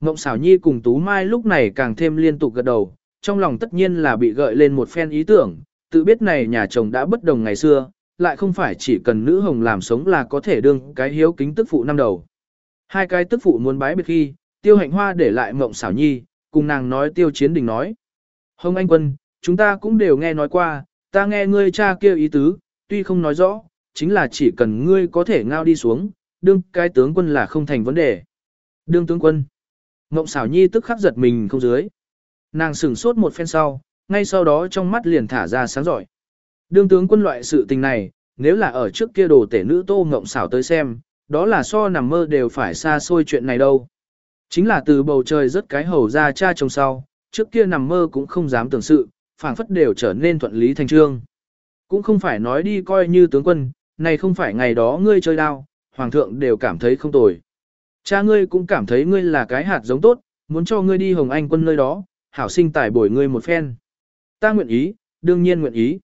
Ngộng xảo nhi cùng Tú Mai lúc này càng thêm liên tục gật đầu, trong lòng tất nhiên là bị gợi lên một phen ý tưởng, tự biết này nhà chồng đã bất đồng ngày xưa, lại không phải chỉ cần nữ hồng làm sống là có thể đương cái hiếu kính tức phụ năm đầu. Hai cái tức phụ muốn bái biệt khi, tiêu hạnh hoa để lại mộng xảo nhi, cùng nàng nói tiêu chiến đình nói. Hồng anh quân, chúng ta cũng đều nghe nói qua, ta nghe ngươi cha kêu ý tứ, tuy không nói rõ, chính là chỉ cần ngươi có thể ngao đi xuống, đương cái tướng quân là không thành vấn đề. Đương tướng quân. Ngộng xảo nhi tức khắc giật mình không dưới. Nàng sửng sốt một phen sau, ngay sau đó trong mắt liền thả ra sáng giỏi. Đương tướng quân loại sự tình này, nếu là ở trước kia đồ tể nữ tô ngộng xảo tới xem, đó là so nằm mơ đều phải xa xôi chuyện này đâu. Chính là từ bầu trời rất cái hầu ra cha chồng sau, trước kia nằm mơ cũng không dám tưởng sự, phảng phất đều trở nên thuận lý thành trương. Cũng không phải nói đi coi như tướng quân, này không phải ngày đó ngươi chơi đao, hoàng thượng đều cảm thấy không tồi. Cha ngươi cũng cảm thấy ngươi là cái hạt giống tốt, muốn cho ngươi đi Hồng Anh quân nơi đó, hảo sinh tài bồi ngươi một phen. Ta nguyện ý, đương nhiên nguyện ý.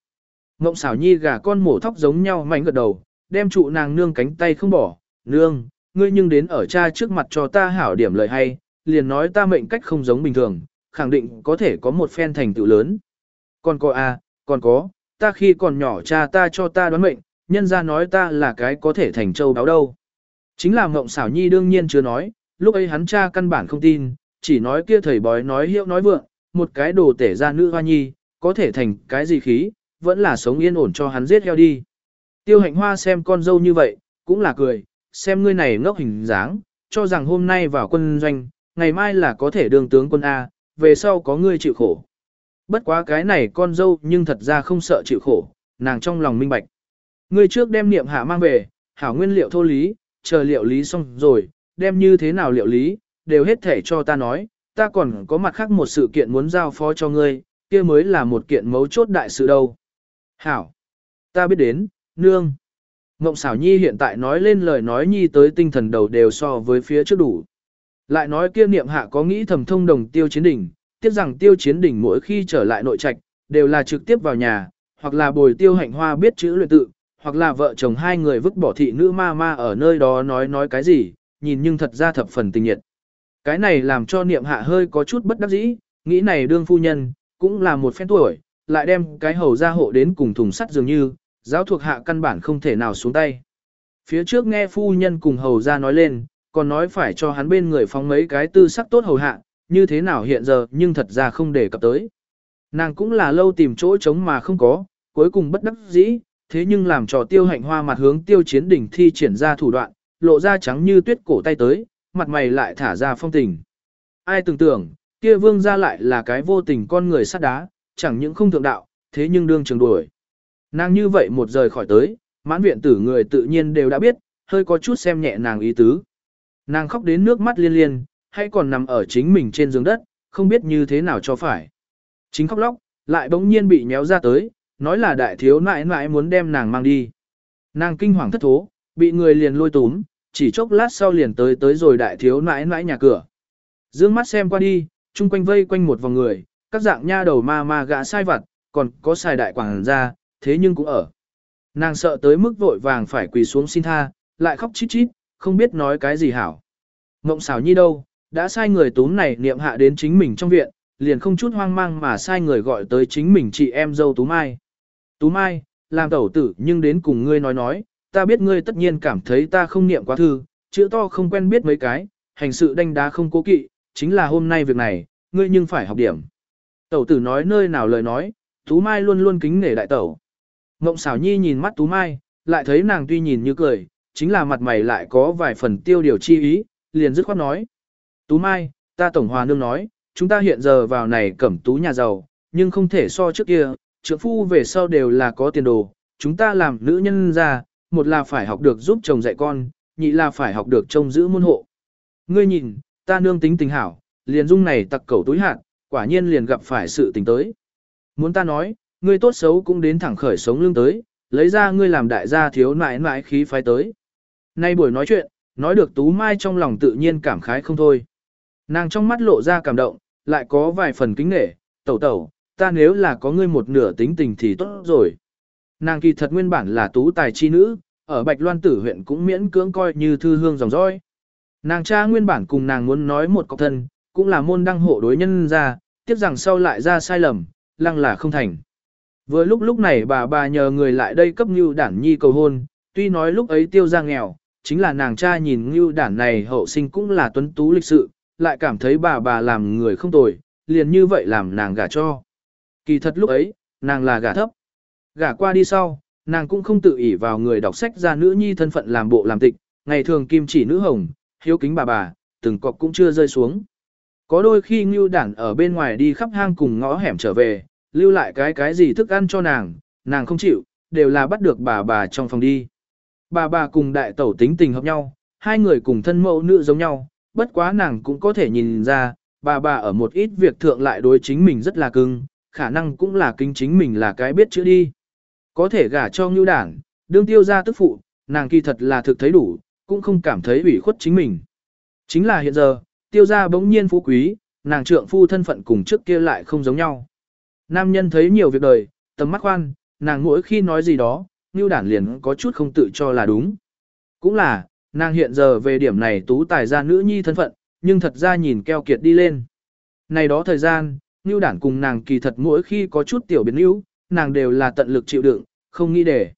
Ngộng xảo nhi gà con mổ thóc giống nhau mạnh gật đầu, đem trụ nàng nương cánh tay không bỏ, nương, ngươi nhưng đến ở cha trước mặt cho ta hảo điểm lời hay, liền nói ta mệnh cách không giống bình thường, khẳng định có thể có một phen thành tựu lớn. Còn có à, còn có, ta khi còn nhỏ cha ta cho ta đoán mệnh, nhân ra nói ta là cái có thể thành châu báo đâu. Chính là mộng xảo nhi đương nhiên chưa nói, lúc ấy hắn cha căn bản không tin, chỉ nói kia thầy bói nói hiệu nói vượng, một cái đồ tể ra nữ hoa nhi, có thể thành cái gì khí, vẫn là sống yên ổn cho hắn giết heo đi. Tiêu hạnh hoa xem con dâu như vậy, cũng là cười, xem ngươi này ngốc hình dáng, cho rằng hôm nay vào quân doanh, ngày mai là có thể đường tướng quân A, về sau có ngươi chịu khổ. Bất quá cái này con dâu nhưng thật ra không sợ chịu khổ, nàng trong lòng minh bạch. Ngươi trước đem niệm hạ mang về, hảo nguyên liệu thô lý, chờ liệu lý xong rồi, đem như thế nào liệu lý, đều hết thể cho ta nói, ta còn có mặt khác một sự kiện muốn giao phó cho ngươi, kia mới là một kiện mấu chốt đại sự đâu. Hảo, ta biết đến, nương. Ngộng xảo nhi hiện tại nói lên lời nói nhi tới tinh thần đầu đều so với phía trước đủ. Lại nói kia niệm hạ có nghĩ thầm thông đồng tiêu chiến đỉnh, tiếc rằng tiêu chiến đỉnh mỗi khi trở lại nội trạch, đều là trực tiếp vào nhà, hoặc là bồi tiêu hạnh hoa biết chữ luyện tự, hoặc là vợ chồng hai người vứt bỏ thị nữ ma ma ở nơi đó nói nói cái gì, nhìn nhưng thật ra thập phần tình nhiệt. Cái này làm cho niệm hạ hơi có chút bất đắc dĩ, nghĩ này đương phu nhân, cũng là một phen tuổi, lại đem cái hầu ra hộ đến cùng thùng sắt dường như, giáo thuộc hạ căn bản không thể nào xuống tay. Phía trước nghe phu nhân cùng hầu ra nói lên, còn nói phải cho hắn bên người phóng mấy cái tư sắc tốt hầu hạ, như thế nào hiện giờ nhưng thật ra không để cập tới. Nàng cũng là lâu tìm chỗ trống mà không có, cuối cùng bất đắc dĩ, thế nhưng làm trò tiêu hạnh hoa mặt hướng tiêu chiến đỉnh thi triển ra thủ đoạn, lộ ra trắng như tuyết cổ tay tới, mặt mày lại thả ra phong tình. Ai tưởng tưởng, kia vương ra lại là cái vô tình con người sắt đá, chẳng những không thượng đạo, thế nhưng đương trường đuổi. Nàng như vậy một rời khỏi tới, mãn viện tử người tự nhiên đều đã biết, hơi có chút xem nhẹ nàng ý tứ. Nàng khóc đến nước mắt liên liên, hay còn nằm ở chính mình trên giường đất, không biết như thế nào cho phải. Chính khóc lóc, lại bỗng nhiên bị nhéo ra tới, nói là đại thiếu nãi nãi muốn đem nàng mang đi. Nàng kinh hoàng thất thố, bị người liền lôi túm, chỉ chốc lát sau liền tới tới rồi đại thiếu nãi nãi nhà cửa. Dương mắt xem qua đi, chung quanh vây quanh một vòng người, các dạng nha đầu ma ma gã sai vặt, còn có xài đại quảng ra, thế nhưng cũng ở. Nàng sợ tới mức vội vàng phải quỳ xuống xin tha, lại khóc chít chít, không biết nói cái gì hảo. Ngộng xảo nhi đâu, đã sai người túm này niệm hạ đến chính mình trong viện, liền không chút hoang mang mà sai người gọi tới chính mình chị em dâu Tú Mai. Tú Mai, làm tẩu tử nhưng đến cùng ngươi nói nói, ta biết ngươi tất nhiên cảm thấy ta không niệm quá thư, chữ to không quen biết mấy cái, hành sự đanh đá không cố kỵ, chính là hôm nay việc này, ngươi nhưng phải học điểm. Tẩu tử nói nơi nào lời nói, Tú Mai luôn luôn kính nể đại tẩu. Ngộng xảo nhi nhìn mắt Tú Mai, lại thấy nàng tuy nhìn như cười, chính là mặt mày lại có vài phần tiêu điều chi ý, liền dứt khoát nói. Tú Mai, ta tổng hòa nương nói, chúng ta hiện giờ vào này cẩm tú nhà giàu, nhưng không thể so trước kia, trưởng phu về sau đều là có tiền đồ, chúng ta làm nữ nhân ra, một là phải học được giúp chồng dạy con, nhị là phải học được trông giữ môn hộ. Ngươi nhìn, ta nương tính tình hảo, liền dung này tặc cầu túi hạt, Quả nhiên liền gặp phải sự tình tới. Muốn ta nói, ngươi tốt xấu cũng đến thẳng khởi sống lưng tới, lấy ra ngươi làm đại gia thiếu nãi nãi khí phái tới. Nay buổi nói chuyện, nói được Tú Mai trong lòng tự nhiên cảm khái không thôi. Nàng trong mắt lộ ra cảm động, lại có vài phần kính nể, tẩu tẩu, ta nếu là có ngươi một nửa tính tình thì tốt rồi. Nàng kỳ thật nguyên bản là tú tài chi nữ, ở Bạch Loan Tử huyện cũng miễn cưỡng coi như thư hương dòng dõi. Nàng cha nguyên bản cùng nàng muốn nói một cọc thân, cũng là môn đăng hộ đối nhân ra, tiếp rằng sau lại ra sai lầm, lăng là không thành. Vừa lúc lúc này bà bà nhờ người lại đây cấp Ngưu đản nhi cầu hôn, tuy nói lúc ấy tiêu ra nghèo, chính là nàng cha nhìn Ngưu đản này hậu sinh cũng là tuấn tú lịch sự, lại cảm thấy bà bà làm người không tồi, liền như vậy làm nàng gả cho. Kỳ thật lúc ấy, nàng là gả thấp. Gả qua đi sau, nàng cũng không tự ỷ vào người đọc sách ra nữ nhi thân phận làm bộ làm tịch, ngày thường kim chỉ nữ hồng, hiếu kính bà bà, từng cọc cũng chưa rơi xuống. Có đôi khi ngưu đản ở bên ngoài đi khắp hang cùng ngõ hẻm trở về, lưu lại cái cái gì thức ăn cho nàng, nàng không chịu, đều là bắt được bà bà trong phòng đi. Bà bà cùng đại tẩu tính tình hợp nhau, hai người cùng thân mẫu nữ giống nhau, bất quá nàng cũng có thể nhìn ra, bà bà ở một ít việc thượng lại đối chính mình rất là cưng, khả năng cũng là kinh chính mình là cái biết chữ đi. Có thể gả cho ngưu đảng, đương tiêu ra tức phụ, nàng kỳ thật là thực thấy đủ, cũng không cảm thấy ủy khuất chính mình. Chính là hiện giờ, tiêu gia bỗng nhiên phú quý, nàng trượng phu thân phận cùng trước kia lại không giống nhau. Nam nhân thấy nhiều việc đời, tầm mắt khoan, nàng mỗi khi nói gì đó, như đản liền có chút không tự cho là đúng. Cũng là, nàng hiện giờ về điểm này tú tài ra nữ nhi thân phận, nhưng thật ra nhìn keo kiệt đi lên. Này đó thời gian, như đản cùng nàng kỳ thật mỗi khi có chút tiểu biến yếu, nàng đều là tận lực chịu đựng, không nghĩ để.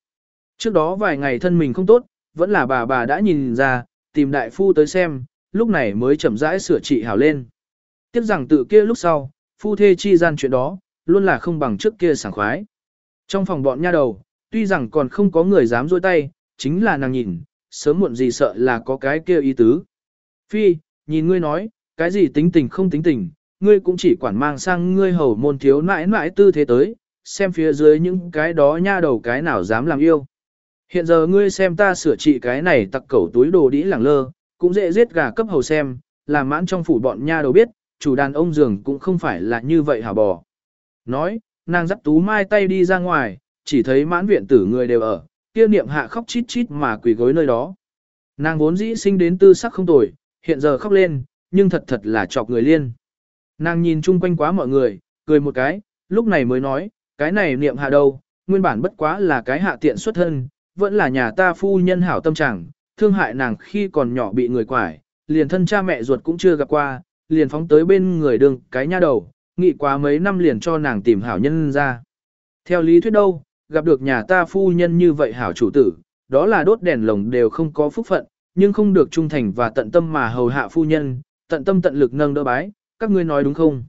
Trước đó vài ngày thân mình không tốt, vẫn là bà bà đã nhìn ra, tìm đại phu tới xem, lúc này mới chậm rãi sửa trị hảo lên. Tiếp rằng tự kia lúc sau, phu thê chi gian chuyện đó, luôn là không bằng trước kia sảng khoái. Trong phòng bọn nha đầu, tuy rằng còn không có người dám dôi tay, chính là nàng nhìn, sớm muộn gì sợ là có cái kia ý tứ. Phi, nhìn ngươi nói, cái gì tính tình không tính tình, ngươi cũng chỉ quản mang sang ngươi hầu môn thiếu nãi nãi tư thế tới, xem phía dưới những cái đó nha đầu cái nào dám làm yêu. Hiện giờ ngươi xem ta sửa trị cái này tặc cẩu túi đồ đĩ lẳng lơ, cũng dễ giết gà cấp hầu xem, làm mãn trong phủ bọn nha đầu biết, chủ đàn ông giường cũng không phải là như vậy hả bò. Nói, nàng dắt tú mai tay đi ra ngoài, chỉ thấy mãn viện tử người đều ở, kia niệm hạ khóc chít chít mà quỳ gối nơi đó. Nàng vốn dĩ sinh đến tư sắc không tồi, hiện giờ khóc lên, nhưng thật thật là chọc người liên. Nàng nhìn chung quanh quá mọi người, cười một cái, lúc này mới nói, cái này niệm hạ đâu, nguyên bản bất quá là cái hạ tiện xuất thân, vẫn là nhà ta phu nhân hảo tâm trạng, thương hại nàng khi còn nhỏ bị người quải, liền thân cha mẹ ruột cũng chưa gặp qua, liền phóng tới bên người đường cái nha đầu, nghĩ quá mấy năm liền cho nàng tìm hảo nhân ra. Theo lý thuyết đâu, gặp được nhà ta phu nhân như vậy hảo chủ tử, đó là đốt đèn lồng đều không có phúc phận, nhưng không được trung thành và tận tâm mà hầu hạ phu nhân, tận tâm tận lực nâng đỡ bái, các ngươi nói đúng không?